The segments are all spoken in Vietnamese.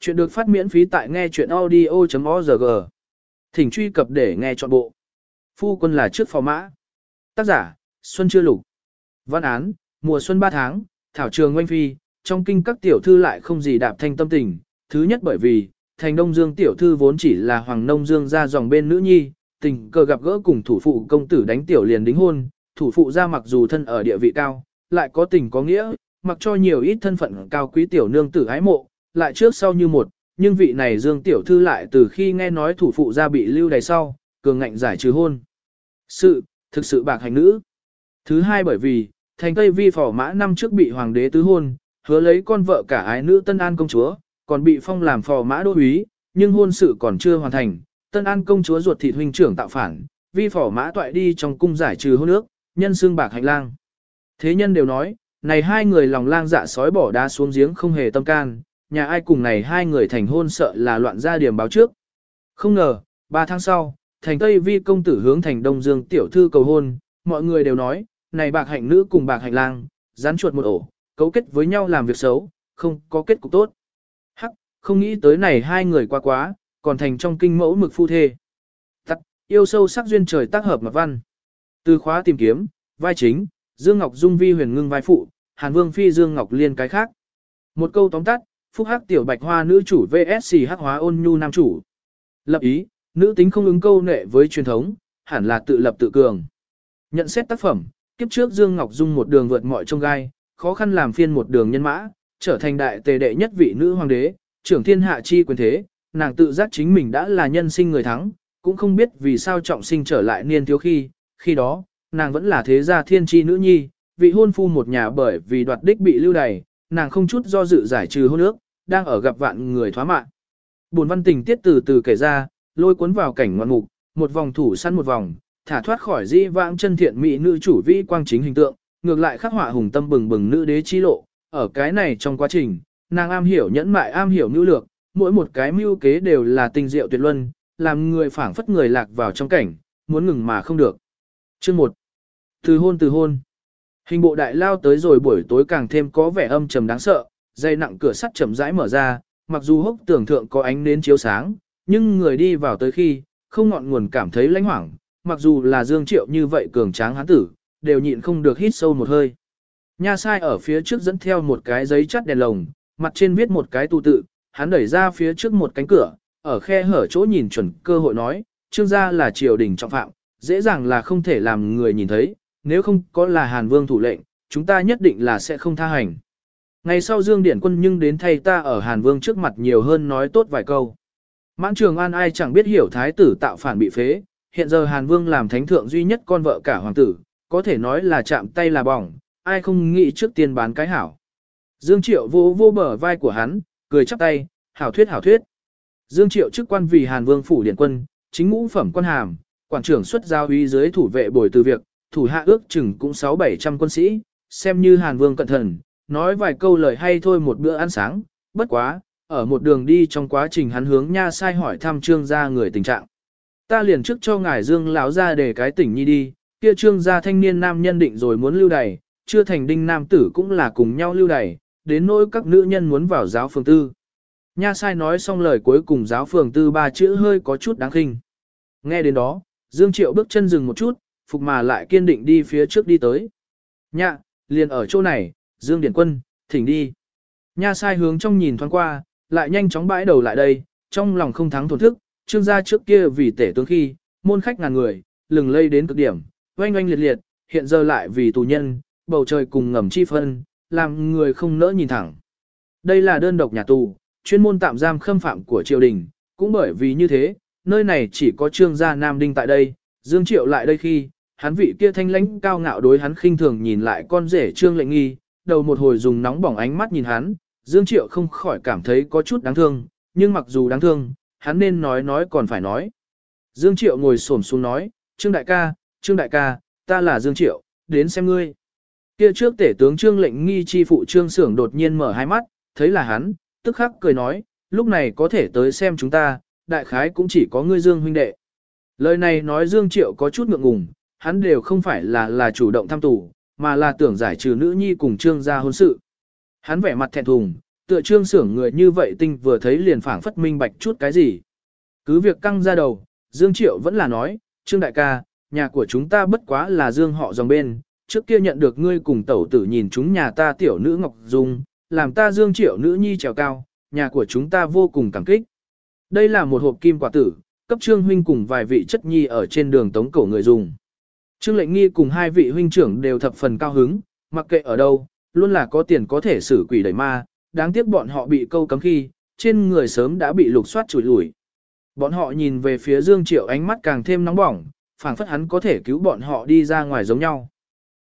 Chuyện được phát miễn phí tại nghe chuyện audio.org. Thỉnh truy cập để nghe trọn bộ. Phu quân là trước phò mã. Tác giả, Xuân Chưa Lục. Văn án, mùa xuân 3 tháng, Thảo Trường Oanh Phi, trong kinh các tiểu thư lại không gì đạp thanh tâm tình. Thứ nhất bởi vì, thành đông dương tiểu thư vốn chỉ là hoàng nông dương ra dòng bên nữ nhi, tình cờ gặp gỡ cùng thủ phụ công tử đánh tiểu liền đính hôn, thủ phụ ra mặc dù thân ở địa vị cao, lại có tình có nghĩa, mặc cho nhiều ít thân phận cao quý tiểu nương tử ái mộ, lại trước sau như một, nhưng vị này Dương Tiểu Thư lại từ khi nghe nói thủ phụ gia bị lưu đày sau, cường ngạnh giải trừ hôn. Sự, thực sự bạc hành nữ. Thứ hai bởi vì, thành Tây Vi phỏ mã năm trước bị hoàng đế tứ hôn, hứa lấy con vợ cả ái nữ Tân An công chúa, còn bị phong làm phò mã đô úy, nhưng hôn sự còn chưa hoàn thành. Tân An công chúa ruột thịt huynh trưởng tạo phản, vi phỏ mã toại đi trong cung giải trừ hôn nước, nhân xương bạc hành lang. Thế nhân đều nói, này hai người lòng lang dạ sói bỏ đá xuống giếng không hề tâm can, nhà ai cùng này hai người thành hôn sợ là loạn ra điểm báo trước. Không ngờ, ba tháng sau, thành Tây Vi công tử hướng thành Đông Dương tiểu thư cầu hôn, mọi người đều nói, này bạc hạnh nữ cùng bạc hạnh lang, rắn chuột một ổ, cấu kết với nhau làm việc xấu, không có kết cục tốt. Hắc, không nghĩ tới này hai người quá quá, còn thành trong kinh mẫu mực phu thê. Tắt, yêu sâu sắc duyên trời tác hợp mà văn. Từ khóa tìm kiếm, vai chính, Dương Ngọc Dung vi huyền ngưng vai phụ, Hàn Vương phi Dương Ngọc Liên cái khác. Một câu tóm tắt, phúc hắc tiểu bạch hoa nữ chủ VSC hắc hóa ôn nhu nam chủ. Lập ý, nữ tính không ứng câu nệ với truyền thống, hẳn là tự lập tự cường. Nhận xét tác phẩm, kiếp trước Dương Ngọc Dung một đường vượt mọi trông gai, khó khăn làm phiên một đường nhân mã, trở thành đại tề đệ nhất vị nữ hoàng đế, trưởng thiên hạ chi quyền thế, nàng tự giác chính mình đã là nhân sinh người thắng, cũng không biết vì sao trọng sinh trở lại niên thiếu khi, khi đó, nàng vẫn là thế gia thiên chi nữ nhi, vị hôn phu một nhà bởi vì đoạt đích bị lưu đày, nàng không chút do dự giải trừ hôn ước, đang ở gặp vạn người thoá mạng. Buồn văn tình tiết từ từ kể ra, lôi cuốn vào cảnh ngoạn mục, một vòng thủ săn một vòng, thả thoát khỏi di vãng chân thiện mỹ nữ chủ vi quang chính hình tượng, ngược lại khắc họa hùng tâm bừng bừng nữ đế chi lộ, ở cái này trong quá trình, nàng am hiểu nhẫn mại am hiểu mưu lược, mỗi một cái mưu kế đều là tinh diệu tuyệt luân, làm người phảng phất người lạc vào trong cảnh, muốn ngừng mà không được. Chương 1. Từ hôn từ hôn. Hình bộ đại lao tới rồi buổi tối càng thêm có vẻ âm trầm đáng sợ, dây nặng cửa sắt chậm rãi mở ra, mặc dù hốc tưởng thượng có ánh nến chiếu sáng, nhưng người đi vào tới khi, không ngọn nguồn cảm thấy lãnh hoảng, mặc dù là Dương Triệu như vậy cường tráng hán tử, đều nhịn không được hít sâu một hơi. Nha sai ở phía trước dẫn theo một cái giấy chắt đèn lồng, mặt trên viết một cái tu tự, hắn đẩy ra phía trước một cánh cửa, ở khe hở chỗ nhìn chuẩn cơ hội nói, trương gia là triều đình trọng phạm, dễ dàng là không thể làm người nhìn thấy, nếu không có là Hàn Vương thủ lệnh, chúng ta nhất định là sẽ không tha hành. Ngày sau Dương Điển Quân nhưng đến thay ta ở Hàn Vương trước mặt nhiều hơn nói tốt vài câu. Mãn Trường An ai chẳng biết hiểu thái tử tạo phản bị phế, hiện giờ Hàn Vương làm thánh thượng duy nhất con vợ cả hoàng tử, có thể nói là chạm tay là bỏng, ai không nghĩ trước tiên bán cái hảo. Dương Triệu vô vô bờ vai của hắn, cười chắp tay, hảo thuyết hảo thuyết. Dương Triệu chức quan vì Hàn Vương phủ điện quân, chính ngũ phẩm quan hàm, quản trưởng xuất giao uy dưới thủ vệ bồi từ việc, thủ hạ ước chừng cũng 6-700 quân sĩ, xem như Hàn Vương cẩn thận, nói vài câu lời hay thôi một bữa ăn sáng, bất quá, ở một đường đi trong quá trình hắn hướng nha sai hỏi thăm trương gia người tình trạng. Ta liền trước cho ngài Dương lão ra để cái tỉnh nhi đi, kia trương gia thanh niên nam nhân định rồi muốn lưu đày, chưa thành đinh nam tử cũng là cùng nhau lưu đày, đến nỗi các nữ nhân muốn vào giáo phường tư. Nha sai nói xong lời cuối cùng giáo phường tư ba chữ hơi có chút đáng khinh. Nghe đến đó, Dương Triệu bước chân dừng một chút, phục mà lại kiên định đi phía trước đi tới. Nhạ, liền ở chỗ này, Dương Điển Quân, thỉnh đi. Nha sai hướng trong nhìn thoáng qua, lại nhanh chóng bãi đầu lại đây, trong lòng không thắng thổn thức, trương gia trước kia vì tể tướng khi, môn khách ngàn người, lừng lây đến cực điểm, oanh oanh liệt liệt, hiện giờ lại vì tù nhân, bầu trời cùng ngầm chi phân, làm người không nỡ nhìn thẳng. Đây là đơn độc nhà tù, chuyên môn tạm giam khâm phạm của triều đình, cũng bởi vì như thế, nơi này chỉ có trương gia Nam Đinh tại đây, Dương Triệu lại đây khi, hắn vị kia thanh lãnh cao ngạo đối hắn khinh thường nhìn lại con rể trương lệnh nghi, đầu một hồi dùng nóng bỏng ánh mắt nhìn hắn, Dương Triệu không khỏi cảm thấy có chút đáng thương, nhưng mặc dù đáng thương, hắn nên nói nói còn phải nói. Dương Triệu ngồi xổm xuống nói, Trương đại ca, Trương đại ca, ta là Dương Triệu, đến xem ngươi. Kia trước tể tướng Trương lệnh nghi chi phụ Trương Sưởng đột nhiên mở hai mắt, thấy là hắn, tức khắc cười nói, lúc này có thể tới xem chúng ta, đại khái cũng chỉ có ngươi Dương huynh đệ. Lời này nói Dương Triệu có chút ngượng ngùng, hắn đều không phải là là chủ động tham tù, mà là tưởng giải trừ nữ nhi cùng trương gia hôn sự. Hắn vẻ mặt thẹn thùng, tựa trương sưởng người như vậy tinh vừa thấy liền phảng phất minh bạch chút cái gì. Cứ việc căng ra đầu, Dương Triệu vẫn là nói, Trương đại ca, nhà của chúng ta bất quá là Dương họ dòng bên, trước kia nhận được ngươi cùng tẩu tử nhìn chúng nhà ta tiểu nữ Ngọc Dung, làm ta Dương Triệu nữ nhi trèo cao, nhà của chúng ta vô cùng cảm kích. Đây là một hộp kim quả tử, cấp Trương huynh cùng vài vị chất nhi ở trên đường tống cổ người dùng. Trương lệnh nghi cùng hai vị huynh trưởng đều thập phần cao hứng, mặc kệ ở đâu, luôn là có tiền có thể xử quỷ đẩy ma, đáng tiếc bọn họ bị câu cấm khi, trên người sớm đã bị lục soát chùi lủi. Bọn họ nhìn về phía Dương Triệu ánh mắt càng thêm nóng bỏng, phảng phất hắn có thể cứu bọn họ đi ra ngoài giống nhau.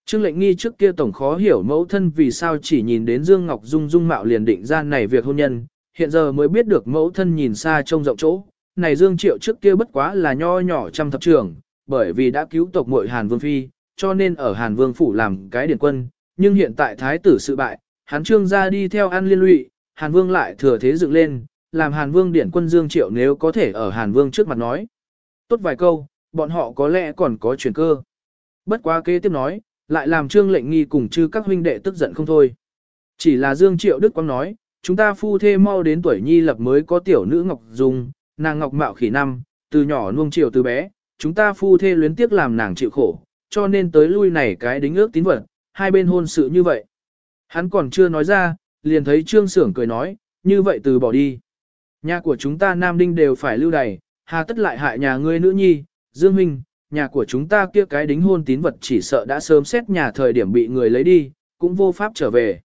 Trương lệnh nghi trước kia tổng khó hiểu mẫu thân vì sao chỉ nhìn đến Dương Ngọc Dung dung mạo liền định ra này việc hôn nhân, hiện giờ mới biết được mẫu thân nhìn xa trông rộng chỗ, này Dương Triệu trước kia bất quá là nho nhỏ trăm thập trưởng, bởi vì đã cứu tộc muội Hàn Vương Phi, cho nên ở Hàn Vương Phủ làm cái điển quân, nhưng hiện tại thái tử sự bại, hắn trương ra đi theo ăn liên lụy, Hàn Vương lại thừa thế dựng lên, làm Hàn Vương điển quân Dương Triệu nếu có thể ở Hàn Vương trước mặt nói. Tốt vài câu, bọn họ có lẽ còn có chuyển cơ. Bất quá kế tiếp nói, lại làm trương lệnh nghi cùng chư các huynh đệ tức giận không thôi. Chỉ là Dương Triệu Đức Quang nói, chúng ta phu thê mau đến tuổi nhi lập mới có tiểu nữ Ngọc Dung, nàng Ngọc Mạo khỉ năm, từ nhỏ nuông chiều từ bé, chúng ta phu thê luyến tiếc làm nàng chịu khổ, cho nên tới lui này cái đính ước tín vật, hai bên hôn sự như vậy. Hắn còn chưa nói ra, liền thấy Trương Sưởng cười nói, như vậy từ bỏ đi. Nhà của chúng ta Nam Đinh đều phải lưu đày, hà tất lại hại nhà ngươi nữ nhi, Dương Minh, nhà của chúng ta kia cái đính hôn tín vật chỉ sợ đã sớm xét nhà thời điểm bị người lấy đi, cũng vô pháp trở về.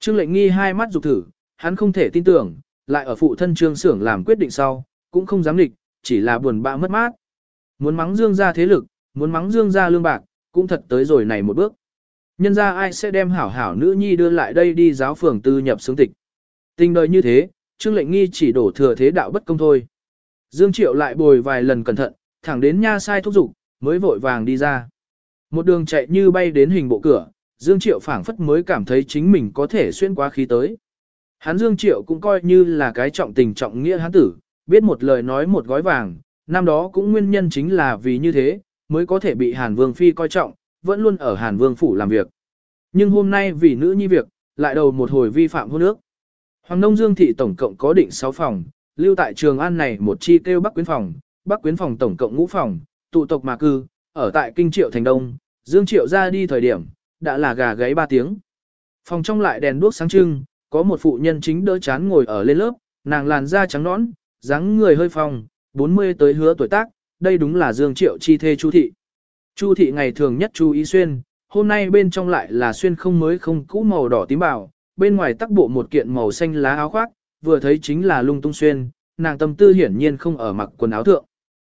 Trương lệnh nghi hai mắt dục thử, hắn không thể tin tưởng, lại ở phụ thân Trương Sưởng làm quyết định sau, cũng không dám địch, chỉ là buồn bã mất mát. Muốn mắng Dương ra thế lực, muốn mắng Dương ra lương bạc, cũng thật tới rồi này một bước. Nhân ra ai sẽ đem hảo hảo nữ nhi đưa lại đây đi giáo phường tư nhập xướng tịch. Tình đời như thế, Trương lệnh nghi chỉ đổ thừa thế đạo bất công thôi. Dương Triệu lại bồi vài lần cẩn thận, thẳng đến nha sai thúc giục, mới vội vàng đi ra. Một đường chạy như bay đến hình bộ cửa, Dương Triệu phảng phất mới cảm thấy chính mình có thể xuyên qua khí tới. Hắn Dương Triệu cũng coi như là cái trọng tình trọng nghĩa hắn tử, biết một lời nói một gói vàng, năm đó cũng nguyên nhân chính là vì như thế, mới có thể bị Hàn Vương Phi coi trọng, vẫn luôn ở Hàn Vương Phủ làm việc. Nhưng hôm nay vì nữ nhi việc, lại đầu một hồi vi phạm hôn ước. Hoàng Nông Dương Thị tổng cộng có định 6 phòng, lưu tại trường An này một chi kêu Bắc Quyến Phòng, Bắc Quyến Phòng tổng cộng ngũ phòng, tụ tộc mà cư, ở tại Kinh Triệu Thành Đông, Dương Triệu ra đi thời điểm, đã là gà gáy 3 tiếng. Phòng trong lại đèn đuốc sáng trưng, có một phụ nhân chính đỡ chán ngồi ở lên lớp, nàng làn da trắng nõn, dáng người hơi phòng, 40 tới hứa tuổi tác, đây đúng là Dương Triệu chi thê Chu thị. Chu thị ngày thường nhất chú ý xuyên, hôm nay bên trong lại là xuyên không mới không cũ màu đỏ tím bào, bên ngoài tắc bộ một kiện màu xanh lá áo khoác, vừa thấy chính là lung tung xuyên, nàng tâm tư hiển nhiên không ở mặc quần áo thượng.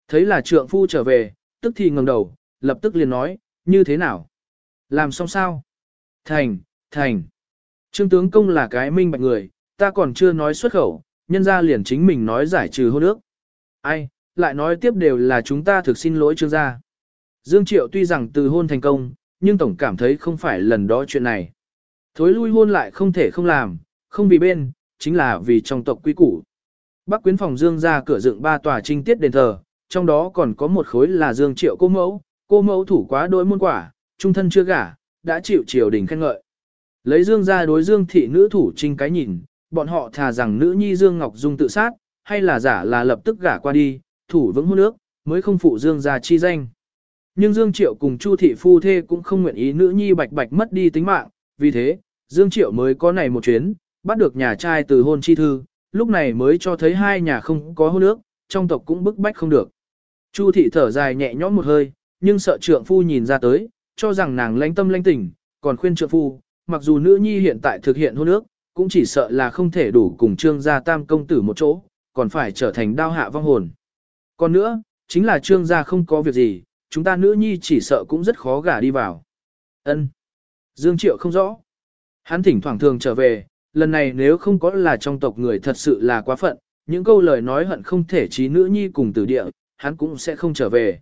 Thấy là trượng phu trở về, tức thì ngẩng đầu, lập tức liền nói, như thế nào? Làm xong sao? Thành, thành. Trương tướng công là cái minh bạch người, ta còn chưa nói xuất khẩu, nhân ra liền chính mình nói giải trừ hôn ước. Ai, lại nói tiếp đều là chúng ta thực xin lỗi trương gia. Dương Triệu tuy rằng từ hôn thành công, nhưng tổng cảm thấy không phải lần đó chuyện này. Thối lui hôn lại không thể không làm, không vì bên, chính là vì trong tộc quy củ. Bắc quyến phòng Dương ra cửa dựng ba tòa trinh tiết đền thờ, trong đó còn có một khối là Dương Triệu cô mẫu, cô mẫu thủ quá đôi môn quả, trung thân chưa gả, đã chịu triều đình khen ngợi. Lấy Dương ra đối Dương thị nữ thủ trinh cái nhìn, bọn họ thà rằng nữ nhi Dương Ngọc Dung tự sát, hay là giả là lập tức gả qua đi, thủ vững hôn nước, mới không phụ Dương gia chi danh. Nhưng Dương Triệu cùng Chu thị phu thê cũng không nguyện ý nữ nhi bạch bạch mất đi tính mạng, vì thế, Dương Triệu mới có này một chuyến, bắt được nhà trai từ hôn chi thư, lúc này mới cho thấy hai nhà không có hôn nước, trong tộc cũng bức bách không được. Chu thị thở dài nhẹ nhõm một hơi, nhưng sợ trượng phu nhìn ra tới, cho rằng nàng lãnh tâm lãnh tình, còn khuyên trượng phu, mặc dù nữ nhi hiện tại thực hiện hôn nước, cũng chỉ sợ là không thể đủ cùng trương gia tam công tử một chỗ, còn phải trở thành đao hạ vong hồn. Còn nữa, chính là trương gia không có việc gì, chúng ta nữ nhi chỉ sợ cũng rất khó gả đi vào. Ân. Dương Triệu không rõ. Hắn thỉnh thoảng thường trở về, lần này nếu không có là trong tộc người thật sự là quá phận, những câu lời nói hận không thể trí nữ nhi cùng tử địa, hắn cũng sẽ không trở về.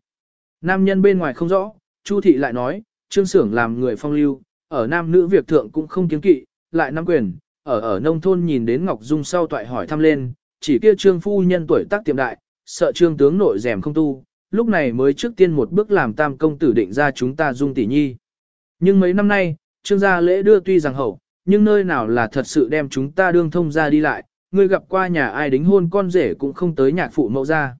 Nam nhân bên ngoài không rõ, Chu thị lại nói, trương sưởng làm người phong lưu, ở nam nữ việc thượng cũng không kiến kỵ, lại nắm quyền, ở ở nông thôn nhìn đến Ngọc Dung sau toại hỏi thăm lên, chỉ kia trương phu nhân tuổi tác tiệm đại, sợ trương tướng nội rèm không tu, lúc này mới trước tiên một bước làm tam công tử định ra chúng ta dung tỷ nhi. Nhưng mấy năm nay, trương gia lễ đưa tuy rằng hậu, nhưng nơi nào là thật sự đem chúng ta đương thông ra đi lại, người gặp qua nhà ai đính hôn con rể cũng không tới nhạc phụ mẫu ra.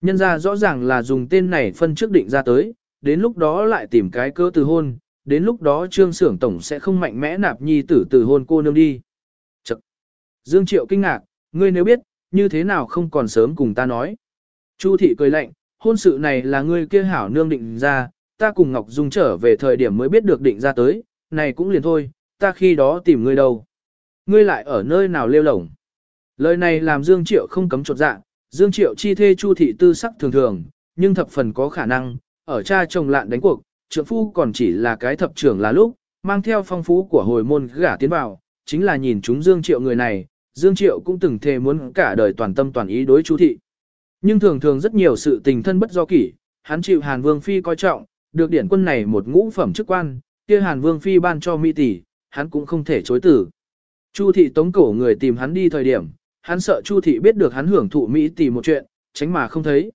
Nhân ra rõ ràng là dùng tên này phân trước định ra tới, đến lúc đó lại tìm cái cơ từ hôn, đến lúc đó trương xưởng tổng sẽ không mạnh mẽ nạp nhi tử từ hôn cô nương đi. Chật! Dương Triệu kinh ngạc, ngươi nếu biết, như thế nào không còn sớm cùng ta nói. Chu thị cười lạnh, hôn sự này là ngươi kia hảo nương định ra, ta cùng Ngọc Dung trở về thời điểm mới biết được định ra tới, này cũng liền thôi, ta khi đó tìm ngươi đâu. Ngươi lại ở nơi nào lêu lổng. Lời này làm Dương Triệu không cấm chột dạ, Dương Triệu chi thê Chu thị tư sắc thường thường, nhưng thập phần có khả năng, ở cha chồng lạn đánh cuộc, trượng phu còn chỉ là cái thập trưởng là lúc, mang theo phong phú của hồi môn gả tiến vào, chính là nhìn chúng Dương Triệu người này, Dương Triệu cũng từng thề muốn cả đời toàn tâm toàn ý đối Chu thị. Nhưng thường thường rất nhiều sự tình thân bất do kỷ, hắn chịu Hàn Vương Phi coi trọng, được điển quân này một ngũ phẩm chức quan, kia Hàn Vương Phi ban cho Mỹ tỷ, hắn cũng không thể chối từ. Chu thị tống cổ người tìm hắn đi thời điểm, hắn sợ Chu thị biết được hắn hưởng thụ Mỹ tỷ một chuyện, tránh mà không thấy.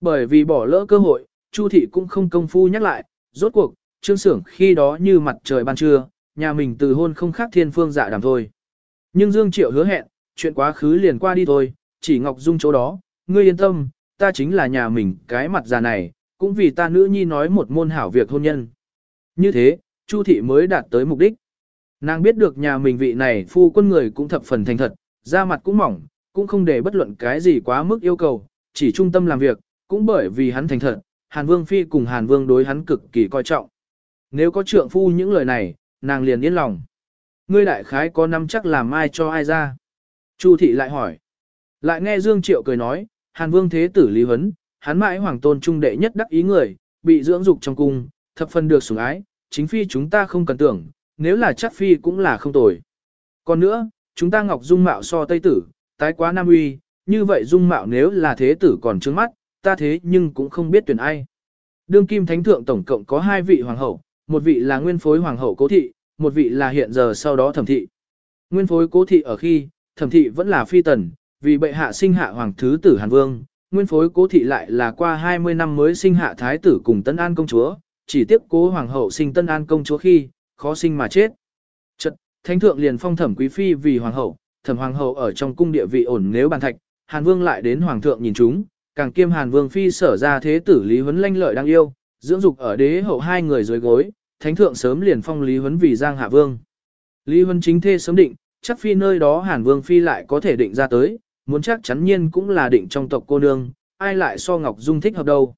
Bởi vì bỏ lỡ cơ hội, Chu thị cũng không công phu nhắc lại, rốt cuộc, trương sưởng khi đó như mặt trời ban trưa, nhà mình từ hôn không khác thiên phương dạ đàm thôi. Nhưng Dương Triệu hứa hẹn, chuyện quá khứ liền qua đi thôi, chỉ Ngọc Dung chỗ đó, ngươi yên tâm, ta chính là nhà mình cái mặt già này, cũng vì ta nữ nhi nói một môn hảo việc hôn nhân. Như thế, Chu thị mới đạt tới mục đích. Nàng biết được nhà mình vị này phu quân người cũng thập phần thành thật, da mặt cũng mỏng, cũng không để bất luận cái gì quá mức yêu cầu, chỉ trung tâm làm việc, cũng bởi vì hắn thành thật, Hàn Vương Phi cùng Hàn Vương đối hắn cực kỳ coi trọng. Nếu có trượng phu những lời này, nàng liền yên lòng. Ngươi đại khái có năm chắc làm ai cho ai ra. Chu thị lại hỏi. Lại nghe Dương Triệu cười nói, Hàn Vương Thế tử Lý Huấn, hắn mãi hoàng tôn trung đệ nhất đắc ý người, bị dưỡng dục trong cung, thập phần được sủng ái, chính phi chúng ta không cần tưởng, nếu là chắc phi cũng là không tồi. Còn nữa, chúng ta ngọc dung mạo so tây tử, tái quá nam uy, như vậy dung mạo nếu là thế tử còn trướng mắt, ta thế nhưng cũng không biết tuyển ai. Đương kim thánh thượng tổng cộng có hai vị hoàng hậu, một vị là nguyên phối hoàng hậu cố thị, một vị là hiện giờ sau đó thẩm thị. Nguyên phối cố thị ở khi, thẩm thị vẫn là phi tần, vì bệ hạ sinh hạ hoàng thứ tử Hàn Vương, nguyên phối cố thị lại là qua 20 năm mới sinh hạ thái tử cùng Tân An công chúa, chỉ tiếp cố hoàng hậu sinh Tân An công chúa khi, khó sinh mà chết. Chật, thánh thượng liền phong thẩm quý phi vì hoàng hậu, thẩm hoàng hậu ở trong cung địa vị ổn nếu bàn thạch, Hàn Vương lại đến hoàng thượng nhìn chúng, càng kiêm Hàn Vương phi sở ra thế tử Lý Huấn lanh lợi đang yêu, dưỡng dục ở đế hậu hai người dưới gối, thánh thượng sớm liền phong Lý Huấn vì Giang Hạ Vương. Lý Huấn chính thê sớm định, chắc phi nơi đó Hàn Vương phi lại có thể định ra tới, muốn chắc chắn nhiên cũng là định trong tộc cô nương, ai lại so Ngọc Dung thích hợp đâu.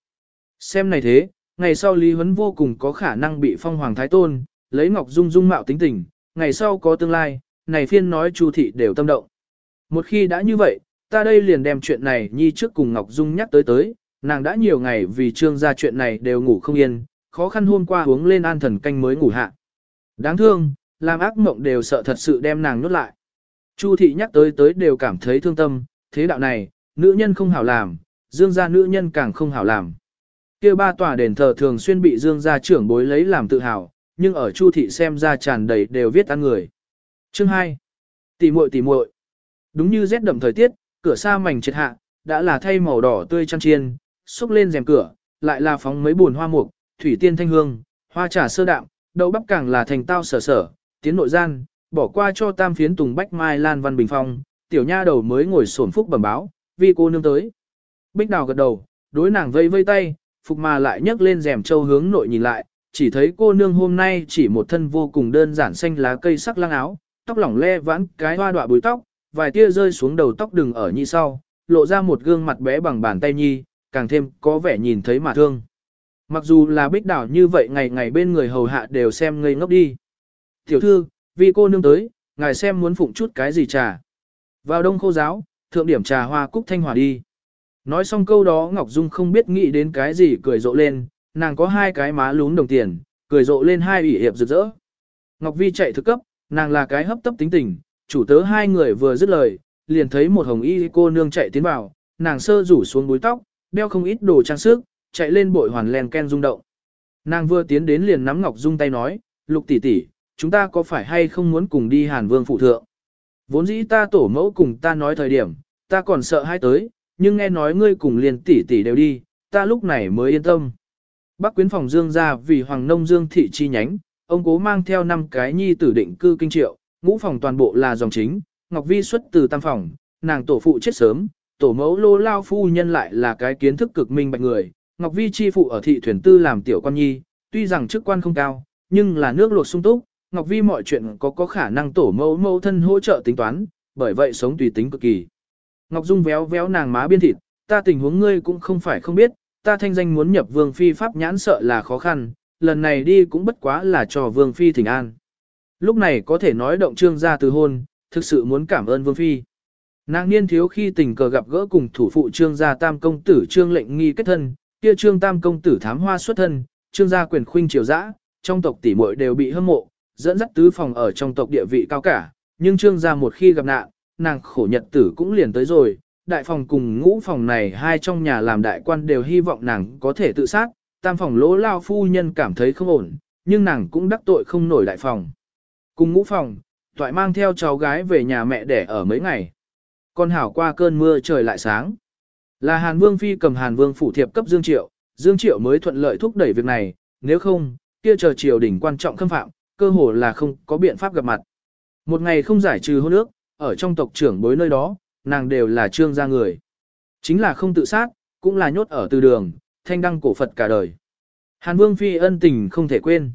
Xem này thế, ngày sau Lý Huấn vô cùng có khả năng bị phong hoàng thái tôn, lấy Ngọc Dung dung mạo tính tình, ngày sau có tương lai, này phiên nói Chu thị đều tâm động. Một khi đã như vậy, ta đây liền đem chuyện này nhi trước cùng Ngọc Dung nhắc tới tới, nàng đã nhiều ngày vì trương gia chuyện này đều ngủ không yên, khó khăn hôm qua uống lên an thần canh mới ngủ hạ. Đáng thương, làm ác mộng đều sợ thật sự đem nàng nhốt lại. Chu thị nhắc tới tới đều cảm thấy thương tâm, thế đạo này, nữ nhân không hảo làm, dương gia nữ nhân càng không hảo làm. kia ba tòa đền thờ thường xuyên bị dương gia trưởng bối lấy làm tự hào, nhưng ở chu thị xem ra tràn đầy đều viết ăn người. Chương 2. Tỷ muội tỷ muội. Đúng như rét đậm thời tiết, cửa xa mảnh triệt hạ, đã là thay màu đỏ tươi chăn chiên, xúc lên rèm cửa, lại là phóng mấy buồn hoa mục, thủy tiên thanh hương, hoa trà sơ đạm, đậu bắp càng là thành tao sở sở, tiến nội gian, bỏ qua cho tam phiến tùng bách mai lan văn bình phong, tiểu nha đầu mới ngồi sổn phúc bẩm báo, vì cô nương tới. Bích đào gật đầu, đối nàng vây vây tay, phục mà lại nhấc lên rèm châu hướng nội nhìn lại, chỉ thấy cô nương hôm nay chỉ một thân vô cùng đơn giản xanh lá cây sắc lang áo, tóc lỏng le vãn cái hoa đọa búi tóc, vài tia rơi xuống đầu tóc đừng ở như sau, lộ ra một gương mặt bé bằng bàn tay nhi, càng thêm có vẻ nhìn thấy mà thương. Mặc dù là bích đảo như vậy ngày ngày bên người hầu hạ đều xem ngây ngốc đi. Tiểu thư, vì cô nương tới, ngài xem muốn phụng chút cái gì trà. Vào đông khô giáo, thượng điểm trà hoa cúc thanh hòa đi. Nói xong câu đó Ngọc Dung không biết nghĩ đến cái gì cười rộ lên, nàng có hai cái má lún đồng tiền, cười rộ lên hai ủy hiệp rực rỡ. Ngọc Vi chạy thực cấp, nàng là cái hấp tấp tính tình, chủ tớ hai người vừa dứt lời, liền thấy một hồng y cô nương chạy tiến vào, nàng sơ rủ xuống búi tóc, đeo không ít đồ trang sức, chạy lên bội hoàn len ken rung động. Nàng vừa tiến đến liền nắm Ngọc Dung tay nói, lục tỷ tỷ, chúng ta có phải hay không muốn cùng đi Hàn Vương phụ thượng? Vốn dĩ ta tổ mẫu cùng ta nói thời điểm, ta còn sợ hai tới, nhưng nghe nói ngươi cùng liền tỷ tỷ đều đi, ta lúc này mới yên tâm. Bác quyến phòng Dương ra vì Hoàng Nông Dương thị chi nhánh, ông cố mang theo năm cái nhi tử định cư kinh triệu, ngũ phòng toàn bộ là dòng chính, Ngọc Vi xuất từ tam phòng, nàng tổ phụ chết sớm, tổ mẫu lô lao phu nhân lại là cái kiến thức cực minh bạch người, Ngọc Vi chi phụ ở thị thuyền tư làm tiểu quan nhi, tuy rằng chức quan không cao, nhưng là nước luộc sung túc, Ngọc Vi mọi chuyện có có khả năng tổ mẫu mẫu thân hỗ trợ tính toán, bởi vậy sống tùy tính cực kỳ. Ngọc Dung véo véo nàng má biên thịt, ta tình huống ngươi cũng không phải không biết, ta thanh danh muốn nhập vương phi pháp nhãn sợ là khó khăn, lần này đi cũng bất quá là cho vương phi thỉnh an. Lúc này có thể nói động trương gia từ hôn, thực sự muốn cảm ơn vương phi. Nàng niên thiếu khi tình cờ gặp gỡ cùng thủ phụ trương gia tam công tử trương lệnh nghi kết thân, kia trương tam công tử thám hoa xuất thân, trương gia quyền khuynh triều dã, trong tộc tỷ muội đều bị hâm mộ, dẫn dắt tứ phòng ở trong tộc địa vị cao cả, nhưng trương gia một khi gặp nạn, nàng khổ nhật tử cũng liền tới rồi, đại phòng cùng ngũ phòng này hai trong nhà làm đại quan đều hy vọng nàng có thể tự sát, tam phòng lỗ lao phu nhân cảm thấy không ổn, nhưng nàng cũng đắc tội không nổi đại phòng. Cùng ngũ phòng, toại mang theo cháu gái về nhà mẹ để ở mấy ngày. Con hảo qua cơn mưa trời lại sáng. Là Hàn Vương Phi cầm Hàn Vương phủ thiệp cấp Dương Triệu, Dương Triệu mới thuận lợi thúc đẩy việc này, nếu không, kia chờ triều đỉnh quan trọng khâm phạm, cơ hồ là không có biện pháp gặp mặt. Một ngày không giải trừ hôn ước, ở trong tộc trưởng bối nơi đó, nàng đều là trương gia người. Chính là không tự sát, cũng là nhốt ở từ đường, thanh đăng cổ Phật cả đời. Hàn Vương Phi ân tình không thể quên.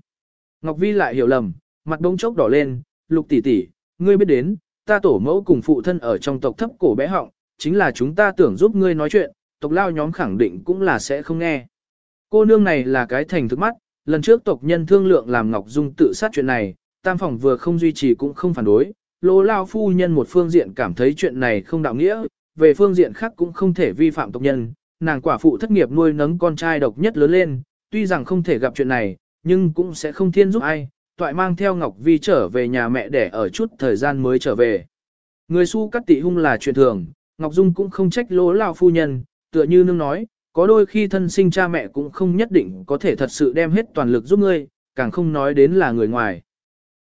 Ngọc Vi lại hiểu lầm, mặt bỗng chốc đỏ lên, lục tỷ tỷ, ngươi biết đến, ta tổ mẫu cùng phụ thân ở trong tộc thấp cổ bé họng, chính là chúng ta tưởng giúp ngươi nói chuyện, tộc lao nhóm khẳng định cũng là sẽ không nghe. Cô nương này là cái thành thức mắt, lần trước tộc nhân thương lượng làm Ngọc Dung tự sát chuyện này, tam phòng vừa không duy trì cũng không phản đối, lô lao phu nhân một phương diện cảm thấy chuyện này không đạo nghĩa, về phương diện khác cũng không thể vi phạm tộc nhân, nàng quả phụ thất nghiệp nuôi nấng con trai độc nhất lớn lên, tuy rằng không thể gặp chuyện này, nhưng cũng sẽ không thiên giúp ai, toại mang theo Ngọc Vi trở về nhà mẹ để ở chút thời gian mới trở về. Người su cắt tị hung là chuyện thường, Ngọc Dung cũng không trách lỗ lao phu nhân, tựa như nương nói, có đôi khi thân sinh cha mẹ cũng không nhất định có thể thật sự đem hết toàn lực giúp ngươi, càng không nói đến là người ngoài.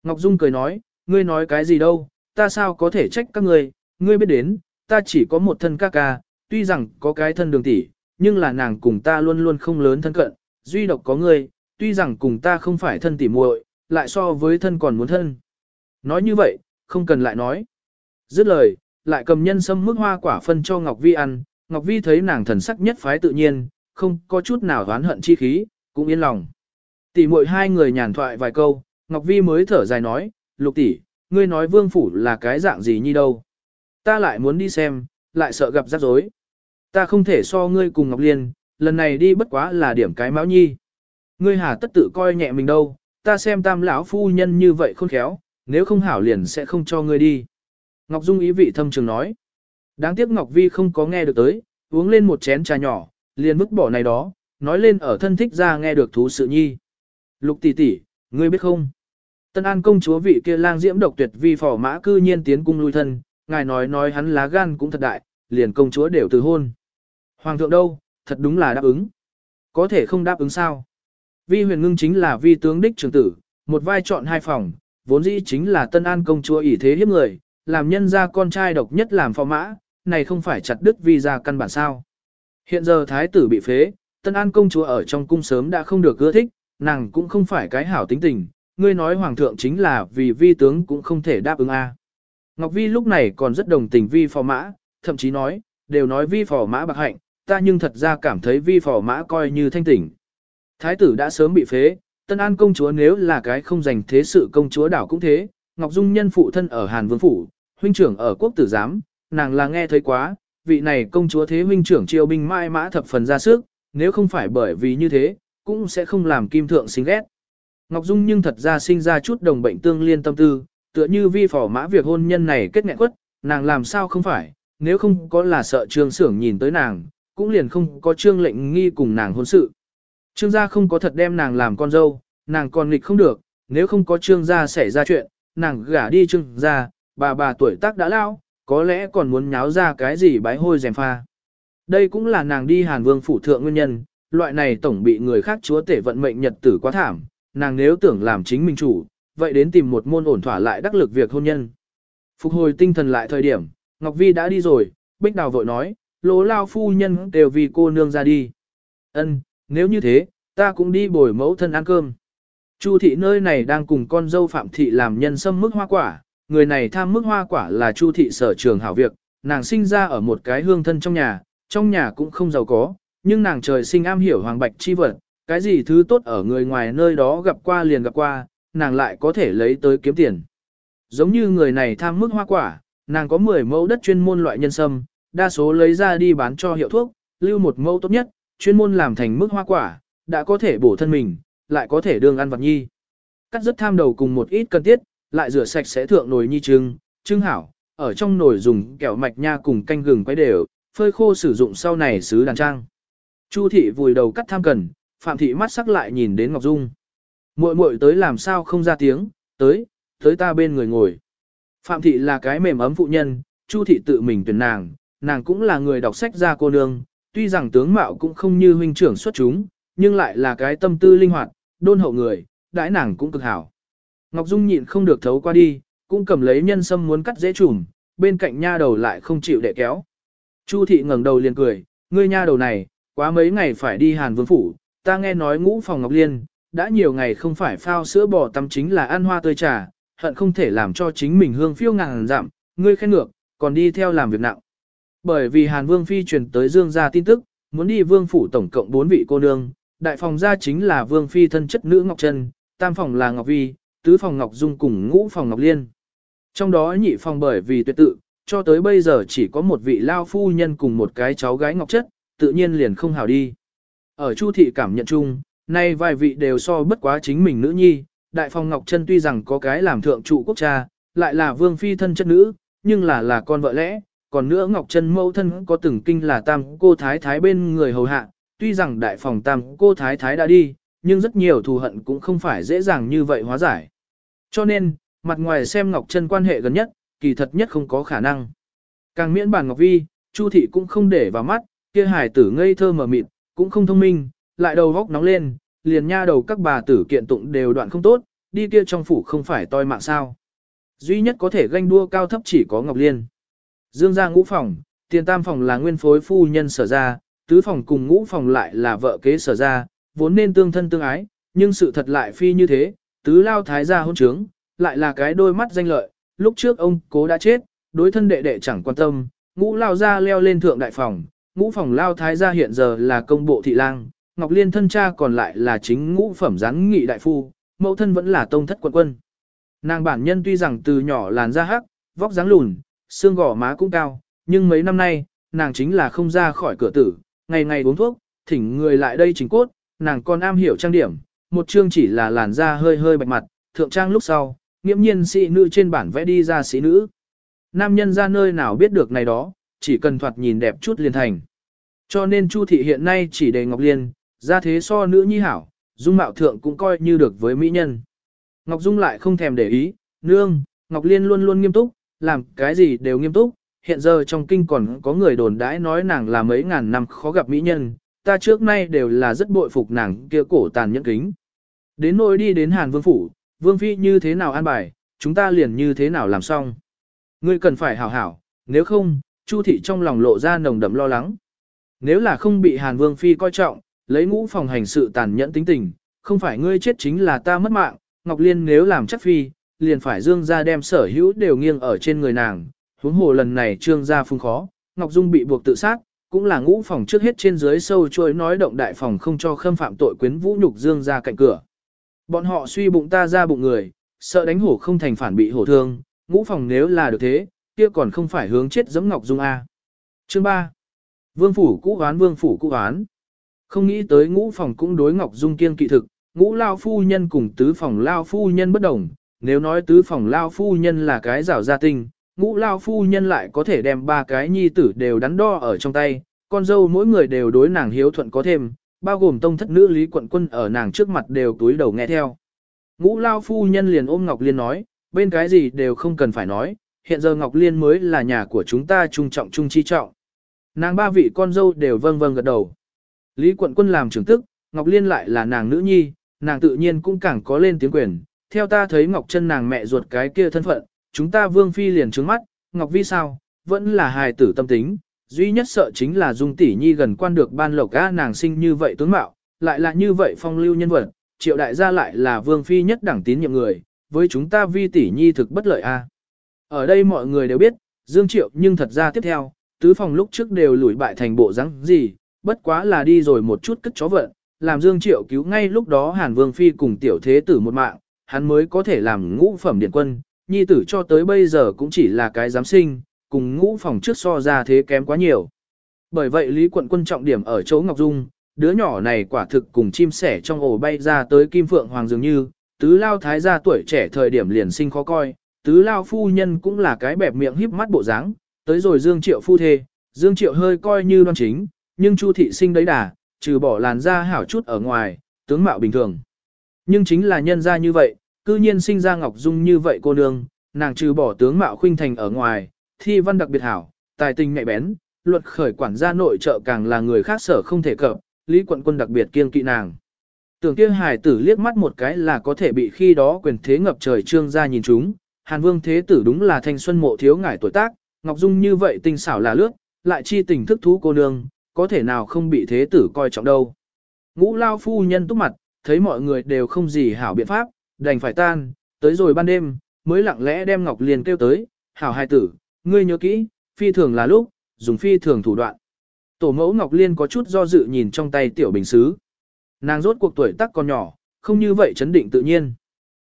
Ngọc Dung cười nói, ngươi nói cái gì đâu, ta sao có thể trách các ngươi, ngươi biết đến, ta chỉ có một thân ca ca, tuy rằng có cái thân đường tỷ, nhưng là nàng cùng ta luôn luôn không lớn thân cận, duy độc có ngươi, tuy rằng cùng ta không phải thân tỷ muội, lại so với thân còn muốn thân. Nói như vậy, không cần lại nói. Dứt lời, lại cầm nhân sâm mức hoa quả phân cho Ngọc Vi ăn, Ngọc Vi thấy nàng thần sắc nhất phái tự nhiên, không có chút nào oán hận chi khí, cũng yên lòng. Tỷ muội hai người nhàn thoại vài câu, Ngọc Vi mới thở dài nói, lục tỷ, ngươi nói vương phủ là cái dạng gì nhi đâu. Ta lại muốn đi xem, lại sợ gặp rắc rối. Ta không thể so ngươi cùng Ngọc Liên, lần này đi bất quá là điểm cái máu nhi. Ngươi hà tất tự coi nhẹ mình đâu, ta xem tam lão phu nhân như vậy khôn khéo, nếu không hảo liền sẽ không cho ngươi đi. Ngọc Dung ý vị thâm trường nói. Đáng tiếc Ngọc Vi không có nghe được tới, uống lên một chén trà nhỏ, liền vứt bỏ này đó, nói lên ở thân thích ra nghe được thú sự nhi. Lục tỷ tỷ, ngươi biết không? Tân An công chúa vị kia lang diễm độc tuyệt vi phò mã cư nhiên tiến cung lui thân, ngài nói nói hắn lá gan cũng thật đại, liền công chúa đều từ hôn. Hoàng thượng đâu, thật đúng là đáp ứng. Có thể không đáp ứng sao? Vi huyền ngưng chính là vi tướng đích trường tử, một vai chọn hai phòng, vốn dĩ chính là Tân An công chúa ỷ thế hiếp người, làm nhân ra con trai độc nhất làm phò mã, này không phải chặt đứt vi ra căn bản sao. Hiện giờ thái tử bị phế, Tân An công chúa ở trong cung sớm đã không được ưa thích, nàng cũng không phải cái hảo tính tình, ngươi nói hoàng thượng chính là vì vi tướng cũng không thể đáp ứng a. Ngọc Vi lúc này còn rất đồng tình vi phò mã, thậm chí nói, đều nói vi phò mã bạc hạnh, ta nhưng thật ra cảm thấy vi phò mã coi như thanh tỉnh. Thái tử đã sớm bị phế, Tân An công chúa nếu là cái không dành thế sự công chúa đảo cũng thế, Ngọc Dung nhân phụ thân ở Hàn Vương Phủ, huynh trưởng ở quốc tử giám, nàng là nghe thấy quá, vị này công chúa thế huynh trưởng triều binh mai mã thập phần ra sức, nếu không phải bởi vì như thế, cũng sẽ không làm kim thượng xinh ghét. Ngọc Dung nhưng thật ra sinh ra chút đồng bệnh tương liên tâm tư, tựa như vi phỏ mã việc hôn nhân này kết nghẹn quất, nàng làm sao không phải, nếu không có là sợ trương sưởng nhìn tới nàng, cũng liền không có trương lệnh nghi cùng nàng hôn sự. Trương gia không có thật đem nàng làm con dâu, nàng còn nghịch không được, nếu không có trương gia xảy ra chuyện, nàng gả đi trương gia, bà bà tuổi tác đã lao, có lẽ còn muốn nháo ra cái gì bái hôi dèm pha. Đây cũng là nàng đi Hàn Vương phủ thượng nguyên nhân, loại này tổng bị người khác chúa tể vận mệnh nhật tử quá thảm, nàng nếu tưởng làm chính mình chủ, vậy đến tìm một môn ổn thỏa lại đắc lực việc hôn nhân. Phục hồi tinh thần lại thời điểm, Ngọc Vi đã đi rồi, Bích Đào vội nói, lỗ lao phu nhân đều vì cô nương ra đi. Ân, nếu như thế, ta cũng đi bồi mẫu thân ăn cơm. Chu thị nơi này đang cùng con dâu Phạm thị làm nhân sâm mức hoa quả, người này tham mức hoa quả là Chu thị sở trường hảo việc, nàng sinh ra ở một cái hương thân trong nhà, trong nhà cũng không giàu có, nhưng nàng trời sinh am hiểu hoàng bạch chi vật, cái gì thứ tốt ở người ngoài nơi đó gặp qua liền gặp qua, nàng lại có thể lấy tới kiếm tiền. Giống như người này tham mức hoa quả, nàng có 10 mẫu đất chuyên môn loại nhân sâm, đa số lấy ra đi bán cho hiệu thuốc, lưu một mẫu tốt nhất, chuyên môn làm thành mức hoa quả, đã có thể bổ thân mình, lại có thể đương ăn vật nhi. Cắt rất tham đầu cùng một ít cần thiết, lại rửa sạch sẽ thượng nồi nhi trưng, trưng hảo, ở trong nồi dùng kẹo mạch nha cùng canh gừng quấy đều, phơi khô sử dụng sau này xứ đàn trang. Chu thị vùi đầu cắt tham cần, Phạm thị mắt sắc lại nhìn đến Ngọc Dung. Muội muội tới làm sao không ra tiếng, tới, tới ta bên người ngồi. Phạm thị là cái mềm ấm phụ nhân, Chu thị tự mình tuyển nàng, nàng cũng là người đọc sách ra cô nương, tuy rằng tướng mạo cũng không như huynh trưởng xuất chúng, nhưng lại là cái tâm tư linh hoạt, đôn hậu người, đãi nàng cũng cực hảo. Ngọc Dung nhịn không được thấu qua đi, cũng cầm lấy nhân sâm muốn cắt dễ chùm, bên cạnh nha đầu lại không chịu để kéo. Chu thị ngẩng đầu liền cười, ngươi nha đầu này, quá mấy ngày phải đi Hàn Vương phủ, ta nghe nói ngũ phòng Ngọc Liên, đã nhiều ngày không phải phao sữa bò tắm chính là ăn hoa tươi trà, hận không thể làm cho chính mình hương phiêu ngàn giảm, ngươi khen ngược, còn đi theo làm việc nặng. Bởi vì Hàn Vương Phi truyền tới Dương gia tin tức, muốn đi Vương phủ tổng cộng 4 vị cô nương, đại phòng gia chính là Vương Phi thân chất nữ Ngọc Trân, tam phòng là Ngọc Vi, tứ phòng Ngọc Dung cùng ngũ phòng Ngọc Liên. Trong đó nhị phòng bởi vì tuyệt tự, cho tới bây giờ chỉ có một vị lao phu nhân cùng một cái cháu gái Ngọc Chất, tự nhiên liền không hào đi. Ở Chu thị cảm nhận chung, nay vài vị đều so bất quá chính mình nữ nhi, đại phòng Ngọc Trân tuy rằng có cái làm thượng trụ quốc cha, lại là vương phi thân chất nữ, nhưng là là con vợ lẽ, còn nữa Ngọc Trân mẫu thân có từng kinh là tam cô thái thái bên người hầu hạ, tuy rằng đại phòng tam cô thái thái đã đi, nhưng rất nhiều thù hận cũng không phải dễ dàng như vậy hóa giải. Cho nên, mặt ngoài xem Ngọc Trân quan hệ gần nhất, kỳ thật nhất không có khả năng. Càng miễn bản Ngọc Vi, Chu thị cũng không để vào mắt, kia hài tử ngây thơ mờ mịt, cũng không thông minh, lại đầu góc nóng lên, liền nha đầu các bà tử kiện tụng đều đoạn không tốt, đi kia trong phủ không phải toi mạng sao. Duy nhất có thể ganh đua cao thấp chỉ có Ngọc Liên. Dương gia ngũ phòng, tiền tam phòng là nguyên phối phu nhân sở ra, tứ phòng cùng ngũ phòng lại là vợ kế sở ra, vốn nên tương thân tương ái, nhưng sự thật lại phi như thế, tứ lao thái gia hôn trướng, lại là cái đôi mắt danh lợi, lúc trước ông cố đã chết, đối thân đệ đệ chẳng quan tâm, ngũ lao gia leo lên thượng đại phòng, ngũ phòng lao thái gia hiện giờ là công bộ thị lang, Ngọc Liên thân cha còn lại là chính ngũ phẩm giáng nghị đại phu, mẫu thân vẫn là tông thất quận quân. Nàng bản nhân tuy rằng từ nhỏ làn da hắc, vóc dáng lùn, xương gò má cũng cao, nhưng mấy năm nay, nàng chính là không ra khỏi cửa tử, ngày ngày uống thuốc, thỉnh người lại đây chính cốt, nàng còn am hiểu trang điểm, một chương chỉ là làn da hơi hơi bạch mặt, thượng trang lúc sau, nghiễm nhiên sĩ nữ trên bản vẽ đi ra sĩ nữ. Nam nhân ra nơi nào biết được này đó, chỉ cần thoạt nhìn đẹp chút liền thành. Cho nên Chu thị hiện nay chỉ đề Ngọc Liên, ra thế so nữ nhi hảo, dung mạo thượng cũng coi như được với mỹ nhân. Ngọc Dung lại không thèm để ý, nương, Ngọc Liên luôn luôn nghiêm túc, làm cái gì đều nghiêm túc, hiện giờ trong kinh còn có người đồn đãi nói nàng là mấy ngàn năm khó gặp mỹ nhân, ta trước nay đều là rất bội phục nàng kia cổ tàn nhẫn kính. Đến nỗi đi đến Hàn Vương Phủ, Vương Phi như thế nào an bài, chúng ta liền như thế nào làm xong. Ngươi cần phải hảo hảo, nếu không, Chu thị trong lòng lộ ra nồng đậm lo lắng. Nếu là không bị Hàn Vương Phi coi trọng, lấy ngũ phòng hành sự tàn nhẫn tính tình, không phải ngươi chết chính là ta mất mạng, Ngọc Liên nếu làm chắc phi, liền phải dương ra đem sở hữu đều nghiêng ở trên người nàng, huống hồ lần này trương gia phung khó, Ngọc Dung bị buộc tự sát, cũng là ngũ phòng trước hết trên dưới sâu trôi nói động đại phòng không cho khâm phạm tội quyến vũ nhục dương ra cạnh cửa. Bọn họ suy bụng ta ra bụng người, sợ đánh hổ không thành phản bị hổ thương, ngũ phòng nếu là được thế, kia còn không phải hướng chết giẫm Ngọc Dung A. Chương 3. Vương phủ cũ hoán vương phủ cũ hoán. Không nghĩ tới ngũ phòng cũng đối Ngọc Dung kiên kỵ thực, ngũ lao phu nhân cùng tứ phòng lao phu nhân bất đồng, nếu nói tứ phòng lao phu nhân là cái rảo gia tinh, ngũ lao phu nhân lại có thể đem ba cái nhi tử đều đắn đo ở trong tay, con dâu mỗi người đều đối nàng hiếu thuận có thêm, bao gồm tông thất nữ lý quận quân ở nàng trước mặt đều túi đầu nghe theo. Ngũ lao phu nhân liền ôm Ngọc Liên nói, bên cái gì đều không cần phải nói, hiện giờ Ngọc Liên mới là nhà của chúng ta trung trọng trung chi trọng. Nàng ba vị con dâu đều vâng vâng gật đầu. Lý quận quân làm trưởng tức, Ngọc Liên lại là nàng nữ nhi, nàng tự nhiên cũng càng có lên tiếng quyền. Theo ta thấy Ngọc chân nàng mẹ ruột cái kia thân phận, chúng ta vương phi liền trướng mắt, Ngọc Vi sao, vẫn là hài tử tâm tính, duy nhất sợ chính là dung tỷ nhi gần quan được ban lộc ga nàng sinh như vậy tướng mạo, lại là như vậy phong lưu nhân vật, triệu đại gia lại là vương phi nhất đẳng tín nhiệm người, với chúng ta vi tỷ nhi thực bất lợi a. Ở đây mọi người đều biết, Dương Triệu nhưng thật ra tiếp theo, tứ phòng lúc trước đều lùi bại thành bộ rắn gì, bất quá là đi rồi một chút cất chó vận, làm Dương Triệu cứu ngay lúc đó Hàn Vương Phi cùng tiểu thế tử một mạng, hắn mới có thể làm ngũ phẩm điện quân, nhi tử cho tới bây giờ cũng chỉ là cái giám sinh, cùng ngũ phòng trước so ra thế kém quá nhiều. Bởi vậy Lý quận quân trọng điểm ở chỗ Ngọc Dung, đứa nhỏ này quả thực cùng chim sẻ trong ổ bay ra tới Kim Phượng Hoàng dường như, tứ lao thái gia tuổi trẻ thời điểm liền sinh khó coi, tứ lao phu nhân cũng là cái bẹp miệng híp mắt bộ dáng, tới rồi Dương Triệu phu thê, Dương Triệu hơi coi như đoan chính, nhưng Chu thị sinh đấy đà, trừ bỏ làn da hảo chút ở ngoài, tướng mạo bình thường. Nhưng chính là nhân ra như vậy, cư nhiên sinh ra Ngọc Dung như vậy cô nương, nàng trừ bỏ tướng mạo khuynh thành ở ngoài, thi văn đặc biệt hảo, tài tình nhạy bén, luật khởi quản gia nội trợ càng là người khác sở không thể cập, Lý quận quân đặc biệt kiên kỵ nàng. Tưởng kia hài tử liếc mắt một cái là có thể bị khi đó quyền thế ngập trời trương ra nhìn chúng, Hàn Vương thế tử đúng là thanh xuân mộ thiếu ngải tuổi tác, Ngọc Dung như vậy tinh xảo là lướt, lại chi tình thức thú cô nương, có thể nào không bị thế tử coi trọng đâu. Ngũ lao phu nhân túc mặt, thấy mọi người đều không gì hảo biện pháp, đành phải tan, tới rồi ban đêm, mới lặng lẽ đem Ngọc Liên kêu tới, hảo hai tử, ngươi nhớ kỹ, phi thường là lúc, dùng phi thường thủ đoạn. Tổ mẫu Ngọc Liên có chút do dự nhìn trong tay tiểu bình xứ. Nàng rốt cuộc tuổi tác còn nhỏ, không như vậy chấn định tự nhiên.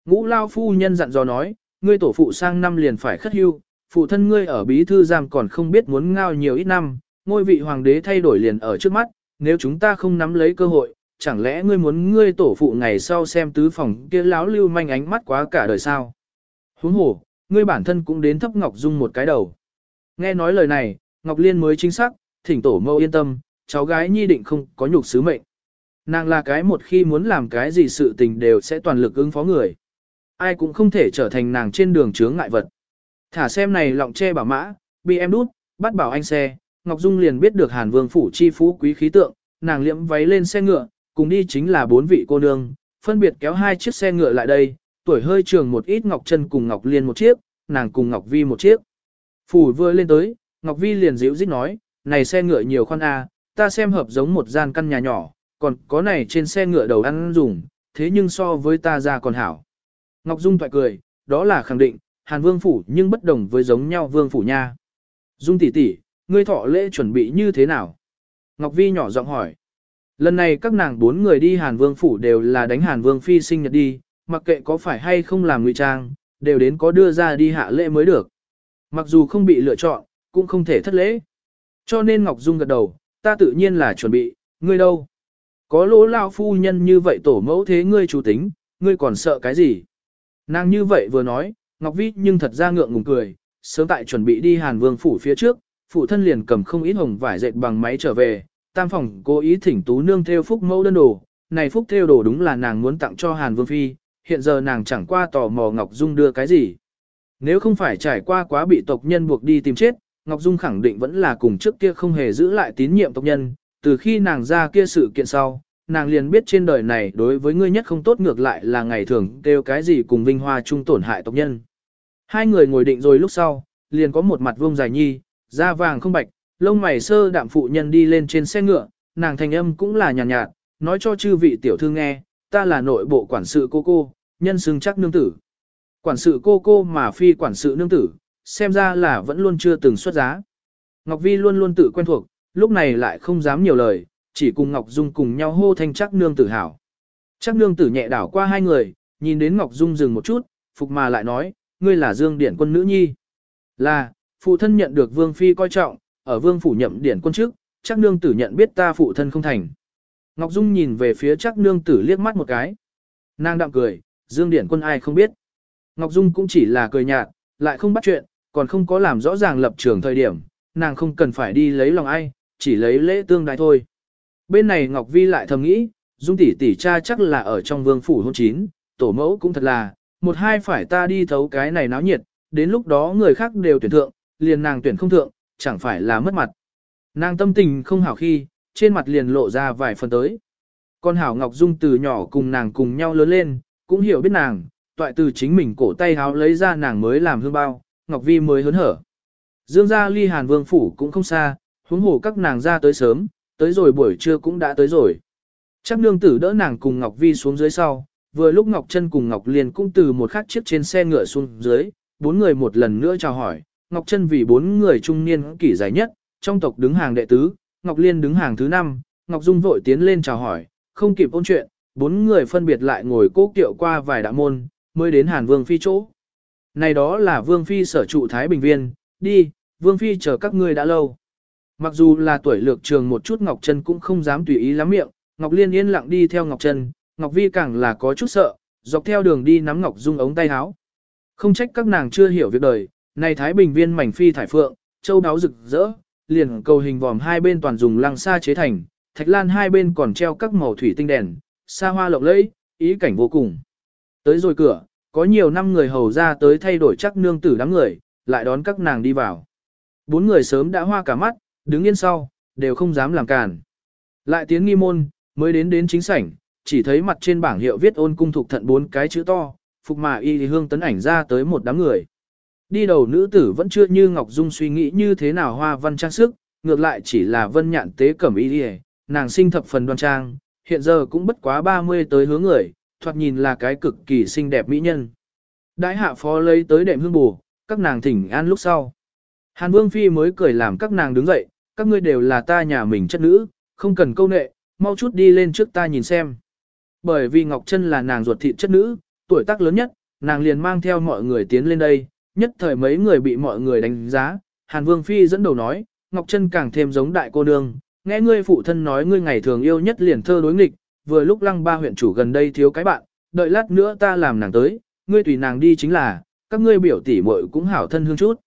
Ngũ lao phu nhân dặn dò nói, ngươi tổ phụ sang năm liền phải khất hưu, phụ thân ngươi ở bí thư giam còn không biết muốn ngao nhiều ít năm, ngôi vị hoàng đế thay đổi liền ở trước mắt, nếu chúng ta không nắm lấy cơ hội, chẳng lẽ ngươi muốn ngươi tổ phụ ngày sau xem tứ phòng kia láo lưu manh ánh mắt quá cả đời sao? Huống hồ, ngươi bản thân cũng đến thấp Ngọc Dung một cái đầu. Nghe nói lời này, Ngọc Liên mới chính xác, thỉnh tổ mâu yên tâm, cháu gái nhi định không có nhục sứ mệnh. Nàng là cái một khi muốn làm cái gì sự tình đều sẽ toàn lực ứng phó người. Ai cũng không thể trở thành nàng trên đường chướng ngại vật. Thả xem này lọng che bảo mã, bị em đút, bắt bảo anh xe, Ngọc Dung liền biết được Hàn Vương phủ chi phú quý khí tượng, nàng liễm váy lên xe ngựa, cùng đi chính là bốn vị cô nương, phân biệt kéo hai chiếc xe ngựa lại đây, tuổi hơi trường một ít Ngọc Trân cùng Ngọc Liên một chiếc, nàng cùng Ngọc Vi một chiếc. Phủ vừa lên tới, Ngọc Vi liền dịu dít nói, này xe ngựa nhiều khoan a, ta xem hợp giống một gian căn nhà nhỏ, còn có này trên xe ngựa đầu ăn dùng, thế nhưng so với ta ra còn hảo. Ngọc Dung toại cười, đó là khẳng định, Hàn Vương phủ nhưng bất đồng với giống nhau Vương phủ nha. Dung tỷ tỷ, ngươi thọ lễ chuẩn bị như thế nào? Ngọc Vi nhỏ giọng hỏi. Lần này các nàng bốn người đi Hàn Vương phủ đều là đánh Hàn Vương phi sinh nhật đi, mặc kệ có phải hay không làm ngụy trang, đều đến có đưa ra đi hạ lễ mới được. Mặc dù không bị lựa chọn, cũng không thể thất lễ. Cho nên Ngọc Dung gật đầu, ta tự nhiên là chuẩn bị, ngươi đâu? Có lỗ lao phu nhân như vậy tổ mẫu thế ngươi chủ tính, ngươi còn sợ cái gì? Nàng như vậy vừa nói, Ngọc Vi nhưng thật ra ngượng ngùng cười, sớm tại chuẩn bị đi Hàn Vương phủ phía trước, phụ thân liền cầm không ít hồng vải dệt bằng máy trở về, tam phòng cố ý thỉnh tú nương theo phúc mẫu đơn đồ, này phúc theo đồ đúng là nàng muốn tặng cho Hàn Vương Phi, hiện giờ nàng chẳng qua tò mò Ngọc Dung đưa cái gì. Nếu không phải trải qua quá bị tộc nhân buộc đi tìm chết, Ngọc Dung khẳng định vẫn là cùng trước kia không hề giữ lại tín nhiệm tộc nhân, từ khi nàng ra kia sự kiện sau, nàng liền biết trên đời này đối với ngươi nhất không tốt ngược lại là ngày thường kêu cái gì cùng vinh hoa chung tổn hại tộc nhân. Hai người ngồi định rồi lúc sau, liền có một mặt vuông dài nhi, da vàng không bạch, lông mày sơ đạm phụ nhân đi lên trên xe ngựa, nàng thành âm cũng là nhàn nhạt, nhạt, nói cho chư vị tiểu thư nghe, ta là nội bộ quản sự cô cô, nhân xưng chắc nương tử. Quản sự cô cô mà phi quản sự nương tử, xem ra là vẫn luôn chưa từng xuất giá. Ngọc Vi luôn luôn tự quen thuộc, lúc này lại không dám nhiều lời, chỉ cùng Ngọc Dung cùng nhau hô thanh chắc nương tử hảo. Chắc nương tử nhẹ đảo qua hai người, nhìn đến Ngọc Dung dừng một chút, phục mà lại nói, ngươi là Dương Điển quân nữ nhi. Là, phụ thân nhận được Vương Phi coi trọng, ở Vương phủ nhậm Điển quân trước, chắc nương tử nhận biết ta phụ thân không thành. Ngọc Dung nhìn về phía chắc nương tử liếc mắt một cái. Nàng đạm cười, Dương Điển quân ai không biết. Ngọc Dung cũng chỉ là cười nhạt, lại không bắt chuyện, còn không có làm rõ ràng lập trường thời điểm, nàng không cần phải đi lấy lòng ai, chỉ lấy lễ tương đại thôi. Bên này Ngọc Vi lại thầm nghĩ, Dung tỷ tỷ cha chắc là ở trong vương phủ hôn chín, tổ mẫu cũng thật là, một hai phải ta đi thấu cái này náo nhiệt, đến lúc đó người khác đều tuyển thượng, liền nàng tuyển không thượng, chẳng phải là mất mặt. Nàng tâm tình không hảo khi, trên mặt liền lộ ra vài phần tới. Con Hảo Ngọc Dung từ nhỏ cùng nàng cùng nhau lớn lên, cũng hiểu biết nàng, toại từ chính mình cổ tay háo lấy ra nàng mới làm hương bao, Ngọc Vi mới hớn hở. Dương gia ly Hàn Vương Phủ cũng không xa, huống hồ các nàng ra tới sớm, tới rồi buổi trưa cũng đã tới rồi. Chắc nương tử đỡ nàng cùng Ngọc Vi xuống dưới sau, vừa lúc Ngọc Trân cùng Ngọc Liên cũng từ một khắc chiếc trên xe ngựa xuống dưới, bốn người một lần nữa chào hỏi, Ngọc Trân vì bốn người trung niên kỷ dài nhất, trong tộc đứng hàng đệ tứ, Ngọc Liên đứng hàng thứ năm, Ngọc Dung vội tiến lên chào hỏi, không kịp ôn chuyện, bốn người phân biệt lại ngồi cố kiệu qua vài đạo môn, mới đến Hàn Vương Phi chỗ. Này đó là Vương Phi sở trụ Thái Bình Viên, đi, Vương Phi chờ các ngươi đã lâu. Mặc dù là tuổi lược trường một chút Ngọc Trân cũng không dám tùy ý lắm miệng, Ngọc Liên yên lặng đi theo Ngọc Trân, Ngọc Vi càng là có chút sợ, dọc theo đường đi nắm Ngọc Dung ống tay áo. Không trách các nàng chưa hiểu việc đời, này Thái Bình Viên mảnh phi thải phượng, châu đáo rực rỡ, liền cầu hình vòm hai bên toàn dùng lăng sa chế thành, thạch lan hai bên còn treo các màu thủy tinh đèn, xa hoa lộng lẫy, ý cảnh vô cùng. Tới rồi cửa, có nhiều năm người hầu ra tới thay đổi chắc nương tử đám người, lại đón các nàng đi vào. Bốn người sớm đã hoa cả mắt, đứng yên sau, đều không dám làm cản. Lại tiến nghi môn, mới đến đến chính sảnh, chỉ thấy mặt trên bảng hiệu viết ôn cung thuộc thận bốn cái chữ to, phục mà y hương tấn ảnh ra tới một đám người. Đi đầu nữ tử vẫn chưa như Ngọc Dung suy nghĩ như thế nào hoa văn trang sức, ngược lại chỉ là vân nhạn tế cẩm y đi nàng sinh thập phần đoan trang, hiện giờ cũng bất quá 30 tới hướng người, thoạt nhìn là cái cực kỳ xinh đẹp mỹ nhân. Đại hạ phó lấy tới đệm hương bù, các nàng thỉnh an lúc sau. Hàn Vương Phi mới cười làm các nàng đứng dậy, các ngươi đều là ta nhà mình chất nữ, không cần câu nệ, mau chút đi lên trước ta nhìn xem. Bởi vì Ngọc Trân là nàng ruột thịt chất nữ, tuổi tác lớn nhất, nàng liền mang theo mọi người tiến lên đây, nhất thời mấy người bị mọi người đánh giá. Hàn Vương Phi dẫn đầu nói, Ngọc Trân càng thêm giống đại cô nương, nghe ngươi phụ thân nói ngươi ngày thường yêu nhất liền thơ đối nghịch, vừa lúc lăng ba huyện chủ gần đây thiếu cái bạn, đợi lát nữa ta làm nàng tới, ngươi tùy nàng đi chính là, các ngươi biểu tỷ muội cũng hảo thân hương chút.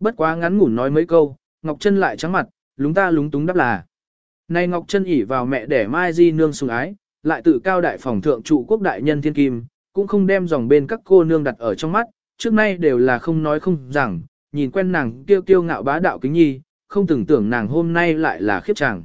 Bất quá ngắn ngủn nói mấy câu, Ngọc Trân lại trắng mặt, lúng ta lúng túng đáp là. Này Ngọc Trân ỉ vào mẹ đẻ Mai Di nương sùng ái, lại tự cao đại phòng thượng trụ quốc đại nhân thiên kim, cũng không đem dòng bên các cô nương đặt ở trong mắt, trước nay đều là không nói không rằng, nhìn quen nàng kiêu kiêu ngạo bá đạo kính nhi, không tưởng tưởng nàng hôm nay lại là khiếp chàng.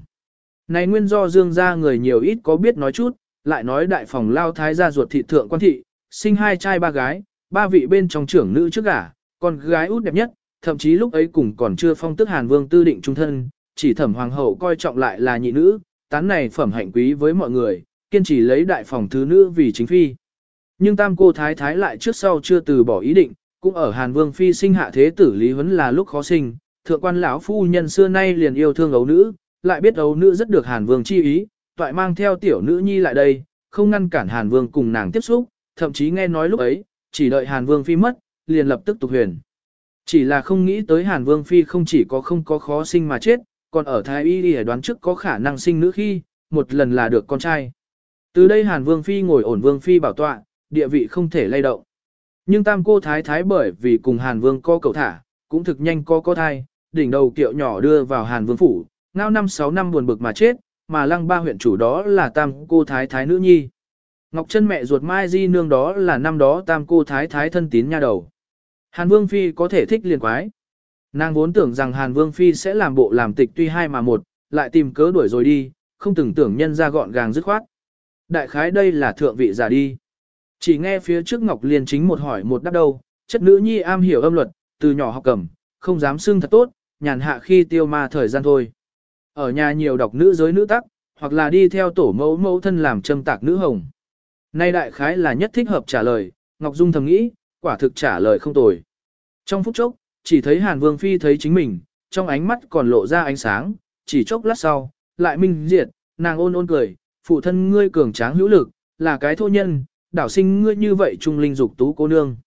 Này nguyên do dương ra người nhiều ít có biết nói chút, lại nói đại phòng lao thái gia ruột thị thượng quan thị, sinh hai trai ba gái, ba vị bên trong trưởng nữ trước gả, còn gái út đẹp nhất, thậm chí lúc ấy cùng còn chưa phong tức Hàn Vương tư định trung thân, chỉ thẩm hoàng hậu coi trọng lại là nhị nữ, tán này phẩm hạnh quý với mọi người, kiên trì lấy đại phòng thứ nữ vì chính phi. Nhưng tam cô thái thái lại trước sau chưa từ bỏ ý định, cũng ở Hàn Vương phi sinh hạ thế tử Lý Huấn là lúc khó sinh, thượng quan lão phu nhân xưa nay liền yêu thương ấu nữ, lại biết ấu nữ rất được Hàn Vương chi ý, toại mang theo tiểu nữ nhi lại đây, không ngăn cản Hàn Vương cùng nàng tiếp xúc, thậm chí nghe nói lúc ấy, chỉ đợi Hàn Vương phi mất, liền lập tức tục huyền. Chỉ là không nghĩ tới Hàn Vương phi không chỉ có không có khó sinh mà chết, còn ở thái y đi đoán trước có khả năng sinh nữ khi, một lần là được con trai. Từ đây Hàn Vương phi ngồi ổn Vương phi bảo tọa, địa vị không thể lay động. Nhưng tam cô thái thái bởi vì cùng Hàn Vương co cầu thả, cũng thực nhanh co co thai, đỉnh đầu kiệu nhỏ đưa vào Hàn Vương phủ, ngao năm sáu năm buồn bực mà chết, mà lăng ba huyện chủ đó là tam cô thái thái nữ nhi. Ngọc chân mẹ ruột Mai Di nương đó là năm đó tam cô thái thái thân tín nha đầu. Hàn Vương Phi có thể thích liền quái. Nàng vốn tưởng rằng Hàn Vương Phi sẽ làm bộ làm tịch tuy hai mà một, lại tìm cớ đuổi rồi đi, không từng tưởng nhân ra gọn gàng dứt khoát. Đại khái đây là thượng vị giả đi. Chỉ nghe phía trước Ngọc Liên chính một hỏi một đáp đâu, chất nữ nhi am hiểu âm luật, từ nhỏ học cầm, không dám xưng thật tốt, nhàn hạ khi tiêu ma thời gian thôi. Ở nhà nhiều đọc nữ giới nữ tắc, hoặc là đi theo tổ mẫu mẫu thân làm châm tạc nữ hồng. Nay đại khái là nhất thích hợp trả lời, Ngọc Dung thầm nghĩ, quả thực trả lời không tồi. Trong phút chốc, chỉ thấy Hàn Vương Phi thấy chính mình, trong ánh mắt còn lộ ra ánh sáng, chỉ chốc lát sau, lại minh diệt, nàng ôn ôn cười, phụ thân ngươi cường tráng hữu lực, là cái thô nhân, đảo sinh ngươi như vậy trung linh dục tú cô nương.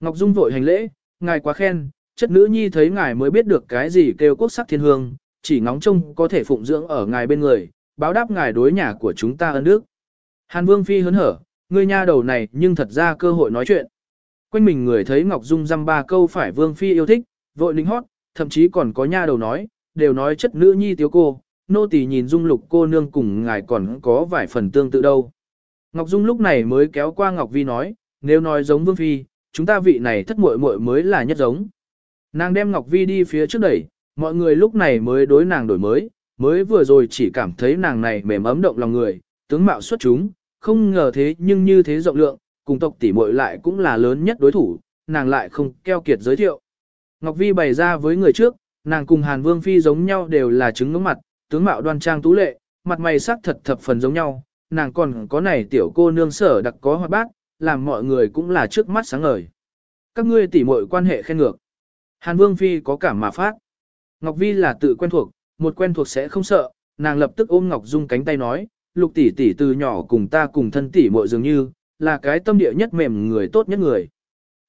Ngọc Dung vội hành lễ, ngài quá khen, chất nữ nhi thấy ngài mới biết được cái gì kêu quốc sắc thiên hương, chỉ ngóng trông có thể phụng dưỡng ở ngài bên người, báo đáp ngài đối nhà của chúng ta ân đức. Hàn Vương Phi hớn hở, ngươi nha đầu này nhưng thật ra cơ hội nói chuyện. Quanh mình người thấy Ngọc Dung dăm ba câu phải Vương Phi yêu thích, vội lính hót, thậm chí còn có nha đầu nói, đều nói chất nữ nhi tiếu cô, nô tỳ nhìn Dung lục cô nương cùng ngài còn có vài phần tương tự đâu. Ngọc Dung lúc này mới kéo qua Ngọc Vi nói, nếu nói giống Vương Phi, chúng ta vị này thất muội muội mới là nhất giống. Nàng đem Ngọc Vi đi phía trước đẩy, mọi người lúc này mới đối nàng đổi mới, mới vừa rồi chỉ cảm thấy nàng này mềm ấm động lòng người, tướng mạo xuất chúng, không ngờ thế nhưng như thế rộng lượng, cùng tộc tỷ muội lại cũng là lớn nhất đối thủ, nàng lại không keo kiệt giới thiệu. Ngọc Vi bày ra với người trước, nàng cùng Hàn Vương Phi giống nhau đều là trứng ngưỡng mặt, tướng mạo đoan trang tú lệ, mặt mày sắc thật thập phần giống nhau, nàng còn có này tiểu cô nương sở đặc có hoa bác, làm mọi người cũng là trước mắt sáng ngời. các ngươi tỉ muội quan hệ khen ngược. Hàn Vương Phi có cảm mà phát. Ngọc Vi là tự quen thuộc, một quen thuộc sẽ không sợ, nàng lập tức ôm Ngọc Dung cánh tay nói, lục tỷ tỷ từ nhỏ cùng ta cùng thân tỷ muội dường như, là cái tâm địa nhất mềm người tốt nhất người.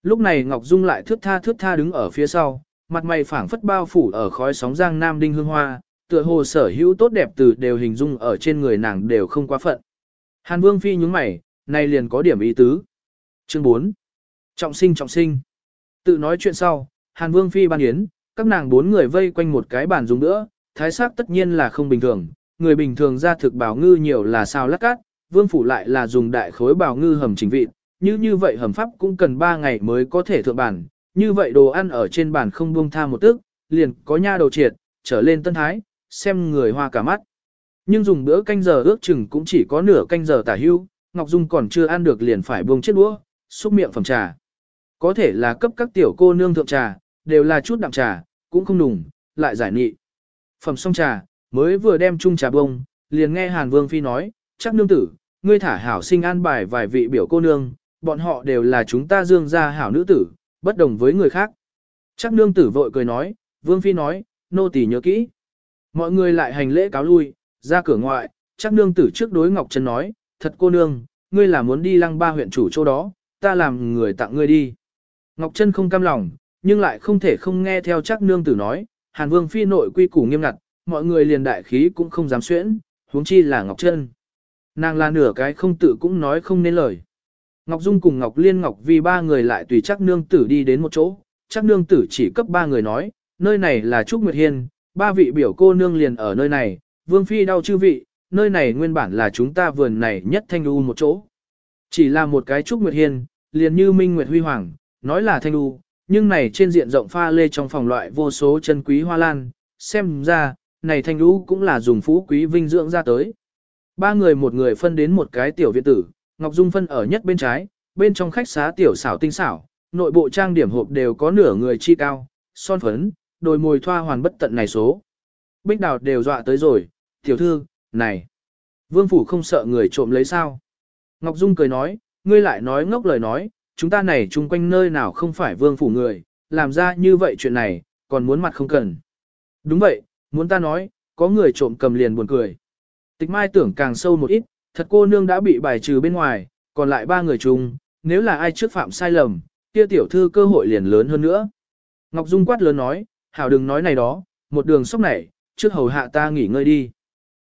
Lúc này Ngọc Dung lại thước tha thước tha đứng ở phía sau, mặt mày phảng phất bao phủ ở khói sóng giang nam đinh hương hoa, tựa hồ sở hữu tốt đẹp từ đều hình dung ở trên người nàng đều không quá phận. Hàn Vương Phi nhúng mày, này liền có điểm ý tứ. Chương 4. Trọng sinh trọng sinh. Tự nói chuyện sau, Hàn Vương Phi ban yến, các nàng bốn người vây quanh một cái bàn dùng nữa, thái sắc tất nhiên là không bình thường, người bình thường ra thực bảo ngư nhiều là sao lắc cát, vương phủ lại là dùng đại khối bảo ngư hầm chính vị, như như vậy hầm pháp cũng cần 3 ngày mới có thể thượng bản, như vậy đồ ăn ở trên bàn không buông tha một tức, liền có nha đầu triệt, trở lên tân thái, xem người hoa cả mắt. Nhưng dùng bữa canh giờ ước chừng cũng chỉ có nửa canh giờ tả hưu, Ngọc Dung còn chưa ăn được liền phải buông chiếc đũa, xúc miệng phẩm trà. Có thể là cấp các tiểu cô nương thượng trà, đều là chút đậm trà, cũng không nùng, lại giải nị. Phẩm xong trà, mới vừa đem chung trà bông, liền nghe Hàn Vương Phi nói, chắc nương tử, ngươi thả hảo sinh an bài vài vị biểu cô nương, bọn họ đều là chúng ta dương gia hảo nữ tử, bất đồng với người khác. Chắc nương tử vội cười nói, Vương Phi nói, nô tỳ nhớ kỹ. Mọi người lại hành lễ cáo lui, ra cửa ngoại, chắc nương tử trước đối Ngọc Trân nói, thật cô nương, ngươi là muốn đi lăng ba huyện chủ chỗ đó, ta làm người tặng ngươi đi. Ngọc Trân không cam lòng, nhưng lại không thể không nghe theo chắc nương tử nói, Hàn Vương Phi nội quy củ nghiêm ngặt, mọi người liền đại khí cũng không dám xuyễn, huống chi là Ngọc Trân. Nàng là nửa cái không tự cũng nói không nên lời. Ngọc Dung cùng Ngọc Liên Ngọc vì ba người lại tùy chắc nương tử đi đến một chỗ, chắc nương tử chỉ cấp ba người nói, nơi này là Trúc Nguyệt Hiên, ba vị biểu cô nương liền ở nơi này, Vương Phi đau chư vị, nơi này nguyên bản là chúng ta vườn này nhất thanh đu một chỗ. Chỉ là một cái Trúc Nguyệt Hiên, liền như Minh Nguyệt Huy Hoàng, nói là thanh đu, nhưng này trên diện rộng pha lê trong phòng loại vô số chân quý hoa lan, xem ra, này thanh đu cũng là dùng phú quý vinh dưỡng ra tới. Ba người một người phân đến một cái tiểu viện tử, Ngọc Dung phân ở nhất bên trái, bên trong khách xá tiểu xảo tinh xảo, nội bộ trang điểm hộp đều có nửa người chi cao, son phấn, đôi môi thoa hoàn bất tận này số. Bích đào đều dọa tới rồi, tiểu thư, này, vương phủ không sợ người trộm lấy sao. Ngọc Dung cười nói, ngươi lại nói ngốc lời nói, chúng ta này chung quanh nơi nào không phải vương phủ người, làm ra như vậy chuyện này, còn muốn mặt không cần. Đúng vậy, muốn ta nói, có người trộm cầm liền buồn cười. Tịch mai tưởng càng sâu một ít, thật cô nương đã bị bài trừ bên ngoài, còn lại ba người chung, nếu là ai trước phạm sai lầm, kia tiểu thư cơ hội liền lớn hơn nữa. Ngọc Dung quát lớn nói, hảo đừng nói này đó, một đường sốc này, trước hầu hạ ta nghỉ ngơi đi.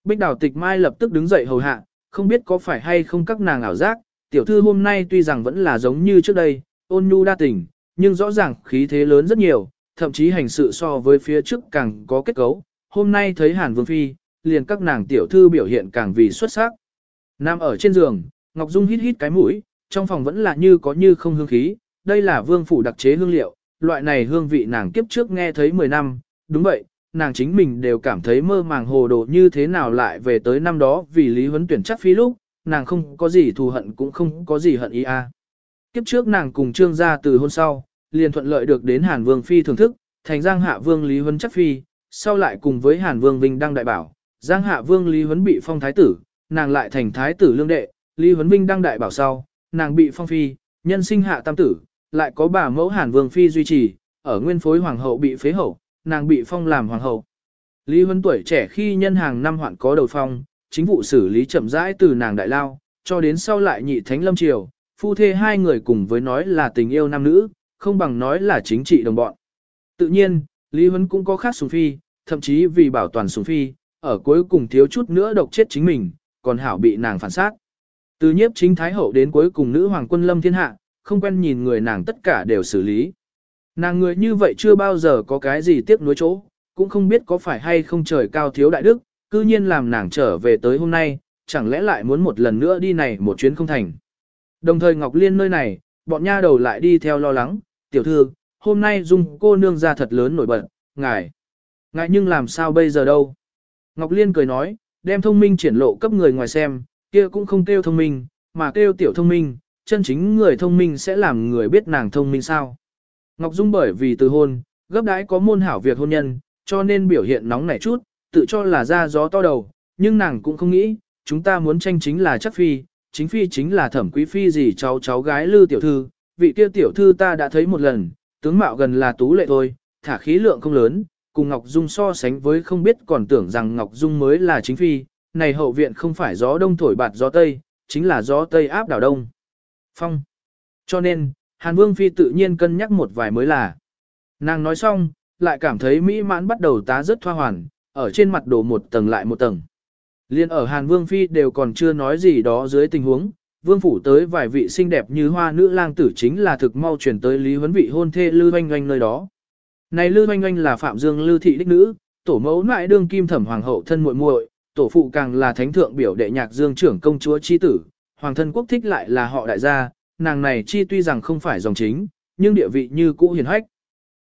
Bích đào tịch mai lập tức đứng dậy hầu hạ, không biết có phải hay không các nàng ảo giác, tiểu thư hôm nay tuy rằng vẫn là giống như trước đây, ôn nhu đa tình, nhưng rõ ràng khí thế lớn rất nhiều, thậm chí hành sự so với phía trước càng có kết cấu. Hôm nay thấy Hàn Vương Phi, liền các nàng tiểu thư biểu hiện càng vì xuất sắc. Nam ở trên giường, Ngọc Dung hít hít cái mũi, trong phòng vẫn là như có như không hương khí, đây là vương phủ đặc chế hương liệu, loại này hương vị nàng kiếp trước nghe thấy 10 năm, đúng vậy, nàng chính mình đều cảm thấy mơ màng hồ đồ như thế nào lại về tới năm đó vì Lý Huấn tuyển chắc phi lúc, nàng không có gì thù hận cũng không có gì hận ý a. À. Kiếp trước nàng cùng trương gia từ hôn sau, liền thuận lợi được đến Hàn Vương Phi thưởng thức, thành Giang Hạ Vương Lý Huấn chắc phi, sau lại cùng với Hàn Vương Vinh đăng đại bảo, Giang Hạ Vương Lý Huấn bị phong thái tử, nàng lại thành thái tử lương đệ, Lý Huấn Vinh đăng đại bảo sau, nàng bị phong phi, nhân sinh hạ tam tử, lại có bà mẫu Hàn Vương Phi duy trì, ở nguyên phối hoàng hậu bị phế hậu, nàng bị phong làm hoàng hậu. Lý Huân tuổi trẻ khi nhân hàng năm hoạn có đầu phong, chính vụ xử lý chậm rãi từ nàng đại lao, cho đến sau lại nhị thánh lâm triều, phu thê hai người cùng với nói là tình yêu nam nữ, không bằng nói là chính trị đồng bọn. Tự nhiên, Lý Huân cũng có khác sùng phi, thậm chí vì bảo toàn sùng phi, ở cuối cùng thiếu chút nữa độc chết chính mình, còn hảo bị nàng phản sát. Từ nhiếp chính thái hậu đến cuối cùng nữ hoàng quân lâm thiên hạ, không quen nhìn người nàng tất cả đều xử lý. Nàng người như vậy chưa bao giờ có cái gì tiếc nuối chỗ, cũng không biết có phải hay không trời cao thiếu đại đức, cư nhiên làm nàng trở về tới hôm nay, chẳng lẽ lại muốn một lần nữa đi này một chuyến không thành. Đồng thời Ngọc Liên nơi này, bọn nha đầu lại đi theo lo lắng, tiểu thư, hôm nay dung cô nương ra thật lớn nổi bật, ngài. Ngài nhưng làm sao bây giờ đâu? Ngọc Liên cười nói, đem thông minh triển lộ cấp người ngoài xem, kia cũng không kêu thông minh, mà kêu tiểu thông minh, chân chính người thông minh sẽ làm người biết nàng thông minh sao. Ngọc Dung bởi vì từ hôn, gấp đãi có môn hảo việc hôn nhân, cho nên biểu hiện nóng nảy chút, tự cho là ra gió to đầu, nhưng nàng cũng không nghĩ, chúng ta muốn tranh chính là chắc phi, chính phi chính là thẩm quý phi gì cháu cháu gái lư tiểu thư, vị kia tiểu thư ta đã thấy một lần, tướng mạo gần là tú lệ thôi, thả khí lượng không lớn, cùng Ngọc Dung so sánh với không biết còn tưởng rằng Ngọc Dung mới là chính phi, này hậu viện không phải gió đông thổi bạt gió tây, chính là gió tây áp đảo đông. Phong. Cho nên, Hàn Vương Phi tự nhiên cân nhắc một vài mới là. Nàng nói xong, lại cảm thấy mỹ mãn bắt đầu tá rất thoa hoàn, ở trên mặt đổ một tầng lại một tầng. Liên ở Hàn Vương Phi đều còn chưa nói gì đó dưới tình huống, Vương Phủ tới vài vị xinh đẹp như hoa nữ lang tử chính là thực mau chuyển tới Lý Huấn vị hôn thê Lư Oanh Oanh nơi đó. Này Lư Oanh Oanh là Phạm Dương Lư Thị Đích Nữ, tổ mẫu ngoại đương kim thẩm hoàng hậu thân muội muội, tổ phụ càng là thánh thượng biểu đệ nhạc Dương trưởng công chúa chi tử, hoàng thân quốc thích lại là họ đại gia, nàng này chi tuy rằng không phải dòng chính, nhưng địa vị như cũ hiền hách.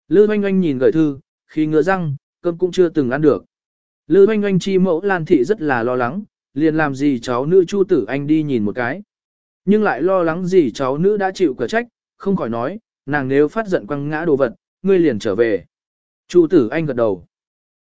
Lư Oanh Oanh nhìn gửi thư, khi ngựa răng, cơm cũng chưa từng ăn được. Lư Oanh Oanh chi mẫu Lan Thị rất là lo lắng, liền làm gì cháu nữ Chu Tử Anh đi nhìn một cái. Nhưng lại lo lắng gì cháu nữ đã chịu cửa trách, không khỏi nói, nàng nếu phát giận quăng ngã đồ vật, ngươi liền trở về. Chu Tử Anh gật đầu.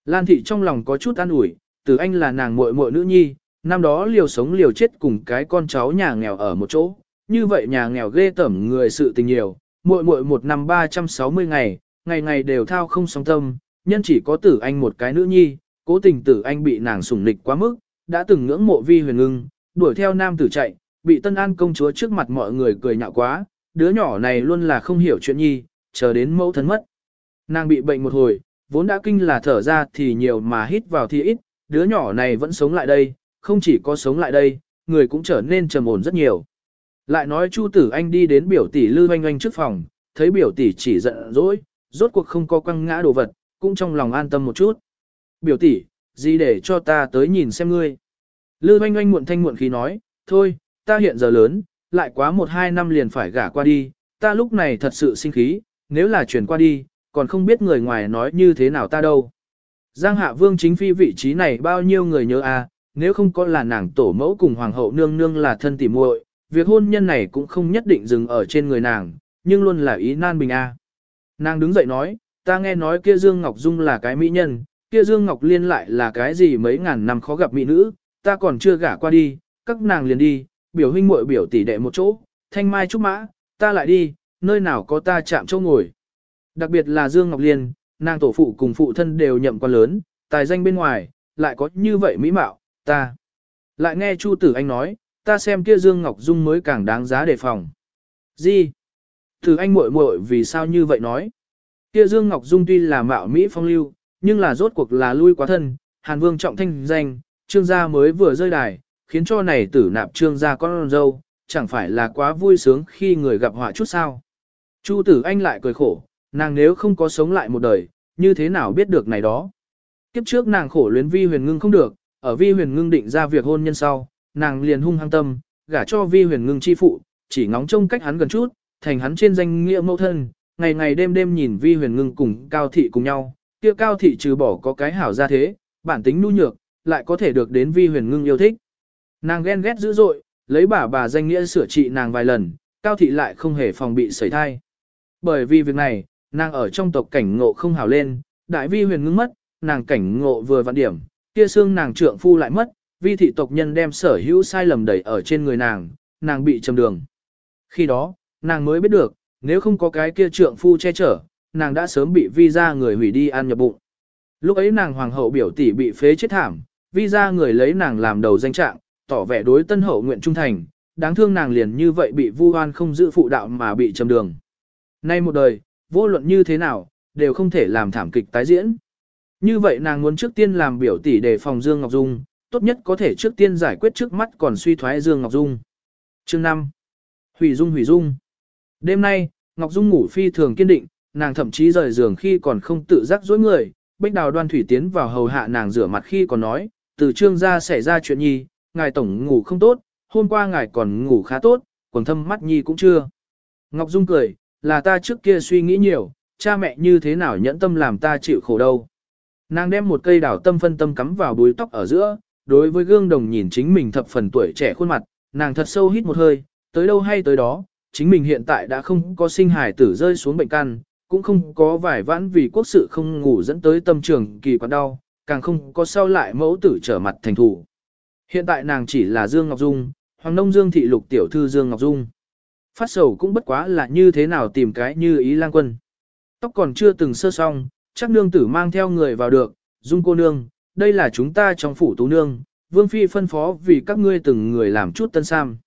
Lan Thị trong lòng có chút an ủi, Tử Anh là nàng muội muội nữ nhi, năm đó liều sống liều chết cùng cái con cháu nhà nghèo ở một chỗ, như vậy nhà nghèo ghê tởm người sự tình nhiều, muội muội một năm 360 ngày, ngày ngày đều thao không song tâm, nhân chỉ có tử anh một cái nữ nhi, cố tình tử anh bị nàng sủng nịch quá mức, đã từng ngưỡng mộ vi huyền ngưng, đuổi theo nam tử chạy, bị tân an công chúa trước mặt mọi người cười nhạo quá, đứa nhỏ này luôn là không hiểu chuyện nhi, chờ đến mẫu thân mất. Nàng bị bệnh một hồi, vốn đã kinh là thở ra thì nhiều mà hít vào thì ít, đứa nhỏ này vẫn sống lại đây, không chỉ có sống lại đây, người cũng trở nên trầm ổn rất nhiều. Lại nói Chu Tử Anh đi đến biểu tỷ Lư Oanh Oanh trước phòng, thấy biểu tỷ chỉ giận dỗi, rốt cuộc không có quăng ngã đồ vật, cũng trong lòng an tâm một chút. Biểu tỷ, gì để cho ta tới nhìn xem ngươi. Lư Oanh Oanh muộn thanh muộn khí nói, thôi, ta hiện giờ lớn, lại quá một hai năm liền phải gả qua đi, ta lúc này thật sự sinh khí, nếu là chuyển qua đi, còn không biết người ngoài nói như thế nào ta đâu. Giang Hạ Vương chính phi vị trí này bao nhiêu người nhớ a, à, nếu không có là nàng tổ mẫu cùng hoàng hậu nương nương là thân tỉ muội, việc hôn nhân này cũng không nhất định dừng ở trên người nàng, nhưng luôn là ý nan bình a. Nàng đứng dậy nói, ta nghe nói kia Dương Ngọc Dung là cái mỹ nhân, kia Dương Ngọc Liên lại là cái gì mấy ngàn năm khó gặp mỹ nữ, ta còn chưa gả qua đi, các nàng liền đi, biểu huynh muội biểu tỷ đệ một chỗ, thanh mai trúc mã, ta lại đi, nơi nào có ta chạm chỗ ngồi. Đặc biệt là Dương Ngọc Liên, nàng tổ phụ cùng phụ thân đều nhậm quan lớn, tài danh bên ngoài, lại có như vậy mỹ mạo, ta. Lại nghe Chu Tử Anh nói, ta xem kia Dương Ngọc Dung mới càng đáng giá đề phòng. Gì? Thử anh muội muội vì sao như vậy nói? Kia Dương Ngọc Dung tuy là mạo Mỹ phong lưu, nhưng là rốt cuộc là lui quá thân, Hàn Vương trọng thanh danh, trương gia mới vừa rơi đài, khiến cho này tử nạp trương gia con dâu, chẳng phải là quá vui sướng khi người gặp họa chút sao. Chu tử anh lại cười khổ, nàng nếu không có sống lại một đời, như thế nào biết được này đó. Kiếp trước nàng khổ luyến vi huyền ngưng không được, ở vi huyền ngưng định ra việc hôn nhân sau, nàng liền hung hăng tâm, gả cho vi huyền ngưng chi phụ, chỉ ngóng trông cách hắn gần chút, thành hắn trên danh nghĩa mẫu thân, ngày ngày đêm đêm nhìn vi huyền ngưng cùng cao thị cùng nhau, kia cao thị trừ bỏ có cái hảo ra thế, bản tính nhu nhược, lại có thể được đến vi huyền ngưng yêu thích. Nàng ghen ghét dữ dội, lấy bà bà danh nghĩa sửa trị nàng vài lần, cao thị lại không hề phòng bị sẩy thai. Bởi vì việc này, nàng ở trong tộc cảnh ngộ không hảo lên, đại vi huyền ngưng mất, nàng cảnh ngộ vừa vạn điểm, kia xương nàng trượng phu lại mất, vi thị tộc nhân đem sở hữu sai lầm đẩy ở trên người nàng, nàng bị trầm đường. Khi đó, nàng mới biết được, nếu không có cái kia trượng phu che chở, nàng đã sớm bị vi ra người hủy đi ăn nhập bụng. Lúc ấy nàng hoàng hậu biểu tỷ bị phế chết thảm, vi ra người lấy nàng làm đầu danh trạng, tỏ vẻ đối tân hậu nguyện trung thành, đáng thương nàng liền như vậy bị vu oan không giữ phụ đạo mà bị trầm đường. Nay một đời, vô luận như thế nào, đều không thể làm thảm kịch tái diễn. Như vậy nàng muốn trước tiên làm biểu tỷ để phòng Dương Ngọc Dung, tốt nhất có thể trước tiên giải quyết trước mắt còn suy thoái Dương Ngọc Dung. Chương 5. Hủy Dung Hủy Dung Đêm nay, Ngọc Dung ngủ phi thường kiên định, nàng thậm chí rời giường khi còn không tự giác dối người, Bích Đào Đoan Thủy tiến vào hầu hạ nàng rửa mặt khi còn nói, từ trương gia xảy ra chuyện nhi, ngài tổng ngủ không tốt, hôm qua ngài còn ngủ khá tốt, quần thâm mắt nhi cũng chưa. Ngọc Dung cười, là ta trước kia suy nghĩ nhiều, cha mẹ như thế nào nhẫn tâm làm ta chịu khổ đâu. Nàng đem một cây đào tâm phân tâm cắm vào búi tóc ở giữa, đối với gương đồng nhìn chính mình thập phần tuổi trẻ khuôn mặt, nàng thật sâu hít một hơi, tới đâu hay tới đó, chính mình hiện tại đã không có sinh hài tử rơi xuống bệnh căn, cũng không có vài vãn vì quốc sự không ngủ dẫn tới tâm trường kỳ quặn đau, càng không có sau lại mẫu tử trở mặt thành thủ. Hiện tại nàng chỉ là Dương Ngọc Dung, Hoàng Nông Dương Thị Lục Tiểu Thư Dương Ngọc Dung. Phát sầu cũng bất quá là như thế nào tìm cái như ý lang quân. Tóc còn chưa từng sơ xong, chắc nương tử mang theo người vào được, dung cô nương, đây là chúng ta trong phủ tú nương, vương phi phân phó vì các ngươi từng người làm chút tân sam.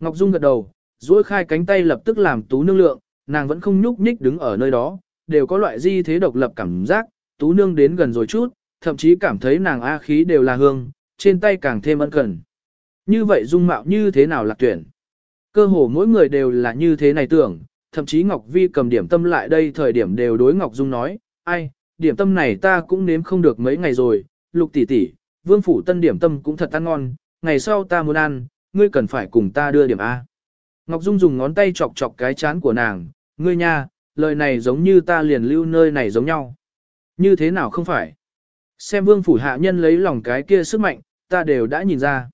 Ngọc Dung gật đầu, duỗi khai cánh tay lập tức làm tú nương lượng, nàng vẫn không nhúc nhích đứng ở nơi đó, đều có loại di thế độc lập cảm giác, tú nương đến gần rồi chút, thậm chí cảm thấy nàng a khí đều là hương, trên tay càng thêm ân cần. Như vậy dung mạo như thế nào lạc tuyển? Cơ hồ mỗi người đều là như thế này tưởng, thậm chí Ngọc Vi cầm điểm tâm lại đây thời điểm đều đối Ngọc Dung nói, ai, điểm tâm này ta cũng nếm không được mấy ngày rồi, lục tỷ tỷ, vương phủ tân điểm tâm cũng thật ăn ngon, ngày sau ta muốn ăn, ngươi cần phải cùng ta đưa điểm A. Ngọc Dung dùng ngón tay chọc chọc cái chán của nàng, ngươi nha, lời này giống như ta liền lưu nơi này giống nhau. Như thế nào không phải? Xem vương phủ hạ nhân lấy lòng cái kia sức mạnh, ta đều đã nhìn ra.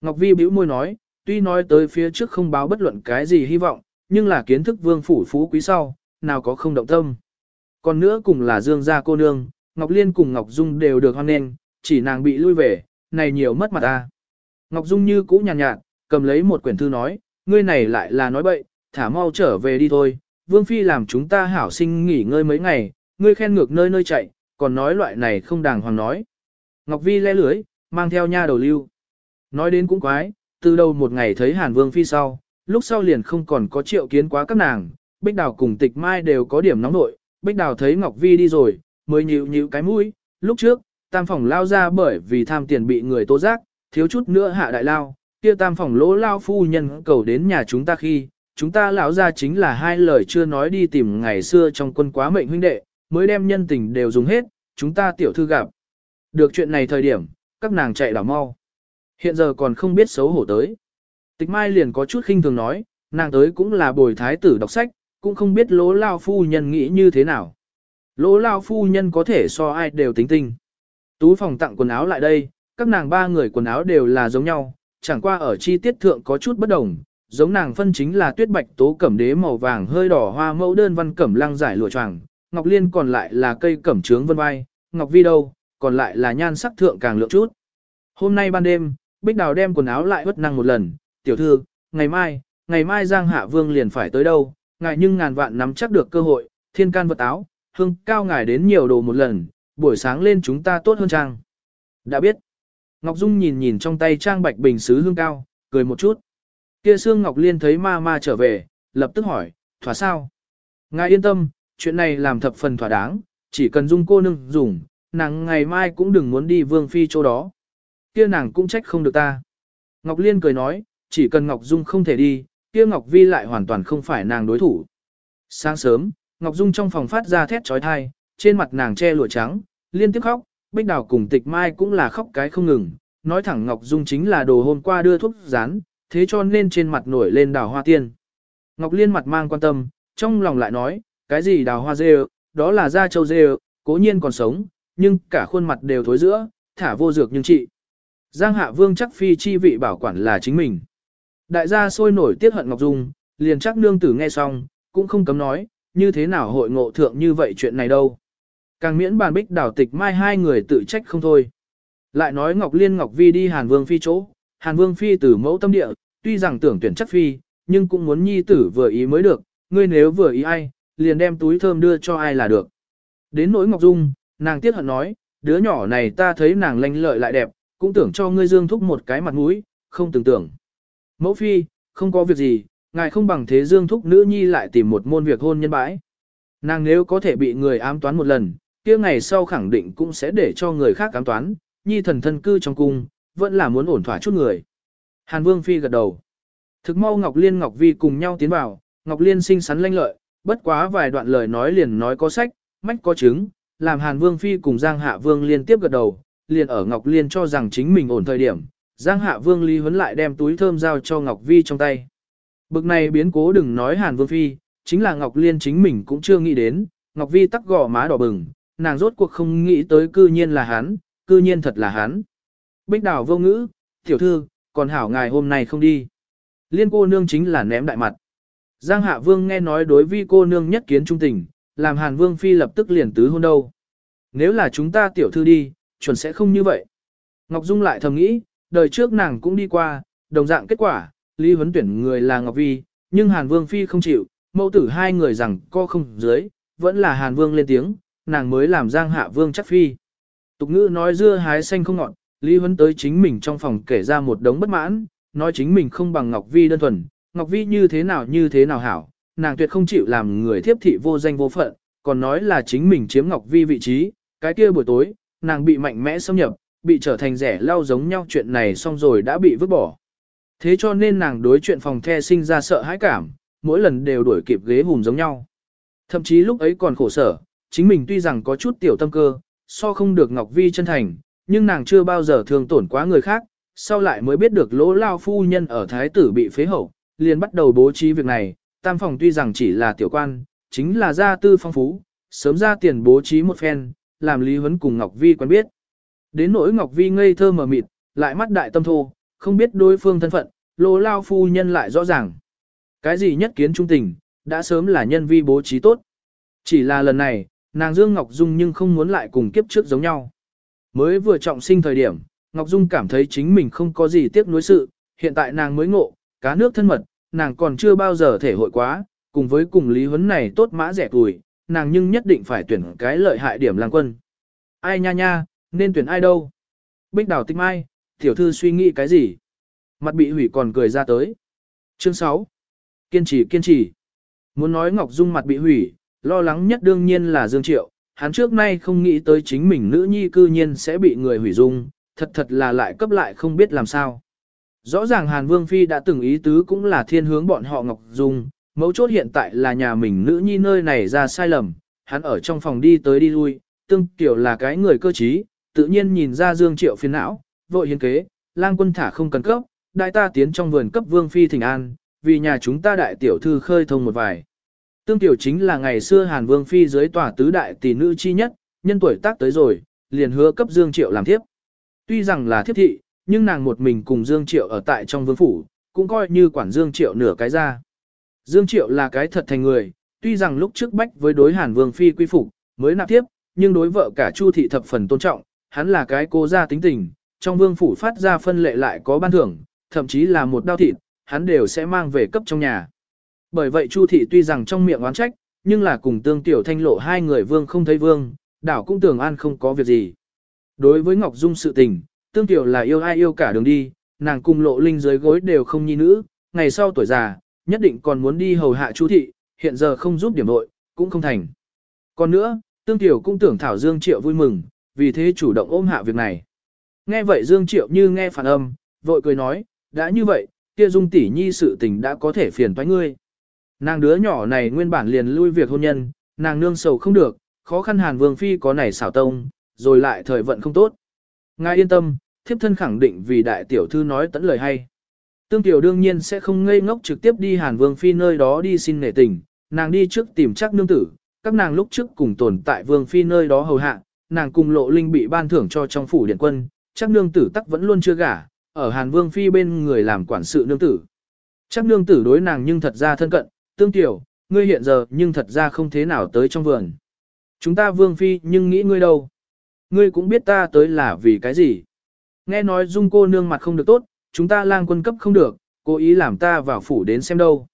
Ngọc Vi bĩu môi nói, tuy nói tới phía trước không báo bất luận cái gì hy vọng, nhưng là kiến thức vương phủ phú quý sau, nào có không động tâm. Còn nữa cùng là dương gia cô nương, Ngọc Liên cùng Ngọc Dung đều được hoan nghênh, chỉ nàng bị lui về, này nhiều mất mặt ta. Ngọc Dung như cũ nhàn nhạt, nhạt, cầm lấy một quyển thư nói, ngươi này lại là nói bậy, thả mau trở về đi thôi, Vương Phi làm chúng ta hảo sinh nghỉ ngơi mấy ngày, ngươi khen ngược nơi nơi chạy, còn nói loại này không đàng hoàng nói. Ngọc Vi le lưới, mang theo nha đầu lưu. Nói đến cũng quái, từ đầu một ngày thấy Hàn Vương Phi sau, lúc sau liền không còn có triệu kiến quá các nàng, Bích Đào cùng Tịch Mai đều có điểm nóng nội, Bích Đào thấy Ngọc Vi đi rồi, mới nhịu nhịu cái mũi, lúc trước, tam phòng lao ra bởi vì tham tiền bị người tố giác, thiếu chút nữa hạ đại lao, kia tam phòng lỗ lao phu nhân cầu đến nhà chúng ta khi, chúng ta lão ra chính là hai lời chưa nói đi tìm ngày xưa trong quân quá mệnh huynh đệ, mới đem nhân tình đều dùng hết, chúng ta tiểu thư gặp. Được chuyện này thời điểm, các nàng chạy đảo mau. Hiện giờ còn không biết xấu hổ tới. Tịch Mai liền có chút khinh thường nói, nàng tới cũng là bồi thái tử đọc sách, cũng không biết lỗ lao phu nhân nghĩ như thế nào. Lỗ lao phu nhân có thể so ai đều tính tinh. Tú phòng tặng quần áo lại đây, các nàng ba người quần áo đều là giống nhau, chẳng qua ở chi tiết thượng có chút bất đồng. Giống nàng phân chính là tuyết bạch tố cẩm đế màu vàng hơi đỏ hoa mẫu đơn văn cẩm lăng giải lụa choàng, Ngọc Liên còn lại là cây cẩm trướng vân vai, Ngọc Vi đâu, còn lại là nhan sắc thượng càng lượng chút. Hôm nay ban đêm, Bích Đào đem quần áo lại bất năng một lần, tiểu thư, ngày mai, ngày mai Giang Hạ Vương liền phải tới đâu, ngài nhưng ngàn vạn nắm chắc được cơ hội, thiên can vật áo, hương cao ngài đến nhiều đồ một lần, buổi sáng lên chúng ta tốt hơn trang. Đã biết. Ngọc Dung nhìn nhìn trong tay trang bạch bình sứ hương cao, cười một chút. Kia Sương Ngọc Liên thấy ma ma trở về, lập tức hỏi, thỏa sao? Ngài yên tâm, chuyện này làm thập phần thỏa đáng, chỉ cần Dung cô nương dùng, nàng ngày mai cũng đừng muốn đi vương phi chỗ đó. Kia nàng cũng trách không được ta. Ngọc Liên cười nói, chỉ cần Ngọc Dung không thể đi, kia Ngọc Vi lại hoàn toàn không phải nàng đối thủ. Sáng sớm, Ngọc Dung trong phòng phát ra thét trói thai, trên mặt nàng che lụa trắng, liên tiếp khóc, Bích Đào cùng Tịch Mai cũng là khóc cái không ngừng, nói thẳng Ngọc Dung chính là đồ hôm qua đưa thuốc rán, thế cho nên trên mặt nổi lên đào hoa tiên. Ngọc Liên mặt mang quan tâm, trong lòng lại nói, cái gì đào hoa dê, đó là da châu dê, cố nhiên còn sống, nhưng cả khuôn mặt đều thối giữa, thả vô dược nhưng trị. Giang Hạ Vương chắc phi chi vị bảo quản là chính mình. Đại gia sôi nổi tiết hận Ngọc Dung, liền chắc nương tử nghe xong, cũng không cấm nói, như thế nào hội ngộ thượng như vậy chuyện này đâu. Càng miễn bàn bích đảo tịch mai hai người tự trách không thôi. Lại nói Ngọc Liên Ngọc Vi đi Hàn Vương Phi chỗ, Hàn Vương Phi từ mẫu tâm địa, tuy rằng tưởng tuyển chắc Phi, nhưng cũng muốn nhi tử vừa ý mới được, ngươi nếu vừa ý ai, liền đem túi thơm đưa cho ai là được. Đến nỗi Ngọc Dung, nàng tiếc hận nói, đứa nhỏ này ta thấy nàng lanh lợi lại đẹp, cũng tưởng cho ngươi dương thúc một cái mặt mũi, không tưởng tưởng. Mẫu Phi, không có việc gì, ngài không bằng thế dương thúc nữ nhi lại tìm một môn việc hôn nhân bãi. Nàng nếu có thể bị người ám toán một lần, kia ngày sau khẳng định cũng sẽ để cho người khác ám toán, nhi thần thân cư trong cung, vẫn là muốn ổn thỏa chút người. Hàn Vương Phi gật đầu. Thực mau Ngọc Liên Ngọc Vi cùng nhau tiến vào, Ngọc Liên xinh xắn lanh lợi, bất quá vài đoạn lời nói liền nói có sách, mách có chứng, làm Hàn Vương Phi cùng Giang Hạ Vương liên tiếp gật đầu, liền ở Ngọc Liên cho rằng chính mình ổn thời điểm. Giang Hạ Vương Lý Huấn lại đem túi thơm giao cho Ngọc Vi trong tay. Bực này biến cố đừng nói Hàn Vương Phi, chính là Ngọc Liên chính mình cũng chưa nghĩ đến, Ngọc Vi tắc gò má đỏ bừng, nàng rốt cuộc không nghĩ tới cư nhiên là hắn, cư nhiên thật là hắn. Bích đảo vô ngữ, tiểu thư, còn hảo ngài hôm nay không đi. Liên cô nương chính là ném đại mặt. Giang Hạ Vương nghe nói đối vi cô nương nhất kiến trung tình, làm Hàn Vương Phi lập tức liền tứ hôn đâu. Nếu là chúng ta tiểu thư đi, chuẩn sẽ không như vậy. Ngọc Dung lại thầm nghĩ, đời trước nàng cũng đi qua, đồng dạng kết quả, Lý Huấn tuyển người là Ngọc Vi, nhưng Hàn Vương Phi không chịu, mẫu tử hai người rằng co không dưới, vẫn là Hàn Vương lên tiếng, nàng mới làm Giang Hạ Vương chắc Phi. Tục ngữ nói dưa hái xanh không ngọt, Lý Huấn tới chính mình trong phòng kể ra một đống bất mãn, nói chính mình không bằng Ngọc Vi đơn thuần, Ngọc Vi như thế nào như thế nào hảo, nàng tuyệt không chịu làm người thiếp thị vô danh vô phận, còn nói là chính mình chiếm Ngọc Vi vị trí, cái kia buổi tối, nàng bị mạnh mẽ xâm nhập, bị trở thành rẻ lao giống nhau chuyện này xong rồi đã bị vứt bỏ. Thế cho nên nàng đối chuyện phòng the sinh ra sợ hãi cảm, mỗi lần đều đuổi kịp ghế hùm giống nhau. Thậm chí lúc ấy còn khổ sở, chính mình tuy rằng có chút tiểu tâm cơ, so không được Ngọc Vi chân thành, nhưng nàng chưa bao giờ thường tổn quá người khác, sau lại mới biết được lỗ lao phu nhân ở thái tử bị phế hậu, liền bắt đầu bố trí việc này, tam phòng tuy rằng chỉ là tiểu quan, chính là gia tư phong phú, sớm ra tiền bố trí một phen, làm Lý Huấn cùng Ngọc Vi quen biết. Đến nỗi Ngọc Vi ngây thơ mờ mịt, lại mắt đại tâm thô, không biết đối phương thân phận, lỗ lao phu nhân lại rõ ràng. Cái gì nhất kiến trung tình, đã sớm là nhân vi bố trí tốt. Chỉ là lần này, nàng Dương Ngọc Dung nhưng không muốn lại cùng kiếp trước giống nhau. Mới vừa trọng sinh thời điểm, Ngọc Dung cảm thấy chính mình không có gì tiếc nuối sự, hiện tại nàng mới ngộ, cá nước thân mật, nàng còn chưa bao giờ thể hội quá, cùng với cùng Lý Huấn này tốt mã rẻ tuổi, nàng nhưng nhất định phải tuyển cái lợi hại điểm lang quân. Ai nha nha, nên tuyển ai đâu? Bích đảo tinh mai, tiểu thư suy nghĩ cái gì? Mặt bị hủy còn cười ra tới. Chương 6. Kiên trì kiên trì. Muốn nói Ngọc Dung mặt bị hủy, lo lắng nhất đương nhiên là Dương Triệu, hắn trước nay không nghĩ tới chính mình nữ nhi cư nhiên sẽ bị người hủy dung, thật thật là lại cấp lại không biết làm sao. Rõ ràng Hàn Vương Phi đã từng ý tứ cũng là thiên hướng bọn họ Ngọc Dung, mấu chốt hiện tại là nhà mình nữ nhi nơi này ra sai lầm, hắn ở trong phòng đi tới đi lui, tương kiểu là cái người cơ trí, tự nhiên nhìn ra Dương Triệu phiền não, vội hiến kế, lang quân thả không cần cấp, đại ta tiến trong vườn cấp Vương Phi thỉnh an, vì nhà chúng ta đại tiểu thư khơi thông một vài. Tương tiểu chính là ngày xưa Hàn Vương Phi dưới tòa tứ đại tỷ nữ chi nhất, nhân tuổi tác tới rồi, liền hứa cấp Dương Triệu làm thiếp. Tuy rằng là thiếp thị, nhưng nàng một mình cùng Dương Triệu ở tại trong vương phủ, cũng coi như quản Dương Triệu nửa cái ra. Dương Triệu là cái thật thành người, tuy rằng lúc trước bách với đối Hàn Vương Phi quy phục, mới nạp thiếp, nhưng đối vợ cả Chu thị thập phần tôn trọng, hắn là cái cô gia tính tình, trong vương phủ phát ra phân lệ lại có ban thưởng, thậm chí là một đao thịt, hắn đều sẽ mang về cấp trong nhà. Bởi vậy Chu thị tuy rằng trong miệng oán trách, nhưng là cùng tương tiểu thanh lộ hai người vương không thấy vương, đảo cũng tưởng an không có việc gì. Đối với Ngọc Dung sự tình, tương tiểu là yêu ai yêu cả đường đi, nàng cùng lộ linh dưới gối đều không nhi nữ, ngày sau tuổi già, nhất định còn muốn đi hầu hạ Chu thị, hiện giờ không giúp điểm đội, cũng không thành. Còn nữa, tương tiểu cũng tưởng thảo Dương Triệu vui mừng, vì thế chủ động ôm hạ việc này. Nghe vậy Dương Triệu như nghe phản âm, vội cười nói, đã như vậy, kia dung tỷ nhi sự tình đã có thể phiền toái ngươi. Nàng đứa nhỏ này nguyên bản liền lui việc hôn nhân, nàng nương sầu không được, khó khăn hàn vương phi có này xảo tông, rồi lại thời vận không tốt. Ngài yên tâm, thiếp thân khẳng định vì đại tiểu thư nói tẫn lời hay. Tương tiểu đương nhiên sẽ không ngây ngốc trực tiếp đi hàn vương phi nơi đó đi xin nể tình, nàng đi trước tìm chắc nương tử, các nàng lúc trước cùng tồn tại vương phi nơi đó hầu hạ, nàng cùng lộ linh bị ban thưởng cho trong phủ điện quân, chắc nương tử tắc vẫn luôn chưa gả, ở hàn vương phi bên người làm quản sự nương tử. Chắc nương tử đối nàng nhưng thật ra thân cận, tương tiểu, ngươi hiện giờ nhưng thật ra không thế nào tới trong vườn. Chúng ta vương phi nhưng nghĩ ngươi đâu. Ngươi cũng biết ta tới là vì cái gì. Nghe nói dung cô nương mặt không được tốt, chúng ta lang quân cấp không được, cố ý làm ta vào phủ đến xem đâu.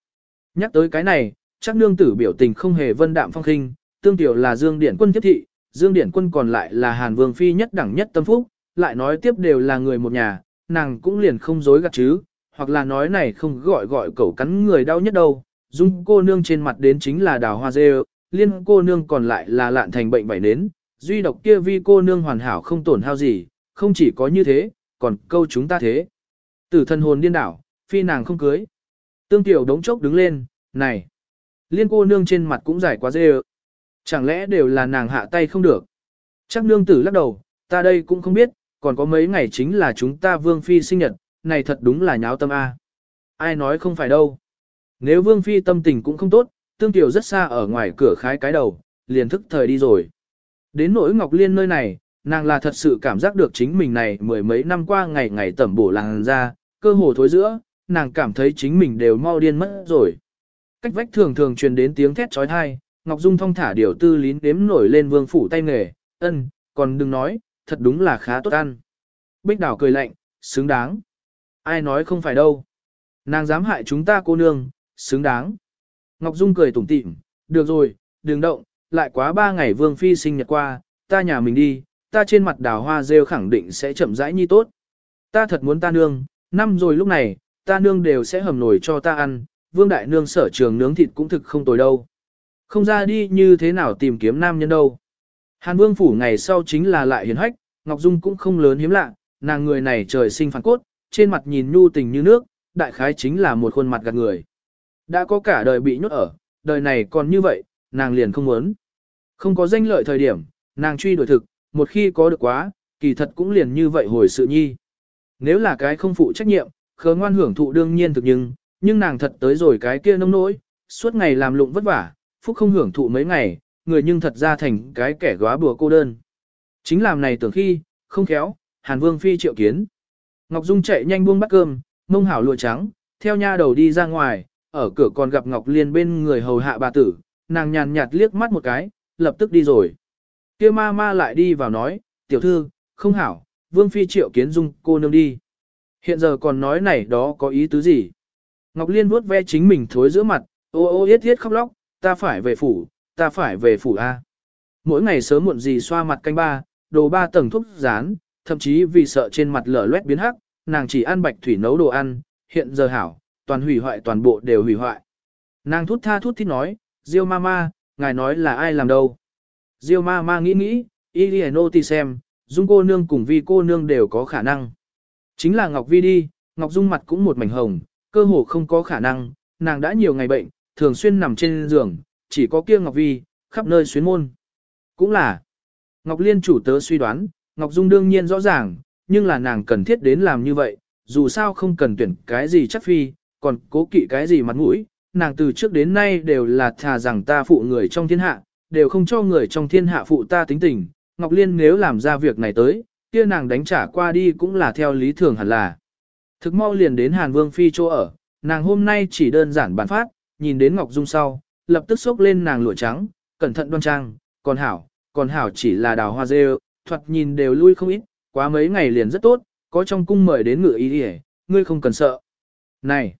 Nhắc tới cái này, chắc nương tử biểu tình không hề vân đạm phong khinh, tương tiểu là dương điển quân tiếp thị, dương điển quân còn lại là hàn vương phi nhất đẳng nhất tâm phúc, lại nói tiếp đều là người một nhà, nàng cũng liền không dối gạt chứ, hoặc là nói này không gọi gọi cẩu cắn người đau nhất đâu, dung cô nương trên mặt đến chính là đào hoa dê, liên cô nương còn lại là lạn thành bệnh bảy nến, duy độc kia vi cô nương hoàn hảo không tổn hao gì, không chỉ có như thế, còn câu chúng ta thế. Tử thân hồn điên đảo, phi nàng không cưới. Tương tiểu đống chốc đứng lên, này, liên cô nương trên mặt cũng giải quá dê Chẳng lẽ đều là nàng hạ tay không được? Chắc nương tử lắc đầu, ta đây cũng không biết, còn có mấy ngày chính là chúng ta vương phi sinh nhật, này thật đúng là nháo tâm A. Ai nói không phải đâu. Nếu vương phi tâm tình cũng không tốt, tương tiểu rất xa ở ngoài cửa khái cái đầu, liền thức thời đi rồi. Đến nỗi Ngọc Liên nơi này, nàng là thật sự cảm giác được chính mình này mười mấy năm qua ngày ngày tẩm bổ làng ra, cơ hồ thối giữa, nàng cảm thấy chính mình đều mau điên mất rồi. Cách vách thường thường truyền đến tiếng thét trói thai, Ngọc Dung thong thả điều tư lín đếm nổi lên vương phủ tay nghề, ân, còn đừng nói, thật đúng là khá tốt ăn. Bích đảo cười lạnh, xứng đáng. Ai nói không phải đâu. Nàng dám hại chúng ta cô nương, Xứng đáng. Ngọc Dung cười tủm tỉm, được rồi, đừng động, lại quá ba ngày Vương Phi sinh nhật qua, ta nhà mình đi, ta trên mặt đào hoa rêu khẳng định sẽ chậm rãi nhi tốt. Ta thật muốn ta nương, năm rồi lúc này, ta nương đều sẽ hầm nổi cho ta ăn, Vương Đại Nương sở trường nướng thịt cũng thực không tồi đâu. Không ra đi như thế nào tìm kiếm nam nhân đâu. Hàn Vương phủ ngày sau chính là lại hiền hách, Ngọc Dung cũng không lớn hiếm lạ, nàng người này trời sinh phản cốt, trên mặt nhìn nhu tình như nước, đại khái chính là một khuôn mặt gạt người. Đã có cả đời bị nhốt ở, đời này còn như vậy, nàng liền không muốn. Không có danh lợi thời điểm, nàng truy đuổi thực, một khi có được quá, kỳ thật cũng liền như vậy hồi sự nhi. Nếu là cái không phụ trách nhiệm, khờ ngoan hưởng thụ đương nhiên thực nhưng, nhưng nàng thật tới rồi cái kia nông nỗi, suốt ngày làm lụng vất vả, phúc không hưởng thụ mấy ngày, người nhưng thật ra thành cái kẻ góa bùa cô đơn. Chính làm này tưởng khi, không khéo, Hàn Vương phi triệu kiến. Ngọc Dung chạy nhanh buông bát cơm, mông hảo lụa trắng, theo nha đầu đi ra ngoài, ở cửa còn gặp Ngọc Liên bên người hầu hạ bà tử, nàng nhàn nhạt liếc mắt một cái, lập tức đi rồi. Kia ma ma lại đi vào nói, tiểu thư, không hảo, Vương phi triệu kiến Dung cô nương đi. Hiện giờ còn nói này đó có ý tứ gì? Ngọc Liên vuốt ve chính mình thối giữa mặt, ô ô yết yết khóc lóc, ta phải về phủ, ta phải về phủ A. Mỗi ngày sớm muộn gì xoa mặt canh ba, đồ ba tầng thuốc rán, thậm chí vì sợ trên mặt lở loét biến hắc, nàng chỉ ăn bạch thủy nấu đồ ăn, hiện giờ hảo, toàn hủy hoại toàn bộ đều hủy hoại. Nàng thút tha thút thít nói, Diêu Mama, ngài nói là ai làm đâu? Diêu Mama nghĩ nghĩ, Iliano ti xem, Dung cô nương cùng Vi cô nương đều có khả năng. Chính là Ngọc Vi đi, Ngọc Dung mặt cũng một mảnh hồng, cơ hồ không có khả năng, nàng đã nhiều ngày bệnh, thường xuyên nằm trên giường, chỉ có kia Ngọc Vi, khắp nơi xuyến môn. Cũng là, Ngọc Liên chủ tớ suy đoán, Ngọc Dung đương nhiên rõ ràng, nhưng là nàng cần thiết đến làm như vậy, dù sao không cần tuyển cái gì chắc phi, còn cố kỵ cái gì mặt mũi, nàng từ trước đến nay đều là thà rằng ta phụ người trong thiên hạ, đều không cho người trong thiên hạ phụ ta tính tình, Ngọc Liên nếu làm ra việc này tới, kia nàng đánh trả qua đi cũng là theo lý thường hẳn là. Thực mau liền đến Hàn Vương Phi chỗ ở, nàng hôm nay chỉ đơn giản bản phát, nhìn đến Ngọc Dung sau, lập tức xốc lên nàng lụa trắng, cẩn thận đoan trang, còn hảo, còn hảo chỉ là đào hoa dê, thoạt nhìn đều lui không ít, quá mấy ngày liền rất tốt, có trong cung mời đến ngựa ý đi ngươi không cần sợ. Này,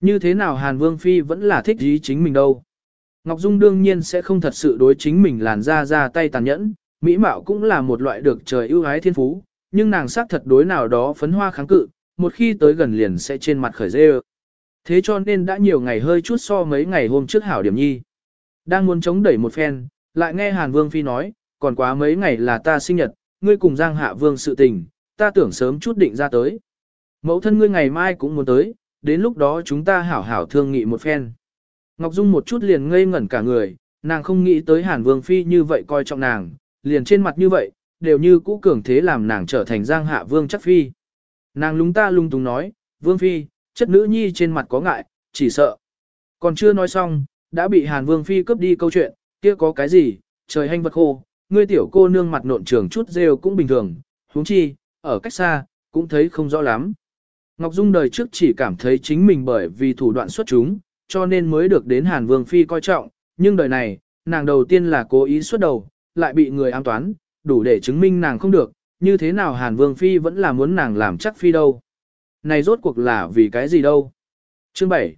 như thế nào Hàn Vương Phi vẫn là thích ý chính mình đâu. Ngọc Dung đương nhiên sẽ không thật sự đối chính mình làn ra ra tay tàn nhẫn, mỹ mạo cũng là một loại được trời ưu ái thiên phú, nhưng nàng xác thật đối nào đó phấn hoa kháng cự, một khi tới gần liền sẽ trên mặt khởi dê Thế cho nên đã nhiều ngày hơi chút so mấy ngày hôm trước hảo điểm nhi. Đang muốn chống đẩy một phen, lại nghe Hàn Vương Phi nói, còn quá mấy ngày là ta sinh nhật, ngươi cùng Giang Hạ Vương sự tình, ta tưởng sớm chút định ra tới. Mẫu thân ngươi ngày mai cũng muốn tới, đến lúc đó chúng ta hảo hảo thương nghị một phen. Ngọc Dung một chút liền ngây ngẩn cả người, nàng không nghĩ tới Hàn Vương Phi như vậy coi trọng nàng, liền trên mặt như vậy, đều như cũ cường thế làm nàng trở thành Giang Hạ Vương chắc Phi. Nàng lúng ta lung túng nói, Vương Phi, chất nữ nhi trên mặt có ngại, chỉ sợ. Còn chưa nói xong, đã bị Hàn Vương Phi cướp đi câu chuyện, kia có cái gì, trời hanh vật khô, ngươi tiểu cô nương mặt nộn trường chút rêu cũng bình thường, huống chi, ở cách xa, cũng thấy không rõ lắm. Ngọc Dung đời trước chỉ cảm thấy chính mình bởi vì thủ đoạn xuất chúng, cho nên mới được đến Hàn Vương Phi coi trọng, nhưng đời này, nàng đầu tiên là cố ý xuất đầu, lại bị người ám toán, đủ để chứng minh nàng không được, như thế nào Hàn Vương Phi vẫn là muốn nàng làm chắc Phi đâu. Này rốt cuộc là vì cái gì đâu. Chương 7.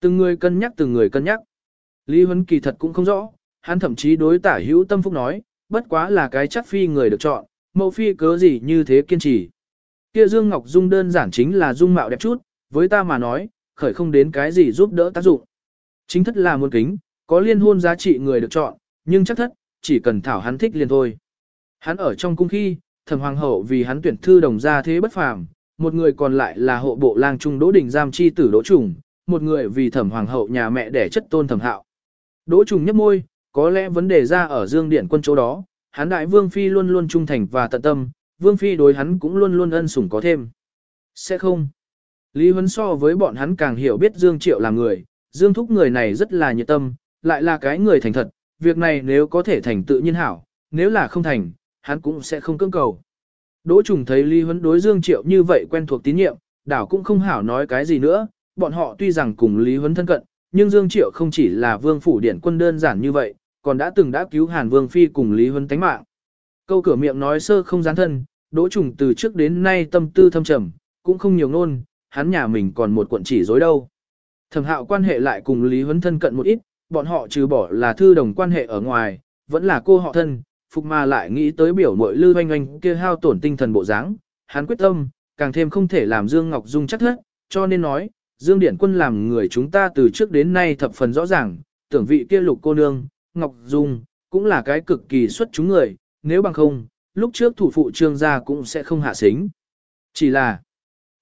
Từng người cân nhắc từng người cân nhắc. Lý Huấn kỳ thật cũng không rõ, hắn thậm chí đối tả hữu tâm phúc nói, bất quá là cái chắc Phi người được chọn, mẫu Phi cớ gì như thế kiên trì. Kia Dương Ngọc Dung đơn giản chính là dung mạo đẹp chút, với ta mà nói, khởi không đến cái gì giúp đỡ tác dụng. Chính thất là muôn kính, có liên hôn giá trị người được chọn, nhưng chắc thất, chỉ cần thảo hắn thích liền thôi. Hắn ở trong cung khi, thẩm hoàng hậu vì hắn tuyển thư đồng ra thế bất phàm, một người còn lại là hộ bộ lang trung đỗ đình giam chi tử đỗ trùng, một người vì thẩm hoàng hậu nhà mẹ đẻ chất tôn thẩm hạo. Đỗ trùng nhấp môi, có lẽ vấn đề ra ở dương điện quân chỗ đó, hắn đại vương phi luôn luôn trung thành và tận tâm, vương phi đối hắn cũng luôn luôn ân sủng có thêm. Sẽ không. Lý Huấn so với bọn hắn càng hiểu biết Dương Triệu là người, Dương Thúc người này rất là nhiệt tâm, lại là cái người thành thật, việc này nếu có thể thành tự nhiên hảo, nếu là không thành, hắn cũng sẽ không cưỡng cầu. Đỗ Trùng thấy Lý Huấn đối Dương Triệu như vậy quen thuộc tín nhiệm, đảo cũng không hảo nói cái gì nữa, bọn họ tuy rằng cùng Lý Huấn thân cận, nhưng Dương Triệu không chỉ là vương phủ điển quân đơn giản như vậy, còn đã từng đã cứu Hàn Vương Phi cùng Lý Huấn tánh mạng. Câu cửa miệng nói sơ không gián thân, Đỗ Trùng từ trước đến nay tâm tư thâm trầm, cũng không nhiều ngôn, hắn nhà mình còn một cuộn chỉ dối đâu. Thẩm hạo quan hệ lại cùng Lý Huấn thân cận một ít, bọn họ trừ bỏ là thư đồng quan hệ ở ngoài, vẫn là cô họ thân, phục mà lại nghĩ tới biểu mội lư oanh oanh kia hao tổn tinh thần bộ dáng, hắn quyết tâm, càng thêm không thể làm Dương Ngọc Dung chắc thất, cho nên nói, Dương Điển Quân làm người chúng ta từ trước đến nay thập phần rõ ràng, tưởng vị kia lục cô nương, Ngọc Dung, cũng là cái cực kỳ xuất chúng người, nếu bằng không, lúc trước thủ phụ trương gia cũng sẽ không hạ xính. Chỉ là,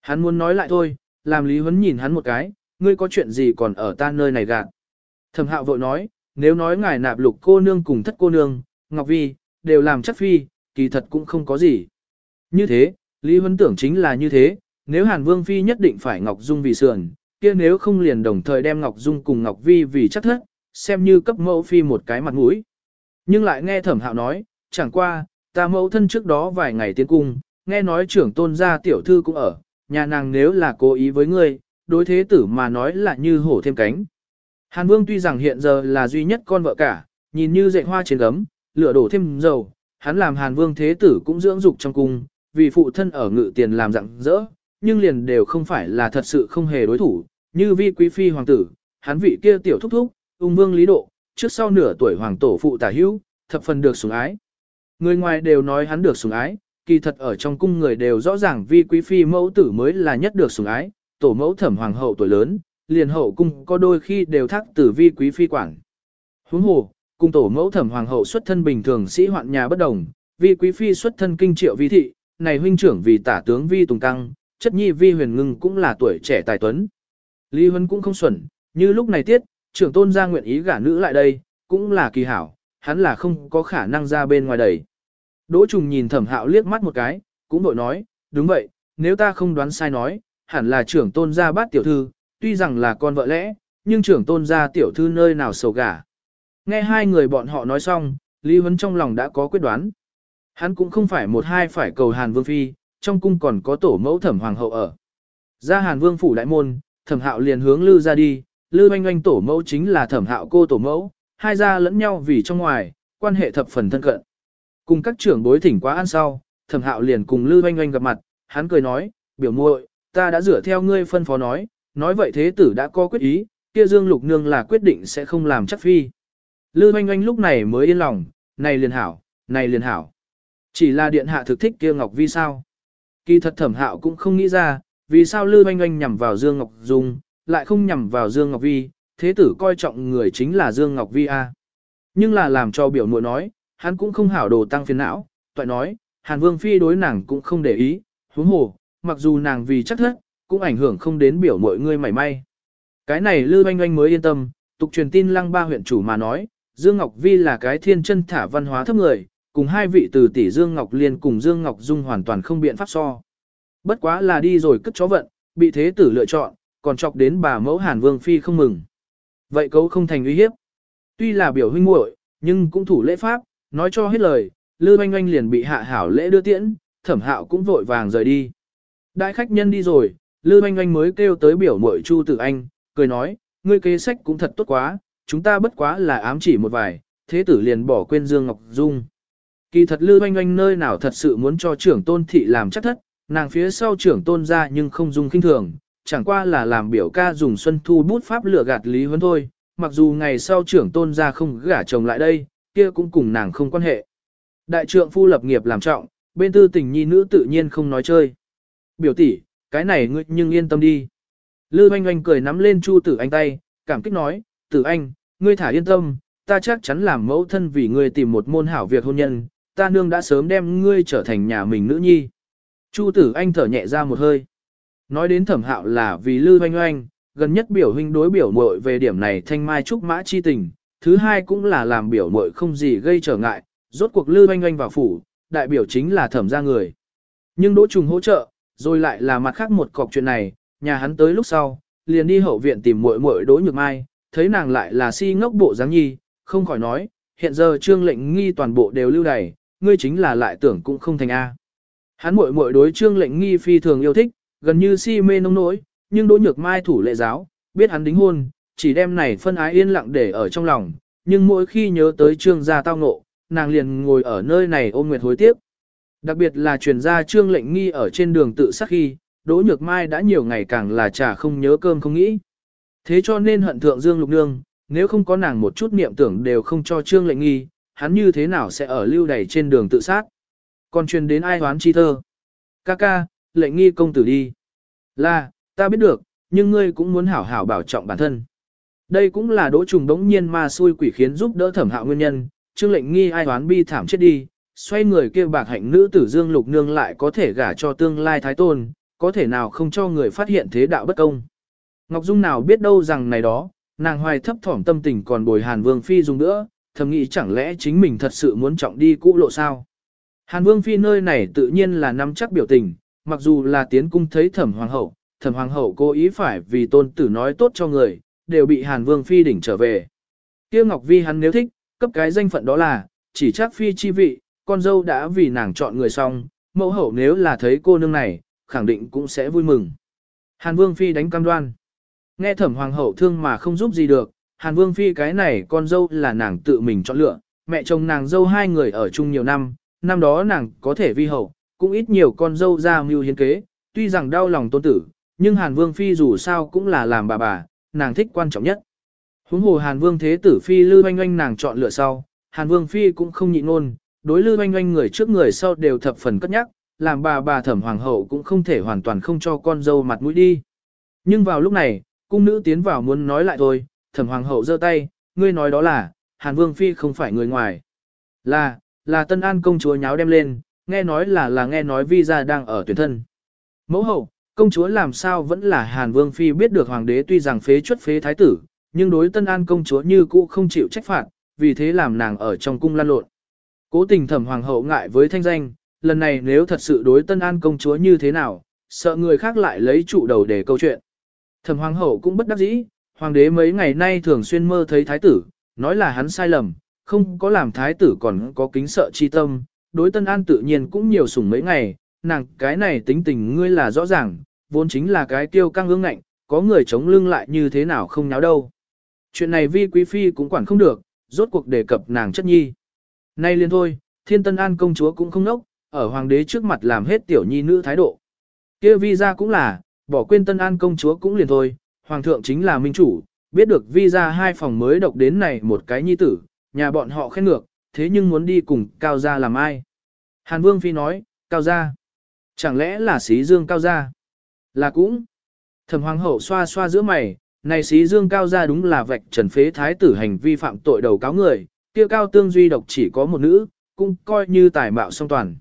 hắn muốn nói lại thôi, làm Lý Huấn nhìn hắn một cái, ngươi có chuyện gì còn ở ta nơi này gạt. Thẩm hạo vội nói, nếu nói ngài nạp lục cô nương cùng thất cô nương, Ngọc Vi, đều làm chắc phi, kỳ thật cũng không có gì. Như thế, Lý Huấn tưởng chính là như thế, nếu Hàn Vương Phi nhất định phải Ngọc Dung vì sườn, kia nếu không liền đồng thời đem Ngọc Dung cùng Ngọc Vi vì chắc thất, xem như cấp mẫu Phi một cái mặt mũi. Nhưng lại nghe thẩm hạo nói, chẳng qua, ta mẫu thân trước đó vài ngày tiến cung, nghe nói trưởng tôn gia tiểu thư cũng ở, nhà nàng nếu là cố ý với ngươi, đối thế tử mà nói là như hổ thêm cánh. Hàn Vương tuy rằng hiện giờ là duy nhất con vợ cả, nhìn như dạy hoa trên gấm, lửa đổ thêm dầu, hắn làm Hàn Vương thế tử cũng dưỡng dục trong cung, vì phụ thân ở ngự tiền làm rặng rỡ, nhưng liền đều không phải là thật sự không hề đối thủ, như vi quý phi hoàng tử, hắn vị kia tiểu thúc thúc, ung vương lý độ, trước sau nửa tuổi hoàng tổ phụ tả hữu, thập phần được sủng ái. Người ngoài đều nói hắn được sủng ái, kỳ thật ở trong cung người đều rõ ràng vi quý phi mẫu tử mới là nhất được sủng ái, tổ mẫu thẩm hoàng hậu tuổi lớn, liền hậu cung có đôi khi đều thác tử vi quý phi quản. Huống hồ, cung tổ mẫu thẩm hoàng hậu xuất thân bình thường sĩ hoạn nhà bất đồng, vi quý phi xuất thân kinh triệu vi thị, này huynh trưởng vì tả tướng vi tùng căng, chất nhi vi huyền ngưng cũng là tuổi trẻ tài tuấn. Lý Huân cũng không xuẩn, như lúc này tiết, trưởng tôn gia nguyện ý gả nữ lại đây, cũng là kỳ hảo, hắn là không có khả năng ra bên ngoài đẩy. Đỗ trùng nhìn thẩm hạo liếc mắt một cái, cũng bội nói, đúng vậy, nếu ta không đoán sai nói, hẳn là trưởng tôn gia bát tiểu thư, tuy rằng là con vợ lẽ, nhưng trưởng tôn gia tiểu thư nơi nào sầu gả. Nghe hai người bọn họ nói xong, Lý Huấn trong lòng đã có quyết đoán. Hắn cũng không phải một hai phải cầu Hàn Vương Phi, trong cung còn có tổ mẫu thẩm hoàng hậu ở. Ra Hàn Vương phủ đại môn, thẩm hạo liền hướng Lư ra đi, Lư oanh oanh tổ mẫu chính là thẩm hạo cô tổ mẫu, hai gia lẫn nhau vì trong ngoài, quan hệ thập phần thân cận. Cùng các trưởng bối thỉnh quá ăn sau, thẩm hạo liền cùng Lư oanh oanh gặp mặt, hắn cười nói, biểu muội, ta đã rửa theo ngươi phân phó nói, nói vậy thế tử đã có quyết ý, kia Dương Lục Nương là quyết định sẽ không làm chắc phi. Lư oanh oanh lúc này mới yên lòng, này liền hảo, này liền hảo. Chỉ là điện hạ thực thích kia Ngọc Vi sao. Kỳ thật thẩm hạo cũng không nghĩ ra, vì sao Lư oanh oanh nhằm vào Dương Ngọc Dung, lại không nhằm vào Dương Ngọc Vi, thế tử coi trọng người chính là Dương Ngọc Vi A. Nhưng là làm cho biểu muội nói, hắn cũng không hảo đồ tăng phiền não, toại nói, Hàn Vương Phi đối nàng cũng không để ý, huống hồ, mặc dù nàng vì chắc thất, cũng ảnh hưởng không đến biểu mọi người mảy may. Cái này Lư Oanh Oanh mới yên tâm, tục truyền tin lăng ba huyện chủ mà nói, Dương Ngọc Vi là cái thiên chân thả văn hóa thấp người, cùng hai vị từ tỷ Dương Ngọc Liên cùng Dương Ngọc Dung hoàn toàn không biện pháp so. Bất quá là đi rồi cất chó vận, bị thế tử lựa chọn, còn chọc đến bà mẫu Hàn Vương Phi không mừng. Vậy cấu không thành uy hiếp. Tuy là biểu huynh muội, nhưng cũng thủ lễ pháp, nói cho hết lời, Lư Oanh Oanh liền bị hạ hảo lễ đưa tiễn, thẩm hạo cũng vội vàng rời đi. Đại khách nhân đi rồi, Lư Oanh Oanh mới kêu tới biểu muội Chu Tử Anh, cười nói, ngươi kế sách cũng thật tốt quá, chúng ta bất quá là ám chỉ một vài, thế tử liền bỏ quên Dương Ngọc Dung. Kỳ thật Lư Oanh Oanh nơi nào thật sự muốn cho trưởng tôn thị làm chắc thất, nàng phía sau trưởng tôn ra nhưng không dung kinh thường, chẳng qua là làm biểu ca dùng xuân thu bút pháp lửa gạt Lý Huấn thôi, mặc dù ngày sau trưởng tôn ra không gả chồng lại đây, kia cũng cùng nàng không quan hệ. Đại trượng phu lập nghiệp làm trọng, bên tư tình nhi nữ tự nhiên không nói chơi. Biểu tỷ, cái này ngươi nhưng yên tâm đi. Lư oanh oanh cười nắm lên Chu tử anh tay, cảm kích nói, tử anh, ngươi thả yên tâm, ta chắc chắn làm mẫu thân vì ngươi tìm một môn hảo việc hôn nhân, ta nương đã sớm đem ngươi trở thành nhà mình nữ nhi. Chu tử anh thở nhẹ ra một hơi. Nói đến thẩm hạo là vì Lư oanh oanh, gần nhất biểu huynh đối biểu muội về điểm này thanh mai trúc mã chi tình, thứ hai cũng là làm biểu muội không gì gây trở ngại, rốt cuộc Lư oanh oanh vào phủ, đại biểu chính là thẩm ra người. Nhưng đỗ trùng hỗ trợ, rồi lại là mặt khác một cọc chuyện này, nhà hắn tới lúc sau, liền đi hậu viện tìm muội muội Đỗ Nhược Mai, thấy nàng lại là si ngốc bộ dáng nhi, không khỏi nói, hiện giờ trương lệnh nghi toàn bộ đều lưu đày, ngươi chính là lại tưởng cũng không thành a. Hắn muội muội đối trương lệnh nghi phi thường yêu thích, gần như si mê nông nỗi, nhưng Đỗ Nhược Mai thủ lệ giáo, biết hắn đính hôn, chỉ đem này phân ái yên lặng để ở trong lòng, nhưng mỗi khi nhớ tới trương gia tao ngộ, nàng liền ngồi ở nơi này ôm nguyệt hối tiếc. Đặc biệt là truyền gia trương lệnh nghi ở trên đường tự sát khi, Đỗ Nhược Mai đã nhiều ngày càng là trà không nhớ cơm không nghĩ. Thế cho nên hận thượng Dương Lục Nương, nếu không có nàng một chút niệm tưởng đều không cho Trương lệnh nghi, hắn như thế nào sẽ ở lưu đày trên đường tự sát. Còn truyền đến ai hoán chi thơ. Ca ca, lệnh nghi công tử đi. Là, ta biết được, nhưng ngươi cũng muốn hảo hảo bảo trọng bản thân. Đây cũng là đỗ trùng đống nhiên ma xui quỷ khiến giúp đỡ thẩm hạo nguyên nhân, trương lệnh nghi ai hoán bi thảm chết đi, xoay người kia bạc hạnh nữ tử dương lục nương lại có thể gả cho tương lai thái tôn, có thể nào không cho người phát hiện thế đạo bất công. Ngọc Dung nào biết đâu rằng này đó, nàng hoài thấp thỏm tâm tình còn bồi Hàn Vương Phi dùng nữa, thầm nghĩ chẳng lẽ chính mình thật sự muốn trọng đi cũ lộ sao. Hàn Vương Phi nơi này tự nhiên là nắm chắc biểu tình, mặc dù là tiến cung thấy thẩm hoàng hậu, thẩm hoàng hậu cố ý phải vì tôn tử nói tốt cho người, đều bị Hàn Vương Phi đỉnh trở về. kia Ngọc Vi hắn nếu thích, cấp cái danh phận đó là, chỉ chắc Phi chi vị, con dâu đã vì nàng chọn người xong, mẫu hậu nếu là thấy cô nương này, khẳng định cũng sẽ vui mừng. Hàn Vương Phi đánh cam đoan. Nghe thẩm hoàng hậu thương mà không giúp gì được, Hàn Vương Phi cái này con dâu là nàng tự mình chọn lựa, mẹ chồng nàng dâu hai người ở chung nhiều năm, năm đó nàng có thể vi hậu, cũng ít nhiều con dâu ra mưu hiến kế, tuy rằng đau lòng tôn tử, nhưng Hàn Vương Phi dù sao cũng là làm bà bà, nàng thích quan trọng nhất. Huống hồ Hàn Vương Thế Tử Phi Lư Oanh Oanh nàng chọn lựa sau, Hàn Vương Phi cũng không nhịn ngôn, đối Lư Oanh Oanh người trước người sau đều thập phần cất nhắc, làm bà bà thẩm hoàng hậu cũng không thể hoàn toàn không cho con dâu mặt mũi đi. Nhưng vào lúc này, cung nữ tiến vào muốn nói lại thôi, thẩm hoàng hậu giơ tay, ngươi nói đó là, Hàn Vương Phi không phải người ngoài. Là, là Tân An công chúa nháo đem lên, nghe nói là là nghe nói vi gia đang ở tuyển thân. Mẫu hậu, công chúa làm sao vẫn là Hàn Vương Phi biết được hoàng đế tuy rằng phế chuất phế thái tử, nhưng đối Tân An công chúa như cũ không chịu trách phạt, vì thế làm nàng ở trong cung lan lộn. Cố tình thẩm hoàng hậu ngại với thanh danh, lần này nếu thật sự đối Tân An công chúa như thế nào, sợ người khác lại lấy trụ đầu để câu chuyện. Thẩm hoàng hậu cũng bất đắc dĩ, hoàng đế mấy ngày nay thường xuyên mơ thấy thái tử, nói là hắn sai lầm, không có làm thái tử còn có kính sợ chi tâm, đối Tân An tự nhiên cũng nhiều sủng mấy ngày, nàng cái này tính tình ngươi là rõ ràng, vốn chính là cái tiêu căng ương ngạnh, có người chống lưng lại như thế nào không nháo đâu. Chuyện này vi quý phi cũng quản không được, rốt cuộc đề cập nàng chất nhi. Nay liền thôi, thiên tân an công chúa cũng không nốc, ở hoàng đế trước mặt làm hết tiểu nhi nữ thái độ. kia vi ra cũng là, bỏ quên tân an công chúa cũng liền thôi, hoàng thượng chính là minh chủ, biết được vi ra hai phòng mới độc đến này một cái nhi tử, nhà bọn họ khen ngược, thế nhưng muốn đi cùng cao gia làm ai. Hàn vương phi nói, cao gia, chẳng lẽ là xí dương cao gia? Là cũng. Thẩm hoàng hậu xoa xoa giữa mày, này xí dương cao gia đúng là vạch trần phế thái tử hành vi phạm tội đầu cáo người, kia cao tương duy độc chỉ có một nữ, cũng coi như tài mạo song toàn.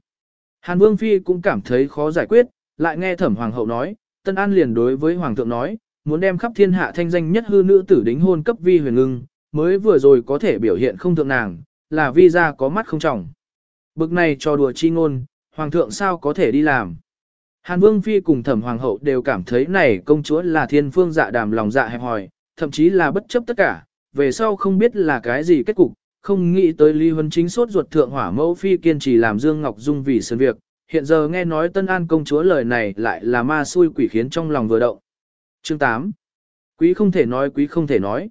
Hàn Vương Phi cũng cảm thấy khó giải quyết, lại nghe thẩm hoàng hậu nói, Tân An liền đối với hoàng thượng nói, muốn đem khắp thiên hạ thanh danh nhất hư nữ tử đính hôn cấp vi huyền ngưng, mới vừa rồi có thể biểu hiện không thượng nàng, là vi ra có mắt không trọng. Bực này cho đùa chi ngôn, hoàng thượng sao có thể đi làm. Hàn Vương Phi cùng thẩm hoàng hậu đều cảm thấy này công chúa là thiên phương dạ đàm lòng dạ hẹp hòi, thậm chí là bất chấp tất cả, về sau không biết là cái gì kết cục, không nghĩ tới Lý Huân chính sốt ruột thượng hỏa mẫu Phi kiên trì làm Dương Ngọc Dung vì sơn việc, hiện giờ nghe nói Tân An công chúa lời này lại là ma xui quỷ khiến trong lòng vừa động. Chương 8 Quý không thể nói quý không thể nói.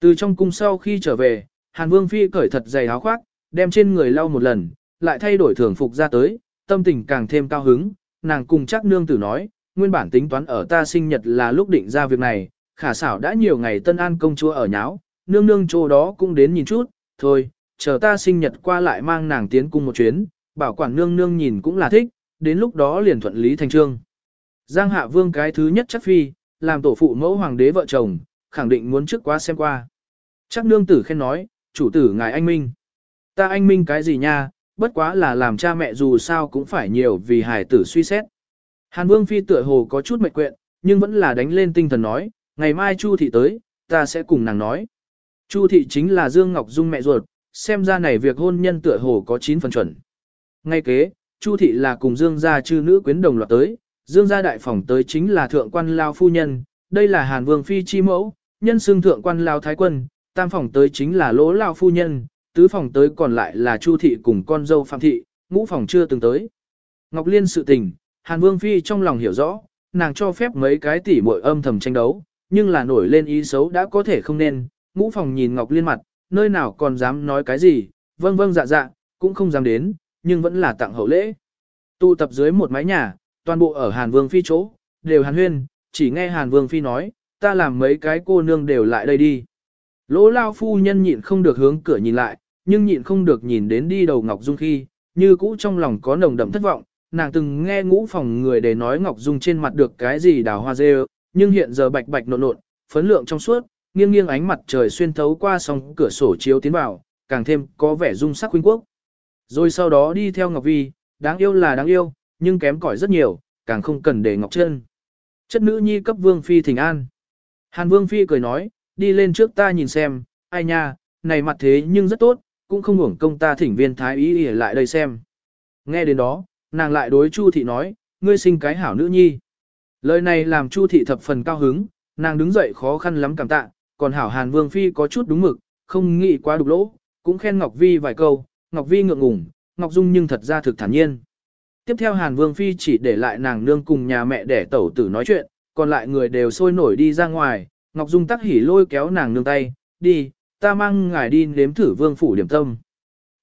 Từ trong cung sau khi trở về, Hàn Vương Phi cởi thật dày áo khoác, đem trên người lau một lần, lại thay đổi thường phục ra tới, tâm tình càng thêm cao hứng, nàng cùng chắc nương tử nói, nguyên bản tính toán ở ta sinh nhật là lúc định ra việc này, khả xảo đã nhiều ngày tân an công chúa ở nháo, nương nương chỗ đó cũng đến nhìn chút, thôi, chờ ta sinh nhật qua lại mang nàng tiến cung một chuyến, bảo quản nương nương nhìn cũng là thích, đến lúc đó liền thuận lý thành trương. Giang hạ vương cái thứ nhất chắc phi, làm tổ phụ mẫu hoàng đế vợ chồng, khẳng định muốn trước qua xem qua. Chắc nương tử khen nói, chủ tử ngài anh minh. Ta anh minh cái gì nha, bất quá là làm cha mẹ dù sao cũng phải nhiều vì hài tử suy xét. Hàn Vương Phi tựa hồ có chút mệt quyện, nhưng vẫn là đánh lên tinh thần nói, ngày mai Chu Thị tới, ta sẽ cùng nàng nói. Chu Thị chính là Dương Ngọc Dung mẹ ruột, xem ra này việc hôn nhân tựa hồ có 9 phần chuẩn. Ngay kế, Chu Thị là cùng Dương gia chư nữ quyến đồng loạt tới, Dương gia đại phòng tới chính là thượng quan lao phu nhân, đây là Hàn Vương Phi chi mẫu, nhân xương thượng quan lao thái quân, tam phòng tới chính là lỗ lao phu nhân, tứ phòng tới còn lại là Chu thị cùng con dâu Phạm thị, ngũ phòng chưa từng tới. Ngọc Liên sự tình, Hàn Vương Phi trong lòng hiểu rõ, nàng cho phép mấy cái tỉ muội âm thầm tranh đấu, nhưng là nổi lên ý xấu đã có thể không nên, ngũ phòng nhìn Ngọc Liên mặt, nơi nào còn dám nói cái gì, vâng vâng dạ dạ, cũng không dám đến, nhưng vẫn là tặng hậu lễ. Tụ tập dưới một mái nhà, toàn bộ ở Hàn Vương Phi chỗ, đều hàn huyên, chỉ nghe Hàn Vương Phi nói, ta làm mấy cái cô nương đều lại đây đi. Lỗ lao phu nhân nhịn không được hướng cửa nhìn lại, nhưng nhịn không được nhìn đến đi đầu Ngọc Dung khi, như cũ trong lòng có nồng đậm thất vọng, nàng từng nghe ngũ phòng người để nói Ngọc Dung trên mặt được cái gì đào hoa dê, nhưng hiện giờ bạch bạch nộn nộn, phấn lượng trong suốt, nghiêng nghiêng ánh mặt trời xuyên thấu qua song cửa sổ chiếu tiến vào, càng thêm có vẻ dung sắc huynh quốc. Rồi sau đó đi theo Ngọc Vi, đáng yêu là đáng yêu, nhưng kém cỏi rất nhiều, càng không cần để Ngọc Trân. Chất nữ nhi cấp Vương Phi thỉnh an. Hàn Vương Phi cười nói, đi lên trước ta nhìn xem, ai nha, này mặt thế nhưng rất tốt, cũng không hưởng công ta thỉnh viên thái ý ở lại đây xem. Nghe đến đó, nàng lại đối Chu thị nói, ngươi sinh cái hảo nữ nhi. Lời này làm Chu thị thập phần cao hứng, nàng đứng dậy khó khăn lắm cảm tạ, còn hảo Hàn Vương Phi có chút đúng mực, không nghĩ quá đục lỗ, cũng khen Ngọc Vi vài câu, Ngọc Vi ngượng ngùng, Ngọc Dung nhưng thật ra thực thản nhiên. Tiếp theo Hàn Vương Phi chỉ để lại nàng nương cùng nhà mẹ để tẩu tử nói chuyện, còn lại người đều sôi nổi đi ra ngoài, Ngọc Dung tắc hỉ lôi kéo nàng nương tay, đi, ta mang ngài đi nếm thử vương phủ điểm tâm.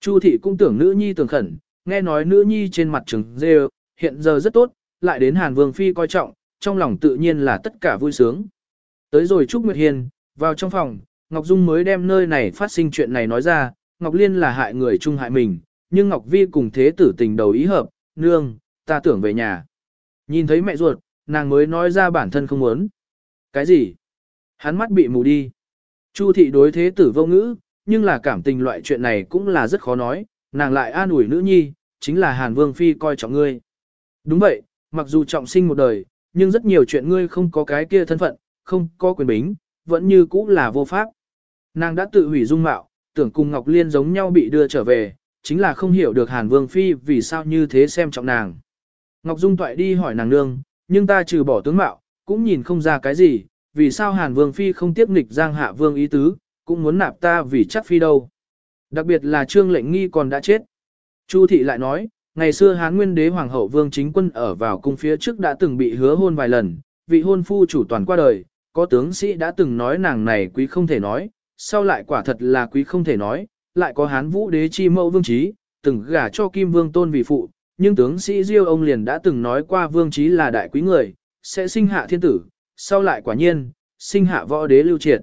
Chu thị cũng tưởng nữ nhi tưởng khẩn, nghe nói nữ nhi trên mặt trứng dê hiện giờ rất tốt, lại đến Hàn Vương Phi coi trọng, trong lòng tự nhiên là tất cả vui sướng. Tới rồi Trúc Nguyệt Hiền, vào trong phòng, Ngọc Dung mới đem nơi này phát sinh chuyện này nói ra, Ngọc Liên là hại người chung hại mình, nhưng Ngọc Vi cùng thế tử tình đầu ý hợp, nương, ta tưởng về nhà. Nhìn thấy mẹ ruột, nàng mới nói ra bản thân không muốn. Cái gì? Hắn mắt bị mù đi. Chu thị đối thế tử vô ngữ, nhưng là cảm tình loại chuyện này cũng là rất khó nói, nàng lại an ủi nữ nhi, chính là Hàn Vương Phi coi trọng ngươi. Đúng vậy, mặc dù trọng sinh một đời, nhưng rất nhiều chuyện ngươi không có cái kia thân phận, không có quyền bính, vẫn như cũ là vô pháp. Nàng đã tự hủy dung mạo, tưởng cùng Ngọc Liên giống nhau bị đưa trở về, chính là không hiểu được Hàn Vương Phi vì sao như thế xem trọng nàng. Ngọc Dung toại đi hỏi nàng nương, nhưng ta trừ bỏ tướng mạo, cũng nhìn không ra cái gì, vì sao Hàn Vương Phi không tiếp nghịch Giang Hạ Vương ý tứ, cũng muốn nạp ta vì chắc Phi đâu. Đặc biệt là Trương lệnh nghi còn đã chết. Chu Thị lại nói, ngày xưa Hán Nguyên Đế Hoàng hậu Vương Chính Quân ở vào cung phía trước đã từng bị hứa hôn vài lần, vị hôn phu chủ toàn qua đời, có tướng sĩ đã từng nói nàng này quý không thể nói, sau lại quả thật là quý không thể nói, lại có Hán Vũ Đế chi mẫu Vương Trí, từng gả cho Kim Vương Tôn vì phụ, nhưng tướng sĩ Diêu ông liền đã từng nói qua Vương Trí là đại quý người, sẽ sinh hạ thiên tử, sau lại quả nhiên, sinh hạ võ đế lưu triệt.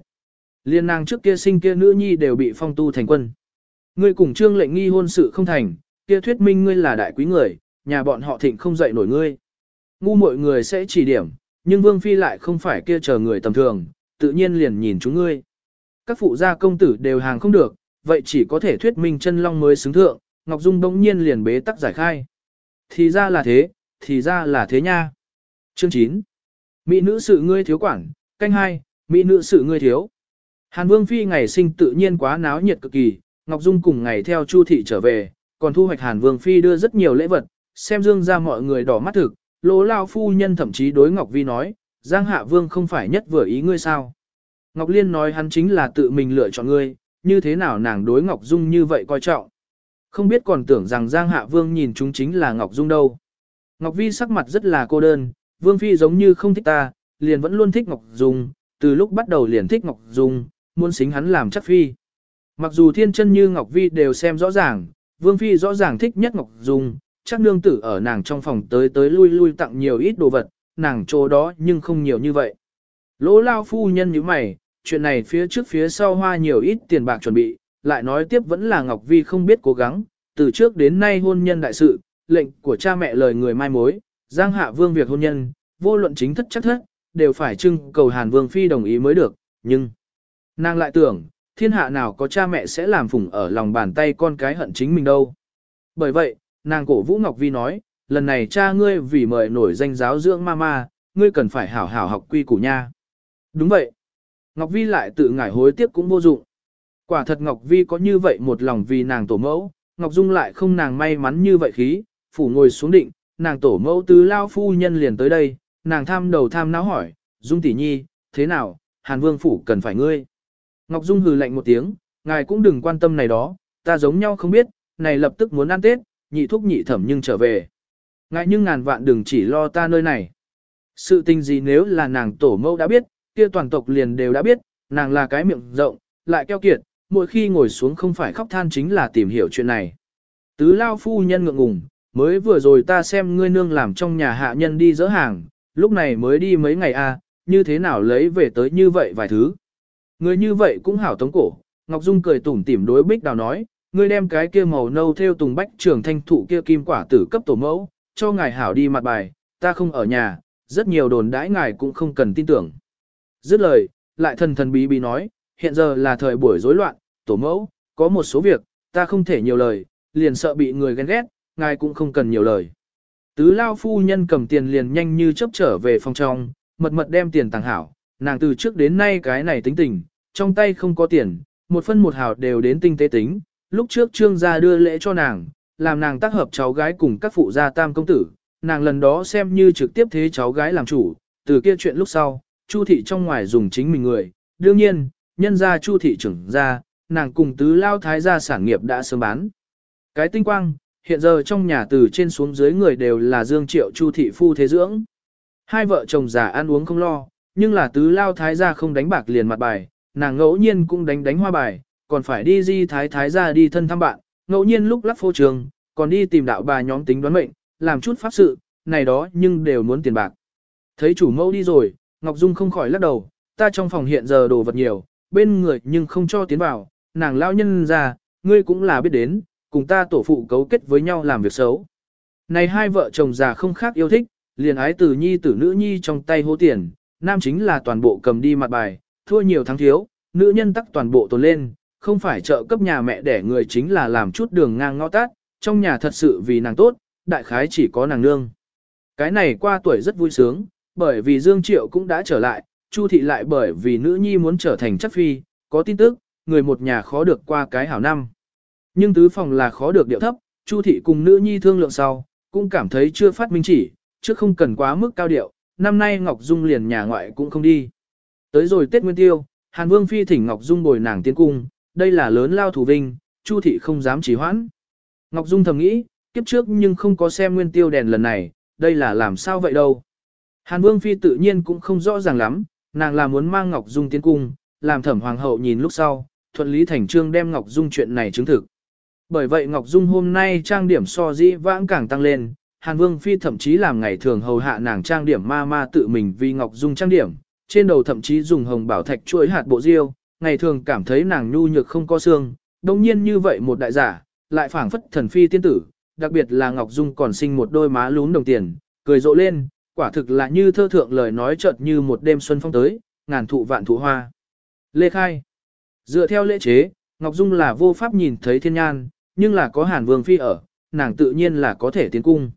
Liên nàng trước kia sinh kia nữ nhi đều bị phong tu thành quân. Ngươi cùng trương lệnh nghi hôn sự không thành, kia thuyết minh ngươi là đại quý người, nhà bọn họ thịnh không dậy nổi ngươi. Ngu mọi người sẽ chỉ điểm, nhưng vương phi lại không phải kia chờ người tầm thường, tự nhiên liền nhìn chúng ngươi. Các phụ gia công tử đều hàng không được, vậy chỉ có thể thuyết minh chân long mới xứng thượng, Ngọc Dung đông nhiên liền bế tắc giải khai. Thì ra là thế, thì ra là thế nha. Chương 9 Mỹ nữ sự ngươi thiếu quản, canh hai, Mỹ nữ sự ngươi thiếu. Hàn Vương Phi ngày sinh tự nhiên quá náo nhiệt cực kỳ, Ngọc Dung cùng ngày theo Chu Thị trở về, còn thu hoạch Hàn Vương Phi đưa rất nhiều lễ vật, xem dương ra mọi người đỏ mắt thực, lỗ lao phu nhân thậm chí đối Ngọc Vi nói, Giang Hạ Vương không phải nhất vừa ý ngươi sao. Ngọc Liên nói hắn chính là tự mình lựa chọn ngươi, như thế nào nàng đối Ngọc Dung như vậy coi trọng. Không biết còn tưởng rằng Giang Hạ Vương nhìn chúng chính là Ngọc Dung đâu. Ngọc Vi sắc mặt rất là cô đơn, Vương Phi giống như không thích ta, liền vẫn luôn thích Ngọc Dung, từ lúc bắt đầu liền thích Ngọc Dung, muốn xính hắn làm chắc Phi. Mặc dù thiên chân như Ngọc Vi đều xem rõ ràng, Vương Phi rõ ràng thích nhất Ngọc Dung, chắc nương tử ở nàng trong phòng tới tới lui lui tặng nhiều ít đồ vật, nàng chỗ đó nhưng không nhiều như vậy. Lỗ lao phu nhân như mày, chuyện này phía trước phía sau hoa nhiều ít tiền bạc chuẩn bị, lại nói tiếp vẫn là Ngọc Vi không biết cố gắng, từ trước đến nay hôn nhân đại sự, lệnh của cha mẹ lời người mai mối, Giang Hạ Vương việc hôn nhân, vô luận chính thất chắc thất, đều phải trưng cầu Hàn Vương Phi đồng ý mới được, nhưng nàng lại tưởng, thiên hạ nào có cha mẹ sẽ làm phủng ở lòng bàn tay con cái hận chính mình đâu. Bởi vậy, nàng cổ Vũ Ngọc Vi nói, lần này cha ngươi vì mời nổi danh giáo dưỡng mama, ngươi cần phải hảo hảo học quy củ nha. Đúng vậy. Ngọc Vi lại tự ngải hối tiếc cũng vô dụng. Quả thật Ngọc Vi có như vậy một lòng vì nàng tổ mẫu, Ngọc Dung lại không nàng may mắn như vậy khí, phủ ngồi xuống định, nàng tổ mẫu tứ lao phu nhân liền tới đây, nàng tham đầu tham não hỏi, Dung tỷ nhi, thế nào, Hàn Vương phủ cần phải ngươi. Ngọc Dung hừ lạnh một tiếng, ngài cũng đừng quan tâm này đó, ta giống nhau không biết, này lập tức muốn ăn Tết, nhị thúc nhị thẩm nhưng trở về. Ngài nhưng ngàn vạn đừng chỉ lo ta nơi này. Sự tình gì nếu là nàng tổ mẫu đã biết, kia toàn tộc liền đều đã biết, nàng là cái miệng rộng, lại keo kiệt, mỗi khi ngồi xuống không phải khóc than chính là tìm hiểu chuyện này. Tứ lao phu nhân ngượng ngùng, mới vừa rồi ta xem ngươi nương làm trong nhà hạ nhân đi dỡ hàng, lúc này mới đi mấy ngày a, à, như thế nào lấy về tới như vậy vài thứ. Người như vậy cũng hảo tống cổ, Ngọc Dung cười tủm tỉm đối Bích Đào nói, ngươi đem cái kia màu nâu theo tùng bách trường thanh thụ kia kim quả tử cấp tổ mẫu, cho ngài hảo đi mặt bài, ta không ở nhà, rất nhiều đồn đãi ngài cũng không cần tin tưởng. Dứt lời, lại thần thần bí bí nói, hiện giờ là thời buổi rối loạn, tổ mẫu, có một số việc, ta không thể nhiều lời, liền sợ bị người ghen ghét, ngài cũng không cần nhiều lời. Tứ lao phu nhân cầm tiền liền nhanh như chớp trở về phòng trong, mật mật đem tiền tàng hảo, nàng từ trước đến nay cái này tính tình, trong tay không có tiền, một phân một hào đều đến tinh tế tính, lúc trước trương gia đưa lễ cho nàng, làm nàng tác hợp cháu gái cùng các phụ gia tam công tử, nàng lần đó xem như trực tiếp thế cháu gái làm chủ, từ kia chuyện lúc sau, Chu thị trong ngoài dùng chính mình người, đương nhiên, nhân gia Chu thị trưởng gia, nàng cùng tứ lao thái gia sản nghiệp đã sớm bán. Cái tinh quang, hiện giờ trong nhà từ trên xuống dưới người đều là Dương Triệu Chu thị phu thế dưỡng. Hai vợ chồng già ăn uống không lo, nhưng là tứ lao thái gia không đánh bạc liền mặt bài, nàng ngẫu nhiên cũng đánh đánh hoa bài, còn phải đi di thái thái gia đi thân thăm bạn, ngẫu nhiên lúc lắc phô trường, còn đi tìm đạo bà nhóm tính đoán mệnh, làm chút pháp sự, này đó nhưng đều muốn tiền bạc. Thấy chủ mẫu đi rồi, Ngọc Dung không khỏi lắc đầu, ta trong phòng hiện giờ đồ vật nhiều, bên người nhưng không cho tiến vào, nàng lão nhân ra, ngươi cũng là biết đến, cùng ta tổ phụ cấu kết với nhau làm việc xấu. Này hai vợ chồng già không khác yêu thích, liền ái từ nhi tử nữ nhi trong tay hô tiền, nam chính là toàn bộ cầm đi mặt bài, thua nhiều thắng thiếu, nữ nhân tắc toàn bộ tồn lên, không phải trợ cấp nhà mẹ để người chính là làm chút đường ngang ngõ tát, trong nhà thật sự vì nàng tốt, đại khái chỉ có nàng nương. Cái này qua tuổi rất vui sướng, bởi vì Dương Triệu cũng đã trở lại, Chu thị lại bởi vì nữ nhi muốn trở thành chất phi, có tin tức, người một nhà khó được qua cái hảo năm. Nhưng tứ phòng là khó được điệu thấp, Chu thị cùng nữ nhi thương lượng sau, cũng cảm thấy chưa phát minh chỉ, chứ không cần quá mức cao điệu, năm nay Ngọc Dung liền nhà ngoại cũng không đi. Tới rồi Tết Nguyên Tiêu, Hàn Vương phi thỉnh Ngọc Dung bồi nàng tiến cung, đây là lớn lao thủ vinh, Chu thị không dám trì hoãn. Ngọc Dung thầm nghĩ, kiếp trước nhưng không có xem Nguyên Tiêu đèn lần này, đây là làm sao vậy đâu. Hàn Vương phi tự nhiên cũng không rõ ràng lắm, nàng là muốn mang Ngọc Dung tiến cung, làm thẩm hoàng hậu nhìn lúc sau, thuận lý thành trương đem Ngọc Dung chuyện này chứng thực. Bởi vậy Ngọc Dung hôm nay trang điểm so dĩ vãng càng tăng lên, Hàn Vương Phi thậm chí làm ngày thường hầu hạ nàng trang điểm ma ma tự mình vì Ngọc Dung trang điểm, trên đầu thậm chí dùng hồng bảo thạch chuỗi hạt bộ diêu, ngày thường cảm thấy nàng nhu nhược không có xương, đồng nhiên như vậy một đại giả, lại phảng phất thần phi tiên tử, đặc biệt là Ngọc Dung còn sinh một đôi má lún đồng tiền, cười rộ lên, quả thực là như thơ thượng lời nói chợt như một đêm xuân phong tới, ngàn thụ vạn thụ hoa. Lê Khai Dựa theo lễ chế, Ngọc Dung là vô pháp nhìn thấy thiên nhan, nhưng là có Hàn Vương Phi ở, nàng tự nhiên là có thể tiến cung.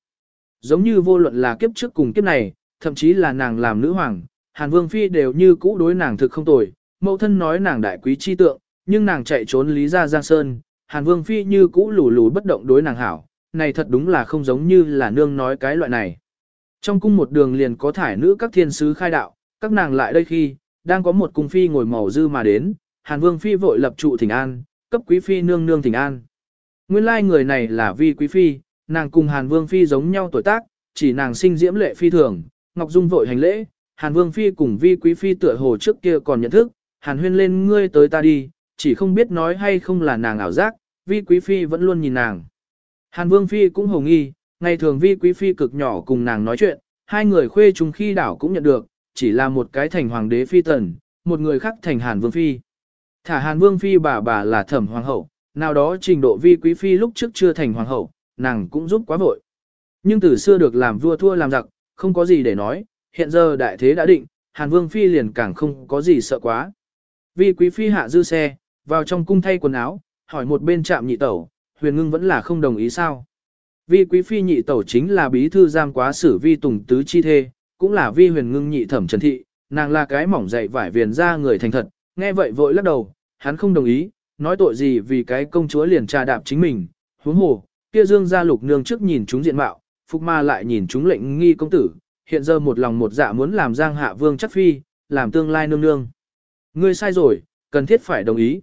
Giống như vô luận là kiếp trước cùng kiếp này, thậm chí là nàng làm nữ hoàng, Hàn Vương Phi đều như cũ đối nàng thực không tồi, mẫu thân nói nàng đại quý chi tượng, nhưng nàng chạy trốn lý ra Giang Sơn, Hàn Vương Phi như cũ lù lù bất động đối nàng hảo, này thật đúng là không giống như là nương nói cái loại này. Trong cung một đường liền có thải nữ các thiên sứ khai đạo, các nàng lại đây khi, đang có một cung phi ngồi màu dư mà đến, Hàn Vương Phi vội lập trụ thỉnh an, cấp quý phi nương nương thỉnh an. Nguyên lai người này là vi quý phi, nàng cùng Hàn Vương Phi giống nhau tuổi tác, chỉ nàng sinh diễm lệ phi thường, Ngọc Dung vội hành lễ, Hàn Vương Phi cùng vi quý phi tựa hồ trước kia còn nhận thức, Hàn huyên lên ngươi tới ta đi, chỉ không biết nói hay không là nàng ảo giác, vi quý phi vẫn luôn nhìn nàng. Hàn Vương Phi cũng hồng nghi, ngày thường vi quý phi cực nhỏ cùng nàng nói chuyện, hai người khuê chúng khi đảo cũng nhận được, chỉ là một cái thành hoàng đế phi tần, một người khác thành Hàn Vương Phi. Thả Hàn Vương Phi bà bà là thẩm hoàng hậu, nào đó trình độ vi quý phi lúc trước chưa thành hoàng hậu, nàng cũng giúp quá vội. Nhưng từ xưa được làm vua thua làm giặc, không có gì để nói, hiện giờ đại thế đã định, Hàn Vương Phi liền càng không có gì sợ quá. Vi quý phi hạ dư xe, vào trong cung thay quần áo, hỏi một bên trạm nhị tẩu, huyền ngưng vẫn là không đồng ý sao. Vi quý phi nhị tẩu chính là bí thư giam quá sử vi tùng tứ chi thê, cũng là vi huyền ngưng nhị thẩm trần thị, nàng là cái mỏng dậy vải viền ra người thành thật, nghe vậy vội lắc đầu, hắn không đồng ý, nói tội gì vì cái công chúa liền trà đạp chính mình, huống hồ, kia dương gia lục nương trước nhìn chúng diện mạo, phục ma lại nhìn chúng lệnh nghi công tử, hiện giờ một lòng một dạ muốn làm giang hạ vương chắc phi, làm tương lai nương nương. Ngươi sai rồi, cần thiết phải đồng ý.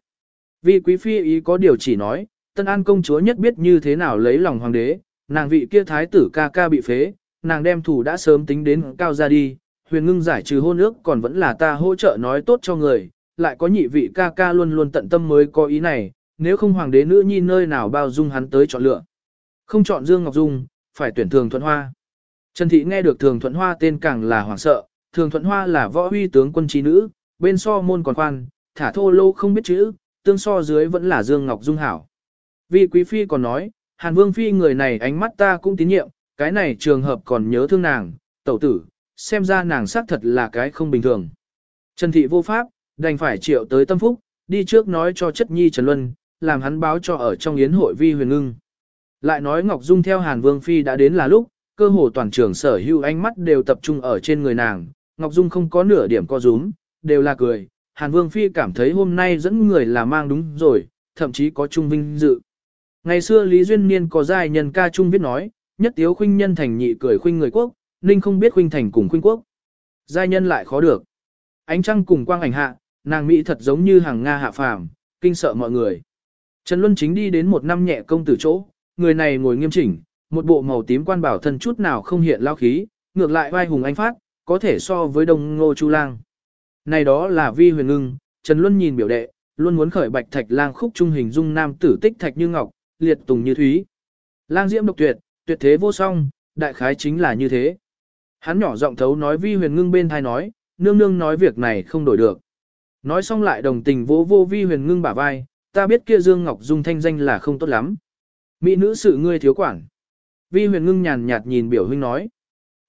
Vì quý phi ý có điều chỉ nói, tân an công chúa nhất biết như thế nào lấy lòng hoàng đế, nàng vị kia thái tử ca ca bị phế, nàng đem thủ đã sớm tính đến cao ra đi, huyền ngưng giải trừ hôn ước còn vẫn là ta hỗ trợ nói tốt cho người, lại có nhị vị ca ca luôn luôn tận tâm mới có ý này, nếu không hoàng đế nữ nhi nơi nào bao dung hắn tới chọn lựa. Không chọn Dương Ngọc Dung, phải tuyển Thường Thuận Hoa. Trần Thị nghe được Thường Thuận Hoa tên càng là hoảng sợ, thường thuận hoa là võ huy tướng quân trí nữ, bên so môn còn khoan, thả thô lô không biết chữ, tương so dưới vẫn là Dương Ngọc Dung hảo. Vì quý phi còn nói, Hàn Vương phi người này ánh mắt ta cũng tín nhiệm, cái này trường hợp còn nhớ thương nàng, tẩu tử, xem ra nàng xác thật là cái không bình thường. Trần thị vô pháp, đành phải triệu tới tâm phúc, đi trước nói cho chất nhi Trần Luân, làm hắn báo cho ở trong yến hội vi huyền ngưng. Lại nói Ngọc Dung theo Hàn Vương Phi đã đến là lúc, cơ hồ toàn trường sở hữu ánh mắt đều tập trung ở trên người nàng, Ngọc Dung không có nửa điểm co rúm, đều là cười, Hàn Vương Phi cảm thấy hôm nay dẫn người là mang đúng rồi, thậm chí có trung vinh dự. Ngày xưa Lý Duyên Niên có giai nhân ca trung viết nói, nhất tiếu khuynh nhân thành nhị cười khuynh người quốc, ninh không biết khuynh thành cùng khuynh quốc. Giai nhân lại khó được. Ánh trăng cùng quang ảnh hạ, nàng Mỹ thật giống như hàng Nga hạ phàm, kinh sợ mọi người. Trần Luân chính đi đến một năm nhẹ công tử chỗ, người này ngồi nghiêm chỉnh, một bộ màu tím quan bảo thân chút nào không hiện lao khí, ngược lại vai hùng anh phát, có thể so với đồng ngô chu lang. Này đó là vi huyền ngưng, Trần Luân nhìn biểu đệ, luôn muốn khởi bạch thạch lang khúc trung hình dung nam tử tích thạch như ngọc, liệt tùng như thúy. Lang diễm độc tuyệt, tuyệt thế vô song, đại khái chính là như thế. Hắn nhỏ giọng thấu nói vi huyền ngưng bên thai nói, nương nương nói việc này không đổi được. Nói xong lại đồng tình vô vô vi huyền ngưng bả vai, ta biết kia Dương Ngọc Dung thanh danh là không tốt lắm. Mỹ nữ sự ngươi thiếu quản. Vi huyền ngưng nhàn nhạt nhìn biểu huynh nói.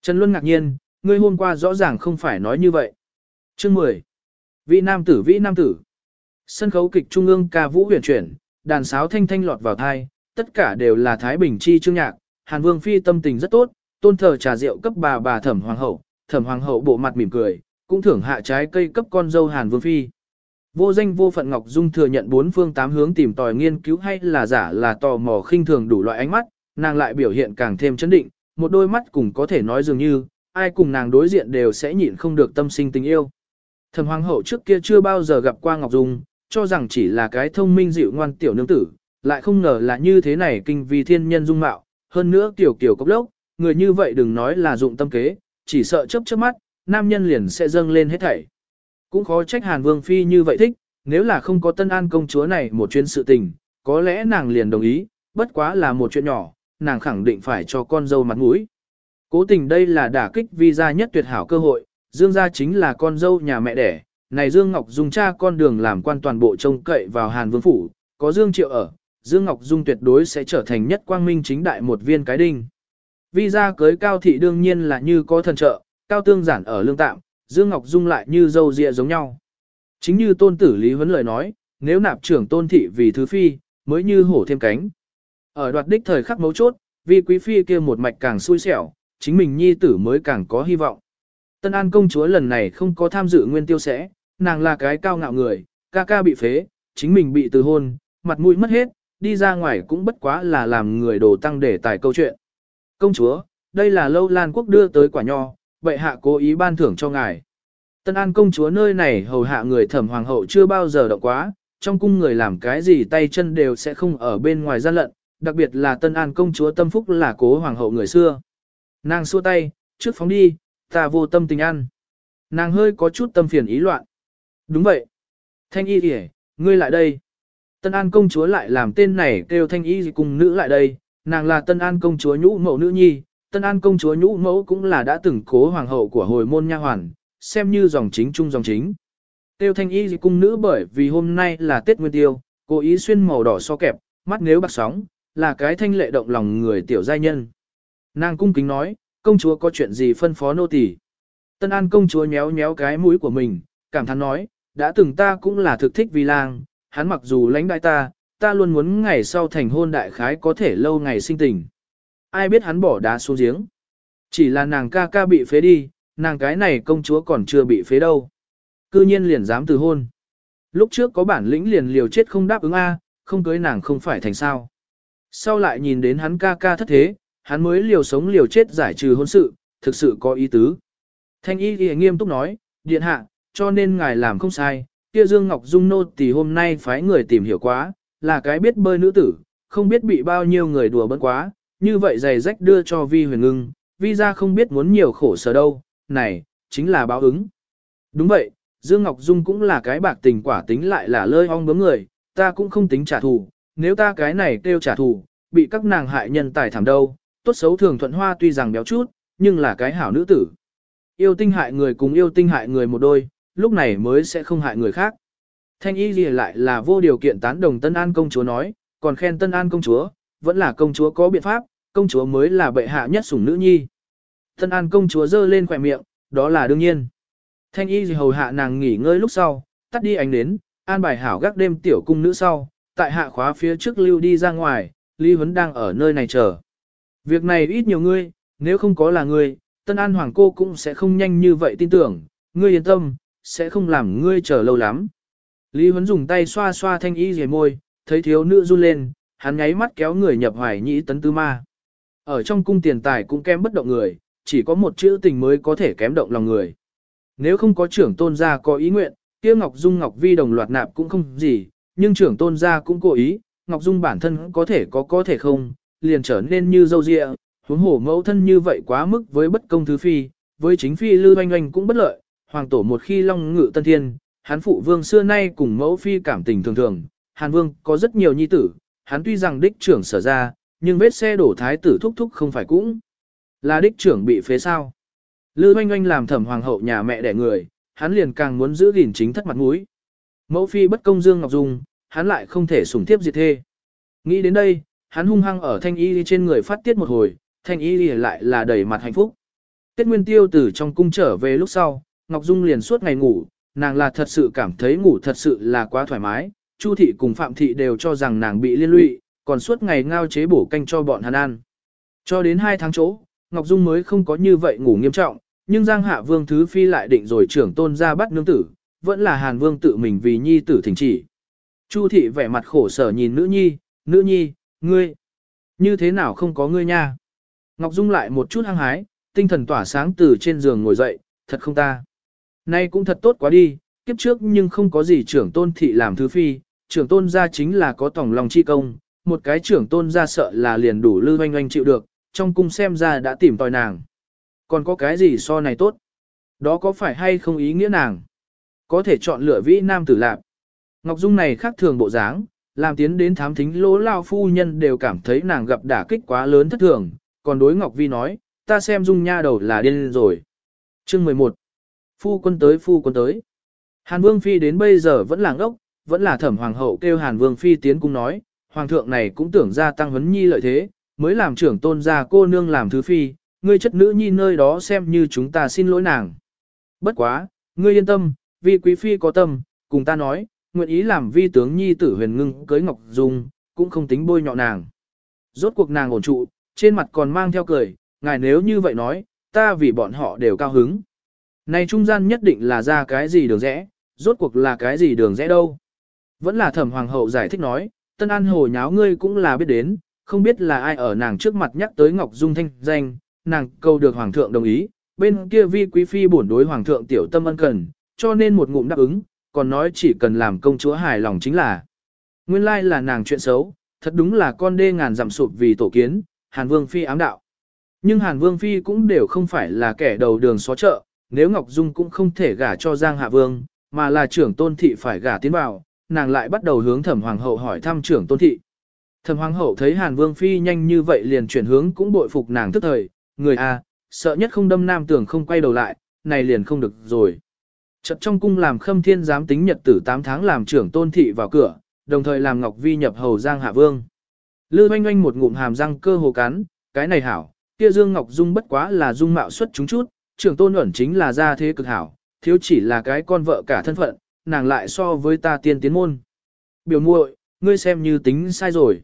Trần Luân ngạc nhiên, ngươi hôm qua rõ ràng không phải nói như vậy. Chương 10. Vị nam tử vị nam tử. Sân khấu kịch trung ương ca vũ huyền chuyển, đàn sáo thanh thanh lọt vào thai, tất cả đều là Thái Bình chi chương nhạc, Hàn Vương phi tâm tình rất tốt, tôn thờ trà rượu cấp bà bà Thẩm hoàng hậu, Thẩm hoàng hậu bộ mặt mỉm cười, cũng thưởng hạ trái cây cấp con dâu Hàn Vương phi. Vô danh vô phận Ngọc Dung thừa nhận bốn phương tám hướng tìm tòi nghiên cứu hay là giả là tò mò khinh thường đủ loại ánh mắt, nàng lại biểu hiện càng thêm chấn định, một đôi mắt cùng có thể nói dường như, ai cùng nàng đối diện đều sẽ nhịn không được tâm sinh tình yêu. Thẩm hoàng hậu trước kia chưa bao giờ gặp qua Ngọc Dung, cho rằng chỉ là cái thông minh dịu ngoan tiểu nương tử, lại không ngờ là như thế này kinh vì thiên nhân dung mạo, hơn nữa tiểu kiểu cốc lốc, người như vậy đừng nói là dụng tâm kế, chỉ sợ chấp chớp mắt, nam nhân liền sẽ dâng lên hết thảy. Cũng khó trách Hàn Vương Phi như vậy thích, nếu là không có tân an công chúa này một chuyến sự tình, có lẽ nàng liền đồng ý, bất quá là một chuyện nhỏ, nàng khẳng định phải cho con dâu mặt mũi. Cố tình đây là đả kích vi gia nhất tuyệt hảo cơ hội, Dương gia chính là con dâu nhà mẹ đẻ, này Dương Ngọc Dung cha con đường làm quan toàn bộ trông cậy vào Hàn Vương Phủ, có Dương Triệu ở, Dương Ngọc Dung tuyệt đối sẽ trở thành nhất quang minh chính đại một viên cái đinh. Vi gia cưới cao thị đương nhiên là như có thần trợ, cao tương giản ở lương tạm, Dương Ngọc Dung lại như dâu dịa giống nhau. Chính như tôn tử Lý Huấn lời nói, nếu nạp trưởng tôn thị vì thứ phi, mới như hổ thêm cánh. Ở đoạt đích thời khắc mấu chốt, vì quý phi kia một mạch càng xui xẻo, chính mình nhi tử mới càng có hy vọng. Tân An công chúa lần này không có tham dự nguyên tiêu sẽ, nàng là cái cao ngạo người, ca ca bị phế, chính mình bị từ hôn, mặt mũi mất hết, đi ra ngoài cũng bất quá là làm người đồ tăng để tài câu chuyện. Công chúa, đây là lâu lan quốc đưa tới quả nho, bệ hạ cố ý ban thưởng cho ngài. Tân An công chúa nơi này hầu hạ người thẩm hoàng hậu chưa bao giờ động quá, trong cung người làm cái gì tay chân đều sẽ không ở bên ngoài gian lận, đặc biệt là Tân An công chúa tâm phúc là cố hoàng hậu người xưa. Nàng xua tay, trước phóng đi, ta vô tâm tình ăn. Nàng hơi có chút tâm phiền ý loạn. Đúng vậy. Thanh y kìa, ngươi lại đây. Tân An công chúa lại làm tên này kêu thanh y cùng nữ lại đây, nàng là Tân An công chúa nhũ mẫu nữ nhi, Tân An công chúa nhũ mẫu cũng là đã từng cố hoàng hậu của hồi môn nha hoàn, xem như dòng chính trung dòng chính. Tiêu thanh y cung nữ bởi vì hôm nay là Tết Nguyên Tiêu, cố ý xuyên màu đỏ so kẹp, mắt nếu bạc sóng, là cái thanh lệ động lòng người tiểu giai nhân. Nàng cung kính nói, công chúa có chuyện gì phân phó nô tỳ. Tân An công chúa nhéo nhéo cái mũi của mình, cảm thán nói, đã từng ta cũng là thực thích Vi lang, hắn mặc dù lãnh đại ta, ta luôn muốn ngày sau thành hôn đại khái có thể lâu ngày sinh tình. Ai biết hắn bỏ đá xuống giếng. Chỉ là nàng ca ca bị phế đi, nàng cái này công chúa còn chưa bị phế đâu. Cư nhiên liền dám từ hôn. Lúc trước có bản lĩnh liền liều chết không đáp ứng A, không cưới nàng không phải thành sao. Sau lại nhìn đến hắn ca ca thất thế, hắn mới liều sống liều chết giải trừ hôn sự, thực sự có ý tứ. Thanh y nghiêm túc nói, điện hạ, cho nên ngài làm không sai, kia Dương Ngọc Dung nô thì hôm nay phái người tìm hiểu quá, là cái biết bơi nữ tử, không biết bị bao nhiêu người đùa bỡn quá, như vậy giày rách đưa cho vi huyền ngưng, vi ra không biết muốn nhiều khổ sở đâu, này, chính là báo ứng. Đúng vậy, Dương Ngọc Dung cũng là cái bạc tình quả tính lại là lơi ong bướm người, ta cũng không tính trả thù, nếu ta cái này kêu trả thù, bị các nàng hại nhân tài thảm đâu, tốt xấu thường thuận hoa tuy rằng béo chút, nhưng là cái hảo nữ tử. Yêu tinh hại người cùng yêu tinh hại người một đôi, lúc này mới sẽ không hại người khác. Thanh y gì lại là vô điều kiện tán đồng Tân An công chúa nói, còn khen Tân An công chúa, vẫn là công chúa có biện pháp, công chúa mới là bệ hạ nhất sủng nữ nhi. Tân An công chúa giơ lên khỏe miệng, đó là đương nhiên. Thanh y gì hầu hạ nàng nghỉ ngơi lúc sau, tắt đi ánh nến, an bài hảo gác đêm tiểu cung nữ sau, tại hạ khóa phía trước lưu đi ra ngoài, Lý Huấn đang ở nơi này chờ. Việc này ít nhiều ngươi, nếu không có là ngươi, Tân An Hoàng cô cũng sẽ không nhanh như vậy tin tưởng, ngươi yên tâm, sẽ không làm ngươi chờ lâu lắm. Lý Huấn dùng tay xoa xoa thanh y rìa môi, thấy thiếu nữ run lên, hắn nháy mắt kéo người nhập hoài nhĩ tấn tư ma. Ở trong cung tiền tài cũng kém bất động người, chỉ có một chữ tình mới có thể kém động lòng người. Nếu không có trưởng tôn gia có ý nguyện, kia Ngọc Dung Ngọc Vi đồng loạt nạp cũng không gì, nhưng trưởng tôn gia cũng cố ý, Ngọc Dung bản thân có thể có có thể không, liền trở nên như dâu dịa, huống hổ mẫu thân như vậy quá mức với bất công thứ phi, với chính phi lưu oanh oanh cũng bất lợi, hoàng tổ một khi long ngự tân thiên, hắn phụ vương xưa nay cùng mẫu phi cảm tình thường thường, hàn vương có rất nhiều nhi tử, hắn tuy rằng đích trưởng sở ra, nhưng vết xe đổ thái tử thúc thúc không phải cũng là đích trưởng bị phế sao. Lư oanh oanh làm thẩm hoàng hậu nhà mẹ đẻ người, hắn liền càng muốn giữ gìn chính thất mặt mũi. Mẫu phi bất công Dương Ngọc Dung, hắn lại không thể sủng tiếp diệt thê. Nghĩ đến đây, hắn hung hăng ở thanh y trên người phát tiết một hồi, thanh y lại là đầy mặt hạnh phúc. Tết Nguyên Tiêu từ trong cung trở về lúc sau, Ngọc Dung liền suốt ngày ngủ, nàng là thật sự cảm thấy ngủ thật sự là quá thoải mái, Chu thị cùng Phạm thị đều cho rằng nàng bị liên lụy, còn suốt ngày ngao chế bổ canh cho bọn hắn ăn. Cho đến 2 tháng chỗ, Ngọc Dung mới không có như vậy ngủ nghiêm trọng, nhưng Giang Hạ Vương Thứ Phi lại định rồi trưởng tôn ra bắt nương tử, vẫn là Hàn Vương tự mình vì nhi tử thỉnh chỉ. Chu thị vẻ mặt khổ sở nhìn nữ nhi, nữ nhi, ngươi, như thế nào không có ngươi nha. Ngọc Dung lại một chút hăng hái, tinh thần tỏa sáng từ trên giường ngồi dậy, thật không ta. Nay cũng thật tốt quá đi, kiếp trước nhưng không có gì trưởng tôn thị làm thứ phi, trưởng tôn gia chính là có tổng lòng chi công, một cái trưởng tôn gia sợ là liền đủ lư oanh oanh chịu được, trong cung xem ra đã tìm tòi nàng. Còn có cái gì so này tốt? Đó có phải hay không ý nghĩa nàng? Có thể chọn lựa vĩ nam tử lạp. Ngọc Dung này khác thường bộ dáng, làm tiến đến thám thính lỗ lao phu nhân đều cảm thấy nàng gặp đả kích quá lớn thất thường, còn đối Ngọc Vi nói, ta xem Dung nha đầu là điên rồi. Chương 11 Phu quân tới phu quân tới. Hàn Vương Phi đến bây giờ vẫn là ngốc, vẫn là thẩm hoàng hậu kêu Hàn Vương Phi tiến cung nói, hoàng thượng này cũng tưởng ra tăng vấn nhi lợi thế, mới làm trưởng tôn gia cô nương làm thứ phi, ngươi chất nữ nhi nơi đó xem như chúng ta xin lỗi nàng. Bất quá, ngươi yên tâm, vì quý phi có tâm, cùng ta nói, nguyện ý làm vi tướng nhi tử huyền ngưng cưới Ngọc Dung, cũng không tính bôi nhọ nàng. Rốt cuộc nàng ổn trụ, trên mặt còn mang theo cười, ngài nếu như vậy nói, ta vì bọn họ đều cao hứng. Này trung gian nhất định là ra cái gì đường rẽ, rốt cuộc là cái gì đường rẽ đâu. Vẫn là thẩm hoàng hậu giải thích nói, tân an hồ nháo ngươi cũng là biết đến, không biết là ai ở nàng trước mặt nhắc tới Ngọc Dung thanh danh, nàng cầu được hoàng thượng đồng ý, bên kia vi quý phi bổn đối hoàng thượng tiểu tâm ân cần, cho nên một ngụm đáp ứng, còn nói chỉ cần làm công chúa hài lòng chính là. Nguyên lai là nàng chuyện xấu, thật đúng là con đê ngàn dặm sụp vì tổ kiến, Hàn Vương Phi ám đạo. Nhưng Hàn Vương Phi cũng đều không phải là kẻ đầu đường xó chợ, nếu Ngọc Dung cũng không thể gả cho Giang Hạ Vương, mà là trưởng tôn thị phải gả tiến vào, nàng lại bắt đầu hướng thẩm hoàng hậu hỏi thăm trưởng tôn thị. Thẩm hoàng hậu thấy Hàn Vương Phi nhanh như vậy liền chuyển hướng cũng bội phục nàng tức thời, người a sợ nhất không đâm nam tưởng không quay đầu lại, này liền không được rồi. Chật trong cung làm khâm thiên giám tính nhật tử 8 tháng làm trưởng tôn thị vào cửa, đồng thời làm Ngọc Vi nhập hầu Giang Hạ Vương. Lư oanh oanh một ngụm hàm răng cơ hồ cắn, cái này hảo, kia Dương Ngọc Dung bất quá là dung mạo xuất chúng chút, trưởng tôn ẩn chính là gia thế cực hảo, thiếu chỉ là cái con vợ cả thân phận, nàng lại so với ta tiên tiến môn. Biểu muội, ngươi xem như tính sai rồi.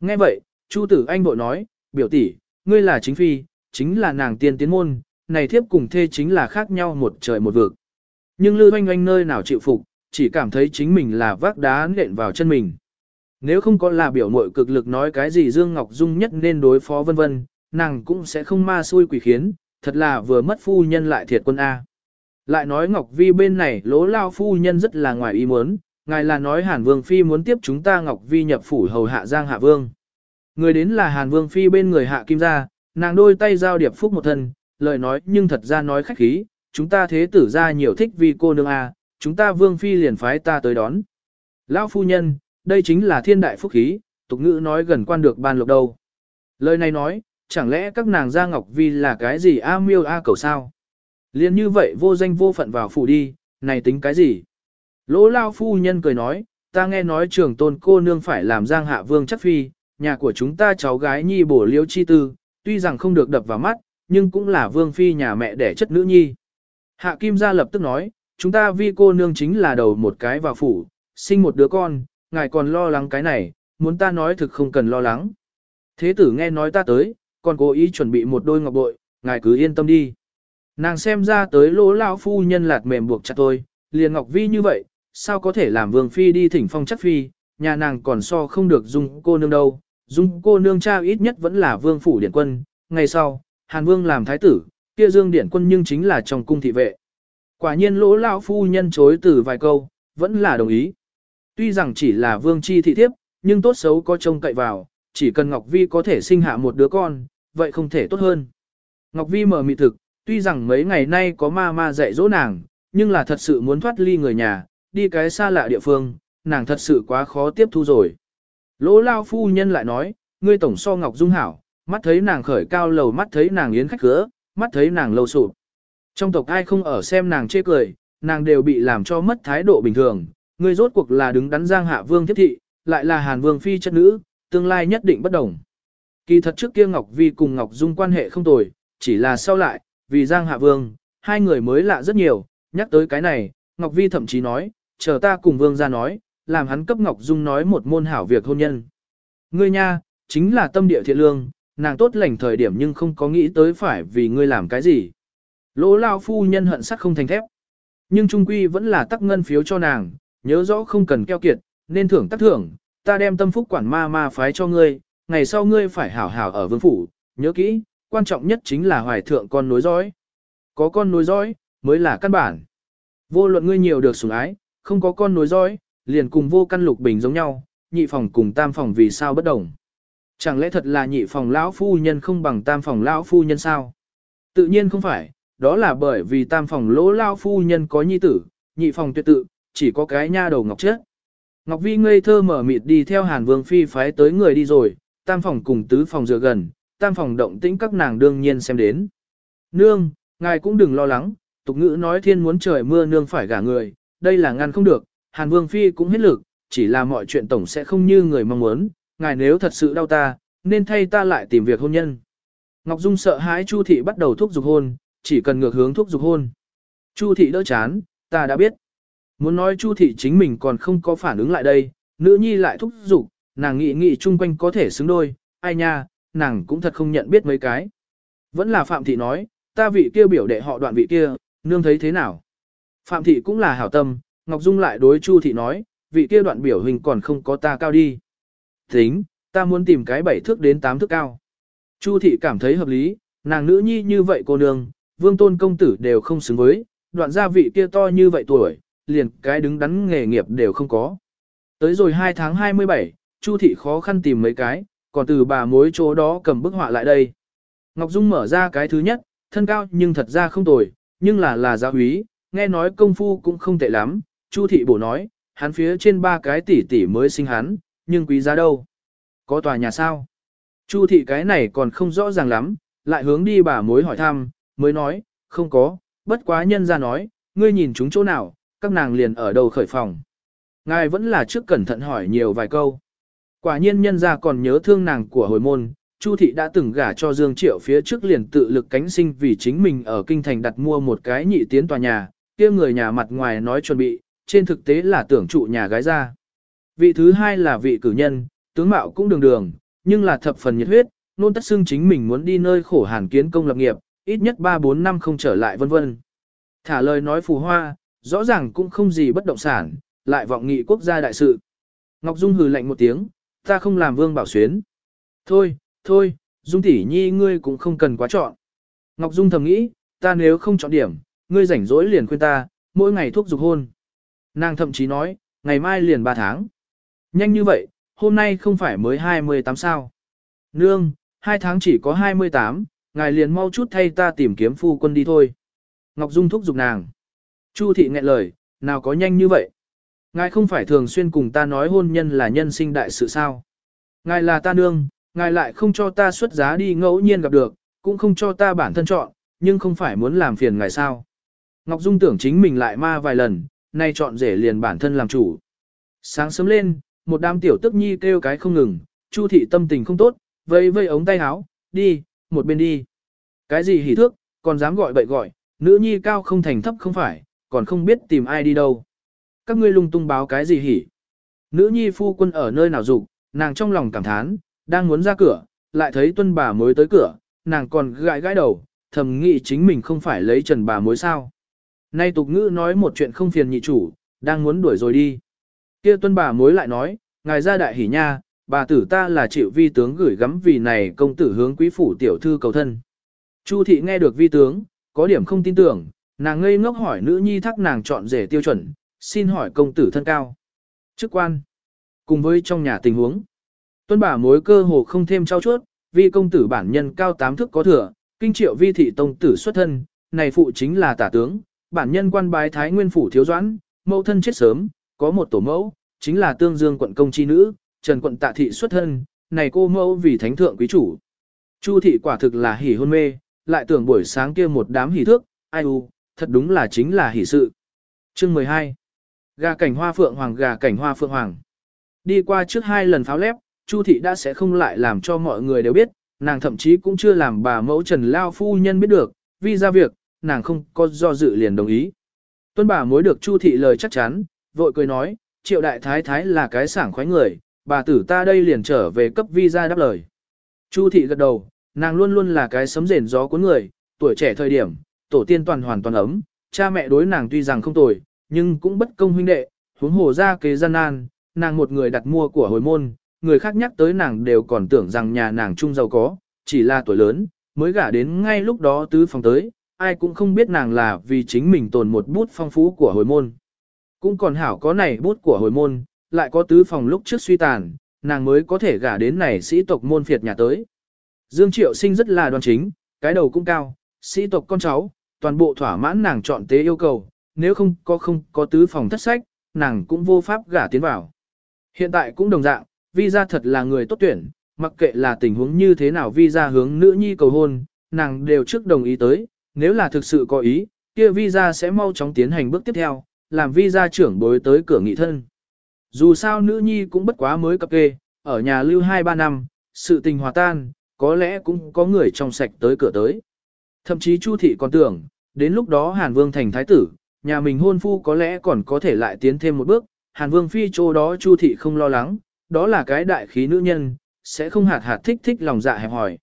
Nghe vậy, Chu tử anh bội nói, biểu tỷ, ngươi là chính phi, chính là nàng tiên tiến môn, này thiếp cùng thê chính là khác nhau một trời một vực. Nhưng Lư Oanh Oanh nơi nào chịu phục, chỉ cảm thấy chính mình là vác đá nện vào chân mình. Nếu không có là biểu muội cực lực nói cái gì Dương Ngọc Dung nhất nên đối phó vân vân, nàng cũng sẽ không ma xui quỷ khiến, thật là vừa mất phu nhân lại thiệt quân A. Lại nói Ngọc Vi bên này lỗ lao phu nhân rất là ngoài ý muốn, ngài là nói Hàn Vương Phi muốn tiếp chúng ta Ngọc Vi nhập phủ hầu hạ Giang Hạ Vương. Người đến là Hàn Vương Phi bên người hạ kim gia, nàng đôi tay giao điệp phúc một thân, lời nói nhưng thật ra nói khách khí, chúng ta thế tử ra nhiều thích vì cô nương A, chúng ta Vương Phi liền phái ta tới đón. Lão phu nhân, đây chính là thiên đại phúc khí, tục ngữ nói gần quan được ban lộc đâu. Lời này nói, chẳng lẽ các nàng gia Ngọc Vi là cái gì A miêu A cầu sao? Liên như vậy vô danh vô phận vào phủ đi, này tính cái gì? Lỗ lao phu nhân cười nói, ta nghe nói trường tôn cô nương phải làm giang hạ vương chắc phi, nhà của chúng ta cháu gái nhi bổ liễu chi tư, tuy rằng không được đập vào mắt, nhưng cũng là vương phi nhà mẹ đẻ chất nữ nhi. Hạ kim gia lập tức nói, chúng ta vi cô nương chính là đầu một cái vào phủ, sinh một đứa con, ngài còn lo lắng cái này, muốn ta nói thực không cần lo lắng. Thế tử nghe nói ta tới, còn cố ý chuẩn bị một đôi ngọc bội, ngài cứ yên tâm đi. Nàng xem ra tới lỗ lao phu nhân lạt mềm buộc chặt tôi, liền ngọc vi như vậy, sao có thể làm vương phi đi thỉnh phong chất phi, nhà nàng còn so không được dung cô nương đâu. Dung cô nương cha ít nhất vẫn là vương phủ điển quân, ngày sau, hàn vương làm thái tử, kia dương điển quân nhưng chính là trong cung thị vệ. Quả nhiên lỗ lao phu nhân chối từ vài câu, vẫn là đồng ý. Tuy rằng chỉ là vương chi thị thiếp, nhưng tốt xấu có trông cậy vào, chỉ cần Ngọc Vi có thể sinh hạ một đứa con, vậy không thể tốt hơn. Ngọc Vi mở mị thực, tuy rằng mấy ngày nay có ma ma dạy dỗ nàng, nhưng là thật sự muốn thoát ly người nhà, đi cái xa lạ địa phương, nàng thật sự quá khó tiếp thu rồi. Lỗ lao phu nhân lại nói, ngươi tổng so Ngọc Dung hảo, mắt thấy nàng khởi cao lầu mắt thấy nàng yến khách cửa, mắt thấy nàng lâu sụp. Trong tộc ai không ở xem nàng chê cười, nàng đều bị làm cho mất thái độ bình thường, ngươi rốt cuộc là đứng đắn giang hạ vương thiết thị, lại là hàn vương phi chất nữ, tương lai nhất định bất đồng. Kỳ thật trước kia Ngọc Vi cùng Ngọc Dung quan hệ không tồi, chỉ là sau lại, vì Giang Hạ Vương, hai người mới lạ rất nhiều, nhắc tới cái này, Ngọc Vi thậm chí nói, chờ ta cùng Vương ra nói, làm hắn cấp Ngọc Dung nói một môn hảo việc hôn nhân. Ngươi nha, chính là tâm địa thiện lương, nàng tốt lành thời điểm nhưng không có nghĩ tới phải vì ngươi làm cái gì. Lỗ lao phu nhân hận sắc không thành thép. Nhưng trung quy vẫn là tắc ngân phiếu cho nàng, nhớ rõ không cần keo kiệt, nên thưởng tắc thưởng, ta đem tâm phúc quản ma ma phái cho ngươi, ngày sau ngươi phải hảo hảo ở vương phủ, nhớ kỹ, quan trọng nhất chính là hoài thượng con nối dõi. Có con nối dõi, mới là căn bản. Vô luận ngươi nhiều được sủng ái, không có con nối dõi, liền cùng vô căn lục bình giống nhau, nhị phòng cùng tam phòng vì sao bất đồng. Chẳng lẽ thật là nhị phòng lão phu nhân không bằng tam phòng lão phu nhân sao? Tự nhiên không phải, đó là bởi vì tam phòng lỗ lão phu nhân có nhi tử, nhị phòng tuyệt tự, chỉ có cái nha đầu ngọc chết. Ngọc Vi ngây thơ mở mịt đi theo Hàn Vương Phi phái tới người đi rồi, tam phòng cùng tứ phòng dựa gần, tam phòng động tĩnh các nàng đương nhiên xem đến. Nương, ngài cũng đừng lo lắng, tục ngữ nói thiên muốn trời mưa nương phải gả người, đây là ngăn không được, Hàn Vương Phi cũng hết lực, chỉ là mọi chuyện tổng sẽ không như người mong muốn, ngài nếu thật sự đau ta, nên thay ta lại tìm việc hôn nhân. Ngọc Dung sợ hãi Chu Thị bắt đầu thúc giục hôn, chỉ cần ngược hướng thúc giục hôn. Chu Thị đỡ chán, ta đã biết. Muốn nói Chu thị chính mình còn không có phản ứng lại đây, nữ nhi lại thúc giục, nàng nghĩ nghĩ chung quanh có thể xứng đôi, ai nha, nàng cũng thật không nhận biết mấy cái. Vẫn là Phạm thị nói, ta vị kia biểu đệ họ đoạn vị kia, nương thấy thế nào. Phạm thị cũng là hảo tâm, Ngọc Dung lại đối Chu thị nói, vị kia đoạn biểu hình còn không có ta cao đi. Tính, ta muốn tìm cái bảy thước đến tám thước cao. Chu thị cảm thấy hợp lý, nàng nữ nhi như vậy cô nương, vương tôn công tử đều không xứng với, đoạn gia vị kia to như vậy tuổi, liền cái đứng đắn nghề nghiệp đều không có. Tới rồi 2 tháng 27, Chu thị khó khăn tìm mấy cái, còn từ bà mối chỗ đó cầm bức họa lại đây. Ngọc Dung mở ra cái thứ nhất, thân cao nhưng thật ra không tồi, nhưng là là giáo úy, nghe nói công phu cũng không tệ lắm, Chu thị bổ nói, hắn phía trên ba cái tỷ tỷ mới sinh hắn, nhưng quý giá đâu? Có tòa nhà sao? Chu thị cái này còn không rõ ràng lắm, lại hướng đi bà mối hỏi thăm, mới nói, không có, bất quá nhân ra nói, ngươi nhìn chúng chỗ nào, các nàng liền ở đầu khởi phòng. Ngài vẫn là trước cẩn thận hỏi nhiều vài câu. Quả nhiên nhân ra còn nhớ thương nàng của hồi môn, Chu thị đã từng gả cho Dương Triệu phía trước liền tự lực cánh sinh vì chính mình ở kinh thành đặt mua một cái nhị tiến tòa nhà, kia người nhà mặt ngoài nói chuẩn bị, trên thực tế là tưởng trụ nhà gái ra. Vị thứ hai là vị cử nhân, tướng mạo cũng đường đường, nhưng là thập phần nhiệt huyết, nôn tất xưng chính mình muốn đi nơi khổ hàn kiến công lập nghiệp, ít nhất 3-4 năm không trở lại vân vân. Thả lời nói phù hoa, rõ ràng cũng không gì bất động sản, lại vọng nghị quốc gia đại sự. Ngọc Dung hừ lạnh một tiếng, ta không làm vương bảo xuyến. Thôi, thôi, Dung tỷ nhi ngươi cũng không cần quá chọn. Ngọc Dung thầm nghĩ, ta nếu không chọn điểm, ngươi rảnh rỗi liền khuyên ta, mỗi ngày thuốc dục hôn. Nàng thậm chí nói, ngày mai liền 3 tháng. Nhanh như vậy, hôm nay không phải mới 28 sao. Nương, hai tháng chỉ có 28, ngài liền mau chút thay ta tìm kiếm phu quân đi thôi. Ngọc Dung thúc giục nàng. Chu thị nghẹn lời, nào có nhanh như vậy. Ngài không phải thường xuyên cùng ta nói hôn nhân là nhân sinh đại sự sao. Ngài là ta nương, ngài lại không cho ta xuất giá đi ngẫu nhiên gặp được, cũng không cho ta bản thân chọn, nhưng không phải muốn làm phiền ngài sao. Ngọc Dung tưởng chính mình lại ma vài lần, nay chọn rể liền bản thân làm chủ. Sáng sớm lên, một đám tiểu tức nhi kêu cái không ngừng, Chu thị tâm tình không tốt, vây vây ống tay áo, đi, một bên đi. Cái gì hỉ thước, còn dám gọi bậy gọi, nữ nhi cao không thành thấp không phải, còn không biết tìm ai đi đâu. Các ngươi lung tung báo cái gì hỉ. Nữ nhi phu quân ở nơi nào dục nàng trong lòng cảm thán, đang muốn ra cửa, lại thấy tuân bà mới tới cửa, nàng còn gãi gãi đầu, thầm nghĩ chính mình không phải lấy trần bà mối sao. Nay tục ngữ nói một chuyện không phiền nhị chủ, đang muốn đuổi rồi đi. Kia tuân bà mối lại nói, ngài ra đại hỉ nha, bà tử ta là chịu vi tướng gửi gắm vì này công tử hướng quý phủ tiểu thư cầu thân. Chu thị nghe được vi tướng, có điểm không tin tưởng, nàng ngây ngốc hỏi nữ nhi thắc nàng chọn rể tiêu chuẩn, xin hỏi công tử thân cao. Chức quan, cùng với trong nhà tình huống. Tuân bà mối cơ hồ không thêm trao chuốt, vì công tử bản nhân cao tám thước có thừa, kinh triệu vi thị tông tử xuất thân, này phụ chính là tả tướng, bản nhân quan bái thái nguyên phủ thiếu doãn, mẫu thân chết sớm, có một tổ mẫu, chính là tương dương quận công chi nữ, trần quận tạ thị xuất thân, này cô mẫu vì thánh thượng quý chủ. Chu thị quả thực là hỉ hôn mê, lại tưởng buổi sáng kia một đám hỉ thước, ai u, thật đúng là chính là hỉ sự. Chương 12 Gà cảnh hoa phượng hoàng gà cảnh hoa phượng hoàng Đi qua trước hai lần pháo lép, Chu thị đã sẽ không lại làm cho mọi người đều biết, nàng thậm chí cũng chưa làm bà mẫu Trần Lao phu nhân biết được, vì ra việc, nàng không có do dự liền đồng ý. Tuân bà mối được Chu thị lời chắc chắn, vội cười nói, triệu đại thái thái là cái sảng khoái người, bà tử ta đây liền trở về cấp visa đáp lời. Chu thị gật đầu, nàng luôn luôn là cái sấm rền gió cuốn người, tuổi trẻ thời điểm, tổ tiên toàn hoàn toàn ấm, cha mẹ đối nàng tuy rằng không tồi, nhưng cũng bất công huynh đệ, huống hồ ra kế gian nan, nàng một người đặt mua của hồi môn, người khác nhắc tới nàng đều còn tưởng rằng nhà nàng trung giàu có, chỉ là tuổi lớn, mới gả đến ngay lúc đó tứ phòng tới, ai cũng không biết nàng là vì chính mình tồn một bút phong phú của hồi môn. Cũng còn hảo có này bút của hồi môn, lại có tứ phòng lúc trước suy tàn, nàng mới có thể gả đến này sĩ tộc môn phiệt nhà tới. Dương Triệu sinh rất là đoan chính, cái đầu cũng cao, sĩ tộc con cháu, toàn bộ thỏa mãn nàng chọn tế yêu cầu, nếu không có không có tứ phòng thất sách, nàng cũng vô pháp gả tiến vào. Hiện tại cũng đồng dạng, vi gia thật là người tốt tuyển, mặc kệ là tình huống như thế nào vi gia hướng nữ nhi cầu hôn, nàng đều trước đồng ý tới, nếu là thực sự có ý, kia vi gia sẽ mau chóng tiến hành bước tiếp theo, làm vi gia trưởng bối tới cửa nghị thân. Dù sao nữ nhi cũng bất quá mới cập kê, ở nhà lưu 2-3 năm, sự tình hòa tan, có lẽ cũng có người trong sạch tới cửa tới. Thậm chí Chu thị còn tưởng, đến lúc đó Hàn Vương thành thái tử, nhà mình hôn phu có lẽ còn có thể lại tiến thêm một bước, Hàn Vương phi chỗ đó Chu thị không lo lắng, đó là cái đại khí nữ nhân, sẽ không hạt hạt thích thích lòng dạ hẹp hỏi.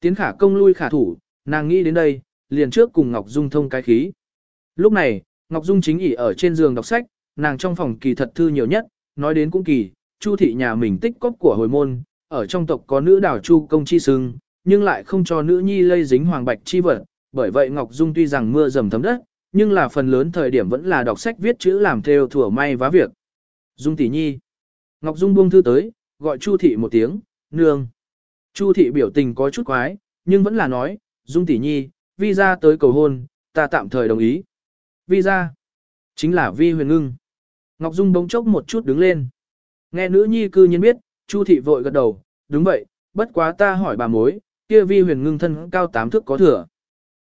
Tiến khả công lui khả thủ, nàng nghĩ đến đây, liền trước cùng Ngọc Dung thông cái khí. Lúc này, Ngọc Dung chính ỉ ở trên giường đọc sách, nàng trong phòng kỳ thật thư nhiều nhất, nói đến cũng kỳ, Chu thị nhà mình tích cóp của hồi môn, ở trong tộc có nữ đảo Chu công chi sưng, nhưng lại không cho nữ nhi lây dính hoàng bạch chi vật, bởi vậy Ngọc Dung tuy rằng mưa dầm thấm đất, nhưng là phần lớn thời điểm vẫn là đọc sách viết chữ làm theo thủa may vá việc. Dung tỷ nhi. Ngọc Dung buông thư tới, gọi Chu thị một tiếng, nương. Chu thị biểu tình có chút quái, nhưng vẫn là nói, Dung tỷ nhi, vi ra tới cầu hôn, ta tạm thời đồng ý. Vi ra, chính là vi huyền ngưng. Ngọc Dung bỗng chốc một chút đứng lên. Nghe nữ nhi cư nhiên biết, Chu thị vội gật đầu, đúng vậy, bất quá ta hỏi bà mối, kia vi huyền ngưng thân cao tám thước có thừa.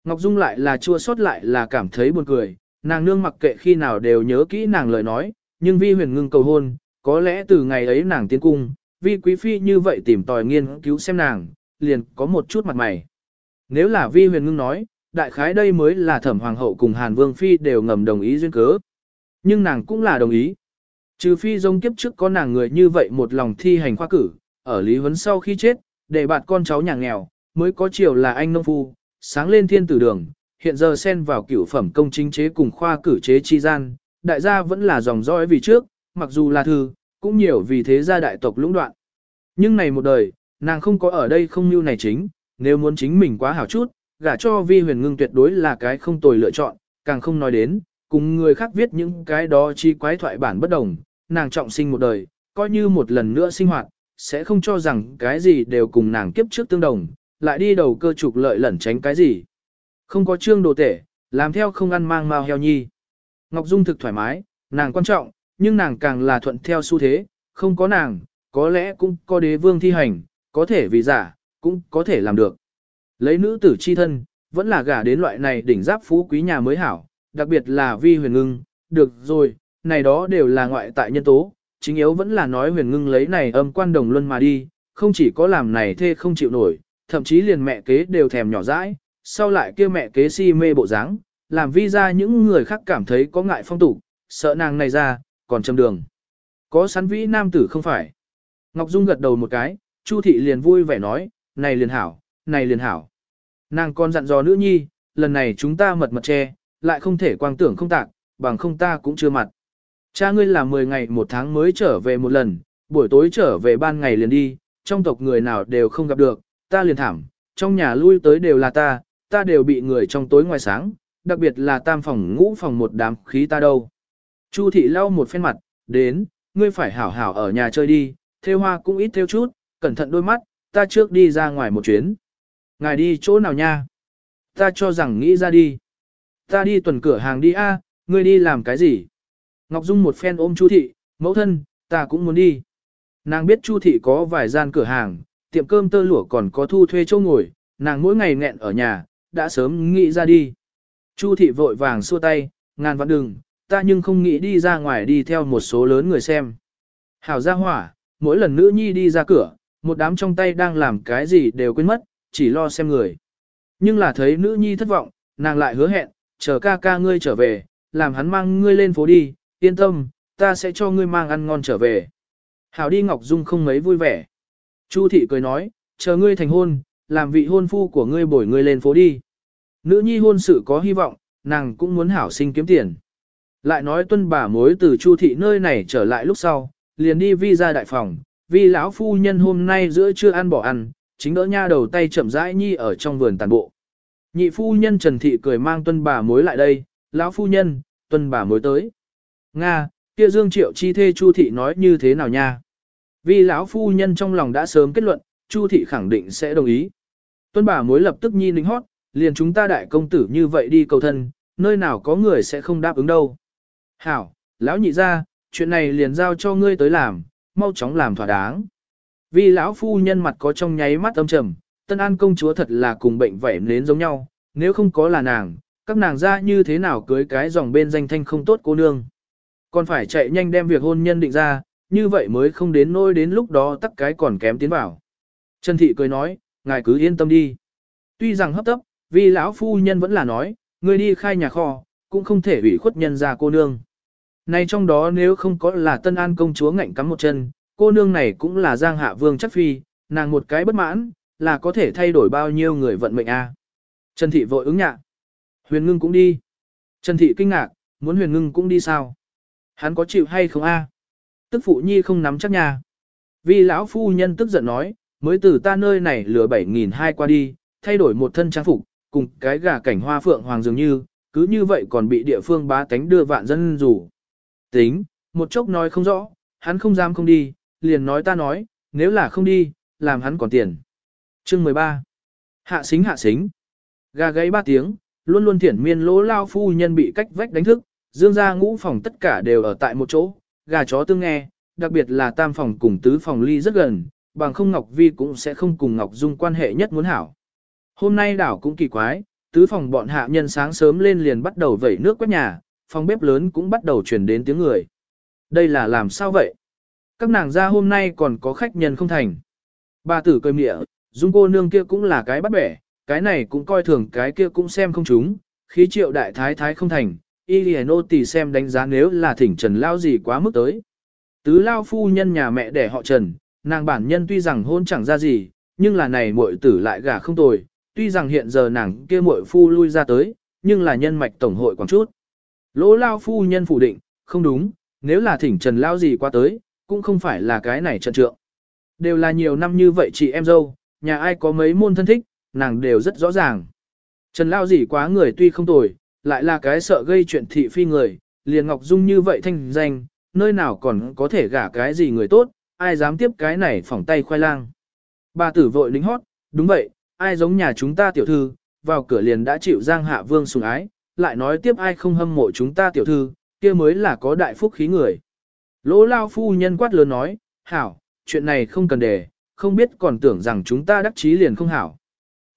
Ngọc Dung lại là chua xót lại là cảm thấy buồn cười, nàng nương mặc kệ khi nào đều nhớ kỹ nàng lời nói, nhưng vi huyền ngưng cầu hôn, có lẽ từ ngày ấy nàng tiến cung, vi quý phi như vậy tìm tòi nghiên cứu xem nàng, liền có một chút mặt mày. Nếu là vi huyền ngưng nói, đại khái đây mới là thẩm hoàng hậu cùng hàn vương phi đều ngầm đồng ý duyên cớ. Nhưng nàng cũng là đồng ý. Trừ phi dông kiếp trước có nàng người như vậy một lòng thi hành khoa cử, ở Lý Huấn sau khi chết, để bạn con cháu nhà nghèo, mới có chiều là anh nông phu, sáng lên thiên tử đường, hiện giờ xen vào cửu phẩm công chính chế cùng khoa cử chế chi gian, đại gia vẫn là dòng dõi vì trước, mặc dù là thư, cũng nhiều vì thế gia đại tộc lũng đoạn. Nhưng này một đời, nàng không có ở đây không như này chính, nếu muốn chính mình quá hảo chút, gả cho vi huyền ngưng tuyệt đối là cái không tồi lựa chọn, càng không nói đến, cùng người khác viết những cái đó chi quái thoại bản bất đồng, nàng trọng sinh một đời, coi như một lần nữa sinh hoạt, sẽ không cho rằng cái gì đều cùng nàng kiếp trước tương đồng, lại đi đầu cơ trục lợi lẩn tránh cái gì. Không có trương đồ tể, làm theo không ăn mang mao heo nhi. Ngọc Dung thực thoải mái, nàng quan trọng, nhưng nàng càng là thuận theo xu thế, không có nàng, có lẽ cũng có đế vương thi hành, có thể vì giả, cũng có thể làm được. Lấy nữ tử chi thân, vẫn là gả đến loại này đỉnh giáp phú quý nhà mới hảo, đặc biệt là vi huyền ngưng, được rồi, này đó đều là ngoại tại nhân tố, chính yếu vẫn là nói huyền ngưng lấy này âm quan đồng luân mà đi, không chỉ có làm này thê không chịu nổi, thậm chí liền mẹ kế đều thèm nhỏ dãi, sau lại kia mẹ kế si mê bộ dáng, làm vi ra những người khác cảm thấy có ngại phong tục, sợ nàng này ra, còn châm đường. Có sắn vĩ nam tử không phải. Ngọc Dung gật đầu một cái, Chu thị liền vui vẻ nói, này liền hảo, này liền hảo. Nàng còn dặn dò nữ nhi, lần này chúng ta mật mật che, lại không thể quang tưởng không tạc, bằng không ta cũng chưa mặt. Cha ngươi là 10 ngày một tháng mới trở về một lần, buổi tối trở về ban ngày liền đi, trong tộc người nào đều không gặp được, ta liền thảm, trong nhà lui tới đều là ta, ta đều bị người trong tối ngoài sáng, đặc biệt là tam phòng ngũ phòng một đám khí ta đâu. Chu thị lau một phen mặt, đến, ngươi phải hảo hảo ở nhà chơi đi, theo hoa cũng ít theo chút, cẩn thận đôi mắt, ta trước đi ra ngoài một chuyến. Ngài đi chỗ nào nha? Ta cho rằng nghĩ ra đi. Ta đi tuần cửa hàng đi a, ngươi đi làm cái gì? Ngọc Dung một phen ôm Chu thị, mẫu thân, ta cũng muốn đi. Nàng biết Chu thị có vài gian cửa hàng, tiệm cơm tơ lụa còn có thu thuê chỗ ngồi, nàng mỗi ngày nghẹn ở nhà, đã sớm nghĩ ra đi. Chu thị vội vàng xua tay, ngàn vạn đừng, ta nhưng không nghĩ đi ra ngoài đi theo một số lớn người xem. Hảo gia hỏa, mỗi lần nữ nhi đi ra cửa, một đám trong tay đang làm cái gì đều quên mất, chỉ lo xem người. Nhưng là thấy nữ nhi thất vọng, nàng lại hứa hẹn, chờ ca ca ngươi trở về, làm hắn mang ngươi lên phố đi, yên tâm, ta sẽ cho ngươi mang ăn ngon trở về. Hảo đi Ngọc Dung không mấy vui vẻ. Chu thị cười nói, chờ ngươi thành hôn, làm vị hôn phu của ngươi bổi ngươi lên phố đi. Nữ nhi hôn sự có hy vọng, nàng cũng muốn hảo sinh kiếm tiền. Lại nói tuân bà mối từ Chu thị nơi này trở lại lúc sau, liền đi vi ra đại phòng, vì lão phu nhân hôm nay giữa trưa ăn bỏ ăn, chính đỡ nha đầu tay chậm rãi nhi ở trong vườn tàn bộ. Nhị phu nhân Trần Thị cười mang tuân bà mối lại đây, lão phu nhân, tuân bà mối tới. Nga, kia Dương Triệu chi thê Chu Thị nói như thế nào nha? Vì lão phu nhân trong lòng đã sớm kết luận, Chu Thị khẳng định sẽ đồng ý. Tuân bà mối lập tức nhi lính hót, liền chúng ta đại công tử như vậy đi cầu thân, nơi nào có người sẽ không đáp ứng đâu. Hảo, lão nhị ra, chuyện này liền giao cho ngươi tới làm, mau chóng làm thỏa đáng. Vì lão phu nhân mặt có trong nháy mắt âm trầm, Tân An công chúa thật là cùng bệnh vảy nến giống nhau, nếu không có là nàng, các nàng ra như thế nào cưới cái dòng bên danh thanh không tốt cô nương. Còn phải chạy nhanh đem việc hôn nhân định ra, như vậy mới không đến nỗi đến lúc đó tắc cái còn kém tiến vào. Trần Thị cười nói, ngài cứ yên tâm đi. Tuy rằng hấp tấp, vì lão phu nhân vẫn là nói, người đi khai nhà kho, cũng không thể ủy khuất nhân ra cô nương. Này trong đó nếu không có là Tân An công chúa ngạnh cắm một chân, cô nương này cũng là Giang Hạ Vương chắc phi, nàng một cái bất mãn, là có thể thay đổi bao nhiêu người vận mệnh a. Trần Thị vội ứng nhạ. Huyền ngưng cũng đi. Trần Thị kinh ngạc, muốn huyền ngưng cũng đi sao? Hắn có chịu hay không a? Tức phụ nhi không nắm chắc nha. Vì lão phu nhân tức giận nói, mới từ ta nơi này lừa bảy nghìn hai qua đi, thay đổi một thân trang phục, cùng cái gà cảnh hoa phượng hoàng dường như, cứ như vậy còn bị địa phương bá tánh đưa vạn dân rủ. Tính, một chốc nói không rõ, hắn không dám không đi, liền nói ta nói, nếu là không đi, làm hắn còn tiền. Chương 13. Hạ xính hạ xính. Gà gáy ba tiếng, luôn luôn thiển miên lỗ lao phu nhân bị cách vách đánh thức, dương ra ngũ phòng tất cả đều ở tại một chỗ, gà chó tương nghe, đặc biệt là tam phòng cùng tứ phòng ly rất gần, bằng không Ngọc Vi cũng sẽ không cùng Ngọc Dung quan hệ nhất muốn hảo. Hôm nay đảo cũng kỳ quái, tứ phòng bọn hạ nhân sáng sớm lên liền bắt đầu vẩy nước quét nhà, phòng bếp lớn cũng bắt đầu truyền đến tiếng người. Đây là làm sao vậy? Các nàng ra hôm nay còn có khách nhân không thành. Bà tử cười mịa, dung cô nương kia cũng là cái bắt bẻ, cái này cũng coi thường cái kia cũng xem không chúng, khí triệu đại thái thái không thành, y lì nô tỳ xem đánh giá nếu là thỉnh trần lao gì quá mức tới. Tứ lao phu nhân nhà mẹ đẻ họ trần, nàng bản nhân tuy rằng hôn chẳng ra gì, nhưng là này muội tử lại gả không tồi, tuy rằng hiện giờ nàng kia muội phu lui ra tới, nhưng là nhân mạch tổng hội quảng chút. Lỗ lao phu nhân phủ định, không đúng, nếu là thỉnh trần lao gì qua tới, cũng không phải là cái này trận trượng. Đều là nhiều năm như vậy chị em dâu, nhà ai có mấy môn thân thích, nàng đều rất rõ ràng. Trần lao gì quá người tuy không tồi, lại là cái sợ gây chuyện thị phi người, liền Ngọc Dung như vậy thanh danh, nơi nào còn có thể gả cái gì người tốt, ai dám tiếp cái này phỏng tay khoai lang. Bà tử vội lính hót, đúng vậy, ai giống nhà chúng ta tiểu thư, vào cửa liền đã chịu giang hạ vương sùng ái, lại nói tiếp ai không hâm mộ chúng ta tiểu thư, kia mới là có đại phúc khí người. Lỗ lao phu nhân quát lớn nói, hảo, chuyện này không cần để, không biết còn tưởng rằng chúng ta đắc chí liền không hảo.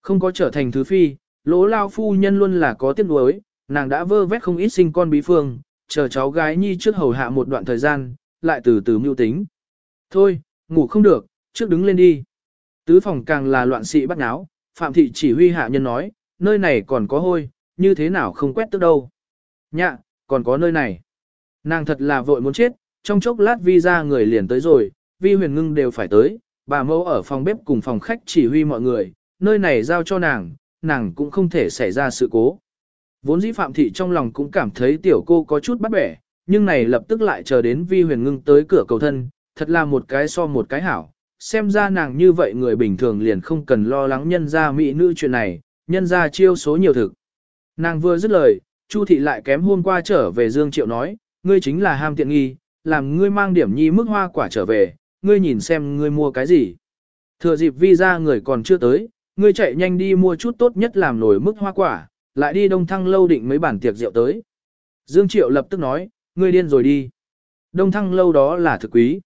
Không có trở thành thứ phi, lỗ lao phu nhân luôn là có tiếc nuối, nàng đã vơ vét không ít sinh con bí phương, chờ cháu gái nhi trước hầu hạ một đoạn thời gian, lại từ từ mưu tính. Thôi, ngủ không được, trước đứng lên đi. Tứ phòng càng là loạn sĩ bắt náo, Phạm Thị chỉ huy hạ nhân nói, nơi này còn có hôi, như thế nào không quét tức đâu. Nhạ, còn có nơi này. Nàng thật là vội muốn chết, trong chốc lát vi ra người liền tới rồi, vi huyền ngưng đều phải tới, bà mẫu ở phòng bếp cùng phòng khách chỉ huy mọi người, nơi này giao cho nàng, nàng cũng không thể xảy ra sự cố. Vốn dĩ Phạm Thị trong lòng cũng cảm thấy tiểu cô có chút bắt bẻ, nhưng này lập tức lại chờ đến vi huyền ngưng tới cửa cầu thân, thật là một cái so một cái hảo. Xem ra nàng như vậy người bình thường liền không cần lo lắng nhân ra mỹ nữ chuyện này, nhân ra chiêu số nhiều thực. Nàng vừa dứt lời, Chu thị lại kém hôm qua trở về Dương Triệu nói, ngươi chính là ham tiện nghi, làm ngươi mang điểm nhi mức hoa quả trở về, ngươi nhìn xem ngươi mua cái gì. Thừa dịp vi ra người còn chưa tới, ngươi chạy nhanh đi mua chút tốt nhất làm nổi mức hoa quả, lại đi đông thăng lâu định mấy bản tiệc rượu tới. Dương Triệu lập tức nói, ngươi điên rồi đi. Đông thăng lâu đó là thực quý.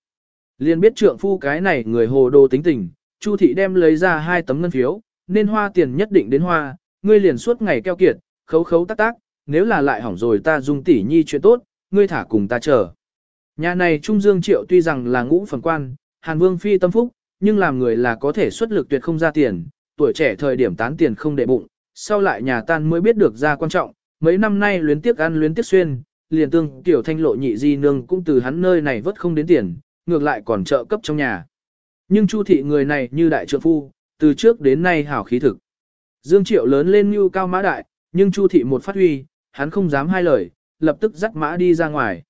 Liên biết trượng phu cái này người hồ đồ tính tình, Chu thị đem lấy ra hai tấm ngân phiếu, nên hoa tiền nhất định đến hoa, ngươi liền suốt ngày keo kiệt, khấu khấu tác tác, nếu là lại hỏng rồi ta dung tỷ nhi chuyện tốt, ngươi thả cùng ta chờ. Nhà này Trung Dương Triệu tuy rằng là ngũ phần quan, Hàn Vương phi tâm phúc, nhưng làm người là có thể xuất lực tuyệt không ra tiền, tuổi trẻ thời điểm tán tiền không để bụng, sau lại nhà tan mới biết được ra quan trọng, mấy năm nay luyến tiếc ăn luyến tiếc xuyên, liền tương tiểu thanh lộ nhị di nương cũng từ hắn nơi này vất không đến tiền, ngược lại còn trợ cấp trong nhà. Nhưng Chu thị người này như đại trượng phu, từ trước đến nay hảo khí thực. Dương Triệu lớn lên như cao mã đại, nhưng Chu thị một phát huy, hắn không dám hai lời, lập tức dắt mã đi ra ngoài.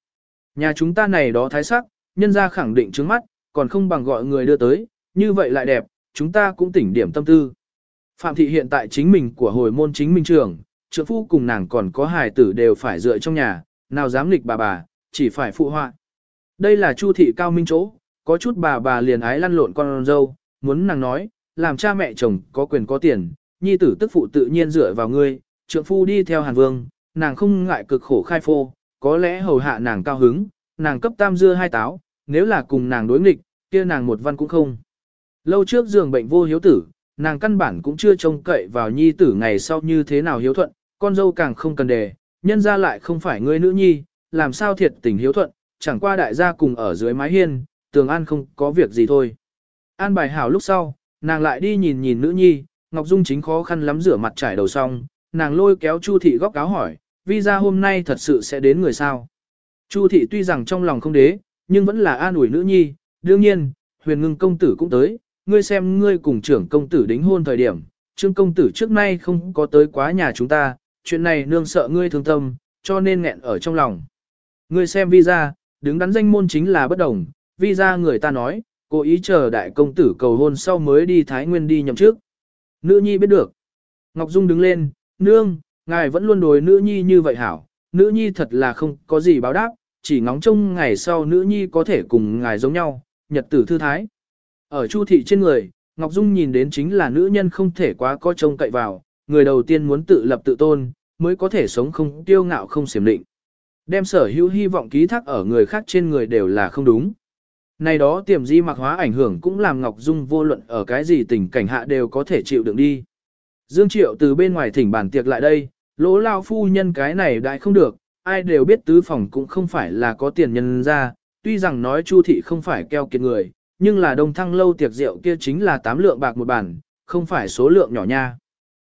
Nhà chúng ta này đó thái sắc, nhân ra khẳng định trứng mắt, còn không bằng gọi người đưa tới, như vậy lại đẹp, chúng ta cũng tỉnh điểm tâm tư. Phạm thị hiện tại chính mình của hồi môn chính minh trưởng, trượng phu cùng nàng còn có hài tử đều phải dựa trong nhà, nào dám nghịch bà bà, chỉ phải phụ họa. Đây là chu thị cao minh chỗ, có chút bà bà liền ái lăn lộn con dâu, muốn nàng nói, làm cha mẹ chồng có quyền có tiền, nhi tử tức phụ tự nhiên dựa vào ngươi, trượng phu đi theo hàn vương, nàng không ngại cực khổ khai phô, có lẽ hầu hạ nàng cao hứng, nàng cấp tam dưa hai táo, nếu là cùng nàng đối nghịch, kia nàng một văn cũng không. Lâu trước giường bệnh vô hiếu tử, nàng căn bản cũng chưa trông cậy vào nhi tử ngày sau như thế nào hiếu thuận, con dâu càng không cần đề, nhân ra lại không phải người nữ nhi, làm sao thiệt tình hiếu thuận, chẳng qua đại gia cùng ở dưới mái hiên, tường an không có việc gì thôi. An bài hảo lúc sau, nàng lại đi nhìn nhìn nữ nhi, Ngọc Dung chính khó khăn lắm rửa mặt trải đầu xong, nàng lôi kéo Chu thị góc áo hỏi, vi ra hôm nay thật sự sẽ đến người sao. Chu thị tuy rằng trong lòng không đế, nhưng vẫn là an ủi nữ nhi, đương nhiên, huyền ngưng công tử cũng tới, ngươi xem ngươi cùng trưởng công tử đính hôn thời điểm, trương công tử trước nay không có tới quá nhà chúng ta, chuyện này nương sợ ngươi thương tâm, cho nên nghẹn ở trong lòng. Ngươi xem vi đứng đắn danh môn chính là bất đồng, vi người ta nói, cố ý chờ đại công tử cầu hôn sau mới đi Thái Nguyên đi nhậm trước. Nữ nhi biết được. Ngọc Dung đứng lên, nương, ngài vẫn luôn đối nữ nhi như vậy hảo, nữ nhi thật là không có gì báo đáp, chỉ ngóng trông ngày sau nữ nhi có thể cùng ngài giống nhau, nhật tử thư thái. Ở chu thị trên người, Ngọc Dung nhìn đến chính là nữ nhân không thể quá có trông cậy vào, người đầu tiên muốn tự lập tự tôn, mới có thể sống không tiêu ngạo không xiểm định. Đem sở hữu hy vọng ký thác ở người khác trên người đều là không đúng. Này đó tiềm di mặc hóa ảnh hưởng cũng làm Ngọc Dung vô luận ở cái gì tình cảnh hạ đều có thể chịu đựng đi. Dương Triệu từ bên ngoài thỉnh bản tiệc lại đây, lỗ lao phu nhân cái này đại không được, ai đều biết tứ phòng cũng không phải là có tiền nhân ra, tuy rằng nói Chu thị không phải keo kiệt người, nhưng là đông thăng lâu tiệc rượu kia chính là tám lượng bạc một bản, không phải số lượng nhỏ nha.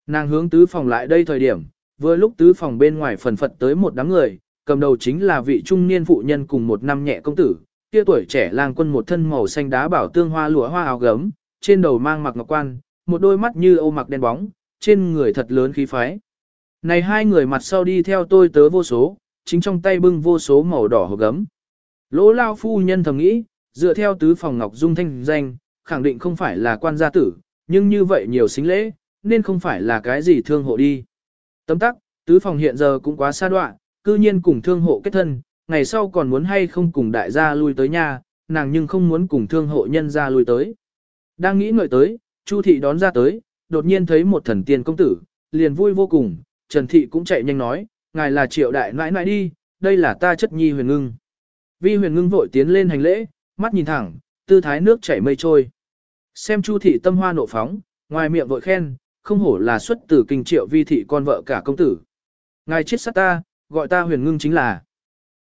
Nàng hướng tứ phòng lại đây thời điểm, vừa lúc tứ phòng bên ngoài phần phật tới một đám người, cầm đầu chính là vị trung niên phụ nhân cùng một năm nhẹ công tử, kia tuổi trẻ lang quân một thân màu xanh đá bảo tương hoa lụa hoa áo gấm, trên đầu mang mặc ngọc quan, một đôi mắt như ô mặc đen bóng, trên người thật lớn khí phái. Này hai người mặt sau đi theo tôi tớ vô số, chính trong tay bưng vô số màu đỏ hộp gấm. Lỗ lao phu nhân thầm nghĩ, dựa theo tứ phòng Ngọc Dung thanh danh, khẳng định không phải là quan gia tử, nhưng như vậy nhiều xính lễ, nên không phải là cái gì thương hộ đi. Tấm tắc, tứ phòng hiện giờ cũng quá xa đoạn, cư nhiên cùng thương hộ kết thân, ngày sau còn muốn hay không cùng đại gia lui tới nhà, nàng nhưng không muốn cùng thương hộ nhân gia lui tới. Đang nghĩ ngợi tới, Chu thị đón ra tới, đột nhiên thấy một thần tiên công tử, liền vui vô cùng, Trần thị cũng chạy nhanh nói, ngài là triệu đại nãi nãi đi, đây là ta chất nhi huyền ngưng. Vi huyền ngưng vội tiến lên hành lễ, mắt nhìn thẳng, tư thái nước chảy mây trôi. Xem Chu thị tâm hoa nộ phóng, ngoài miệng vội khen, không hổ là xuất từ kinh triệu vi thị con vợ cả công tử. Ngài chết sát ta, gọi ta huyền ngưng chính là.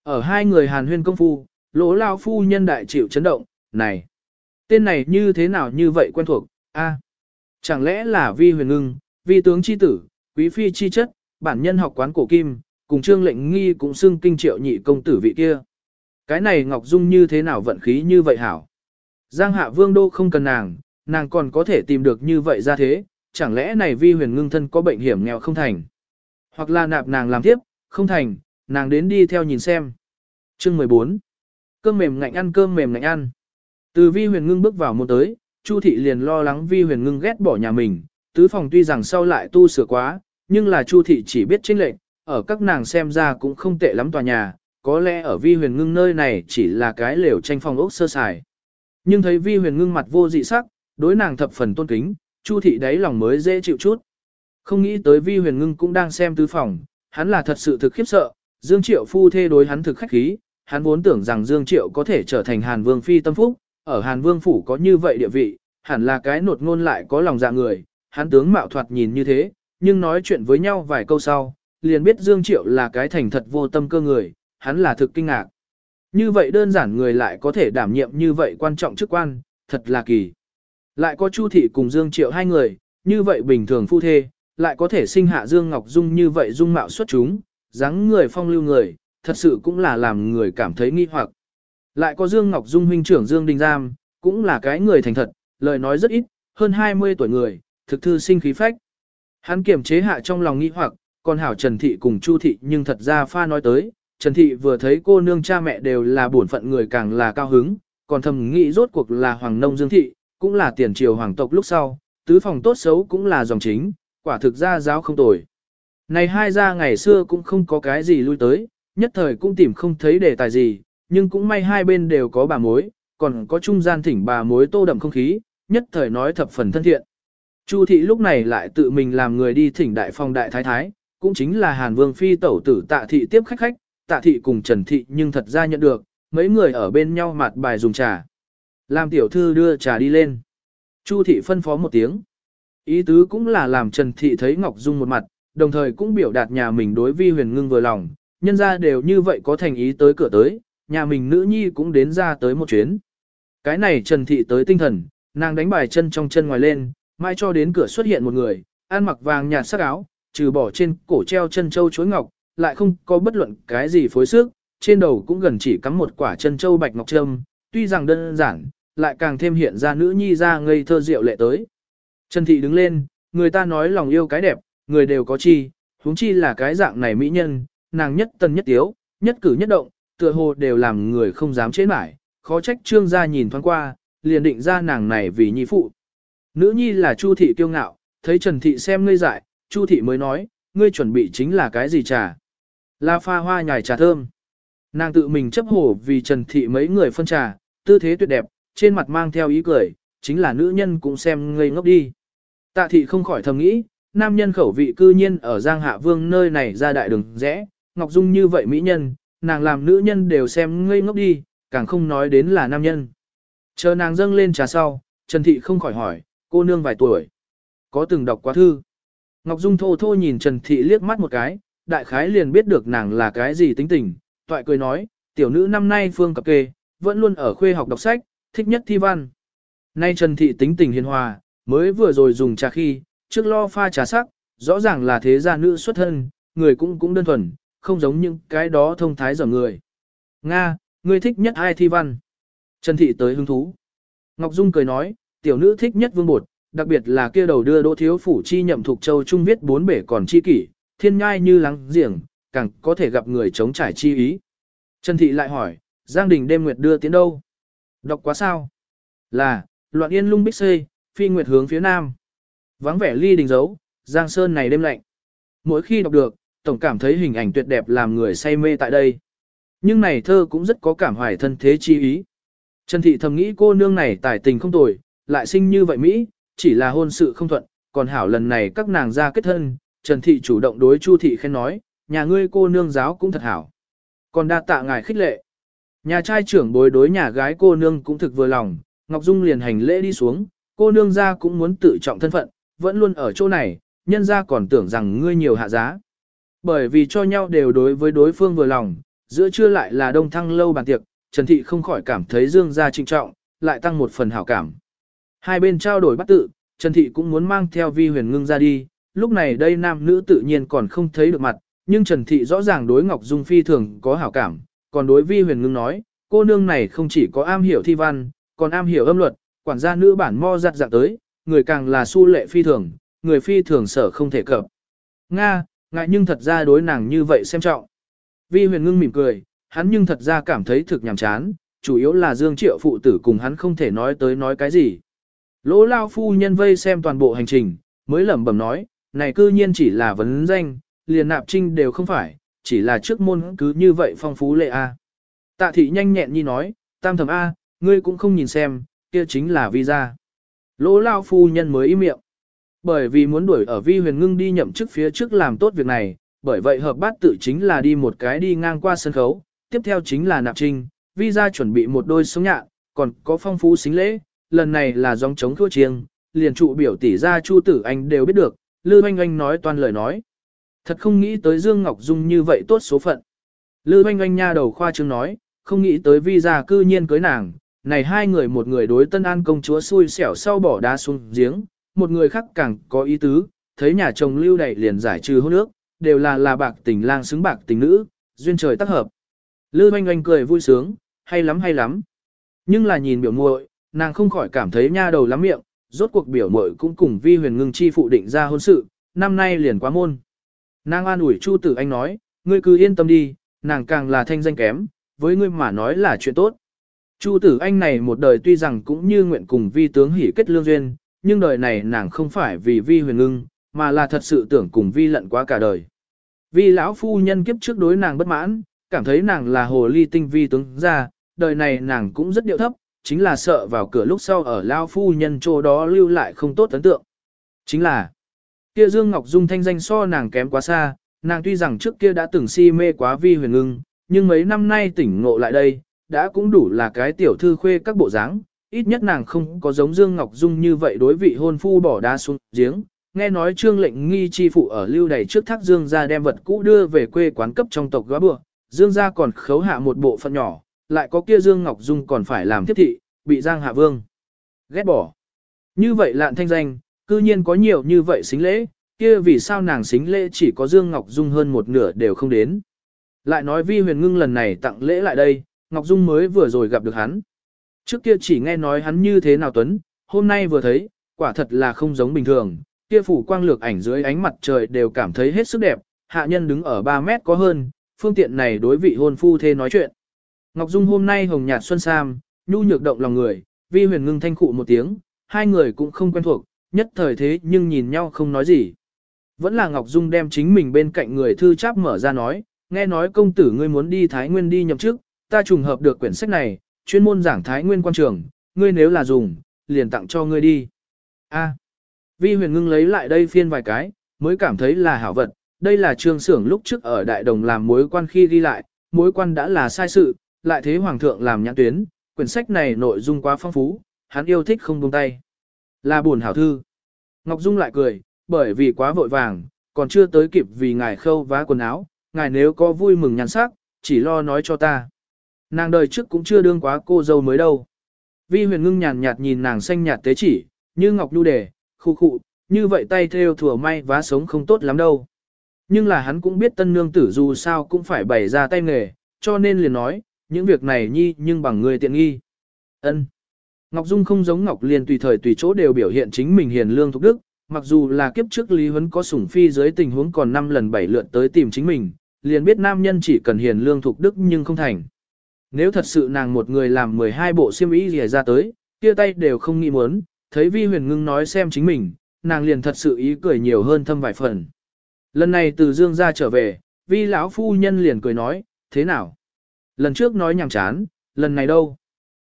Ở hai người hàn huyên công phu, lỗ lao phu nhân đại chịu chấn động, này. Tên này như thế nào như vậy quen thuộc, a Chẳng lẽ là vi huyền ngưng, vi tướng chi tử, quý phi chi chất, bản nhân học quán cổ kim, cùng trương lệnh nghi cũng xưng kinh triệu nhị công tử vị kia. Cái này Ngọc Dung như thế nào vận khí như vậy hảo. Giang hạ vương đô không cần nàng, nàng còn có thể tìm được như vậy ra thế, chẳng lẽ này vi huyền ngưng thân có bệnh hiểm nghèo không thành. Hoặc là nạp nàng làm tiếp, không thành, nàng đến đi theo nhìn xem. Chương 14. Cơm mềm ngạnh ăn cơm mềm ngạnh ăn. Từ vi huyền ngưng bước vào một tới, Chu thị liền lo lắng vi huyền ngưng ghét bỏ nhà mình, tứ phòng tuy rằng sau lại tu sửa quá, nhưng là Chu thị chỉ biết chênh lệnh, ở các nàng xem ra cũng không tệ lắm tòa nhà, có lẽ ở vi huyền ngưng nơi này chỉ là cái lều tranh phòng ốc sơ sài. Nhưng thấy vi huyền ngưng mặt vô dị sắc, đối nàng thập phần tôn kính, Chu thị đáy lòng mới dễ chịu chút. Không nghĩ tới vi huyền ngưng cũng đang xem tứ phòng, hắn là thật sự thực khiếp sợ, Dương Triệu phu thê đối hắn thực khách khí, hắn vốn tưởng rằng Dương Triệu có thể trở thành Hàn Vương phi tâm phúc, ở Hàn Vương phủ có như vậy địa vị, hẳn là cái nột ngôn lại có lòng dạ người, hắn tướng mạo thoạt nhìn như thế, nhưng nói chuyện với nhau vài câu sau, liền biết Dương Triệu là cái thành thật vô tâm cơ người, hắn là thực kinh ngạc. Như vậy đơn giản người lại có thể đảm nhiệm như vậy quan trọng chức quan, thật là kỳ. Lại có Chu thị cùng Dương Triệu hai người, như vậy bình thường phu thê, lại có thể sinh hạ Dương Ngọc Dung như vậy dung mạo xuất chúng, dáng người phong lưu người, thật sự cũng là làm người cảm thấy nghi hoặc. Lại có Dương Ngọc Dung huynh trưởng Dương Đình Giam, cũng là cái người thành thật, lời nói rất ít, hơn 20 tuổi người, thực thư sinh khí phách. Hắn kiềm chế hạ trong lòng nghi hoặc, còn hảo Trần Thị cùng Chu Thị nhưng thật ra pha nói tới, Trần Thị vừa thấy cô nương cha mẹ đều là bổn phận người càng là cao hứng, còn thầm nghĩ rốt cuộc là Hoàng Nông Dương Thị, cũng là tiền triều hoàng tộc lúc sau, tứ phòng tốt xấu cũng là dòng chính, quả thực ra giáo không tồi. Này hai gia ngày xưa cũng không có cái gì lui tới, nhất thời cũng tìm không thấy đề tài gì, nhưng cũng may hai bên đều có bà mối, còn có trung gian thỉnh bà mối tô đậm không khí, nhất thời nói thập phần thân thiện. Chu thị lúc này lại tự mình làm người đi thỉnh đại phong đại thái thái, cũng chính là Hàn Vương phi tẩu tử tạ thị tiếp khách khách, tạ thị cùng Trần thị nhưng thật ra nhận được, mấy người ở bên nhau mặt bài dùng trà. Làm tiểu thư đưa trà đi lên. Chu thị phân phó một tiếng. Ý tứ cũng là làm Trần thị thấy Ngọc Dung một mặt, đồng thời cũng biểu đạt nhà mình đối vi huyền ngưng vừa lòng, nhân ra đều như vậy có thành ý tới cửa tới, nhà mình nữ nhi cũng đến ra tới một chuyến. Cái này Trần Thị tới tinh thần, nàng đánh bài chân trong chân ngoài lên, mai cho đến cửa xuất hiện một người, ăn mặc vàng nhạt sắc áo, trừ bỏ trên cổ treo chân châu chuối ngọc, lại không có bất luận cái gì phối sức, trên đầu cũng gần chỉ cắm một quả chân châu bạch ngọc trâm, tuy rằng đơn giản, lại càng thêm hiện ra nữ nhi ra ngây thơ diệu lệ tới. Trần Thị đứng lên, người ta nói lòng yêu cái đẹp, người đều có chi, huống chi là cái dạng này mỹ nhân, nàng nhất tân nhất tiếu, nhất cử nhất động, tựa hồ đều làm người không dám chế mãi, khó trách trương gia nhìn thoáng qua, liền định ra nàng này vì nhi phụ. Nữ nhi là Chu thị kiêu ngạo, thấy Trần thị xem ngây dại, Chu thị mới nói, ngươi chuẩn bị chính là cái gì trà? Là pha hoa nhài trà thơm. Nàng tự mình chấp hổ vì Trần thị mấy người phân trà, tư thế tuyệt đẹp, trên mặt mang theo ý cười, chính là nữ nhân cũng xem ngây ngốc đi. Tạ thị không khỏi thầm nghĩ, nam nhân khẩu vị cư nhiên ở Giang Hạ Vương nơi này ra đại đường rẽ, Ngọc Dung như vậy mỹ nhân, nàng làm nữ nhân đều xem ngây ngốc đi, càng không nói đến là nam nhân. Chờ nàng dâng lên trà sau, Trần Thị không khỏi hỏi, cô nương vài tuổi, có từng đọc quá thư. Ngọc Dung thô thô nhìn Trần Thị liếc mắt một cái, đại khái liền biết được nàng là cái gì tính tình, toại cười nói, tiểu nữ năm nay phương cập kê, vẫn luôn ở khuê học đọc sách, thích nhất thi văn. Nay Trần Thị tính tình hiền hòa, mới vừa rồi dùng trà khi, trước lo pha trà sắc, rõ ràng là thế gia nữ xuất thân, người cũng cũng đơn thuần, không giống những cái đó thông thái dở người. Nga, ngươi thích nhất ai thi văn? Trần Thị tới hứng thú. Ngọc Dung cười nói, tiểu nữ thích nhất vương bột, đặc biệt là kia đầu đưa đỗ thiếu phủ chi nhậm thuộc châu trung viết bốn bể còn chi kỷ, thiên nhai như lắng giềng, càng có thể gặp người chống trải chi ý. Trần Thị lại hỏi, Giang Đình đêm nguyệt đưa tiến đâu? Đọc quá sao? Là, loạn yên lung bích xê, phi nguyệt hướng phía nam. Vắng vẻ ly đình dấu, Giang Sơn này đêm lạnh. Mỗi khi đọc được, tổng cảm thấy hình ảnh tuyệt đẹp làm người say mê tại đây. Nhưng này thơ cũng rất có cảm hoài thân thế chi ý. Trần Thị thầm nghĩ cô nương này tài tình không tồi, lại sinh như vậy Mỹ, chỉ là hôn sự không thuận, còn hảo lần này các nàng ra kết thân, Trần Thị chủ động đối Chu Thị khen nói, nhà ngươi cô nương giáo cũng thật hảo. Còn đa tạ ngài khích lệ. Nhà trai trưởng bối đối nhà gái cô nương cũng thực vừa lòng, Ngọc Dung liền hành lễ đi xuống, cô nương ra cũng muốn tự trọng thân phận, vẫn luôn ở chỗ này, nhân ra còn tưởng rằng ngươi nhiều hạ giá. Bởi vì cho nhau đều đối với đối phương vừa lòng, giữa trưa lại là đông thăng lâu bàn tiệc, Trần Thị không khỏi cảm thấy Dương gia trinh trọng, lại tăng một phần hảo cảm. Hai bên trao đổi bắt tự, Trần Thị cũng muốn mang theo vi huyền ngưng ra đi, lúc này đây nam nữ tự nhiên còn không thấy được mặt, nhưng Trần Thị rõ ràng đối Ngọc Dung phi thường có hảo cảm, còn đối vi huyền ngưng nói, cô nương này không chỉ có am hiểu thi văn, còn am hiểu âm luật, quản gia nữ bản mo giặt dạng tới, người càng là su lệ phi thường, người phi thường sở không thể cập. Nga, ngại nhưng thật ra đối nàng như vậy xem trọng. Vi huyền ngưng mỉm cười, hắn nhưng thật ra cảm thấy thực nhàm chán, chủ yếu là Dương Triệu phụ tử cùng hắn không thể nói tới nói cái gì. Lỗ lao phu nhân vây xem toàn bộ hành trình, mới lẩm bẩm nói, này cư nhiên chỉ là vấn danh, liền nạp trinh đều không phải, chỉ là trước môn cứ như vậy phong phú lệ A. Tạ thị nhanh nhẹn như nói, tam thẩm A, ngươi cũng không nhìn xem, kia chính là visa. Lỗ lao phu nhân mới im miệng. Bởi vì muốn đuổi ở vi huyền ngưng đi nhậm chức phía trước làm tốt việc này, bởi vậy hợp bát tự chính là đi một cái đi ngang qua sân khấu, tiếp theo chính là nạp trinh, visa chuẩn bị một đôi sống nhạn, còn có phong phú xính lễ, lần này là dòng chống thua chiêng, liền trụ biểu tỷ gia Chu Tử Anh đều biết được, Lư Hoanh Hoanh nói toàn lời nói. Thật không nghĩ tới Dương Ngọc Dung như vậy tốt số phận. Lư Hoanh Hoanh nha đầu khoa trương nói, không nghĩ tới vi gia cư nhiên cưới nàng, này hai người một người đối Tân An công chúa xui xẻo sau bỏ đá xuống giếng, một người khác càng có ý tứ, thấy nhà chồng lưu đẩy liền giải trừ hôn nước, đều là là bạc tình lang xứng bạc tình nữ, duyên trời tác hợp. Lư Hoanh Hoanh cười vui sướng, hay lắm hay lắm. Nhưng là nhìn biểu muội, nàng không khỏi cảm thấy nha đầu lắm miệng, rốt cuộc biểu muội cũng cùng vi huyền ngưng chi phụ định ra hôn sự, năm nay liền quá môn. Nàng an ủi Chu Tử Anh nói, ngươi cứ yên tâm đi, nàng càng là thanh danh kém, với ngươi mà nói là chuyện tốt. Chu Tử Anh này một đời tuy rằng cũng như nguyện cùng vi tướng hỉ kết lương duyên, nhưng đời này nàng không phải vì vi huyền ngưng, mà là thật sự tưởng cùng vi lận quá cả đời. Vi lão phu nhân kiếp trước đối nàng bất mãn, cảm thấy nàng là hồ ly tinh vi tướng ra, đời này nàng cũng rất điệu thấp, chính là sợ vào cửa lúc sau ở lao phu nhân chỗ đó lưu lại không tốt ấn tượng. Chính là, kia Dương Ngọc Dung thanh danh so nàng kém quá xa, nàng tuy rằng trước kia đã từng si mê quá vi huyền ngưng, nhưng mấy năm nay tỉnh ngộ lại đây, đã cũng đủ là cái tiểu thư khuê các bộ dáng, ít nhất nàng không có giống Dương Ngọc Dung như vậy đối vị hôn phu bỏ đá xuống giếng. Nghe nói trương lệnh nghi chi phụ ở lưu đầy trước thác Dương ra đem vật cũ đưa về quê quán cấp trong tộc góa bừa, Dương gia còn khấu hạ một bộ phận nhỏ, lại có kia Dương Ngọc Dung còn phải làm tiếp thị, bị Giang Hạ Vương ghét bỏ. Như vậy lạn thanh danh, cư nhiên có nhiều như vậy xính lễ, kia vì sao nàng xính lễ chỉ có Dương Ngọc Dung hơn một nửa đều không đến. Lại nói vi huyền ngưng lần này tặng lễ lại đây, Ngọc Dung mới vừa rồi gặp được hắn. Trước kia chỉ nghe nói hắn như thế nào tuấn, hôm nay vừa thấy, quả thật là không giống bình thường, kia phủ quang lược ảnh dưới ánh mặt trời đều cảm thấy hết sức đẹp, hạ nhân đứng ở 3 mét có hơn, phương tiện này đối vị hôn phu thê nói chuyện. Ngọc Dung hôm nay hồng nhạt xuân sam, nhu nhược động lòng người, vi huyền ngưng thanh khụ một tiếng, hai người cũng không quen thuộc, nhất thời thế nhưng nhìn nhau không nói gì. Vẫn là Ngọc Dung đem chính mình bên cạnh người thư cháp mở ra nói, nghe nói công tử ngươi muốn đi Thái Nguyên đi nhậm chức, ta trùng hợp được quyển sách này, chuyên môn giảng Thái Nguyên quan trường, ngươi nếu là dùng, liền tặng cho ngươi đi. A. Vi huyền ngưng lấy lại đây phiên vài cái, mới cảm thấy là hảo vật, đây là trường xưởng lúc trước ở Đại Đồng làm mối quan khi đi lại, mối quan đã là sai sự, lại thế Hoàng thượng làm nhãn tuyến, quyển sách này nội dung quá phong phú, hắn yêu thích không buông tay. Là buồn hảo thư. Ngọc Dung lại cười, bởi vì quá vội vàng, còn chưa tới kịp vì ngài khâu vá quần áo, ngài nếu có vui mừng nhàn sắc, chỉ lo nói cho ta. Nàng đời trước cũng chưa đương quá cô dâu mới đâu. Vi huyền ngưng nhàn nhạt nhìn nàng xanh nhạt tế chỉ, như ngọc nhu đề, khu khụ, như vậy tay theo thừa may vá sống không tốt lắm đâu. Nhưng là hắn cũng biết tân nương tử dù sao cũng phải bày ra tay nghề, cho nên liền nói, những việc này nhi nhưng bằng người tiện nghi. ân Ngọc Dung không giống Ngọc Liên tùy thời tùy chỗ đều biểu hiện chính mình hiền lương thục đức, mặc dù là kiếp trước Lý Huấn có sủng phi dưới tình huống còn 5 lần 7 lượt tới tìm chính mình, liền biết nam nhân chỉ cần hiền lương thục đức nhưng không thành. Nếu thật sự nàng một người làm 12 bộ xiêm y gì ra tới, kia tay đều không nghĩ muốn, thấy Vi Huyền Ngưng nói xem chính mình, nàng liền thật sự ý cười nhiều hơn thâm vài phần. Lần này từ Dương gia trở về, Vi lão phu nhân liền cười nói, thế nào? Lần trước nói nhảm chán, lần này đâu?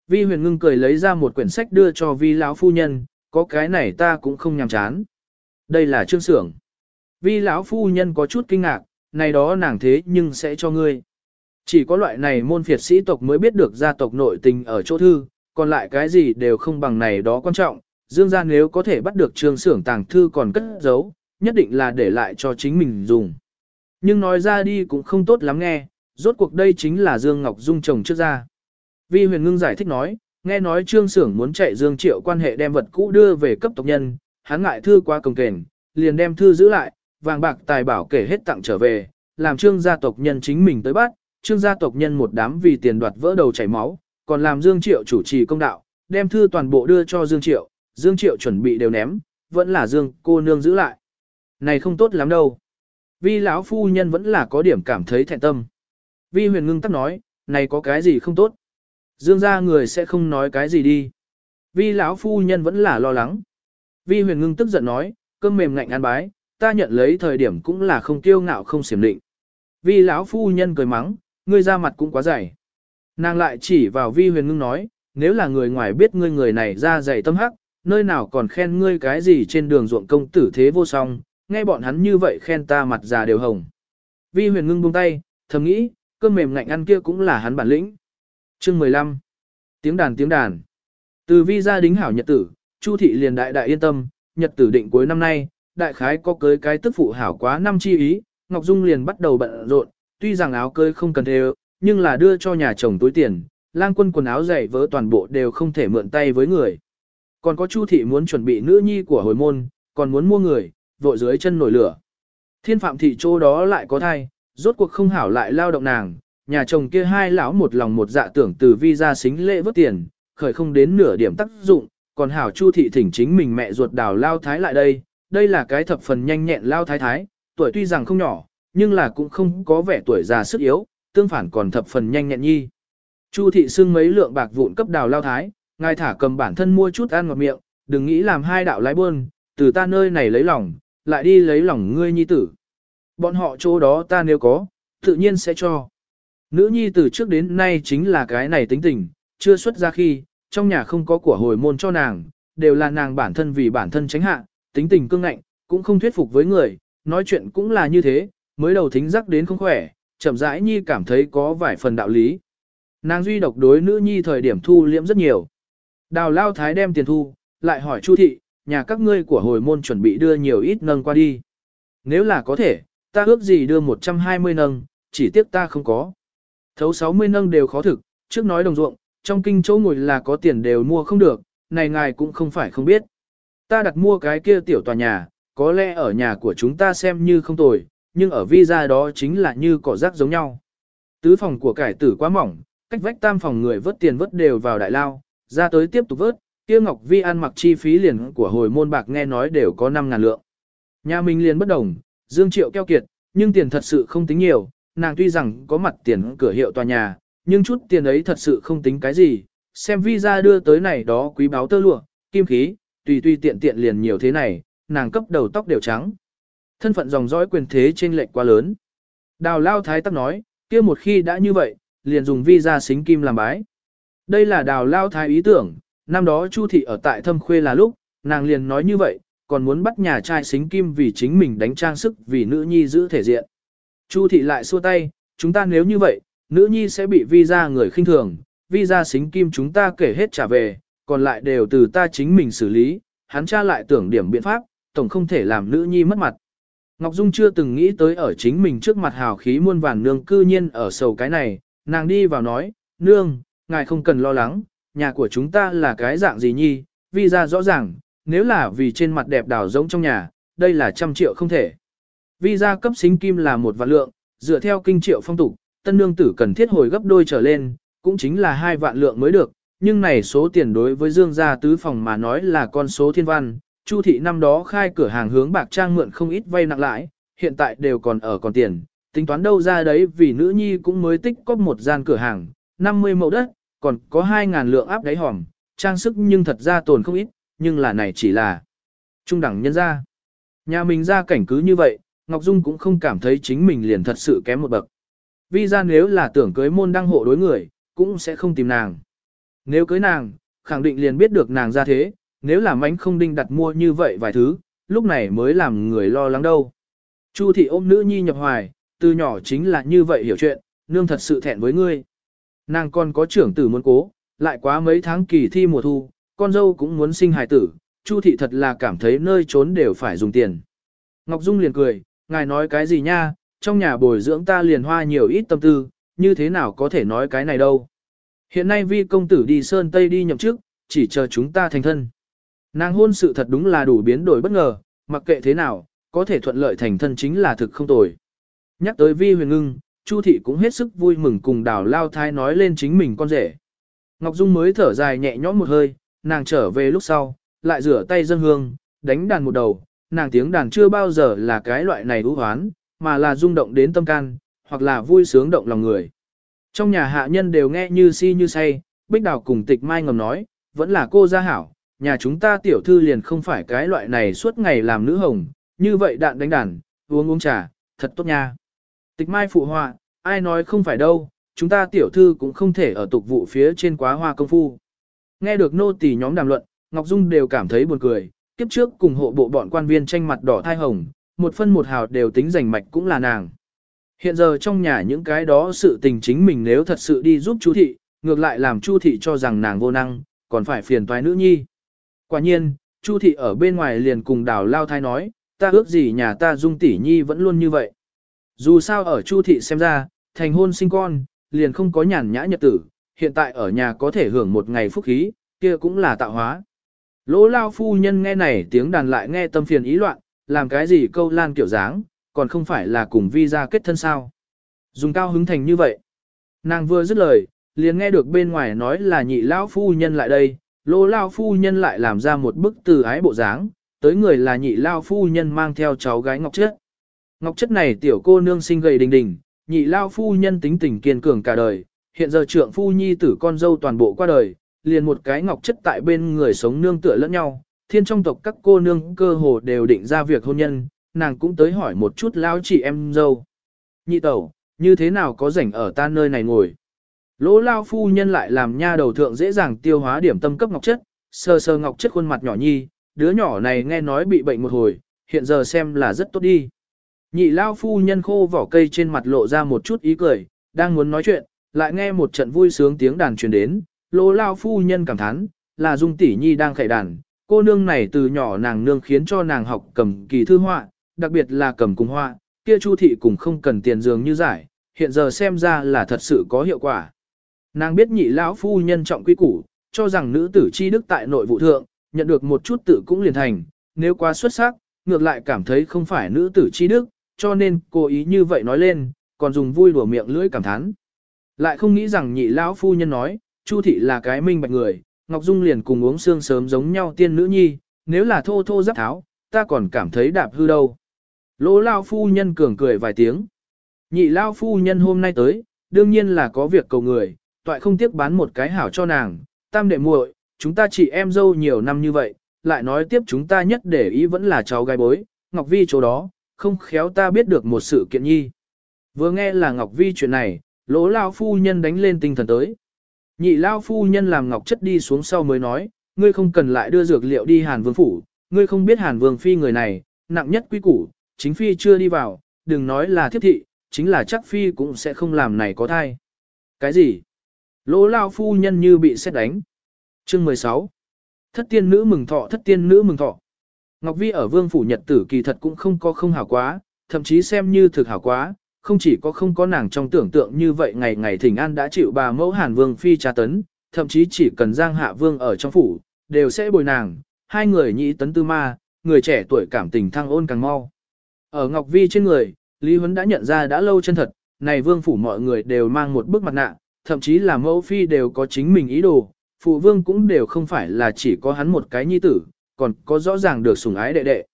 Vi Huyền Ngưng cười lấy ra một quyển sách đưa cho Vi lão phu nhân, có cái này ta cũng không nhảm chán. Đây là chương sưởng. Vi lão phu nhân có chút kinh ngạc, này đó nàng thế nhưng sẽ cho ngươi. Chỉ có loại này môn phiệt sĩ tộc mới biết được gia tộc nội tình ở chỗ thư, còn lại cái gì đều không bằng này đó quan trọng, Dương gia nếu có thể bắt được trường sưởng tàng thư còn cất giấu, nhất định là để lại cho chính mình dùng. Nhưng nói ra đi cũng không tốt lắm nghe, rốt cuộc đây chính là Dương Ngọc Dung chồng trước ra. Vi huyền ngưng giải thích nói, nghe nói trương sưởng muốn chạy Dương Triệu quan hệ đem vật cũ đưa về cấp tộc nhân, hắn ngại thư qua công kềnh, liền đem thư giữ lại, vàng bạc tài bảo kể hết tặng trở về, làm trương gia tộc nhân chính mình tới bắt, trương gia tộc nhân một đám vì tiền đoạt vỡ đầu chảy máu, còn làm Dương Triệu chủ trì công đạo, đem thư toàn bộ đưa cho Dương Triệu, Dương Triệu chuẩn bị đều ném, vẫn là Dương cô nương giữ lại. Này không tốt lắm đâu. Vi lão phu nhân vẫn là có điểm cảm thấy thẹn tâm. Vi huyền ngưng tắc nói, này có cái gì không tốt. Dương gia người sẽ không nói cái gì đi. Vi lão phu nhân vẫn là lo lắng. Vi huyền ngưng tức giận nói, cơm mềm ngạnh ăn bái, ta nhận lấy thời điểm cũng là không kiêu ngạo không xiểm định. Vi lão phu nhân cười mắng, ngươi ra mặt cũng quá dày. Nàng lại chỉ vào vi huyền ngưng nói, nếu là người ngoài biết ngươi người này ra dày tâm hắc, nơi nào còn khen ngươi cái gì trên đường ruộng công tử thế vô song, nghe bọn hắn như vậy khen ta mặt già đều hồng. Vi huyền ngưng buông tay, thầm nghĩ, cơm mềm ngạnh ăn kia cũng là hắn bản lĩnh. Chương 15 Tiếng đàn tiếng đàn Từ vi gia đính hảo nhật tử, Chu thị liền đại đại yên tâm, nhật tử định cuối năm nay, đại khái có cưới cái tức phụ hảo quá năm chi ý, Ngọc Dung liền bắt đầu bận rộn, tuy rằng áo cưới không cần theo, nhưng là đưa cho nhà chồng túi tiền, lang quân quần áo dày vỡ toàn bộ đều không thể mượn tay với người. Còn có Chu thị muốn chuẩn bị nữ nhi của hồi môn, còn muốn mua người, vội dưới chân nổi lửa. Thiên phạm thị chỗ đó lại có thai, rốt cuộc không hảo lại lao động nàng, nhà chồng kia hai lão một lòng một dạ tưởng từ vi ra xính lễ vớt tiền, khởi không đến nửa điểm tác dụng, còn hảo chu thị thỉnh chính mình mẹ ruột đào lao thái lại đây, đây là cái thập phần nhanh nhẹn lao thái thái, tuổi tuy rằng không nhỏ, nhưng là cũng không có vẻ tuổi già sức yếu, tương phản còn thập phần nhanh nhẹn nhi. Chu thị xưng mấy lượng bạc vụn cấp đào lao thái, ngài thả cầm bản thân mua chút ăn ngọt miệng, đừng nghĩ làm hai đạo lái buôn, từ ta nơi này lấy lòng, lại đi lấy lòng ngươi nhi tử. Bọn họ chỗ đó ta nếu có, tự nhiên sẽ cho. Nữ nhi từ trước đến nay chính là cái này tính tình, chưa xuất ra khi, trong nhà không có của hồi môn cho nàng, đều là nàng bản thân vì bản thân tránh hạ, tính tình cương ngạnh, cũng không thuyết phục với người, nói chuyện cũng là như thế, mới đầu thính giác đến không khỏe, chậm rãi nhi cảm thấy có vài phần đạo lý. Nàng duy độc đối nữ nhi thời điểm thu liễm rất nhiều. Đào lao thái đem tiền thu, lại hỏi Chu thị, nhà các ngươi của hồi môn chuẩn bị đưa nhiều ít nâng qua đi. Nếu là có thể, ta ước gì đưa 120 nâng, chỉ tiếc ta không có. Thấu 60 nâng đều khó thực, trước nói đồng ruộng, trong kinh chỗ ngồi là có tiền đều mua không được, này ngài cũng không phải không biết. Ta đặt mua cái kia tiểu tòa nhà, có lẽ ở nhà của chúng ta xem như không tồi, nhưng ở visa đó chính là như cỏ rác giống nhau. Tứ phòng của cải tử quá mỏng, cách vách tam phòng người vớt tiền vớt đều vào đại lao, ra tới tiếp tục vớt, kia Ngọc Vi ăn mặc chi phí liền của hồi môn bạc nghe nói đều có 5 ngàn lượng. Nhà mình liền bất đồng, Dương Triệu keo kiệt, nhưng tiền thật sự không tính nhiều, nàng tuy rằng có mặt tiền cửa hiệu tòa nhà, nhưng chút tiền ấy thật sự không tính cái gì, xem visa đưa tới này đó quý báo tơ lụa, kim khí, tùy tùy tiện tiện liền nhiều thế này, nàng cấp đầu tóc đều trắng. Thân phận dòng dõi quyền thế trên lệch quá lớn. Đào Lao Thái Tắc nói, kia một khi đã như vậy, liền dùng visa xính kim làm bái. Đây là đào Lao Thái ý tưởng, năm đó Chu Thị ở tại thâm khuê là lúc, nàng liền nói như vậy, còn muốn bắt nhà trai xính kim vì chính mình đánh trang sức vì nữ nhi giữ thể diện. Chu Thị lại xua tay, chúng ta nếu như vậy, nữ nhi sẽ bị visa người khinh thường, visa xính kim chúng ta kể hết trả về, còn lại đều từ ta chính mình xử lý, hắn cha lại tưởng điểm biện pháp, tổng không thể làm nữ nhi mất mặt. Ngọc Dung chưa từng nghĩ tới ở chính mình trước mặt hào khí muôn vàn nương cư nhiên ở sầu cái này, nàng đi vào nói, nương, ngài không cần lo lắng, nhà của chúng ta là cái dạng gì nhi, vì ra rõ ràng, nếu là vì trên mặt đẹp đào giống trong nhà, đây là trăm triệu không thể. Vì gia cấp xính kim là một vạn lượng, dựa theo kinh triệu phong tục, tân nương tử cần thiết hồi gấp đôi trở lên, cũng chính là hai vạn lượng mới được, nhưng này số tiền đối với Dương gia tứ phòng mà nói là con số thiên văn, Chu thị năm đó khai cửa hàng hướng bạc trang mượn không ít vay nặng lãi, hiện tại đều còn ở còn tiền, tính toán đâu ra đấy vì nữ nhi cũng mới tích có một gian cửa hàng, 50 mẫu đất, còn có 2.000 lượng áp đáy hòm, trang sức nhưng thật ra tồn không ít, nhưng là này chỉ là trung đẳng nhân gia. Nhà mình ra cảnh cứ như vậy, Ngọc Dung cũng không cảm thấy chính mình liền thật sự kém một bậc. Vì ra nếu là tưởng cưới môn đăng hộ đối người, cũng sẽ không tìm nàng. Nếu cưới nàng, khẳng định liền biết được nàng ra thế, nếu là mánh không đinh đặt mua như vậy vài thứ, lúc này mới làm người lo lắng đâu. Chu thị ôm nữ nhi nhập hoài, từ nhỏ chính là như vậy hiểu chuyện, nương thật sự thẹn với ngươi. Nàng còn có trưởng tử muốn cố, lại quá mấy tháng kỳ thi mùa thu, con dâu cũng muốn sinh hài tử, Chu thị thật là cảm thấy nơi trốn đều phải dùng tiền. Ngọc Dung liền cười, ngài nói cái gì nha, trong nhà bồi dưỡng ta liền hoa nhiều ít tâm tư, như thế nào có thể nói cái này đâu. Hiện nay vi công tử đi Sơn Tây đi nhậm chức, chỉ chờ chúng ta thành thân. Nàng hôn sự thật đúng là đủ biến đổi bất ngờ, mặc kệ thế nào, có thể thuận lợi thành thân chính là thực không tồi. Nhắc tới vi huyền ngưng, Chu thị cũng hết sức vui mừng cùng đào lao thái nói lên chính mình con rể. Ngọc Dung mới thở dài nhẹ nhõm một hơi, nàng trở về lúc sau, lại rửa tay dân hương, đánh đàn một đầu, nàng tiếng đàn chưa bao giờ là cái loại này ưu hoán, mà là rung động đến tâm can, hoặc là vui sướng động lòng người. Trong nhà hạ nhân đều nghe như si như say, Bích Đào cùng tịch mai ngầm nói, vẫn là cô gia hảo, nhà chúng ta tiểu thư liền không phải cái loại này suốt ngày làm nữ hồng, như vậy đạn đánh đàn, uống uống trà, thật tốt nha. Tịch mai phụ họa, ai nói không phải đâu, chúng ta tiểu thư cũng không thể ở tục vụ phía trên quá hoa công phu. Nghe được nô tỳ nhóm đàm luận, Ngọc Dung đều cảm thấy buồn cười, kiếp trước cùng hộ bộ bọn quan viên tranh mặt đỏ thai hồng, một phân một hào đều tính giành mạch cũng là nàng. Hiện giờ trong nhà những cái đó sự tình chính mình nếu thật sự đi giúp chú thị, ngược lại làm chu thị cho rằng nàng vô năng, còn phải phiền toái nữ nhi. Quả nhiên, chu thị ở bên ngoài liền cùng đào lao thai nói, ta ước gì nhà ta dung tỷ nhi vẫn luôn như vậy. Dù sao ở chu thị xem ra, thành hôn sinh con, liền không có nhàn nhã nhật tử, hiện tại ở nhà có thể hưởng một ngày phúc khí, kia cũng là tạo hóa. Lỗ lao phu nhân nghe này tiếng đàn lại nghe tâm phiền ý loạn, làm cái gì câu lan kiểu dáng, còn không phải là cùng vi ra kết thân sao. Dùng cao hứng thành như vậy. Nàng vừa dứt lời, liền nghe được bên ngoài nói là nhị lão phu nhân lại đây, lỗ lao phu nhân lại làm ra một bức từ ái bộ dáng, tới người là nhị lao phu nhân mang theo cháu gái ngọc chất. Ngọc chất này tiểu cô nương sinh gầy đình đình, nhị lao phu nhân tính tình kiên cường cả đời, hiện giờ trượng phu nhi tử con dâu toàn bộ qua đời, liền một cái ngọc chất tại bên người sống nương tựa lẫn nhau, thiên trong tộc các cô nương cơ hồ đều định ra việc hôn nhân, nàng cũng tới hỏi một chút lao chị em dâu. Nhị tẩu, như thế nào có rảnh ở ta nơi này ngồi? Lỗ lao phu nhân lại làm nha đầu thượng dễ dàng tiêu hóa điểm tâm cấp ngọc chất, sơ sơ ngọc chất khuôn mặt nhỏ nhi, đứa nhỏ này nghe nói bị bệnh một hồi, hiện giờ xem là rất tốt đi. Nhị lao phu nhân khô vỏ cây trên mặt lộ ra một chút ý cười, đang muốn nói chuyện, lại nghe một trận vui sướng tiếng đàn truyền đến, lỗ lao phu nhân cảm thán, là dung tỷ nhi đang khải đàn, cô nương này từ nhỏ nàng nương khiến cho nàng học cầm kỳ thư họa, đặc biệt là cầm cùng họa, kia chu thị cũng không cần tiền dường như giải, hiện giờ xem ra là thật sự có hiệu quả. Nàng biết nhị lão phu nhân trọng quy củ, cho rằng nữ tử chi đức tại nội vụ thượng, nhận được một chút tự cũng liền thành, nếu quá xuất sắc, ngược lại cảm thấy không phải nữ tử chi đức, cho nên cố ý như vậy nói lên, còn dùng vui đùa miệng lưỡi cảm thán. Lại không nghĩ rằng nhị lão phu nhân nói, Chu thị là cái minh bạch người, Ngọc Dung liền cùng uống xương sớm giống nhau tiên nữ nhi, nếu là thô thô giáp tháo, ta còn cảm thấy đạp hư đâu. Lỗ lao phu nhân cường cười vài tiếng. Nhị lao phu nhân hôm nay tới, đương nhiên là có việc cầu người, toại không tiếc bán một cái hảo cho nàng, tam đệ muội, chúng ta chỉ em dâu nhiều năm như vậy, lại nói tiếp chúng ta nhất để ý vẫn là cháu gái bối, Ngọc Vi chỗ đó, không khéo ta biết được một sự kiện nhi. Vừa nghe là Ngọc Vi chuyện này, lỗ lao phu nhân đánh lên tinh thần tới. Nhị lao phu nhân làm Ngọc chất đi xuống sau mới nói, ngươi không cần lại đưa dược liệu đi Hàn Vương Phủ, ngươi không biết Hàn Vương Phi người này, nặng nhất quý củ, chính Phi chưa đi vào, đừng nói là thiếp thị, chính là chắc Phi cũng sẽ không làm này có thai. Cái gì? Lỗ lao phu nhân như bị xét đánh. Chương 16. Thất tiên nữ mừng thọ thất tiên nữ mừng thọ. Ngọc Vi ở vương phủ nhật tử kỳ thật cũng không có không hảo quá, thậm chí xem như thực hảo quá, không chỉ có không có nàng trong tưởng tượng như vậy ngày ngày thỉnh an đã chịu bà mẫu hàn vương phi tra tấn, thậm chí chỉ cần giang hạ vương ở trong phủ, đều sẽ bồi nàng, hai người nhị tấn tư ma, người trẻ tuổi cảm tình thăng ôn càng mau. Ở Ngọc Vi trên người, Lý Huấn đã nhận ra đã lâu chân thật, này vương phủ mọi người đều mang một bức mặt nạ, thậm chí là mẫu phi đều có chính mình ý đồ, phụ vương cũng đều không phải là chỉ có hắn một cái nhi tử, còn có rõ ràng được sủng ái đệ đệ.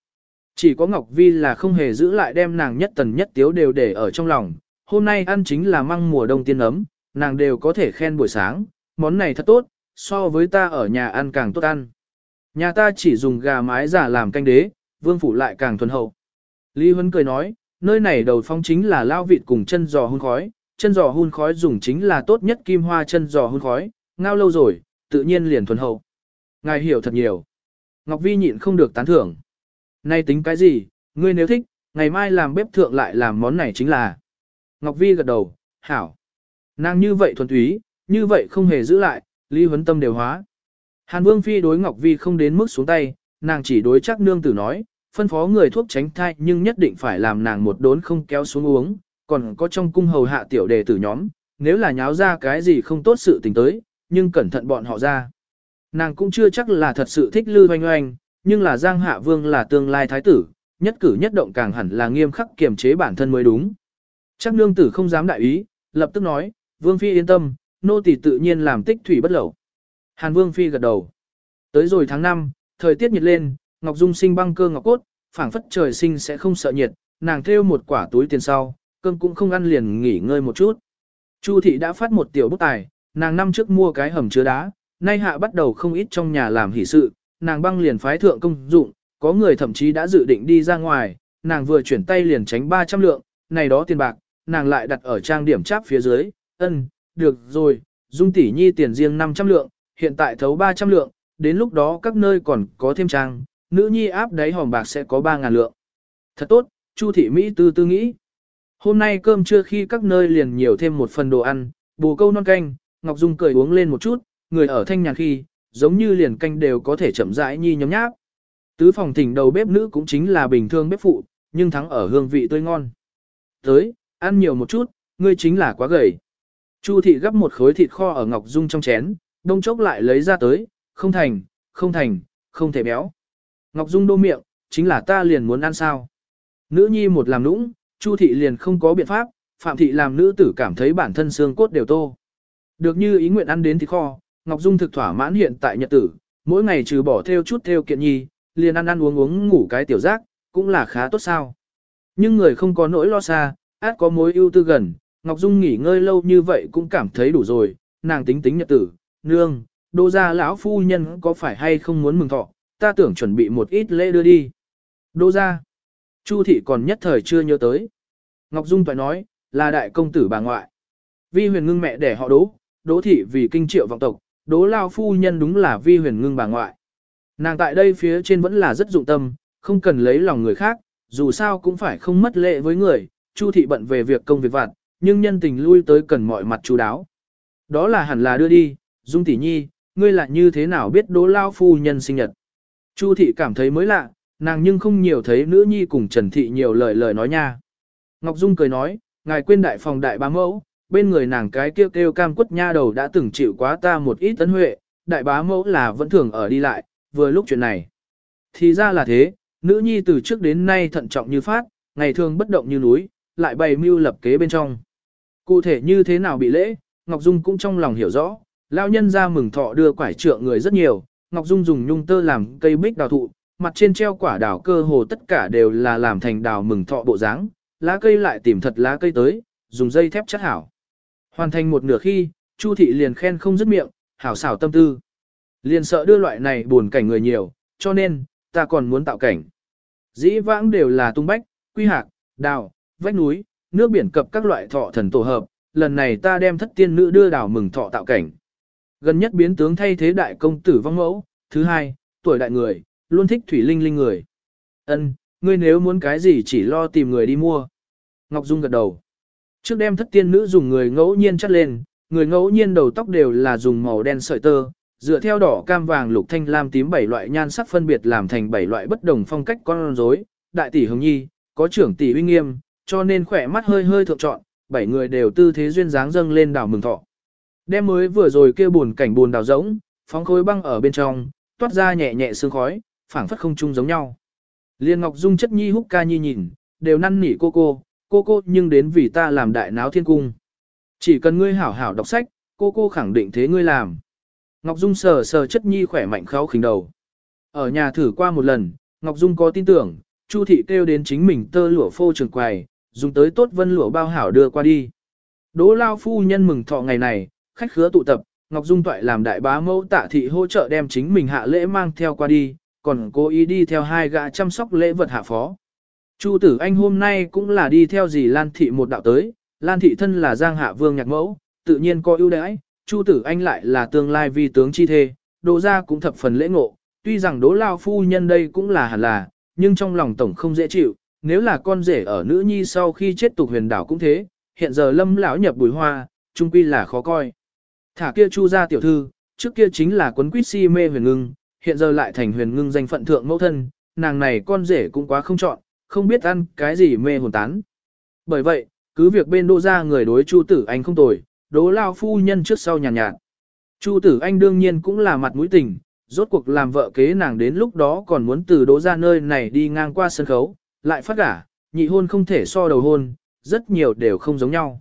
Chỉ có Ngọc Vi là không hề giữ lại đem nàng nhất tần nhất tiếu đều để ở trong lòng, hôm nay ăn chính là măng mùa đông tiên ấm, nàng đều có thể khen buổi sáng, món này thật tốt, so với ta ở nhà ăn càng tốt ăn. Nhà ta chỉ dùng gà mái giả làm canh đế, vương phủ lại càng thuần hậu. Lý huấn cười nói, nơi này đầu phong chính là lao vịt cùng chân giò hun khói, chân giò hun khói dùng chính là tốt nhất kim hoa chân giò hun khói, ngao lâu rồi, tự nhiên liền thuần hậu. Ngài hiểu thật nhiều. Ngọc Vi nhịn không được tán thưởng. Nay tính cái gì, ngươi nếu thích, ngày mai làm bếp thượng lại làm món này chính là. Ngọc Vi gật đầu, hảo. Nàng như vậy thuần túy, như vậy không hề giữ lại, Lý Huấn Tâm đều hóa. Hàn Vương Phi đối Ngọc Vi không đến mức xuống tay, nàng chỉ đối chắc nương tử nói, phân phó người thuốc tránh thai nhưng nhất định phải làm nàng một đốn không kéo xuống uống, còn có trong cung hầu hạ tiểu đề tử nhóm, nếu là nháo ra cái gì không tốt sự tình tới, nhưng cẩn thận bọn họ ra. Nàng cũng chưa chắc là thật sự thích Lư Oanh Oanh, nhưng là Giang Hạ Vương là tương lai thái tử, nhất cử nhất động càng hẳn là nghiêm khắc kiềm chế bản thân mới đúng. Chắc nương tử không dám đại ý, lập tức nói, Vương Phi yên tâm, nô tỳ tự nhiên làm tích thủy bất lẩu. Hàn Vương Phi gật đầu. Tới rồi tháng 5, thời tiết nhiệt lên, Ngọc Dung sinh băng cơ ngọc cốt, phảng phất trời sinh sẽ không sợ nhiệt, nàng thêu một quả túi tiền sau, cơm cũng không ăn liền nghỉ ngơi một chút. Chu thị đã phát một tiểu bức tài, nàng năm trước mua cái hầm chứa đá, nay hạ bắt đầu không ít trong nhà làm hỷ sự, nàng băng liền phái thượng công dụng, có người thậm chí đã dự định đi ra ngoài, nàng vừa chuyển tay liền tránh 300 lượng, này đó tiền bạc, nàng lại đặt ở trang điểm cháp phía dưới, ân, được rồi, dung tỷ nhi tiền riêng 500 lượng, hiện tại thấu 300 lượng, đến lúc đó các nơi còn có thêm trang, nữ nhi áp đáy hòm bạc sẽ có 3.000 lượng. Thật tốt, Chu thị Mỹ tư tư nghĩ. Hôm nay cơm trưa khi các nơi liền nhiều thêm một phần đồ ăn, bù câu non canh, Ngọc Dung cười uống lên một chút, người ở thanh nhàn khi, giống như liền canh đều có thể chậm rãi nhi nhấm nháp. Tứ phòng thỉnh đầu bếp nữ cũng chính là bình thường bếp phụ, nhưng thắng ở hương vị tươi ngon. Tới, ăn nhiều một chút, ngươi chính là quá gầy. Chu thị gấp một khối thịt kho ở Ngọc Dung trong chén, đông chốc lại lấy ra tới, không thành, không thành, không thể béo. Ngọc Dung đô miệng, chính là ta liền muốn ăn sao. Nữ nhi một làm nũng, Chu thị liền không có biện pháp, Phạm thị làm nữ tử cảm thấy bản thân xương cốt đều tô. Được như ý nguyện ăn đến thịt kho, Ngọc Dung thực thỏa mãn hiện tại nhật tử, mỗi ngày trừ bỏ theo chút theo kiện nhi, liền ăn ăn uống uống ngủ cái tiểu giác, cũng là khá tốt sao. Nhưng người không có nỗi lo xa, át có mối ưu tư gần, Ngọc Dung nghỉ ngơi lâu như vậy cũng cảm thấy đủ rồi, nàng tính tính nhật tử, nương, đô gia lão phu nhân có phải hay không muốn mừng thọ, ta tưởng chuẩn bị một ít lễ đưa đi. Đô gia, Chu thị còn nhất thời chưa nhớ tới. Ngọc Dung toại nói, là đại công tử bà ngoại. Vi huyền ngưng mẹ để họ đố, đố thị vì kinh triệu vọng tộc, đố lao phu nhân đúng là vi huyền ngưng bà ngoại. Nàng tại đây phía trên vẫn là rất dụng tâm, không cần lấy lòng người khác, dù sao cũng phải không mất lệ với người, Chu thị bận về việc công việc vặt, nhưng nhân tình lui tới cần mọi mặt chú đáo. Đó là hẳn là đưa đi, Dung tỷ nhi, ngươi lại như thế nào biết đố lao phu nhân sinh nhật. Chu thị cảm thấy mới lạ, nàng nhưng không nhiều thấy nữ nhi cùng Trần thị nhiều lời lời nói nha. Ngọc Dung cười nói, ngài quên đại phòng đại bá mẫu, bên người nàng cái kêu kêu cam quất nha đầu đã từng chịu quá ta một ít tấn huệ, đại bá mẫu là vẫn thường ở đi lại, vừa lúc chuyện này. Thì ra là thế, nữ nhi từ trước đến nay thận trọng như phát, ngày thường bất động như núi, lại bày mưu lập kế bên trong. Cụ thể như thế nào bị lễ, Ngọc Dung cũng trong lòng hiểu rõ, lao nhân ra mừng thọ đưa quải trượng người rất nhiều, Ngọc Dung dùng nhung tơ làm cây bích đào thụ, mặt trên treo quả đào cơ hồ tất cả đều là làm thành đào mừng thọ bộ dáng, lá cây lại tìm thật lá cây tới, dùng dây thép chất hảo. Hoàn thành một nửa khi, Chu thị liền khen không dứt miệng, hảo xảo tâm tư. Liền sợ đưa loại này buồn cảnh người nhiều, cho nên, ta còn muốn tạo cảnh. Dĩ vãng đều là tung bách, quy hạc, đào, vách núi, nước biển cập các loại thọ thần tổ hợp, lần này ta đem thất tiên nữ đưa đảo mừng thọ tạo cảnh. Gần nhất biến tướng thay thế đại công tử vong mẫu, thứ hai, tuổi đại người, luôn thích thủy linh linh người. Ân, ngươi nếu muốn cái gì chỉ lo tìm người đi mua. Ngọc Dung gật đầu. Trước đem thất tiên nữ dùng người ngẫu nhiên chắt lên, người ngẫu nhiên đầu tóc đều là dùng màu đen sợi tơ, dựa theo đỏ cam vàng lục thanh lam tím bảy loại nhan sắc phân biệt làm thành bảy loại bất đồng phong cách con rối. Đại tỷ hồng nhi, có trưởng tỷ uy nghiêm, cho nên khỏe mắt hơi hơi thượng chọn bảy người đều tư thế duyên dáng dâng lên đảo mừng thọ. Đem mới vừa rồi kia buồn cảnh buồn đào rỗng, phóng khối băng ở bên trong, toát ra nhẹ nhẹ sương khói, phảng phất không chung giống nhau. Liên Ngọc Dung chất nhi húc ca nhi nhìn, đều năn nỉ cô cô, cô cô nhưng đến vì ta làm đại náo thiên cung. Chỉ cần ngươi hảo hảo đọc sách, cô cô khẳng định thế ngươi làm. Ngọc Dung sờ sờ chất nhi khỏe mạnh khéo khỉnh đầu. Ở nhà thử qua một lần, Ngọc Dung có tin tưởng, Chu thị kêu đến chính mình tơ lụa phô trường quầy, dùng tới tốt vân lụa bao hảo đưa qua đi. Đỗ lao phu nhân mừng thọ ngày này, khách khứa tụ tập, Ngọc Dung toại làm đại bá mẫu tạ thị hỗ trợ đem chính mình hạ lễ mang theo qua đi, còn cố ý đi theo hai gã chăm sóc lễ vật hạ phó. Chu tử anh hôm nay cũng là đi theo dì Lan thị một đạo tới, Lan thị thân là giang hạ vương nhạc mẫu, tự nhiên có ưu đãi, Chu tử anh lại là tương lai vi tướng chi thê, đỗ ra cũng thập phần lễ ngộ, tuy rằng đỗ lao phu nhân đây cũng là hẳn là, nhưng trong lòng tổng không dễ chịu, nếu là con rể ở nữ nhi sau khi chết tục huyền đảo cũng thế, hiện giờ lâm lão nhập bùi hoa, trung quy là khó coi. Thả kia chu ra tiểu thư, trước kia chính là quấn quýt si mê huyền ngưng, hiện giờ lại thành huyền ngưng danh phận thượng mẫu thân, nàng này con rể cũng quá không chọn, không biết ăn cái gì mê hồn tán. Bởi vậy, cứ việc bên đô ra người đối Chu Tử Anh không tồi, đố lao phu nhân trước sau nhàn nhạt, nhạt. Chu Tử Anh đương nhiên cũng là mặt mũi tình, rốt cuộc làm vợ kế nàng đến lúc đó còn muốn từ đố ra nơi này đi ngang qua sân khấu, lại phát gả, nhị hôn không thể so đầu hôn, rất nhiều đều không giống nhau.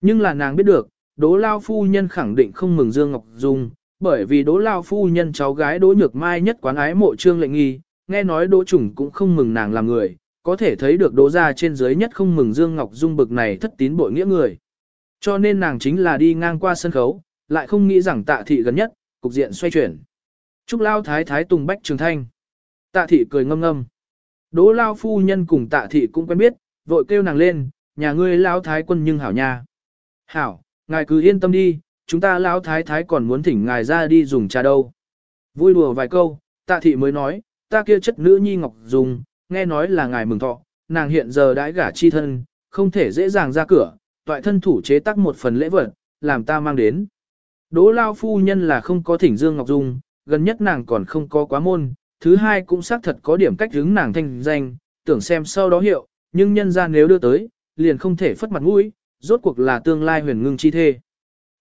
Nhưng là nàng biết được, đố lao phu nhân khẳng định không mừng Dương Ngọc Dung, bởi vì đố lao phu nhân cháu gái đố nhược mai nhất quán ái mộ trương lệnh nghi, nghe nói đố trùng cũng không mừng nàng làm người, có thể thấy được đố ra trên dưới nhất không mừng Dương Ngọc Dung bực này thất tín bội nghĩa người. Cho nên nàng chính là đi ngang qua sân khấu, lại không nghĩ rằng tạ thị gần nhất, cục diện xoay chuyển. Trúc lao thái thái tùng bách trường thanh. Tạ thị cười ngâm ngâm. Đỗ lao phu nhân cùng tạ thị cũng quen biết, vội kêu nàng lên, nhà ngươi lao thái quân nhưng hảo nha. Hảo, ngài cứ yên tâm đi, chúng ta lao thái thái còn muốn thỉnh ngài ra đi dùng trà đâu. Vui đùa vài câu, tạ thị mới nói, ta kia chất nữ nhi ngọc dùng, nghe nói là ngài mừng thọ, nàng hiện giờ đãi gả chi thân, không thể dễ dàng ra cửa, toại thân thủ chế tác một phần lễ vật, làm ta mang đến. Đỗ lao phu nhân là không có thỉnh Dương Ngọc Dung, gần nhất nàng còn không có quá môn, thứ hai cũng xác thật có điểm cách hướng nàng thanh danh, tưởng xem sau đó hiệu, nhưng nhân ra nếu đưa tới, liền không thể phất mặt mũi, rốt cuộc là tương lai huyền ngưng chi thê.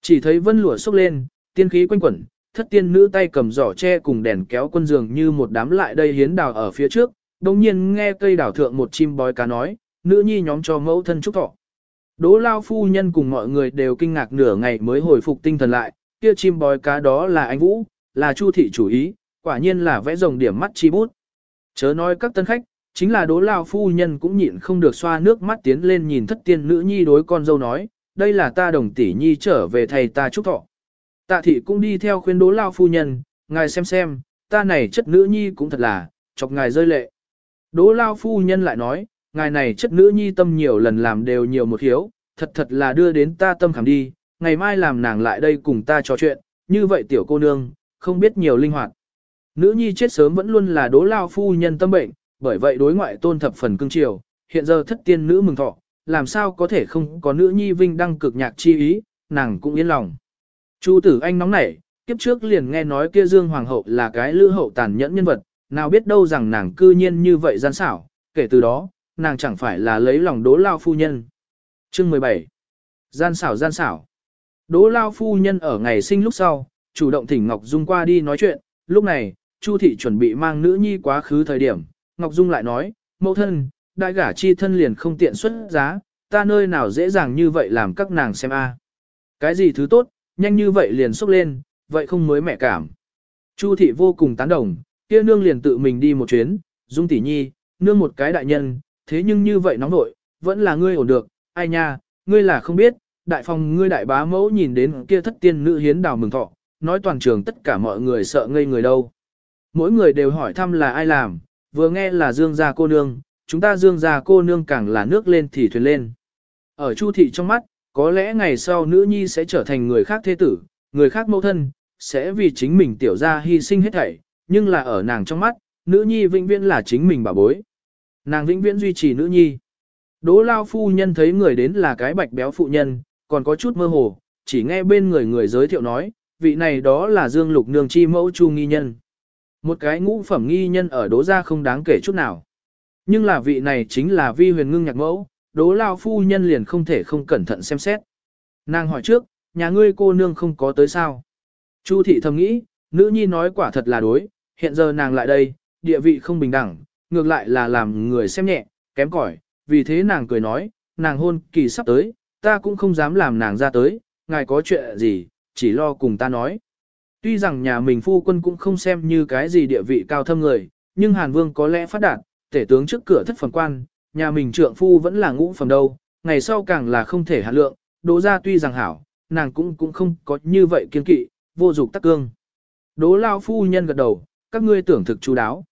Chỉ thấy vân lụa xốc lên, tiên khí quanh quẩn, thất tiên nữ tay cầm giỏ tre cùng đèn kéo quân giường như một đám lại đây hiến đào ở phía trước, đồng nhiên nghe cây đảo thượng một chim bói cá nói, nữ nhi nhóm cho mẫu thân chúc thọ. Đỗ lao phu nhân cùng mọi người đều kinh ngạc nửa ngày mới hồi phục tinh thần lại, kia chim bói cá đó là anh Vũ, là Chu thị chủ ý, quả nhiên là vẽ rồng điểm mắt chi bút. Chớ nói các tân khách, chính là đố lao phu nhân cũng nhịn không được xoa nước mắt tiến lên nhìn thất tiên nữ nhi đối con dâu nói, đây là ta đồng tỷ nhi trở về thầy ta chúc thọ. Tạ thị cũng đi theo khuyên đố lao phu nhân, ngài xem xem, ta này chất nữ nhi cũng thật là, chọc ngài rơi lệ. Đỗ lao phu nhân lại nói, ngài này chất nữ nhi tâm nhiều lần làm đều nhiều một hiếu, thật thật là đưa đến ta tâm khảm đi, ngày mai làm nàng lại đây cùng ta trò chuyện, như vậy tiểu cô nương, không biết nhiều linh hoạt. Nữ nhi chết sớm vẫn luôn là đố lao phu nhân tâm bệnh, bởi vậy đối ngoại tôn thập phần cưng chiều, hiện giờ thất tiên nữ mừng thọ, làm sao có thể không có nữ nhi vinh đăng cực nhạc chi ý, nàng cũng yên lòng. Chu tử anh nóng nảy, kiếp trước liền nghe nói kia dương hoàng hậu là cái lữ hậu tàn nhẫn nhân vật, nào biết đâu rằng nàng cư nhiên như vậy gian xảo, kể từ đó, nàng chẳng phải là lấy lòng đố lao phu nhân. Chương 17 Gian xảo gian xảo Đố lao phu nhân ở ngày sinh lúc sau, chủ động thỉnh Ngọc Dung qua đi nói chuyện, lúc này, Chu thị chuẩn bị mang nữ nhi quá khứ thời điểm, Ngọc Dung lại nói, mẫu thân, đại gả chi thân liền không tiện xuất giá, ta nơi nào dễ dàng như vậy làm các nàng xem a. Cái gì thứ tốt, nhanh như vậy liền xúc lên, vậy không mới mẹ cảm. Chu thị vô cùng tán đồng, kia nương liền tự mình đi một chuyến, Dung tỷ nhi, nương một cái đại nhân, thế nhưng như vậy nóng nội, vẫn là ngươi ổn được, ai nha, ngươi là không biết, đại phòng ngươi đại bá mẫu nhìn đến kia thất tiên nữ hiến đào mừng thọ, nói toàn trường tất cả mọi người sợ ngây người đâu. Mỗi người đều hỏi thăm là ai làm, vừa nghe là dương gia cô nương, chúng ta dương gia cô nương càng là nước lên thì thuyền lên. Ở chu thị trong mắt, có lẽ ngày sau nữ nhi sẽ trở thành người khác thế tử, người khác mẫu thân, sẽ vì chính mình tiểu gia hy sinh hết thảy, nhưng là ở nàng trong mắt, nữ nhi vĩnh viễn là chính mình bà bối. Nàng vĩnh viễn duy trì nữ nhi. Đỗ lao phu nhân thấy người đến là cái bạch béo phụ nhân, còn có chút mơ hồ, chỉ nghe bên người người giới thiệu nói, vị này đó là Dương Lục Nương chi mẫu Chu nghi nhân. Một cái ngũ phẩm nghi nhân ở đố gia không đáng kể chút nào. Nhưng là vị này chính là vi huyền ngưng nhạc mẫu, đố lao phu nhân liền không thể không cẩn thận xem xét. Nàng hỏi trước, nhà ngươi cô nương không có tới sao? Chu thị thầm nghĩ, nữ nhi nói quả thật là đối, hiện giờ nàng lại đây, địa vị không bình đẳng, ngược lại là làm người xem nhẹ, kém cỏi, vì thế nàng cười nói, nàng hôn kỳ sắp tới, ta cũng không dám làm nàng ra tới, ngài có chuyện gì, chỉ lo cùng ta nói. Tuy rằng nhà mình phu quân cũng không xem như cái gì địa vị cao thâm người, nhưng Hàn Vương có lẽ phát đạt, tể tướng trước cửa thất phẩm quan, nhà mình trượng phu vẫn là ngũ phẩm đâu, ngày sau càng là không thể hạ lượng, đỗ ra tuy rằng hảo, nàng cũng cũng không có như vậy kiên kỵ, vô dục tắc cương. Đỗ lao phu nhân gật đầu, các ngươi tưởng thực chú đáo.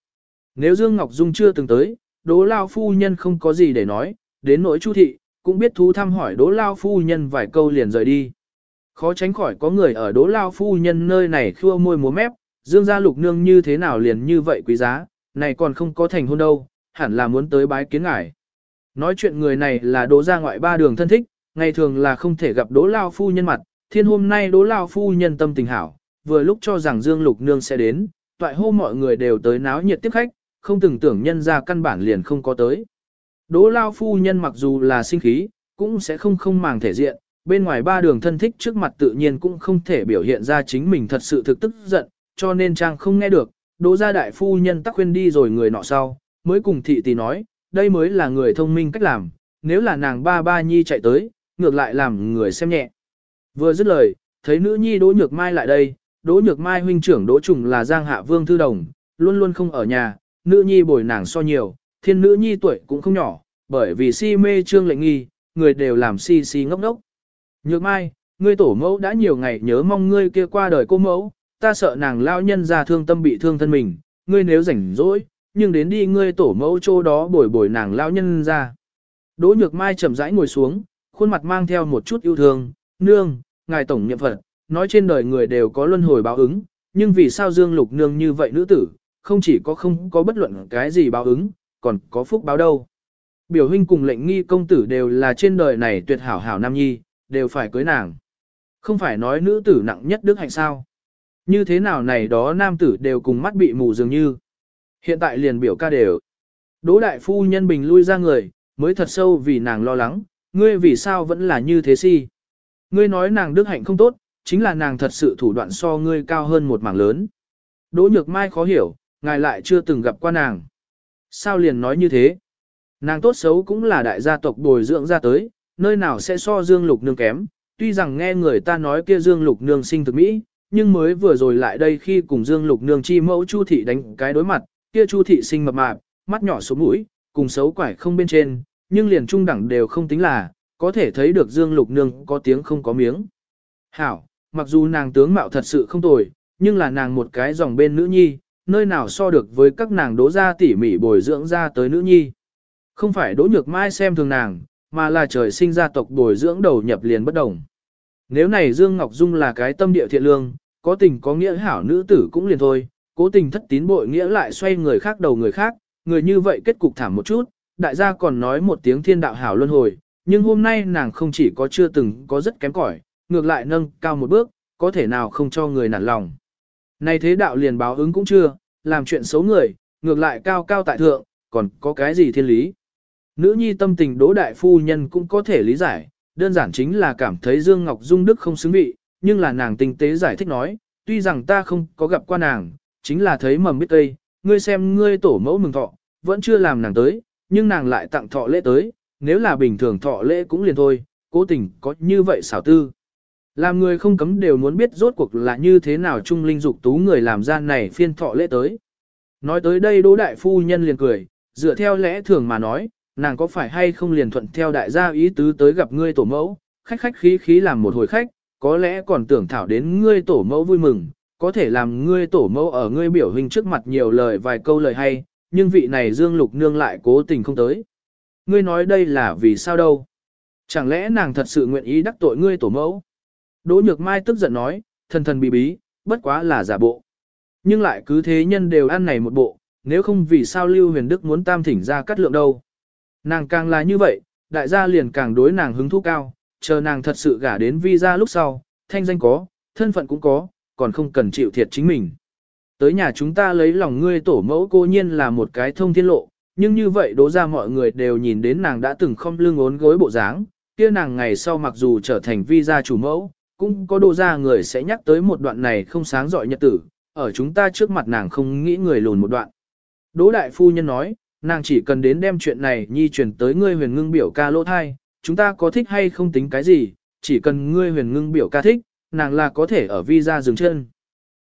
Nếu Dương Ngọc Dung chưa từng tới, đỗ lao phu nhân không có gì để nói, đến nỗi chu thị, cũng biết thú thăm hỏi đỗ lao phu nhân vài câu liền rời đi. Khó tránh khỏi có người ở đỗ lao phu nhân nơi này khua môi múa mép, dương gia lục nương như thế nào liền như vậy quý giá, này còn không có thành hôn đâu, hẳn là muốn tới bái kiến ngài. Nói chuyện người này là đỗ gia ngoại ba đường thân thích, ngày thường là không thể gặp đỗ lao phu nhân mặt, thiên hôm nay đỗ lao phu nhân tâm tình hảo, vừa lúc cho rằng dương lục nương sẽ đến, toại hô mọi người đều tới náo nhiệt tiếp khách, không từng tưởng nhân ra căn bản liền không có tới. Đỗ lao phu nhân mặc dù là sinh khí, cũng sẽ không không màng thể diện, bên ngoài ba đường thân thích trước mặt tự nhiên cũng không thể biểu hiện ra chính mình thật sự thực tức giận, cho nên trang không nghe được, đỗ gia đại phu nhân tắc khuyên đi rồi người nọ sau, mới cùng thị tỷ nói, đây mới là người thông minh cách làm, nếu là nàng ba ba nhi chạy tới, ngược lại làm người xem nhẹ. Vừa dứt lời, thấy nữ nhi đỗ nhược mai lại đây, đỗ nhược mai huynh trưởng đỗ trùng là giang hạ vương thư đồng, luôn luôn không ở nhà, nữ nhi bồi nàng so nhiều, thiên nữ nhi tuổi cũng không nhỏ, bởi vì si mê trương lệnh nghi, người đều làm si si ngốc ngốc. Nhược mai, ngươi tổ mẫu đã nhiều ngày nhớ mong ngươi kia qua đời cô mẫu, ta sợ nàng lao nhân ra thương tâm bị thương thân mình, ngươi nếu rảnh rỗi, nhưng đến đi ngươi tổ mẫu chỗ đó bồi bồi nàng lao nhân ra. Đỗ nhược mai chậm rãi ngồi xuống, khuôn mặt mang theo một chút yêu thương, nương, ngài tổng niệm Phật, nói trên đời người đều có luân hồi báo ứng, nhưng vì sao Dương Lục nương như vậy nữ tử, không chỉ có không có bất luận cái gì báo ứng, còn có phúc báo đâu. Biểu huynh cùng lệnh nghi công tử đều là trên đời này tuyệt hảo hảo nam nhi, đều phải cưới nàng. Không phải nói nữ tử nặng nhất đức hạnh sao. Như thế nào này đó nam tử đều cùng mắt bị mù dường như. Hiện tại liền biểu ca đều. Đỗ đại phu nhân bình lui ra người, mới thật sâu vì nàng lo lắng, ngươi vì sao vẫn là như thế si. Ngươi nói nàng đức hạnh không tốt, chính là nàng thật sự thủ đoạn so ngươi cao hơn một mảng lớn. Đỗ nhược mai khó hiểu, ngài lại chưa từng gặp qua nàng. Sao liền nói như thế? Nàng tốt xấu cũng là đại gia tộc bồi dưỡng ra tới, nơi nào sẽ so Dương Lục Nương kém, tuy rằng nghe người ta nói kia Dương Lục Nương sinh thực mỹ, nhưng mới vừa rồi lại đây khi cùng Dương Lục Nương chi mẫu Chu Thị đánh cái đối mặt, kia Chu Thị sinh mập mạp, mắt nhỏ số mũi, cùng xấu quải không bên trên, nhưng liền trung đẳng đều không tính là, có thể thấy được Dương Lục Nương có tiếng không có miếng. Hảo, mặc dù nàng tướng mạo thật sự không tồi, nhưng là nàng một cái dòng bên nữ nhi, nơi nào so được với các nàng đố ra tỉ mỉ bồi dưỡng ra tới nữ nhi. Không phải đỗ nhược mai xem thường nàng, mà là trời sinh ra tộc bồi dưỡng đầu nhập liền bất đồng. Nếu này Dương Ngọc Dung là cái tâm địa thiện lương, có tình có nghĩa hảo nữ tử cũng liền thôi, cố tình thất tín bội nghĩa lại xoay người khác đầu người khác, người như vậy kết cục thảm một chút, đại gia còn nói một tiếng thiên đạo hảo luân hồi, nhưng hôm nay nàng không chỉ có chưa từng có rất kém cỏi, ngược lại nâng cao một bước, có thể nào không cho người nản lòng. nay thế đạo liền báo ứng cũng chưa, làm chuyện xấu người, ngược lại cao cao tại thượng, còn có cái gì thiên lý. Nữ nhi tâm tình đỗ đại phu nhân cũng có thể lý giải, đơn giản chính là cảm thấy Dương Ngọc Dung Đức không xứng vị, nhưng là nàng tinh tế giải thích nói, tuy rằng ta không có gặp qua nàng, chính là thấy mầm biết cây, ngươi xem ngươi tổ mẫu mừng thọ, vẫn chưa làm nàng tới, nhưng nàng lại tặng thọ lễ tới, nếu là bình thường thọ lễ cũng liền thôi, cố tình có như vậy xảo tư. Làm người không cấm đều muốn biết rốt cuộc là như thế nào trung linh dục tú người làm gian này phiên thọ lễ tới. Nói tới đây đỗ đại phu nhân liền cười, dựa theo lẽ thường mà nói, nàng có phải hay không liền thuận theo đại gia ý tứ tới gặp ngươi tổ mẫu, khách khách khí khí làm một hồi khách, có lẽ còn tưởng thảo đến ngươi tổ mẫu vui mừng, có thể làm ngươi tổ mẫu ở ngươi biểu hình trước mặt nhiều lời vài câu lời hay, nhưng vị này Dương Lục Nương lại cố tình không tới. Ngươi nói đây là vì sao đâu? Chẳng lẽ nàng thật sự nguyện ý đắc tội ngươi tổ mẫu? Đỗ Nhược Mai tức giận nói, thần thần bí bí, bất quá là giả bộ. Nhưng lại cứ thế nhân đều ăn này một bộ, nếu không vì sao Lưu Huyền Đức muốn tam thỉnh ra cắt lượng đâu. Nàng càng là như vậy, đại gia liền càng đối nàng hứng thú cao, chờ nàng thật sự gả đến vi ra lúc sau, thanh danh có, thân phận cũng có, còn không cần chịu thiệt chính mình. Tới nhà chúng ta lấy lòng ngươi tổ mẫu cô nhiên là một cái thông thiên lộ, nhưng như vậy đố ra mọi người đều nhìn đến nàng đã từng không lưng ốn gối bộ dáng, kia nàng ngày sau mặc dù trở thành vi gia chủ mẫu, cũng có đồ ra người sẽ nhắc tới một đoạn này không sáng giỏi nhật tử, ở chúng ta trước mặt nàng không nghĩ người lùn một đoạn. Đỗ đại phu nhân nói, nàng chỉ cần đến đem chuyện này nhi truyền tới ngươi huyền ngưng biểu ca lỗ thai, chúng ta có thích hay không tính cái gì, chỉ cần ngươi huyền ngưng biểu ca thích, nàng là có thể ở vi ra dừng chân.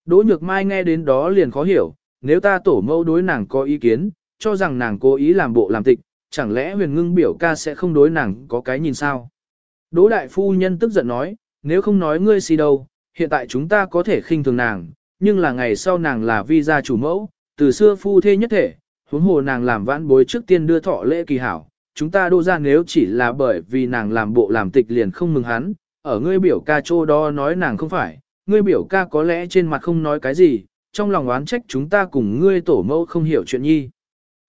Đỗ nhược mai nghe đến đó liền khó hiểu, nếu ta tổ mẫu đối nàng có ý kiến, cho rằng nàng cố ý làm bộ làm tịch, chẳng lẽ huyền ngưng biểu ca sẽ không đối nàng có cái nhìn sao? Đỗ đại phu nhân tức giận nói, nếu không nói ngươi si đâu, hiện tại chúng ta có thể khinh thường nàng, nhưng là ngày sau nàng là vi gia chủ mẫu, từ xưa phu thê nhất thể, huống hồ nàng làm vãn bối trước tiên đưa thọ lễ kỳ hảo, chúng ta đô ra nếu chỉ là bởi vì nàng làm bộ làm tịch liền không mừng hắn, ở ngươi biểu ca chỗ đó nói nàng không phải, ngươi biểu ca có lẽ trên mặt không nói cái gì, trong lòng oán trách chúng ta cùng ngươi tổ mẫu không hiểu chuyện nhi.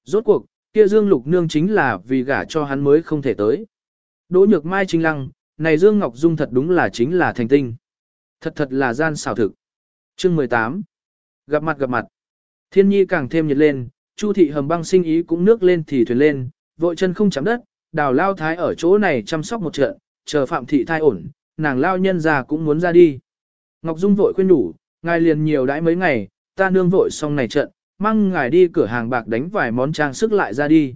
Rốt cuộc, kia Dương Lục Nương chính là vì gả cho hắn mới không thể tới. Đỗ Nhược Mai Trinh Lăng, này Dương Ngọc Dung thật đúng là chính là thành tinh. Thật thật là gian xảo thực. Chương 18. Gặp mặt gặp mặt. Thiên nhi càng thêm nhiệt lên, Chu thị hầm băng sinh ý cũng nước lên thì thuyền lên, vội chân không chạm đất, đào lao thái ở chỗ này chăm sóc một trận, chờ phạm thị thai ổn, nàng lao nhân già cũng muốn ra đi. Ngọc Dung vội khuyên đủ, ngài liền nhiều đãi mấy ngày, ta nương vội xong này trận, mang ngài đi cửa hàng bạc đánh vài món trang sức lại ra đi.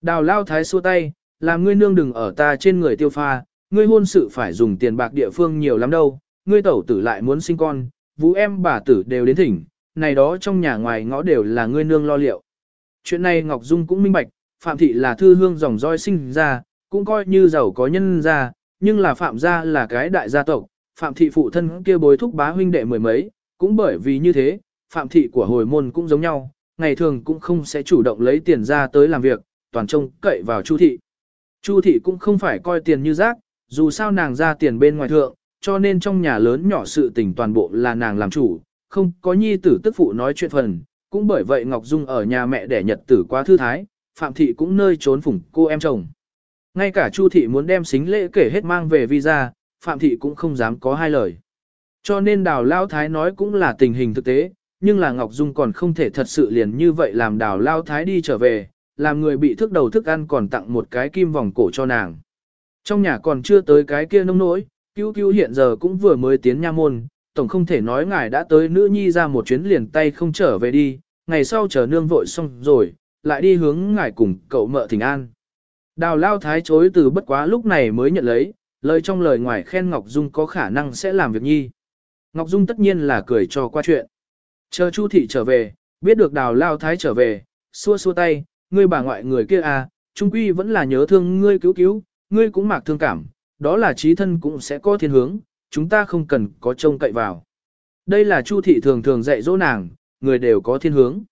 Đào lao thái xua tay, làm ngươi nương đừng ở ta trên người tiêu pha, ngươi hôn sự phải dùng tiền bạc địa phương nhiều lắm đâu, ngươi tẩu tử lại muốn sinh con, vũ em bà tử đều đến thỉnh, này đó trong nhà ngoài ngõ đều là ngươi nương lo liệu. Chuyện này Ngọc Dung cũng minh bạch, Phạm Thị là thư hương dòng roi sinh ra, cũng coi như giàu có nhân ra, nhưng là Phạm gia là cái đại gia tộc, Phạm Thị phụ thân kia bối thúc bá huynh đệ mười mấy, cũng bởi vì như thế, Phạm Thị của hồi môn cũng giống nhau, ngày thường cũng không sẽ chủ động lấy tiền ra tới làm việc, toàn trông cậy vào Chu Thị. Chu Thị cũng không phải coi tiền như rác, dù sao nàng ra tiền bên ngoài thượng, cho nên trong nhà lớn nhỏ sự tình toàn bộ là nàng làm chủ, không có nhi tử tức phụ nói chuyện phần, cũng bởi vậy Ngọc Dung ở nhà mẹ đẻ nhật tử quá thư thái, Phạm Thị cũng nơi trốn phủng cô em chồng. Ngay cả Chu Thị muốn đem xính lễ kể hết mang về visa, Phạm Thị cũng không dám có hai lời. Cho nên đào lao thái nói cũng là tình hình thực tế, nhưng là Ngọc Dung còn không thể thật sự liền như vậy làm đào lao thái đi trở về, làm người bị thức đầu thức ăn còn tặng một cái kim vòng cổ cho nàng. Trong nhà còn chưa tới cái kia nông nỗi, cứu cứu hiện giờ cũng vừa mới tiến nha môn, tổng không thể nói ngài đã tới nữ nhi ra một chuyến liền tay không trở về đi, ngày sau chờ nương vội xong rồi, lại đi hướng ngài cùng cậu mợ thỉnh an. Đào lao thái chối từ bất quá lúc này mới nhận lấy, lời trong lời ngoài khen Ngọc Dung có khả năng sẽ làm việc nhi. Ngọc Dung tất nhiên là cười cho qua chuyện. Chờ Chu thị trở về, biết được đào lao thái trở về, xua xua tay, ngươi bà ngoại người kia à, trung quy vẫn là nhớ thương ngươi cứu cứu, ngươi cũng mạc thương cảm, đó là trí thân cũng sẽ có thiên hướng, chúng ta không cần có trông cậy vào. Đây là Chu thị thường thường dạy dỗ nàng, người đều có thiên hướng.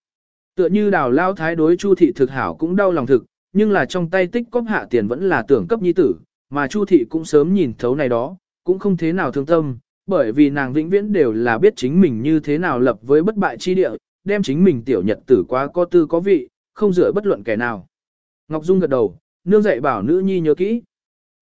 Tựa như đào lao thái đối Chu thị thực hảo cũng đau lòng thực, nhưng là trong tay tích cóp hạ tiền vẫn là tưởng cấp nhi tử, mà Chu thị cũng sớm nhìn thấu này đó, cũng không thế nào thương tâm, bởi vì nàng vĩnh viễn đều là biết chính mình như thế nào lập với bất bại chi địa, đem chính mình tiểu nhật tử quá có tư có vị, không dựa bất luận kẻ nào. Ngọc Dung gật đầu, nương dạy bảo nữ nhi nhớ kỹ.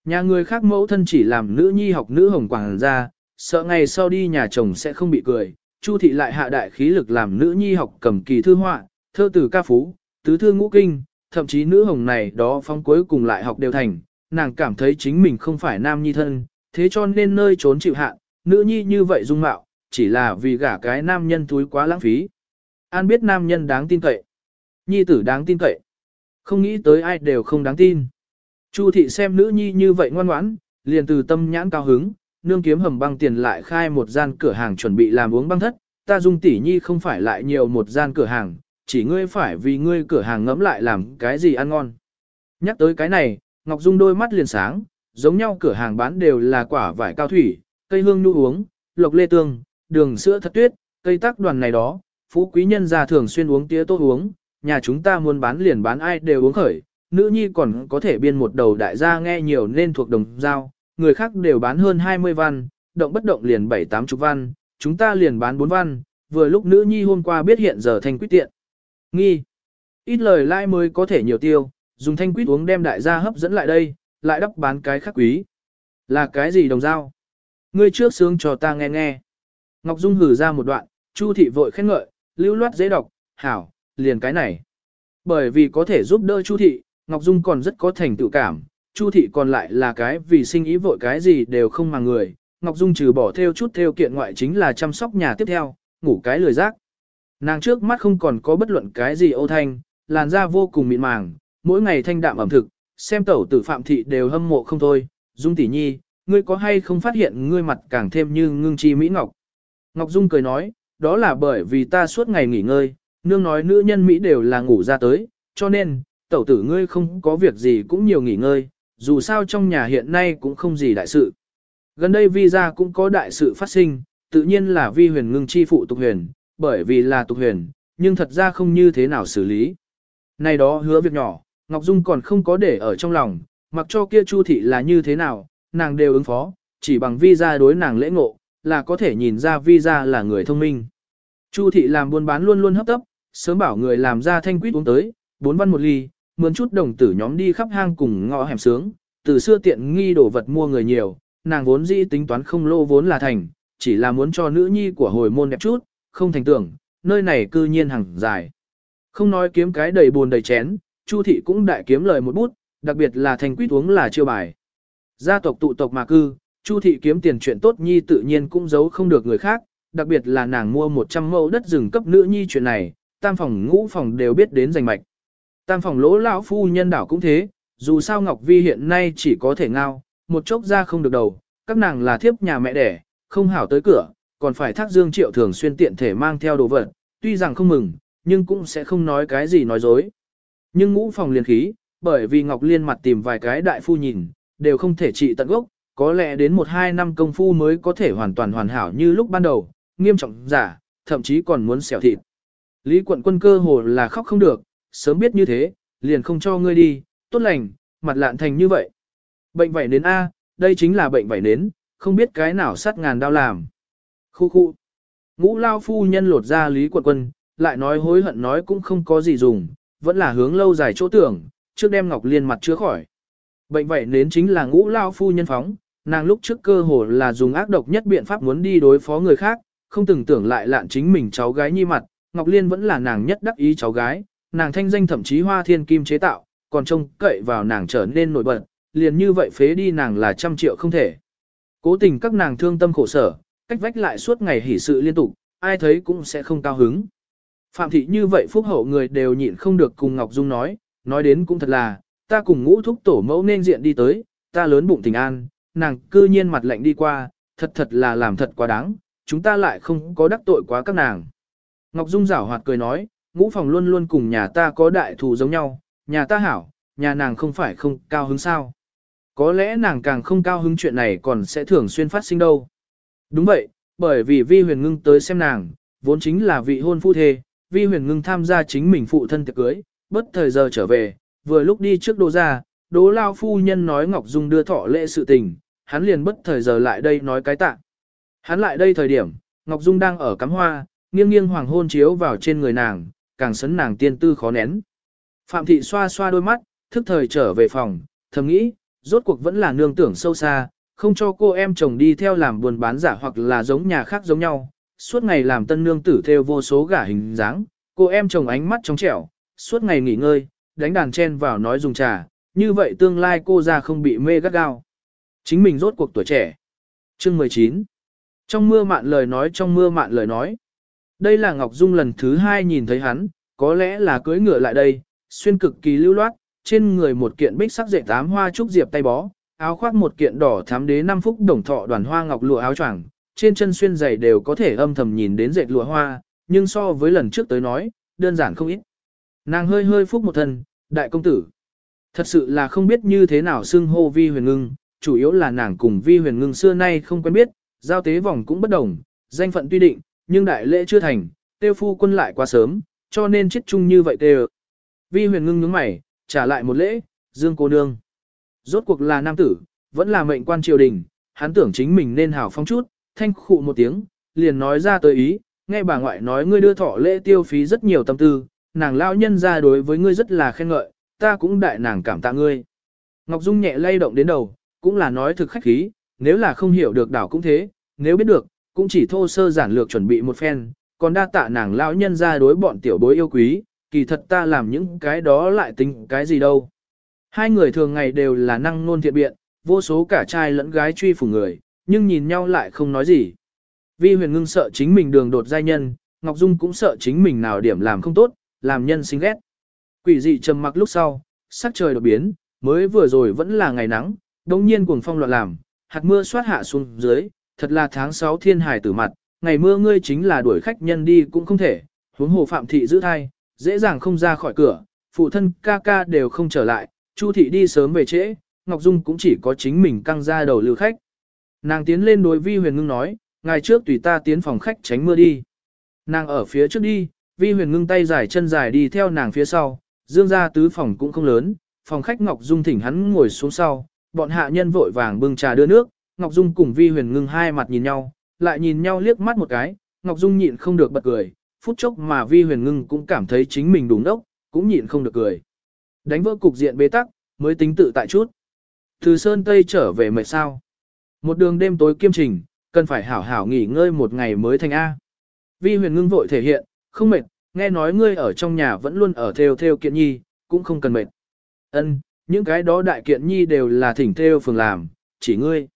Nhà người khác mẫu thân chỉ làm nữ nhi học nữ hồng quảng ra, sợ ngày sau đi nhà chồng sẽ không bị cười. Chu thị lại hạ đại khí lực làm nữ nhi học cầm kỳ thư họa, thơ từ ca phú, tứ thư ngũ kinh, thậm chí nữ hồng này đó phong cuối cùng lại học đều thành, nàng cảm thấy chính mình không phải nam nhi thân, thế cho nên nơi trốn chịu hạ, nữ nhi như vậy dung mạo, chỉ là vì gả cái nam nhân túi quá lãng phí. An biết nam nhân đáng tin cậy, nhi tử đáng tin cậy, không nghĩ tới ai đều không đáng tin. Chu thị xem nữ nhi như vậy ngoan ngoãn, liền từ tâm nhãn cao hứng, nương kiếm hầm băng tiền lại khai một gian cửa hàng chuẩn bị làm uống băng thất, ta dung tỷ nhi không phải lại nhiều một gian cửa hàng, chỉ ngươi phải vì ngươi cửa hàng ngẫm lại làm cái gì ăn ngon. Nhắc tới cái này, Ngọc Dung đôi mắt liền sáng, giống nhau cửa hàng bán đều là quả vải cao thủy, cây hương nhu uống, lộc lê tương, đường sữa thật tuyết, cây tác đoàn này đó, phú quý nhân gia thường xuyên uống tía tốt uống, nhà chúng ta muốn bán liền bán ai đều uống khởi, nữ nhi còn có thể biên một đầu đại gia nghe nhiều nên thuộc đồng giao, người khác đều bán hơn 20 văn, động bất động liền 7-8 chục văn, chúng ta liền bán 4 văn, vừa lúc nữ nhi hôm qua biết hiện giờ thanh quyết tiện. Nghi, ít lời lai like mới có thể nhiều tiêu, dùng thanh quyết uống đem đại gia hấp dẫn lại đây, lại đắp bán cái khác quý. Là cái gì đồng giao? Ngươi trước sướng cho ta nghe nghe. Ngọc Dung hử ra một đoạn, Chu thị vội khen ngợi, lưu loát dễ đọc, hảo, liền cái này. Bởi vì có thể giúp đỡ Chu thị, Ngọc Dung còn rất có thành tựu cảm, Chu thị còn lại là cái vì sinh ý vội cái gì đều không mà người. Ngọc Dung trừ bỏ theo chút theo kiện ngoại chính là chăm sóc nhà tiếp theo, ngủ cái lười giác. Nàng trước mắt không còn có bất luận cái gì ô thanh, làn da vô cùng mịn màng, mỗi ngày thanh đạm ẩm thực, xem tẩu tử phạm thị đều hâm mộ không thôi. Dung tỷ nhi, ngươi có hay không phát hiện ngươi mặt càng thêm như ngưng chi Mỹ Ngọc? Ngọc Dung cười nói, đó là bởi vì ta suốt ngày nghỉ ngơi, nương nói nữ nhân Mỹ đều là ngủ ra tới, cho nên, tẩu tử ngươi không có việc gì cũng nhiều nghỉ ngơi, dù sao trong nhà hiện nay cũng không gì đại sự. Gần đây vi ra cũng có đại sự phát sinh, tự nhiên là vi huyền ngưng chi phụ tục huyền, bởi vì là tục huyền, nhưng thật ra không như thế nào xử lý. Này đó hứa việc nhỏ, Ngọc Dung còn không có để ở trong lòng, mặc cho kia Chu thị là như thế nào, nàng đều ứng phó, chỉ bằng vi ra đối nàng lễ ngộ, là có thể nhìn ra vi ra là người thông minh. Chu thị làm buôn bán luôn luôn hấp tấp, sớm bảo người làm ra thanh quýt uống tới, bốn văn một ly, mượn chút đồng tử nhóm đi khắp hang cùng ngõ hẻm sướng, từ xưa tiện nghi đồ vật mua người nhiều, nàng vốn dĩ tính toán không lô vốn là thành, chỉ là muốn cho nữ nhi của hồi môn đẹp chút, không thành tưởng, nơi này cư nhiên hàng dài. Không nói kiếm cái đầy buồn đầy chén, Chu thị cũng đại kiếm lời một bút, đặc biệt là thành quýt uống là chiêu bài. Gia tộc tụ tộc mà cư, Chu thị kiếm tiền chuyện tốt nhi tự nhiên cũng giấu không được người khác, đặc biệt là nàng mua 100 mẫu đất rừng cấp nữ nhi chuyện này, tam phòng ngũ phòng đều biết đến giành mạch. Tam phòng lỗ lão phu nhân đảo cũng thế, dù sao Ngọc Vi hiện nay chỉ có thể ngao, một chốc ra không được đầu, các nàng là thiếp nhà mẹ đẻ, không hảo tới cửa, còn phải thác dương triệu thường xuyên tiện thể mang theo đồ vật, tuy rằng không mừng, nhưng cũng sẽ không nói cái gì nói dối. Nhưng ngũ phòng liền khí, bởi vì Ngọc Liên mặt tìm vài cái đại phu nhìn, đều không thể trị tận gốc, có lẽ đến một hai năm công phu mới có thể hoàn toàn hoàn hảo như lúc ban đầu, nghiêm trọng giả, thậm chí còn muốn xẻo thịt. Lý quận quân cơ hồ là khóc không được, sớm biết như thế, liền không cho ngươi đi, tốt lành, mặt lạn thành như vậy. Bệnh vảy nến A, đây chính là bệnh vảy nến, không biết cái nào sát ngàn đau làm. Khu khu. Ngũ lao phu nhân lột ra Lý quận quân, lại nói hối hận nói cũng không có gì dùng, vẫn là hướng lâu dài chỗ tưởng, trước đem Ngọc Liên mặt chữa khỏi. Bệnh vảy nến chính là ngũ lao phu nhân phóng, nàng lúc trước cơ hồ là dùng ác độc nhất biện pháp muốn đi đối phó người khác, không từng tưởng lại lạn chính mình cháu gái nhi mặt, Ngọc Liên vẫn là nàng nhất đắc ý cháu gái, nàng thanh danh thậm chí hoa thiên kim chế tạo, còn trông cậy vào nàng trở nên nổi bật, liền như vậy phế đi nàng là trăm triệu không thể. Cố tình các nàng thương tâm khổ sở, cách vách lại suốt ngày hỉ sự liên tục, ai thấy cũng sẽ không cao hứng. Phạm thị như vậy phúc hậu người đều nhịn không được cùng Ngọc Dung nói, nói đến cũng thật là, ta cùng ngũ thúc tổ mẫu nên diện đi tới, ta lớn bụng tình an, nàng cư nhiên mặt lạnh đi qua, thật thật là làm thật quá đáng, chúng ta lại không có đắc tội quá các nàng. Ngọc Dung giảo hoạt cười nói, ngũ phòng luôn luôn cùng nhà ta có đại thù giống nhau, nhà ta hảo, nhà nàng không phải không cao hứng sao. Có lẽ nàng càng không cao hứng chuyện này còn sẽ thường xuyên phát sinh đâu. Đúng vậy, bởi vì vi huyền ngưng tới xem nàng, vốn chính là vị hôn phu thê, vi huyền ngưng tham gia chính mình phụ thân tiệc cưới, bất thời giờ trở về, vừa lúc đi trước đô ra, đố lao phu nhân nói Ngọc Dung đưa thọ lễ sự tình, hắn liền bất thời giờ lại đây nói cái tạ. Hắn lại đây thời điểm, Ngọc Dung đang ở cắm hoa, nghiêng nghiêng hoàng hôn chiếu vào trên người nàng, càng sấn nàng tiên tư khó nén. Phạm thị xoa xoa đôi mắt, thức thời trở về phòng, thầm nghĩ, rốt cuộc vẫn là nương tưởng sâu xa, không cho cô em chồng đi theo làm buồn bán giả hoặc là giống nhà khác giống nhau, suốt ngày làm tân nương tử theo vô số gả hình dáng, cô em chồng ánh mắt trong trẻo, suốt ngày nghỉ ngơi, đánh đàn chen vào nói dùng trà, như vậy tương lai cô ra không bị mê gắt gao. Chính mình rốt cuộc tuổi trẻ. Chương 19 Trong mưa mạn lời nói trong mưa mạn lời nói. Đây là Ngọc Dung lần thứ hai nhìn thấy hắn, có lẽ là cưỡi ngựa lại đây, xuyên cực kỳ lưu loát, trên người một kiện bích sắc dệt tám hoa trúc diệp tay bó, áo khoác một kiện đỏ thắm đế năm phúc đồng thọ đoàn hoa ngọc lụa áo choàng, trên chân xuyên giày đều có thể âm thầm nhìn đến dệt lụa hoa, nhưng so với lần trước tới nói, đơn giản không ít. Nàng hơi hơi phúc một thân, đại công tử. Thật sự là không biết như thế nào xưng hô vi huyền ngưng, chủ yếu là nàng cùng vi huyền ngưng xưa nay không quen biết, giao tế vòng cũng bất đồng, danh phận tuy định, nhưng đại lễ chưa thành, tiêu phu quân lại quá sớm, cho nên chết chung như vậy đều. Vi huyền ngưng nhướng mày, trả lại một lễ, dương cô nương. Rốt cuộc là nam tử, vẫn là mệnh quan triều đình, hắn tưởng chính mình nên hào phong chút, thanh khụ một tiếng, liền nói ra tới ý, nghe bà ngoại nói ngươi đưa thọ lễ tiêu phí rất nhiều tâm tư, nàng lão nhân ra đối với ngươi rất là khen ngợi, ta cũng đại nàng cảm tạ ngươi. Ngọc Dung nhẹ lay động đến đầu, cũng là nói thực khách khí, nếu là không hiểu được đảo cũng thế, nếu biết được, cũng chỉ thô sơ giản lược chuẩn bị một phen, còn đa tạ nàng lão nhân ra đối bọn tiểu bối yêu quý, kỳ thật ta làm những cái đó lại tính cái gì đâu. Hai người thường ngày đều là năng nôn thiện biện, vô số cả trai lẫn gái truy phủ người, nhưng nhìn nhau lại không nói gì. Vi huyền ngưng sợ chính mình đường đột giai nhân, Ngọc Dung cũng sợ chính mình nào điểm làm không tốt, làm nhân sinh ghét. Quỷ dị trầm mặc lúc sau, sắc trời đột biến, mới vừa rồi vẫn là ngày nắng, đồng nhiên cuồng phong loạn làm, hạt mưa xoát hạ xuống dưới, thật là tháng 6 thiên hải tử mặt, ngày mưa ngươi chính là đuổi khách nhân đi cũng không thể, huống hồ phạm thị giữ thai, dễ dàng không ra khỏi cửa, phụ thân ca ca đều không trở lại, Chu thị đi sớm về trễ, Ngọc Dung cũng chỉ có chính mình căng ra đầu lưu khách. Nàng tiến lên đối vi huyền ngưng nói, ngày trước tùy ta tiến phòng khách tránh mưa đi. Nàng ở phía trước đi, vi huyền ngưng tay dài chân dài đi theo nàng phía sau, dương ra tứ phòng cũng không lớn, phòng khách Ngọc Dung thỉnh hắn ngồi xuống sau, bọn hạ nhân vội vàng bưng trà đưa nước, Ngọc Dung cùng vi huyền ngưng hai mặt nhìn nhau, lại nhìn nhau liếc mắt một cái, Ngọc Dung nhịn không được bật cười, phút chốc mà vi huyền ngưng cũng cảm thấy chính mình đúng đốc, cũng nhịn không được cười. Đánh vỡ cục diện bế tắc, mới tính tự tại chút. Từ Sơn Tây trở về mệt sao. Một đường đêm tối kiêm trình, cần phải hảo hảo nghỉ ngơi một ngày mới thành A. Vi huyền ngưng vội thể hiện, không mệt, nghe nói ngươi ở trong nhà vẫn luôn ở theo theo kiện nhi, cũng không cần mệt. Ân, những cái đó đại kiện nhi đều là thỉnh theo phường làm, chỉ ngươi.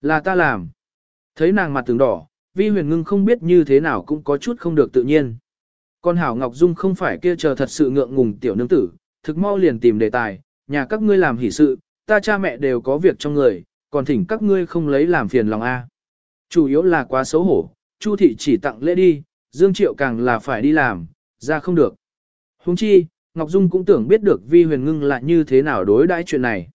Là ta làm. Thấy nàng mặt tường đỏ, vi huyền ngưng không biết như thế nào cũng có chút không được tự nhiên. Con Hảo Ngọc Dung không phải kia chờ thật sự ngượng ngùng tiểu nương tử, thực mau liền tìm đề tài, nhà các ngươi làm hỷ sự, ta cha mẹ đều có việc trong người, còn thỉnh các ngươi không lấy làm phiền lòng A. Chủ yếu là quá xấu hổ, Chu thị chỉ tặng lễ đi, Dương Triệu càng là phải đi làm, ra không được. Huống chi, Ngọc Dung cũng tưởng biết được Vi Huyền Ngưng là như thế nào đối đãi chuyện này.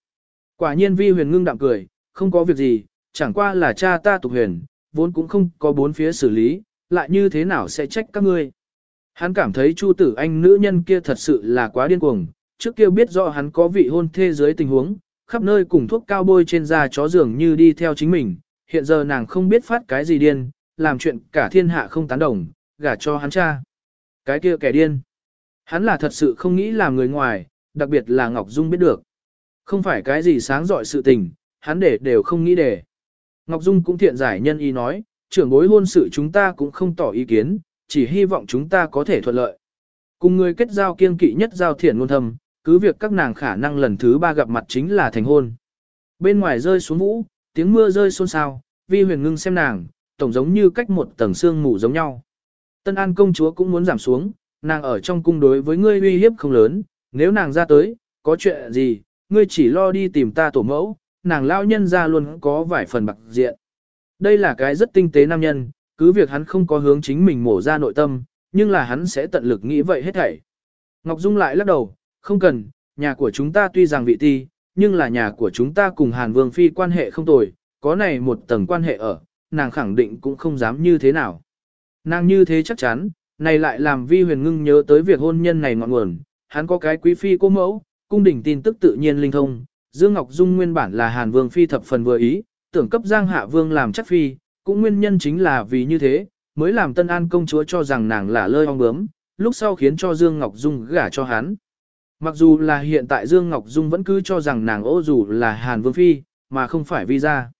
Quả nhiên Vi Huyền Ngưng đạm cười, không có việc gì, chẳng qua là cha ta tục huyền, vốn cũng không có bốn phía xử lý, lại như thế nào sẽ trách các ngươi. Hắn cảm thấy Chu Tử Anh nữ nhân kia thật sự là quá điên cuồng, trước kia biết rõ hắn có vị hôn thê dưới tình huống, khắp nơi cùng thuốc cao bôi trên da chó dường như đi theo chính mình, hiện giờ nàng không biết phát cái gì điên, làm chuyện cả thiên hạ không tán đồng, gả cho hắn cha. Cái kia kẻ điên. Hắn là thật sự không nghĩ làm người ngoài, đặc biệt là Ngọc Dung biết được. Không phải cái gì sáng dọi sự tình, hắn để đều không nghĩ để. Ngọc Dung cũng thiện giải nhân ý nói, trưởng bối hôn sự chúng ta cũng không tỏ ý kiến, chỉ hy vọng chúng ta có thể thuận lợi. Cùng người kết giao kiên kỵ nhất giao thiện ngôn thầm, cứ việc các nàng khả năng lần thứ ba gặp mặt chính là thành hôn. Bên ngoài rơi xuống vũ, tiếng mưa rơi xôn xao, vi huyền ngưng xem nàng, tổng giống như cách một tầng xương mù giống nhau. Tân An công chúa cũng muốn giảm xuống, nàng ở trong cung đối với ngươi uy hiếp không lớn, nếu nàng ra tới, có chuyện gì, ngươi chỉ lo đi tìm ta tổ mẫu, nàng lao nhân ra luôn có vài phần bạc diện. Đây là cái rất tinh tế nam nhân, cứ việc hắn không có hướng chính mình mổ ra nội tâm, nhưng là hắn sẽ tận lực nghĩ vậy hết thảy. Ngọc Dung lại lắc đầu, không cần, nhà của chúng ta tuy rằng vị ti, nhưng là nhà của chúng ta cùng Hàn Vương Phi quan hệ không tồi, có này một tầng quan hệ ở, nàng khẳng định cũng không dám như thế nào. Nàng như thế chắc chắn, này lại làm vi huyền ngưng nhớ tới việc hôn nhân này ngọn nguồn, hắn có cái quý phi cô mẫu, cung đình tin tức tự nhiên linh thông, Dương Ngọc Dung nguyên bản là Hàn Vương Phi thập phần vừa ý, tưởng cấp Giang Hạ Vương làm chắc phi, cũng nguyên nhân chính là vì như thế, mới làm Tân An công chúa cho rằng nàng là lơi ong bướm, lúc sau khiến cho Dương Ngọc Dung gả cho hắn. Mặc dù là hiện tại Dương Ngọc Dung vẫn cứ cho rằng nàng ô dù là Hàn Vương Phi, mà không phải vi gia.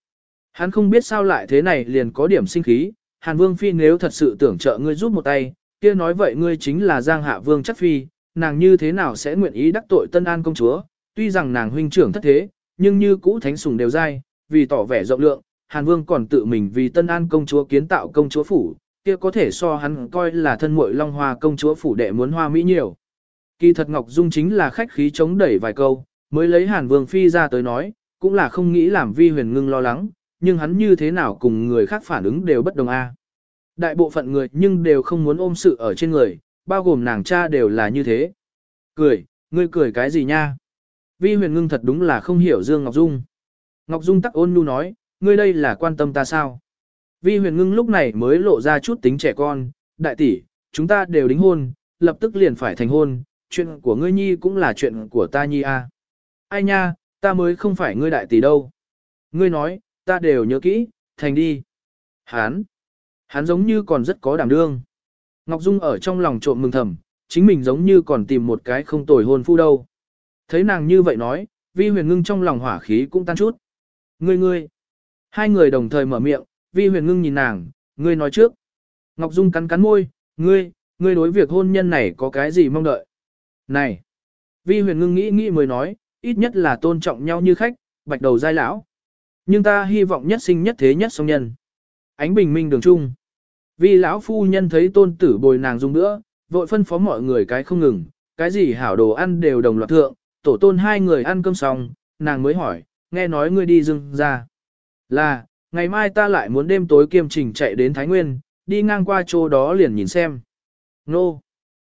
Hắn không biết sao lại thế này liền có điểm sinh khí, Hàn Vương Phi nếu thật sự tưởng trợ ngươi giúp một tay, kia nói vậy ngươi chính là Giang Hạ Vương chắc Phi, nàng như thế nào sẽ nguyện ý đắc tội Tân An công chúa, tuy rằng nàng huynh trưởng thất thế, nhưng như cũ thánh sủng đều dai, vì tỏ vẻ rộng lượng, Hàn Vương còn tự mình vì Tân An công chúa kiến tạo công chúa phủ, kia có thể so hắn coi là thân muội Long Hoa công chúa phủ đệ muốn hoa mỹ nhiều. Kỳ thật Ngọc Dung chính là khách khí chống đẩy vài câu, mới lấy Hàn Vương phi ra tới nói, cũng là không nghĩ làm Vi Huyền Ngưng lo lắng, nhưng hắn như thế nào cùng người khác phản ứng đều bất đồng a. Đại bộ phận người nhưng đều không muốn ôm sự ở trên người, bao gồm nàng cha đều là như thế. Cười, ngươi cười cái gì nha? Vi huyền ngưng thật đúng là không hiểu Dương Ngọc Dung. Ngọc Dung tắc ôn nhu nói, ngươi đây là quan tâm ta sao? Vi huyền ngưng lúc này mới lộ ra chút tính trẻ con, đại tỷ, chúng ta đều đính hôn, lập tức liền phải thành hôn, chuyện của ngươi nhi cũng là chuyện của ta nhi a. À. Ai nha, ta mới không phải ngươi đại tỷ đâu. Ngươi nói, ta đều nhớ kỹ, thành đi. Hán, Hán giống như còn rất có đảm đương. Ngọc Dung ở trong lòng trộm mừng thầm, chính mình giống như còn tìm một cái không tồi hôn phu đâu. Thấy nàng như vậy nói, vi huyền ngưng trong lòng hỏa khí cũng tan chút. Ngươi ngươi. Hai người đồng thời mở miệng, vi huyền ngưng nhìn nàng, ngươi nói trước. Ngọc Dung cắn cắn môi, ngươi, ngươi đối việc hôn nhân này có cái gì mong đợi? Này. Vi huyền ngưng nghĩ nghĩ mới nói, ít nhất là tôn trọng nhau như khách, bạch đầu giai lão. Nhưng ta hy vọng nhất sinh nhất thế nhất song nhân. Ánh bình minh đường trung. Vi lão phu nhân thấy tôn tử bồi nàng dung nữa, vội phân phó mọi người cái không ngừng, cái gì hảo đồ ăn đều đồng loạt thượng, tổ tôn hai người ăn cơm xong, nàng mới hỏi, nghe nói ngươi đi dưng ra. Là, ngày mai ta lại muốn đêm tối kiêm trình chạy đến Thái Nguyên, đi ngang qua chỗ đó liền nhìn xem. Nô!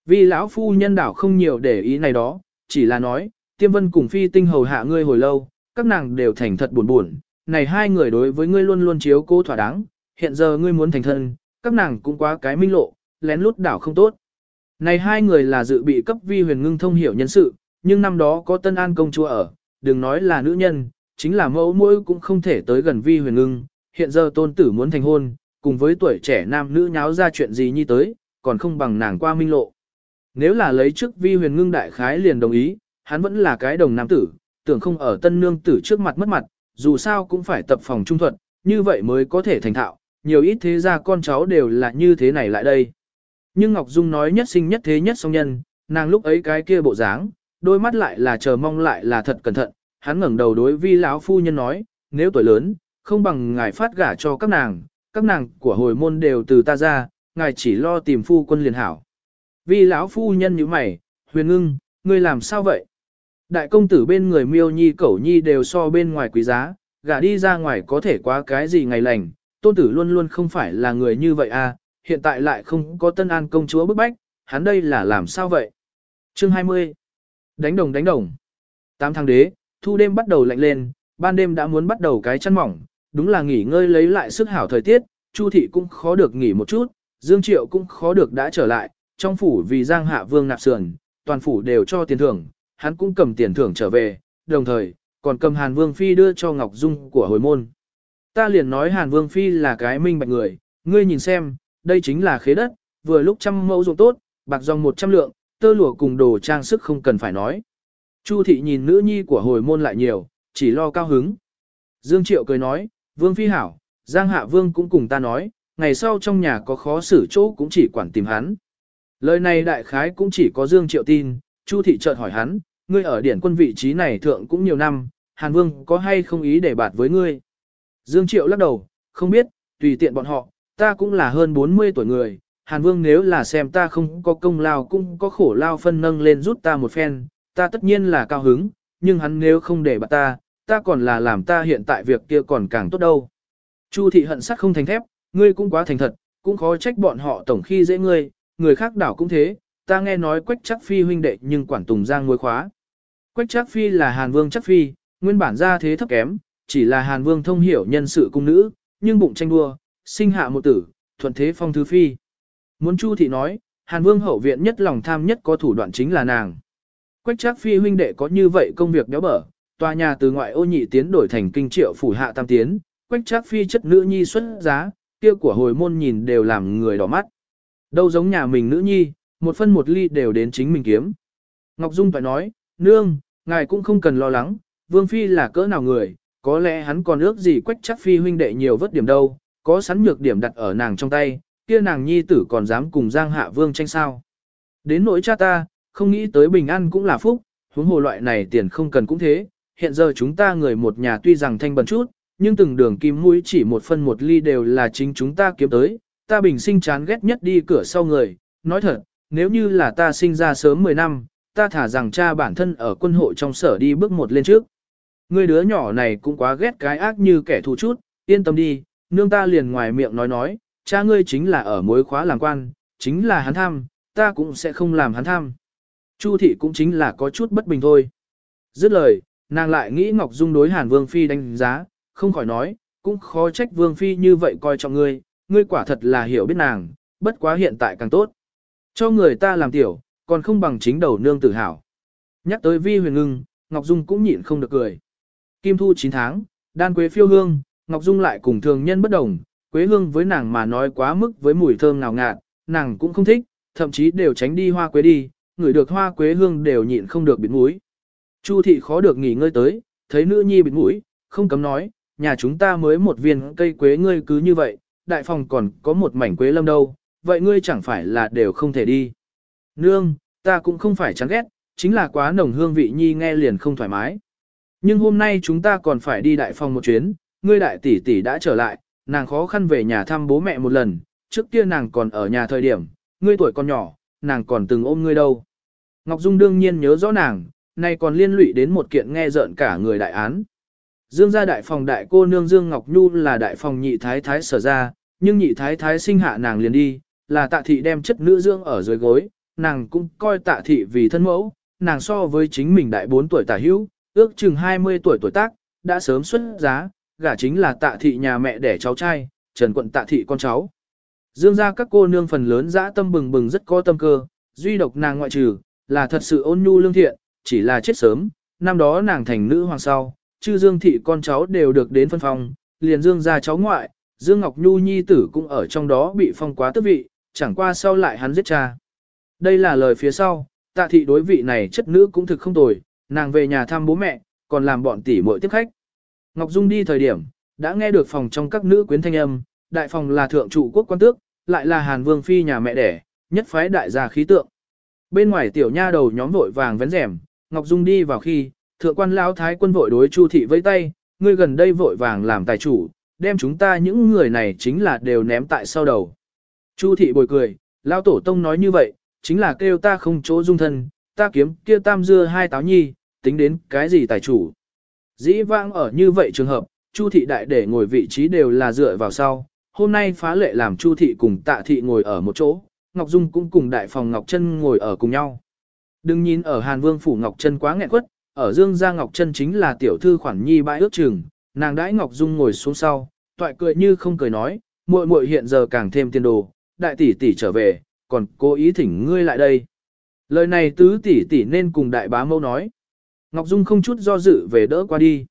Vì lão phu nhân đảo không nhiều để ý này đó, chỉ là nói, tiêm vân cùng phi tinh hầu hạ ngươi hồi lâu, các nàng đều thành thật buồn buồn, này hai người đối với ngươi luôn luôn chiếu cố thỏa đáng, hiện giờ ngươi muốn thành thân, các nàng cũng quá cái minh lộ, lén lút đảo không tốt. Này hai người là dự bị cấp vi huyền ngưng thông hiểu nhân sự, nhưng năm đó có tân an công chúa ở, đừng nói là nữ nhân, chính là mẫu mũi cũng không thể tới gần vi huyền ngưng, hiện giờ tôn tử muốn thành hôn, cùng với tuổi trẻ nam nữ nháo ra chuyện gì như tới, còn không bằng nàng qua minh lộ. Nếu là lấy trước vi huyền ngưng đại khái liền đồng ý, hắn vẫn là cái đồng nam tử, tưởng không ở tân nương tử trước mặt mất mặt, dù sao cũng phải tập phòng trung thuật, như vậy mới có thể thành thạo, nhiều ít thế ra con cháu đều là như thế này lại đây. Nhưng Ngọc Dung nói nhất sinh nhất thế nhất song nhân, nàng lúc ấy cái kia bộ dáng, đôi mắt lại là chờ mong lại là thật cẩn thận, hắn ngẩng đầu đối vi lão phu nhân nói, nếu tuổi lớn, không bằng ngài phát gả cho các nàng, các nàng của hồi môn đều từ ta ra, ngài chỉ lo tìm phu quân liền hảo. Vi lão phu nhân như mày, huyền ngưng, ngươi làm sao vậy? Đại công tử bên người miêu nhi cẩu nhi đều so bên ngoài quý giá, gả đi ra ngoài có thể quá cái gì ngày lành, tôn tử luôn luôn không phải là người như vậy à, hiện tại lại không có tân an công chúa bức bách, hắn đây là làm sao vậy? Chương 20 Đánh đồng đánh đồng Tám tháng đế, thu đêm bắt đầu lạnh lên, ban đêm đã muốn bắt đầu cái chăn mỏng, đúng là nghỉ ngơi lấy lại sức hảo thời tiết, Chu thị cũng khó được nghỉ một chút, Dương Triệu cũng khó được đã trở lại, trong phủ vì Giang Hạ Vương nạp sườn, toàn phủ đều cho tiền thưởng, hắn cũng cầm tiền thưởng trở về, đồng thời, còn cầm Hàn Vương Phi đưa cho Ngọc Dung của hồi môn. Ta liền nói Hàn Vương Phi là cái minh bạch người, ngươi nhìn xem, đây chính là khế đất, vừa lúc trăm mẫu dụng tốt, bạc dòng một trăm lượng, tơ lụa cùng đồ trang sức không cần phải nói. Chu thị nhìn nữ nhi của hồi môn lại nhiều, chỉ lo cao hứng. Dương Triệu cười nói, Vương Phi hảo, Giang Hạ Vương cũng cùng ta nói, ngày sau trong nhà có khó xử chỗ cũng chỉ quản tìm hắn. Lời này đại khái cũng chỉ có Dương Triệu tin, Chu thị chợt hỏi hắn, ngươi ở điển quân vị trí này thượng cũng nhiều năm, Hàn Vương có hay không ý để bạt với ngươi? Dương Triệu lắc đầu, không biết, tùy tiện bọn họ, ta cũng là hơn 40 tuổi người, Hàn Vương nếu là xem ta không có công lao cũng có khổ lao phân nâng lên rút ta một phen, ta tất nhiên là cao hứng, nhưng hắn nếu không để bạt ta, ta còn là làm ta hiện tại việc kia còn càng tốt đâu. Chu thị hận sắc không thành thép, ngươi cũng quá thành thật, cũng khó trách bọn họ tổng khi dễ ngươi, người khác đảo cũng thế, ta nghe nói quách chắc phi huynh đệ nhưng quản tùng giang mối khóa. Quách chắc phi là Hàn Vương chắc phi, nguyên bản ra thế thấp kém, chỉ là Hàn Vương thông hiểu nhân sự cung nữ, nhưng bụng tranh đua, sinh hạ một tử, thuận thế phong thứ phi. Muốn Chu thị nói, Hàn Vương hậu viện nhất lòng tham nhất có thủ đoạn chính là nàng. Quách trác phi huynh đệ có như vậy công việc béo bở, tòa nhà từ ngoại ô nhị tiến đổi thành kinh triệu phủ hạ tam tiến, quách trác phi chất nữ nhi xuất giá, kia của hồi môn nhìn đều làm người đỏ mắt. Đâu giống nhà mình nữ nhi, một phân một ly đều đến chính mình kiếm. Ngọc Dung phải nói, nương, ngài cũng không cần lo lắng, Vương Phi là cỡ nào người, có lẽ hắn còn ước gì quách trác Phi huynh đệ nhiều vất điểm đâu, có sẵn nhược điểm đặt ở nàng trong tay, kia nàng nhi tử còn dám cùng Giang Hạ Vương tranh sao. Đến nỗi cha ta, không nghĩ tới bình an cũng là phúc, huống hồ loại này tiền không cần cũng thế, hiện giờ chúng ta người một nhà tuy rằng thanh bần chút, nhưng từng đường kim mũi chỉ một phân một ly đều là chính chúng ta kiếm tới, ta bình sinh chán ghét nhất đi cửa sau người, nói thật, nếu như là ta sinh ra sớm 10 năm, ta thả rằng cha bản thân ở quân hộ trong sở đi bước một lên trước. Người đứa nhỏ này cũng quá ghét cái ác như kẻ thù chút, yên tâm đi, nương ta liền ngoài miệng nói nói, cha ngươi chính là ở mối khóa làm quan, chính là hắn tham, ta cũng sẽ không làm hắn tham. Chu thị cũng chính là có chút bất bình thôi. Dứt lời, nàng lại nghĩ Ngọc Dung đối Hàn Vương Phi đánh giá, không khỏi nói, cũng khó trách Vương Phi như vậy coi trọng ngươi, ngươi quả thật là hiểu biết nàng, bất quá hiện tại càng tốt. Cho người ta làm tiểu, còn không bằng chính đầu nương tự hào. Nhắc tới Vi huyền ngưng, Ngọc Dung cũng nhịn không được cười. Kim thu 9 tháng, đan quế phiêu hương, Ngọc Dung lại cùng thường nhân bất đồng, quế hương với nàng mà nói quá mức với mùi thơm ngào ngạt, nàng cũng không thích, thậm chí đều tránh đi hoa quế đi, người được hoa quế hương đều nhịn không được bịt mũi. Chu thị khó được nghỉ ngơi tới, thấy nữ nhi bịt mũi, không cấm nói, nhà chúng ta mới một viên cây quế ngươi cứ như vậy, đại phòng còn có một mảnh quế lâm đâu, vậy ngươi chẳng phải là đều không thể đi. Nương, ta cũng không phải chán ghét, chính là quá nồng hương vị nhi nghe liền không thoải mái. Nhưng hôm nay chúng ta còn phải đi đại phòng một chuyến, ngươi đại tỷ tỷ đã trở lại, nàng khó khăn về nhà thăm bố mẹ một lần, trước kia nàng còn ở nhà thời điểm, ngươi tuổi còn nhỏ, nàng còn từng ôm ngươi đâu. Ngọc Dung đương nhiên nhớ rõ nàng, nay còn liên lụy đến một kiện nghe rợn cả người đại án. Dương gia đại phòng đại cô nương Dương Ngọc Nhu là đại phòng nhị thái thái sở ra, nhưng nhị thái thái sinh hạ nàng liền đi, là tạ thị đem chất nữ dương ở dưới gối, nàng cũng coi tạ thị vì thân mẫu, nàng so với chính mình đại 4 tuổi tả hữu, ước chừng 20 tuổi tuổi tác, đã sớm xuất giá, gả chính là tạ thị nhà mẹ đẻ cháu trai, trần quận tạ thị con cháu. Dương gia các cô nương phần lớn dã tâm bừng bừng rất có tâm cơ, duy độc nàng ngoại trừ, là thật sự ôn nhu lương thiện, chỉ là chết sớm, năm đó nàng thành nữ hoàng sau, chư Dương thị con cháu đều được đến phân phong, liền Dương gia cháu ngoại, Dương Ngọc Nhu nhi tử cũng ở trong đó bị phong quá tước vị, chẳng qua sau lại hắn giết cha. Đây là lời phía sau, tạ thị đối vị này chất nữ cũng thực không tồi, nàng về nhà thăm bố mẹ, còn làm bọn tỷ muội tiếp khách. Ngọc Dung đi thời điểm, đã nghe được phòng trong các nữ quyến thanh âm, đại phòng là thượng trụ quốc quan tước, lại là Hàn Vương Phi nhà mẹ đẻ, nhất phái đại gia khí tượng. Bên ngoài tiểu nha đầu nhóm vội vàng vén rèm, Ngọc Dung đi vào khi, thượng quan lão thái quân vội đối Chu thị vẫy tay, ngươi gần đây vội vàng làm tài chủ, đem chúng ta những người này chính là đều ném tại sau đầu. Chu thị bồi cười, lão tổ tông nói như vậy, chính là kêu ta không chỗ dung thân, ta kiếm kia tam dưa hai táo nhi, tính đến cái gì tài chủ. Dĩ vãng ở như vậy trường hợp, Chu thị đại để ngồi vị trí đều là dựa vào sau, hôm nay phá lệ làm Chu thị cùng tạ thị ngồi ở một chỗ, Ngọc Dung cũng cùng đại phòng Ngọc Trân ngồi ở cùng nhau. Đừng nhìn ở Hàn Vương phủ Ngọc Trân quá nghẹn quất, ở Dương gia Ngọc Trân chính là tiểu thư khoản nhi bãi ước chừng, nàng đãi Ngọc Dung ngồi xuống sau, toại cười như không cười nói, muội muội hiện giờ càng thêm tiền đồ, đại tỷ tỷ trở về, còn cố ý thỉnh ngươi lại đây. Lời này tứ tỷ tỷ nên cùng đại bá mâu nói. Ngọc Dung không chút do dự về đỡ qua đi.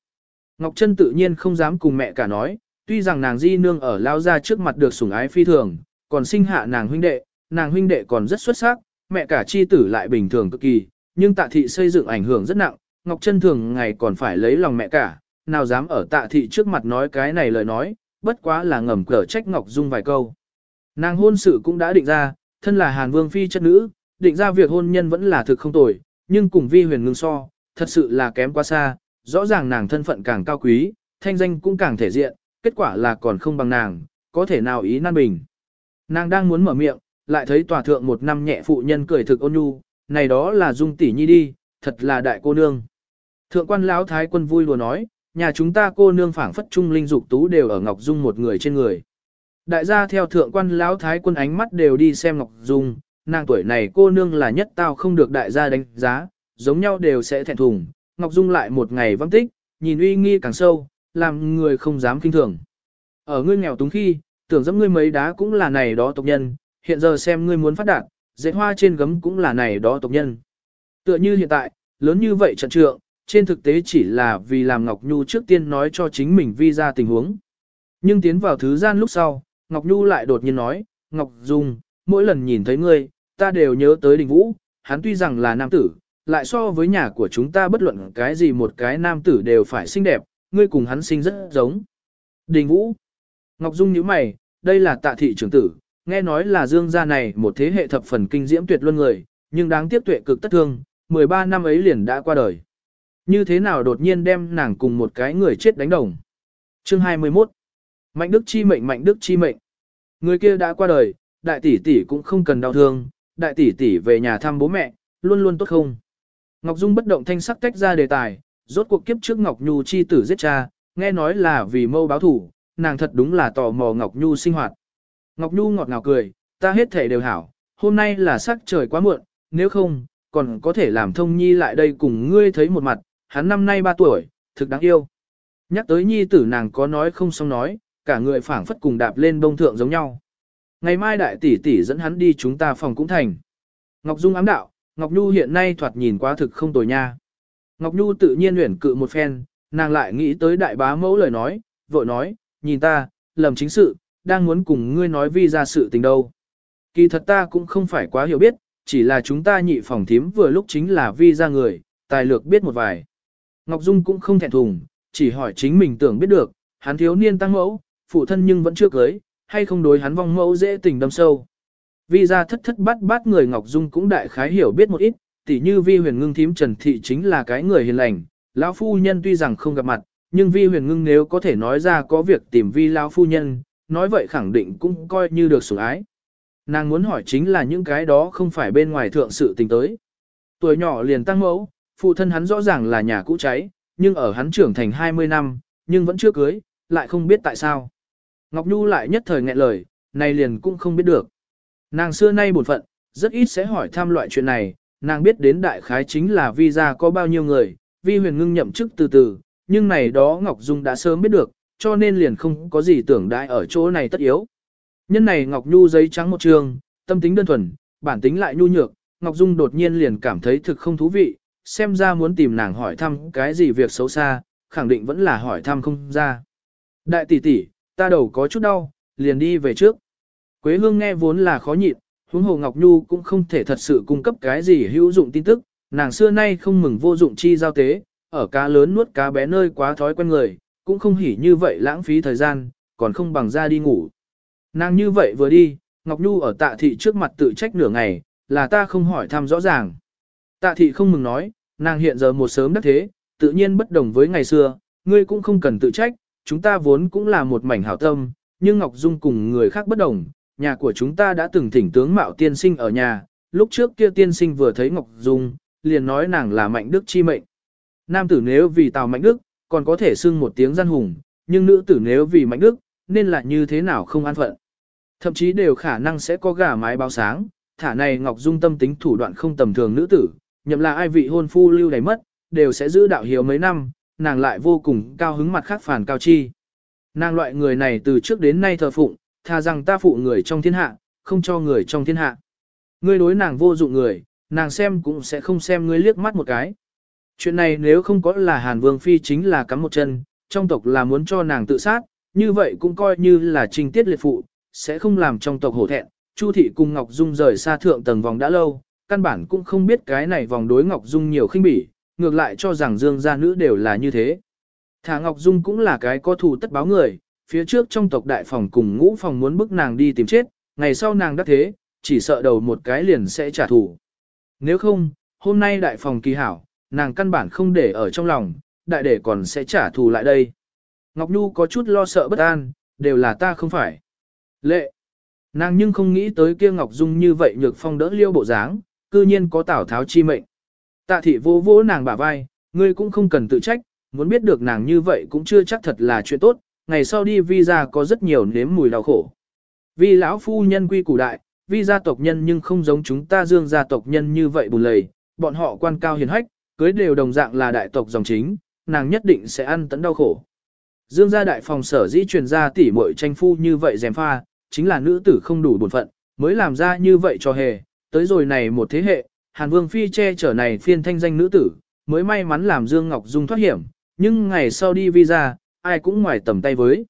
Ngọc Trân tự nhiên không dám cùng mẹ cả nói, tuy rằng nàng di nương ở lao ra trước mặt được sủng ái phi thường, còn sinh hạ nàng huynh đệ, nàng huynh đệ còn rất xuất sắc, mẹ cả chi tử lại bình thường cực kỳ, nhưng tạ thị xây dựng ảnh hưởng rất nặng, Ngọc Trân thường ngày còn phải lấy lòng mẹ cả, nào dám ở tạ thị trước mặt nói cái này lời nói, bất quá là ngầm cờ trách Ngọc Dung vài câu. Nàng hôn sự cũng đã định ra, thân là Hàn Vương phi chất nữ, định ra việc hôn nhân vẫn là thực không tồi, nhưng cùng vi huyền ngưng so, thật sự là kém quá xa, rõ ràng nàng thân phận càng cao quý, thanh danh cũng càng thể diện, kết quả là còn không bằng nàng, có thể nào ý nan bình. Nàng đang muốn mở miệng, lại thấy tòa thượng một năm nhẹ phụ nhân cười thực ôn nhu, này đó là dung tỷ nhi đi, thật là đại cô nương. Thượng quan lão thái quân vui lùa nói, nhà chúng ta cô nương phảng phất trung linh dục tú đều ở Ngọc Dung một người trên người. Đại gia theo thượng quan lão thái quân ánh mắt đều đi xem Ngọc Dung, nàng tuổi này cô nương là nhất tao không được đại gia đánh giá, giống nhau đều sẽ thẹn thùng. Ngọc Dung lại một ngày vắng tích, nhìn uy nghi càng sâu, làm người không dám kinh thường. Ở ngươi nghèo túng khi, tưởng dẫm ngươi mấy đá cũng là này đó tộc nhân, hiện giờ xem ngươi muốn phát đạt, dệt hoa trên gấm cũng là này đó tộc nhân. Tựa như hiện tại, lớn như vậy trận trượng, trên thực tế chỉ là vì làm Ngọc Nhu trước tiên nói cho chính mình vi ra tình huống. Nhưng tiến vào thứ gian lúc sau, Ngọc Nhu lại đột nhiên nói, Ngọc Dung, mỗi lần nhìn thấy ngươi, ta đều nhớ tới đình vũ, hắn tuy rằng là nam tử, lại so với nhà của chúng ta bất luận cái gì một cái nam tử đều phải xinh đẹp, ngươi cùng hắn sinh rất giống. Đình vũ, Ngọc Dung nhíu mày, đây là tạ thị trưởng tử, nghe nói là dương gia này một thế hệ thập phần kinh diễm tuyệt luân người, nhưng đáng tiếc tuệ cực tất thương, 13 năm ấy liền đã qua đời. Như thế nào đột nhiên đem nàng cùng một cái người chết đánh đồng. Chương 21 Mạnh đức chi mệnh mạnh đức chi mệnh. Người kia đã qua đời, đại tỷ tỷ cũng không cần đau thương, đại tỷ tỷ về nhà thăm bố mẹ, luôn luôn tốt không. Ngọc Dung bất động thanh sắc tách ra đề tài, rốt cuộc kiếp trước Ngọc Nhu chi tử giết cha, nghe nói là vì mâu báo thủ, nàng thật đúng là tò mò Ngọc Nhu sinh hoạt. Ngọc Nhu ngọt ngào cười, ta hết thể đều hảo, hôm nay là sắc trời quá muộn, nếu không, còn có thể làm thông nhi lại đây cùng ngươi thấy một mặt, hắn năm nay 3 tuổi, thực đáng yêu. Nhắc tới nhi tử nàng có nói không xong nói, cả người phảng phất cùng đạp lên bông thượng giống nhau. Ngày mai đại tỷ tỷ dẫn hắn đi chúng ta phòng cũng thành. Ngọc Dung ám đạo, Ngọc Nhu hiện nay thoạt nhìn quá thực không tồi nha. Ngọc Nhu tự nhiên luyện cự một phen, nàng lại nghĩ tới đại bá mẫu lời nói, vội nói, nhìn ta, lầm chính sự, đang muốn cùng ngươi nói vi ra sự tình đâu. Kỳ thật ta cũng không phải quá hiểu biết, chỉ là chúng ta nhị phòng thím vừa lúc chính là vi ra người, tài lược biết một vài. Ngọc Dung cũng không thẹn thùng, chỉ hỏi chính mình tưởng biết được, hắn thiếu niên tăng mẫu, phụ thân nhưng vẫn chưa cưới, hay không đối hắn vong mẫu dễ tình đâm sâu. Vi ra thất thất bát bát người Ngọc Dung cũng đại khái hiểu biết một ít, tỉ như vi huyền ngưng thím Trần Thị chính là cái người hiền lành, lão phu nhân tuy rằng không gặp mặt, nhưng vi huyền ngưng nếu có thể nói ra có việc tìm vi lão phu nhân, nói vậy khẳng định cũng coi như được sủng ái. Nàng muốn hỏi chính là những cái đó không phải bên ngoài thượng sự tình tới. Tuổi nhỏ liền tăng mẫu, phụ thân hắn rõ ràng là nhà cũ cháy, nhưng ở hắn trưởng thành 20 năm, nhưng vẫn chưa cưới, lại không biết tại sao. Ngọc Nhu lại nhất thời nghẹn lời, này liền cũng không biết được. Nàng xưa nay buồn phận, rất ít sẽ hỏi thăm loại chuyện này, nàng biết đến đại khái chính là vi ra có bao nhiêu người, vi huyền ngưng nhậm chức từ từ, nhưng này đó Ngọc Dung đã sớm biết được, cho nên liền không có gì tưởng đại ở chỗ này tất yếu. Nhân này Ngọc Nhu giấy trắng một trường, tâm tính đơn thuần, bản tính lại nhu nhược, Ngọc Dung đột nhiên liền cảm thấy thực không thú vị, xem ra muốn tìm nàng hỏi thăm cái gì việc xấu xa, khẳng định vẫn là hỏi thăm không ra. Đại tỷ tỷ, ta đầu có chút đau, liền đi về trước. Quế hương nghe vốn là khó nhịn, huống hồ Ngọc Nhu cũng không thể thật sự cung cấp cái gì hữu dụng tin tức, nàng xưa nay không mừng vô dụng chi giao tế, ở cá lớn nuốt cá bé nơi quá thói quen người, cũng không hỉ như vậy lãng phí thời gian, còn không bằng ra đi ngủ. Nàng như vậy vừa đi, Ngọc Nhu ở tạ thị trước mặt tự trách nửa ngày, là ta không hỏi thăm rõ ràng. Tạ thị không mừng nói, nàng hiện giờ một sớm đắc thế, tự nhiên bất đồng với ngày xưa, ngươi cũng không cần tự trách, chúng ta vốn cũng là một mảnh hảo tâm, nhưng Ngọc Dung cùng người khác bất đồng, nhà của chúng ta đã từng thỉnh tướng mạo tiên sinh ở nhà, lúc trước kia tiên sinh vừa thấy Ngọc Dung, liền nói nàng là mạnh đức chi mệnh. Nam tử nếu vì tào mạnh đức, còn có thể xưng một tiếng gian hùng, nhưng nữ tử nếu vì mạnh đức, nên là như thế nào không an phận. Thậm chí đều khả năng sẽ có gà mái báo sáng, thả này Ngọc Dung tâm tính thủ đoạn không tầm thường nữ tử, nhậm là ai vị hôn phu lưu đầy mất, đều sẽ giữ đạo hiếu mấy năm, nàng lại vô cùng cao hứng mặt khác phản cao chi. Nàng loại người này từ trước đến nay thờ phụng, thà rằng ta phụ người trong thiên hạ, không cho người trong thiên hạ. Ngươi đối nàng vô dụng người, nàng xem cũng sẽ không xem ngươi liếc mắt một cái. Chuyện này nếu không có là Hàn Vương Phi chính là cắm một chân, trong tộc là muốn cho nàng tự sát, như vậy cũng coi như là trình tiết liệt phụ, sẽ không làm trong tộc hổ thẹn. Chu thị cùng Ngọc Dung rời xa thượng tầng vòng đã lâu, căn bản cũng không biết cái này vòng đối Ngọc Dung nhiều khinh bỉ, ngược lại cho rằng dương gia nữ đều là như thế. Thả Ngọc Dung cũng là cái có thù tất báo người, phía trước trong tộc đại phòng cùng ngũ phòng muốn bức nàng đi tìm chết, ngày sau nàng đắc thế, chỉ sợ đầu một cái liền sẽ trả thù. Nếu không, hôm nay đại phòng kỳ hảo, nàng căn bản không để ở trong lòng, đại để còn sẽ trả thù lại đây. Ngọc Nhu có chút lo sợ bất an, đều là ta không phải. Lệ. Nàng nhưng không nghĩ tới kia Ngọc Dung như vậy nhược phong đỡ liêu bộ dáng, cư nhiên có tảo tháo chi mệnh. Tạ thị vô vỗ nàng bả vai, ngươi cũng không cần tự trách, muốn biết được nàng như vậy cũng chưa chắc thật là chuyện tốt, ngày sau đi vi ra có rất nhiều nếm mùi đau khổ. Vì lão phu nhân quy củ đại, vi gia tộc nhân nhưng không giống chúng ta dương gia tộc nhân như vậy bùn lầy, bọn họ quan cao hiền hách, cưới đều đồng dạng là đại tộc dòng chính, nàng nhất định sẽ ăn tấn đau khổ. Dương gia đại phòng sở dĩ truyền ra tỉ muội tranh phu như vậy dèm pha, chính là nữ tử không đủ bổn phận, mới làm ra như vậy cho hề, tới rồi này một thế hệ, Hàn Vương Phi che chở này phiên thanh danh nữ tử, mới may mắn làm Dương Ngọc Dung thoát hiểm, nhưng ngày sau đi visa, ai cũng ngoài tầm tay với.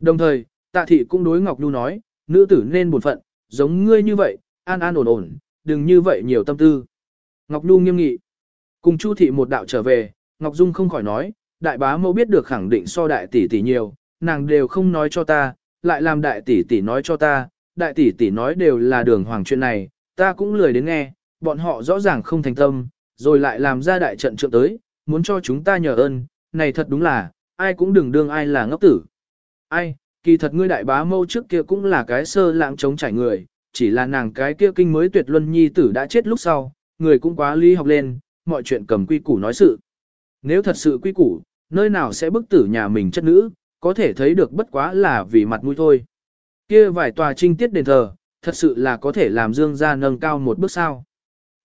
Đồng thời, tạ thị cũng đối Ngọc Nhu nói, nữ tử nên buồn phận, giống ngươi như vậy, an an ổn ổn, đừng như vậy nhiều tâm tư. Ngọc Nhu nghiêm nghị. Cùng Chu thị một đạo trở về, Ngọc Dung không khỏi nói, đại bá mẫu biết được khẳng định so đại tỷ tỷ nhiều, nàng đều không nói cho ta, lại làm đại tỷ tỷ nói cho ta, đại tỷ tỷ nói đều là đường hoàng chuyện này, ta cũng lười đến nghe, bọn họ rõ ràng không thành tâm, rồi lại làm ra đại trận trượng tới, muốn cho chúng ta nhờ ơn, này thật đúng là, ai cũng đừng đương ai là ngốc tử. Ai, kỳ thật ngươi đại bá mâu trước kia cũng là cái sơ lãng chống trải người, chỉ là nàng cái kia kinh mới tuyệt luân nhi tử đã chết lúc sau, người cũng quá ly học lên, mọi chuyện cầm quy củ nói sự. Nếu thật sự quy củ, nơi nào sẽ bức tử nhà mình chất nữ, có thể thấy được bất quá là vì mặt mũi thôi. Kia vài tòa trinh tiết đền thờ, thật sự là có thể làm dương gia nâng cao một bước sao.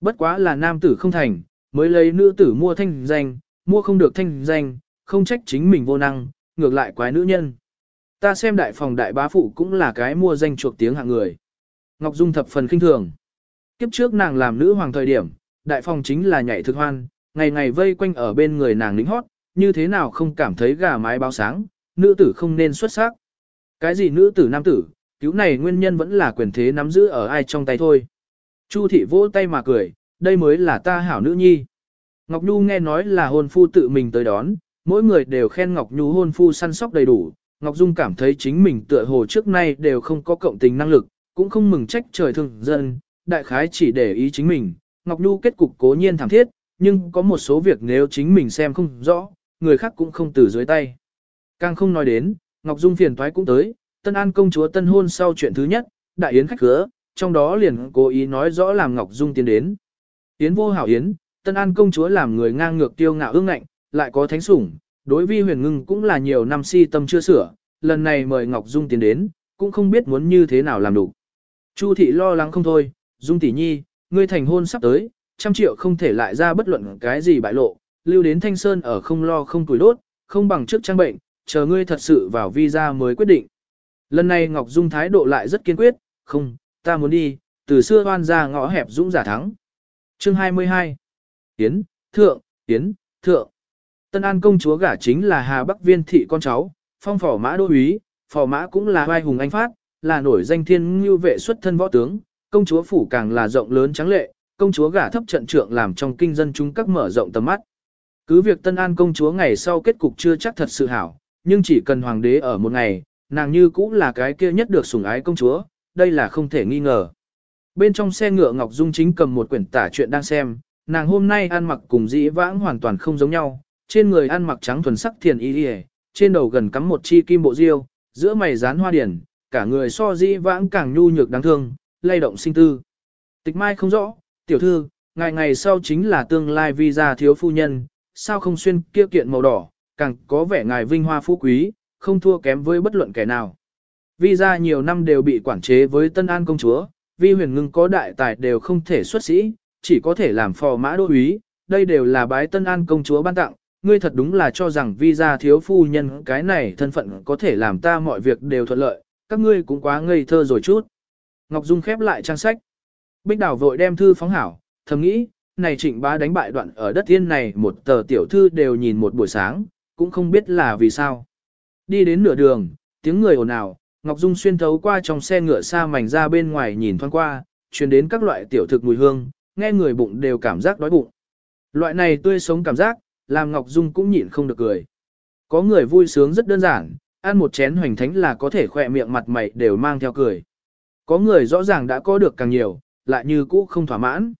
Bất quá là nam tử không thành, mới lấy nữ tử mua thanh danh, mua không được thanh danh, không trách chính mình vô năng, ngược lại quái nữ nhân. Ta xem đại phòng đại bá phụ cũng là cái mua danh chuộc tiếng hạng người. Ngọc Dung thập phần kinh thường. Kiếp trước nàng làm nữ hoàng thời điểm, đại phòng chính là nhảy thực hoan, ngày ngày vây quanh ở bên người nàng lính hót, như thế nào không cảm thấy gà mái báo sáng, nữ tử không nên xuất sắc. Cái gì nữ tử nam tử, cứu này nguyên nhân vẫn là quyền thế nắm giữ ở ai trong tay thôi. Chu thị vỗ tay mà cười, đây mới là ta hảo nữ nhi. Ngọc Nhu nghe nói là hôn phu tự mình tới đón, mỗi người đều khen Ngọc Nhu hôn phu săn sóc đầy đủ. Ngọc Dung cảm thấy chính mình tựa hồ trước nay đều không có cộng tình năng lực, cũng không mừng trách trời thương dân, đại khái chỉ để ý chính mình. Ngọc Nhu kết cục cố nhiên thảm thiết, nhưng có một số việc nếu chính mình xem không rõ, người khác cũng không từ dưới tay. Càng không nói đến, Ngọc Dung phiền toái cũng tới, Tân An công chúa tân hôn sau chuyện thứ nhất, đại yến khách khứa, trong đó liền cố ý nói rõ làm Ngọc Dung tiến đến. Yến vô hảo yến, Tân An công chúa làm người ngang ngược tiêu ngạo ương ngạnh, lại có thánh sủng, đối vi huyền ngưng cũng là nhiều năm si tâm chưa sửa, lần này mời Ngọc Dung tiến đến, cũng không biết muốn như thế nào làm đủ. Chu thị lo lắng không thôi, Dung tỷ nhi, ngươi thành hôn sắp tới, trăm triệu không thể lại ra bất luận cái gì bại lộ, lưu đến thanh sơn ở không lo không tuổi đốt, không bằng trước trang bệnh, chờ ngươi thật sự vào visa mới quyết định. Lần này Ngọc Dung thái độ lại rất kiên quyết, không, ta muốn đi, từ xưa oan ra ngõ hẹp dũng giả thắng. Chương 22 Yến, Thượng, Yến, Thượng Tân An công chúa gả chính là Hà Bắc Viên thị con cháu, phong phò mã đô úy, phò mã cũng là vai hùng anh phát, là nổi danh thiên ngưu vệ xuất thân võ tướng, công chúa phủ càng là rộng lớn trắng lệ, công chúa gả thấp trận trượng làm trong kinh dân chúng các mở rộng tầm mắt. Cứ việc Tân An công chúa ngày sau kết cục chưa chắc thật sự hảo, nhưng chỉ cần hoàng đế ở một ngày, nàng như cũng là cái kia nhất được sủng ái công chúa, đây là không thể nghi ngờ. Bên trong xe ngựa Ngọc Dung chính cầm một quyển tả chuyện đang xem, nàng hôm nay ăn mặc cùng dĩ vãng hoàn toàn không giống nhau, trên người ăn mặc trắng thuần sắc thiền y đi trên đầu gần cắm một chi kim bộ diêu, giữa mày dán hoa điển, cả người so dĩ vãng càng nhu nhược đáng thương, lay động sinh tư. Tịch mai không rõ, tiểu thư, ngày ngày sau chính là tương lai Vi gia thiếu phu nhân, sao không xuyên kia kiện màu đỏ, càng có vẻ ngài vinh hoa phú quý, không thua kém với bất luận kẻ nào. Vi gia nhiều năm đều bị quản chế với Tân An công chúa, vi huyền ngưng có đại tài đều không thể xuất sĩ, chỉ có thể làm phò mã đô úy, đây đều là bái Tân An công chúa ban tặng, ngươi thật đúng là cho rằng visa thiếu phu nhân cái này thân phận có thể làm ta mọi việc đều thuận lợi, các ngươi cũng quá ngây thơ rồi chút. Ngọc Dung khép lại trang sách. Bích Đào vội đem thư phóng hảo, thầm nghĩ, này trịnh bá đánh bại đoạn ở đất tiên này một tờ tiểu thư đều nhìn một buổi sáng, cũng không biết là vì sao. Đi đến nửa đường, tiếng người ồn ào, Ngọc Dung xuyên thấu qua trong xe ngựa xa mảnh ra bên ngoài nhìn thoáng qua, truyền đến các loại tiểu thực mùi hương, nghe người bụng đều cảm giác đói bụng. Loại này tươi sống cảm giác, làm Ngọc Dung cũng nhịn không được cười. Có người vui sướng rất đơn giản, ăn một chén hoành thánh là có thể khỏe miệng mặt mày đều mang theo cười. Có người rõ ràng đã có được càng nhiều, lại như cũ không thỏa mãn.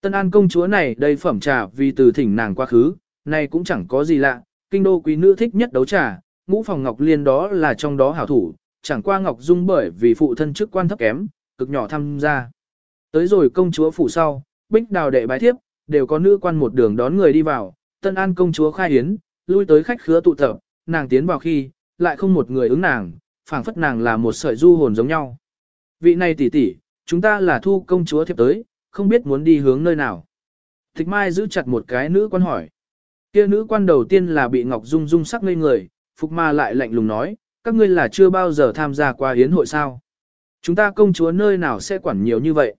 Tân An công chúa này đây phẩm trà vì từ thỉnh nàng quá khứ, này cũng chẳng có gì lạ, kinh đô quý nữ thích nhất đấu trà, ngũ phòng Ngọc Liên đó là trong đó hảo thủ, chẳng qua Ngọc Dung bởi vì phụ thân chức quan thấp kém, cực nhỏ tham gia. Tới rồi công chúa phủ sau, bích đào đệ bái thiếp, đều có nữ quan một đường đón người đi vào, Tân An công chúa khai hiến, lui tới khách khứa tụ tập, nàng tiến vào khi, lại không một người ứng nàng, phảng phất nàng là một sợi du hồn giống nhau. Vị này tỷ tỷ, chúng ta là thu công chúa thiệp tới, không biết muốn đi hướng nơi nào. Thích Mai giữ chặt một cái nữ quan hỏi. Kia nữ quan đầu tiên là bị Ngọc Dung Dung sắc ngây người, Phục Ma lại lạnh lùng nói, các ngươi là chưa bao giờ tham gia qua hiến hội sao. Chúng ta công chúa nơi nào sẽ quản nhiều như vậy.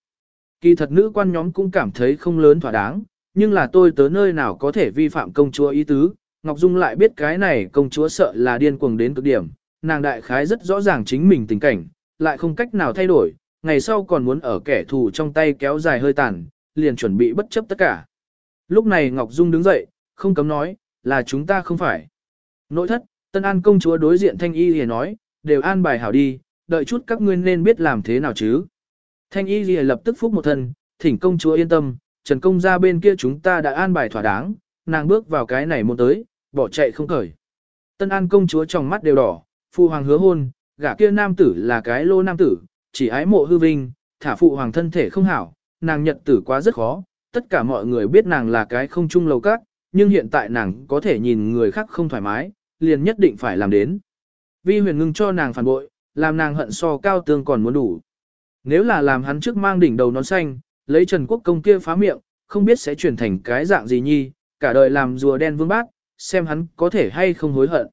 Kỳ thật nữ quan nhóm cũng cảm thấy không lớn thỏa đáng, nhưng là tôi tới nơi nào có thể vi phạm công chúa ý tứ. Ngọc Dung lại biết cái này công chúa sợ là điên cuồng đến cực điểm, nàng đại khái rất rõ ràng chính mình tình cảnh, lại không cách nào thay đổi, ngày sau còn muốn ở kẻ thù trong tay kéo dài hơi tàn, liền chuẩn bị bất chấp tất cả. Lúc này Ngọc Dung đứng dậy, không cấm nói, là chúng ta không phải. Nội thất, Tân An công chúa đối diện Thanh Y liền nói, đều an bài hảo đi, đợi chút các ngươi nên biết làm thế nào chứ. Thanh Y liền lập tức phúc một thân, thỉnh công chúa yên tâm, Trần công ra bên kia chúng ta đã an bài thỏa đáng, nàng bước vào cái này môn tới, bỏ chạy không khởi. Tân An công chúa trong mắt đều đỏ, phụ hoàng hứa hôn, gả kia nam tử là cái lô nam tử, chỉ ái mộ hư vinh, thả phụ hoàng thân thể không hảo, nàng nhật tử quá rất khó, tất cả mọi người biết nàng là cái không chung lầu các, nhưng hiện tại nàng có thể nhìn người khác không thoải mái, liền nhất định phải làm đến. Vi huyền ngưng cho nàng phản bội, làm nàng hận so cao tương còn muốn đủ. Nếu là làm hắn trước mang đỉnh đầu nón xanh, lấy Trần Quốc công kia phá miệng, không biết sẽ chuyển thành cái dạng gì nhi, cả đời làm rùa đen vương bát, xem hắn có thể hay không hối hận.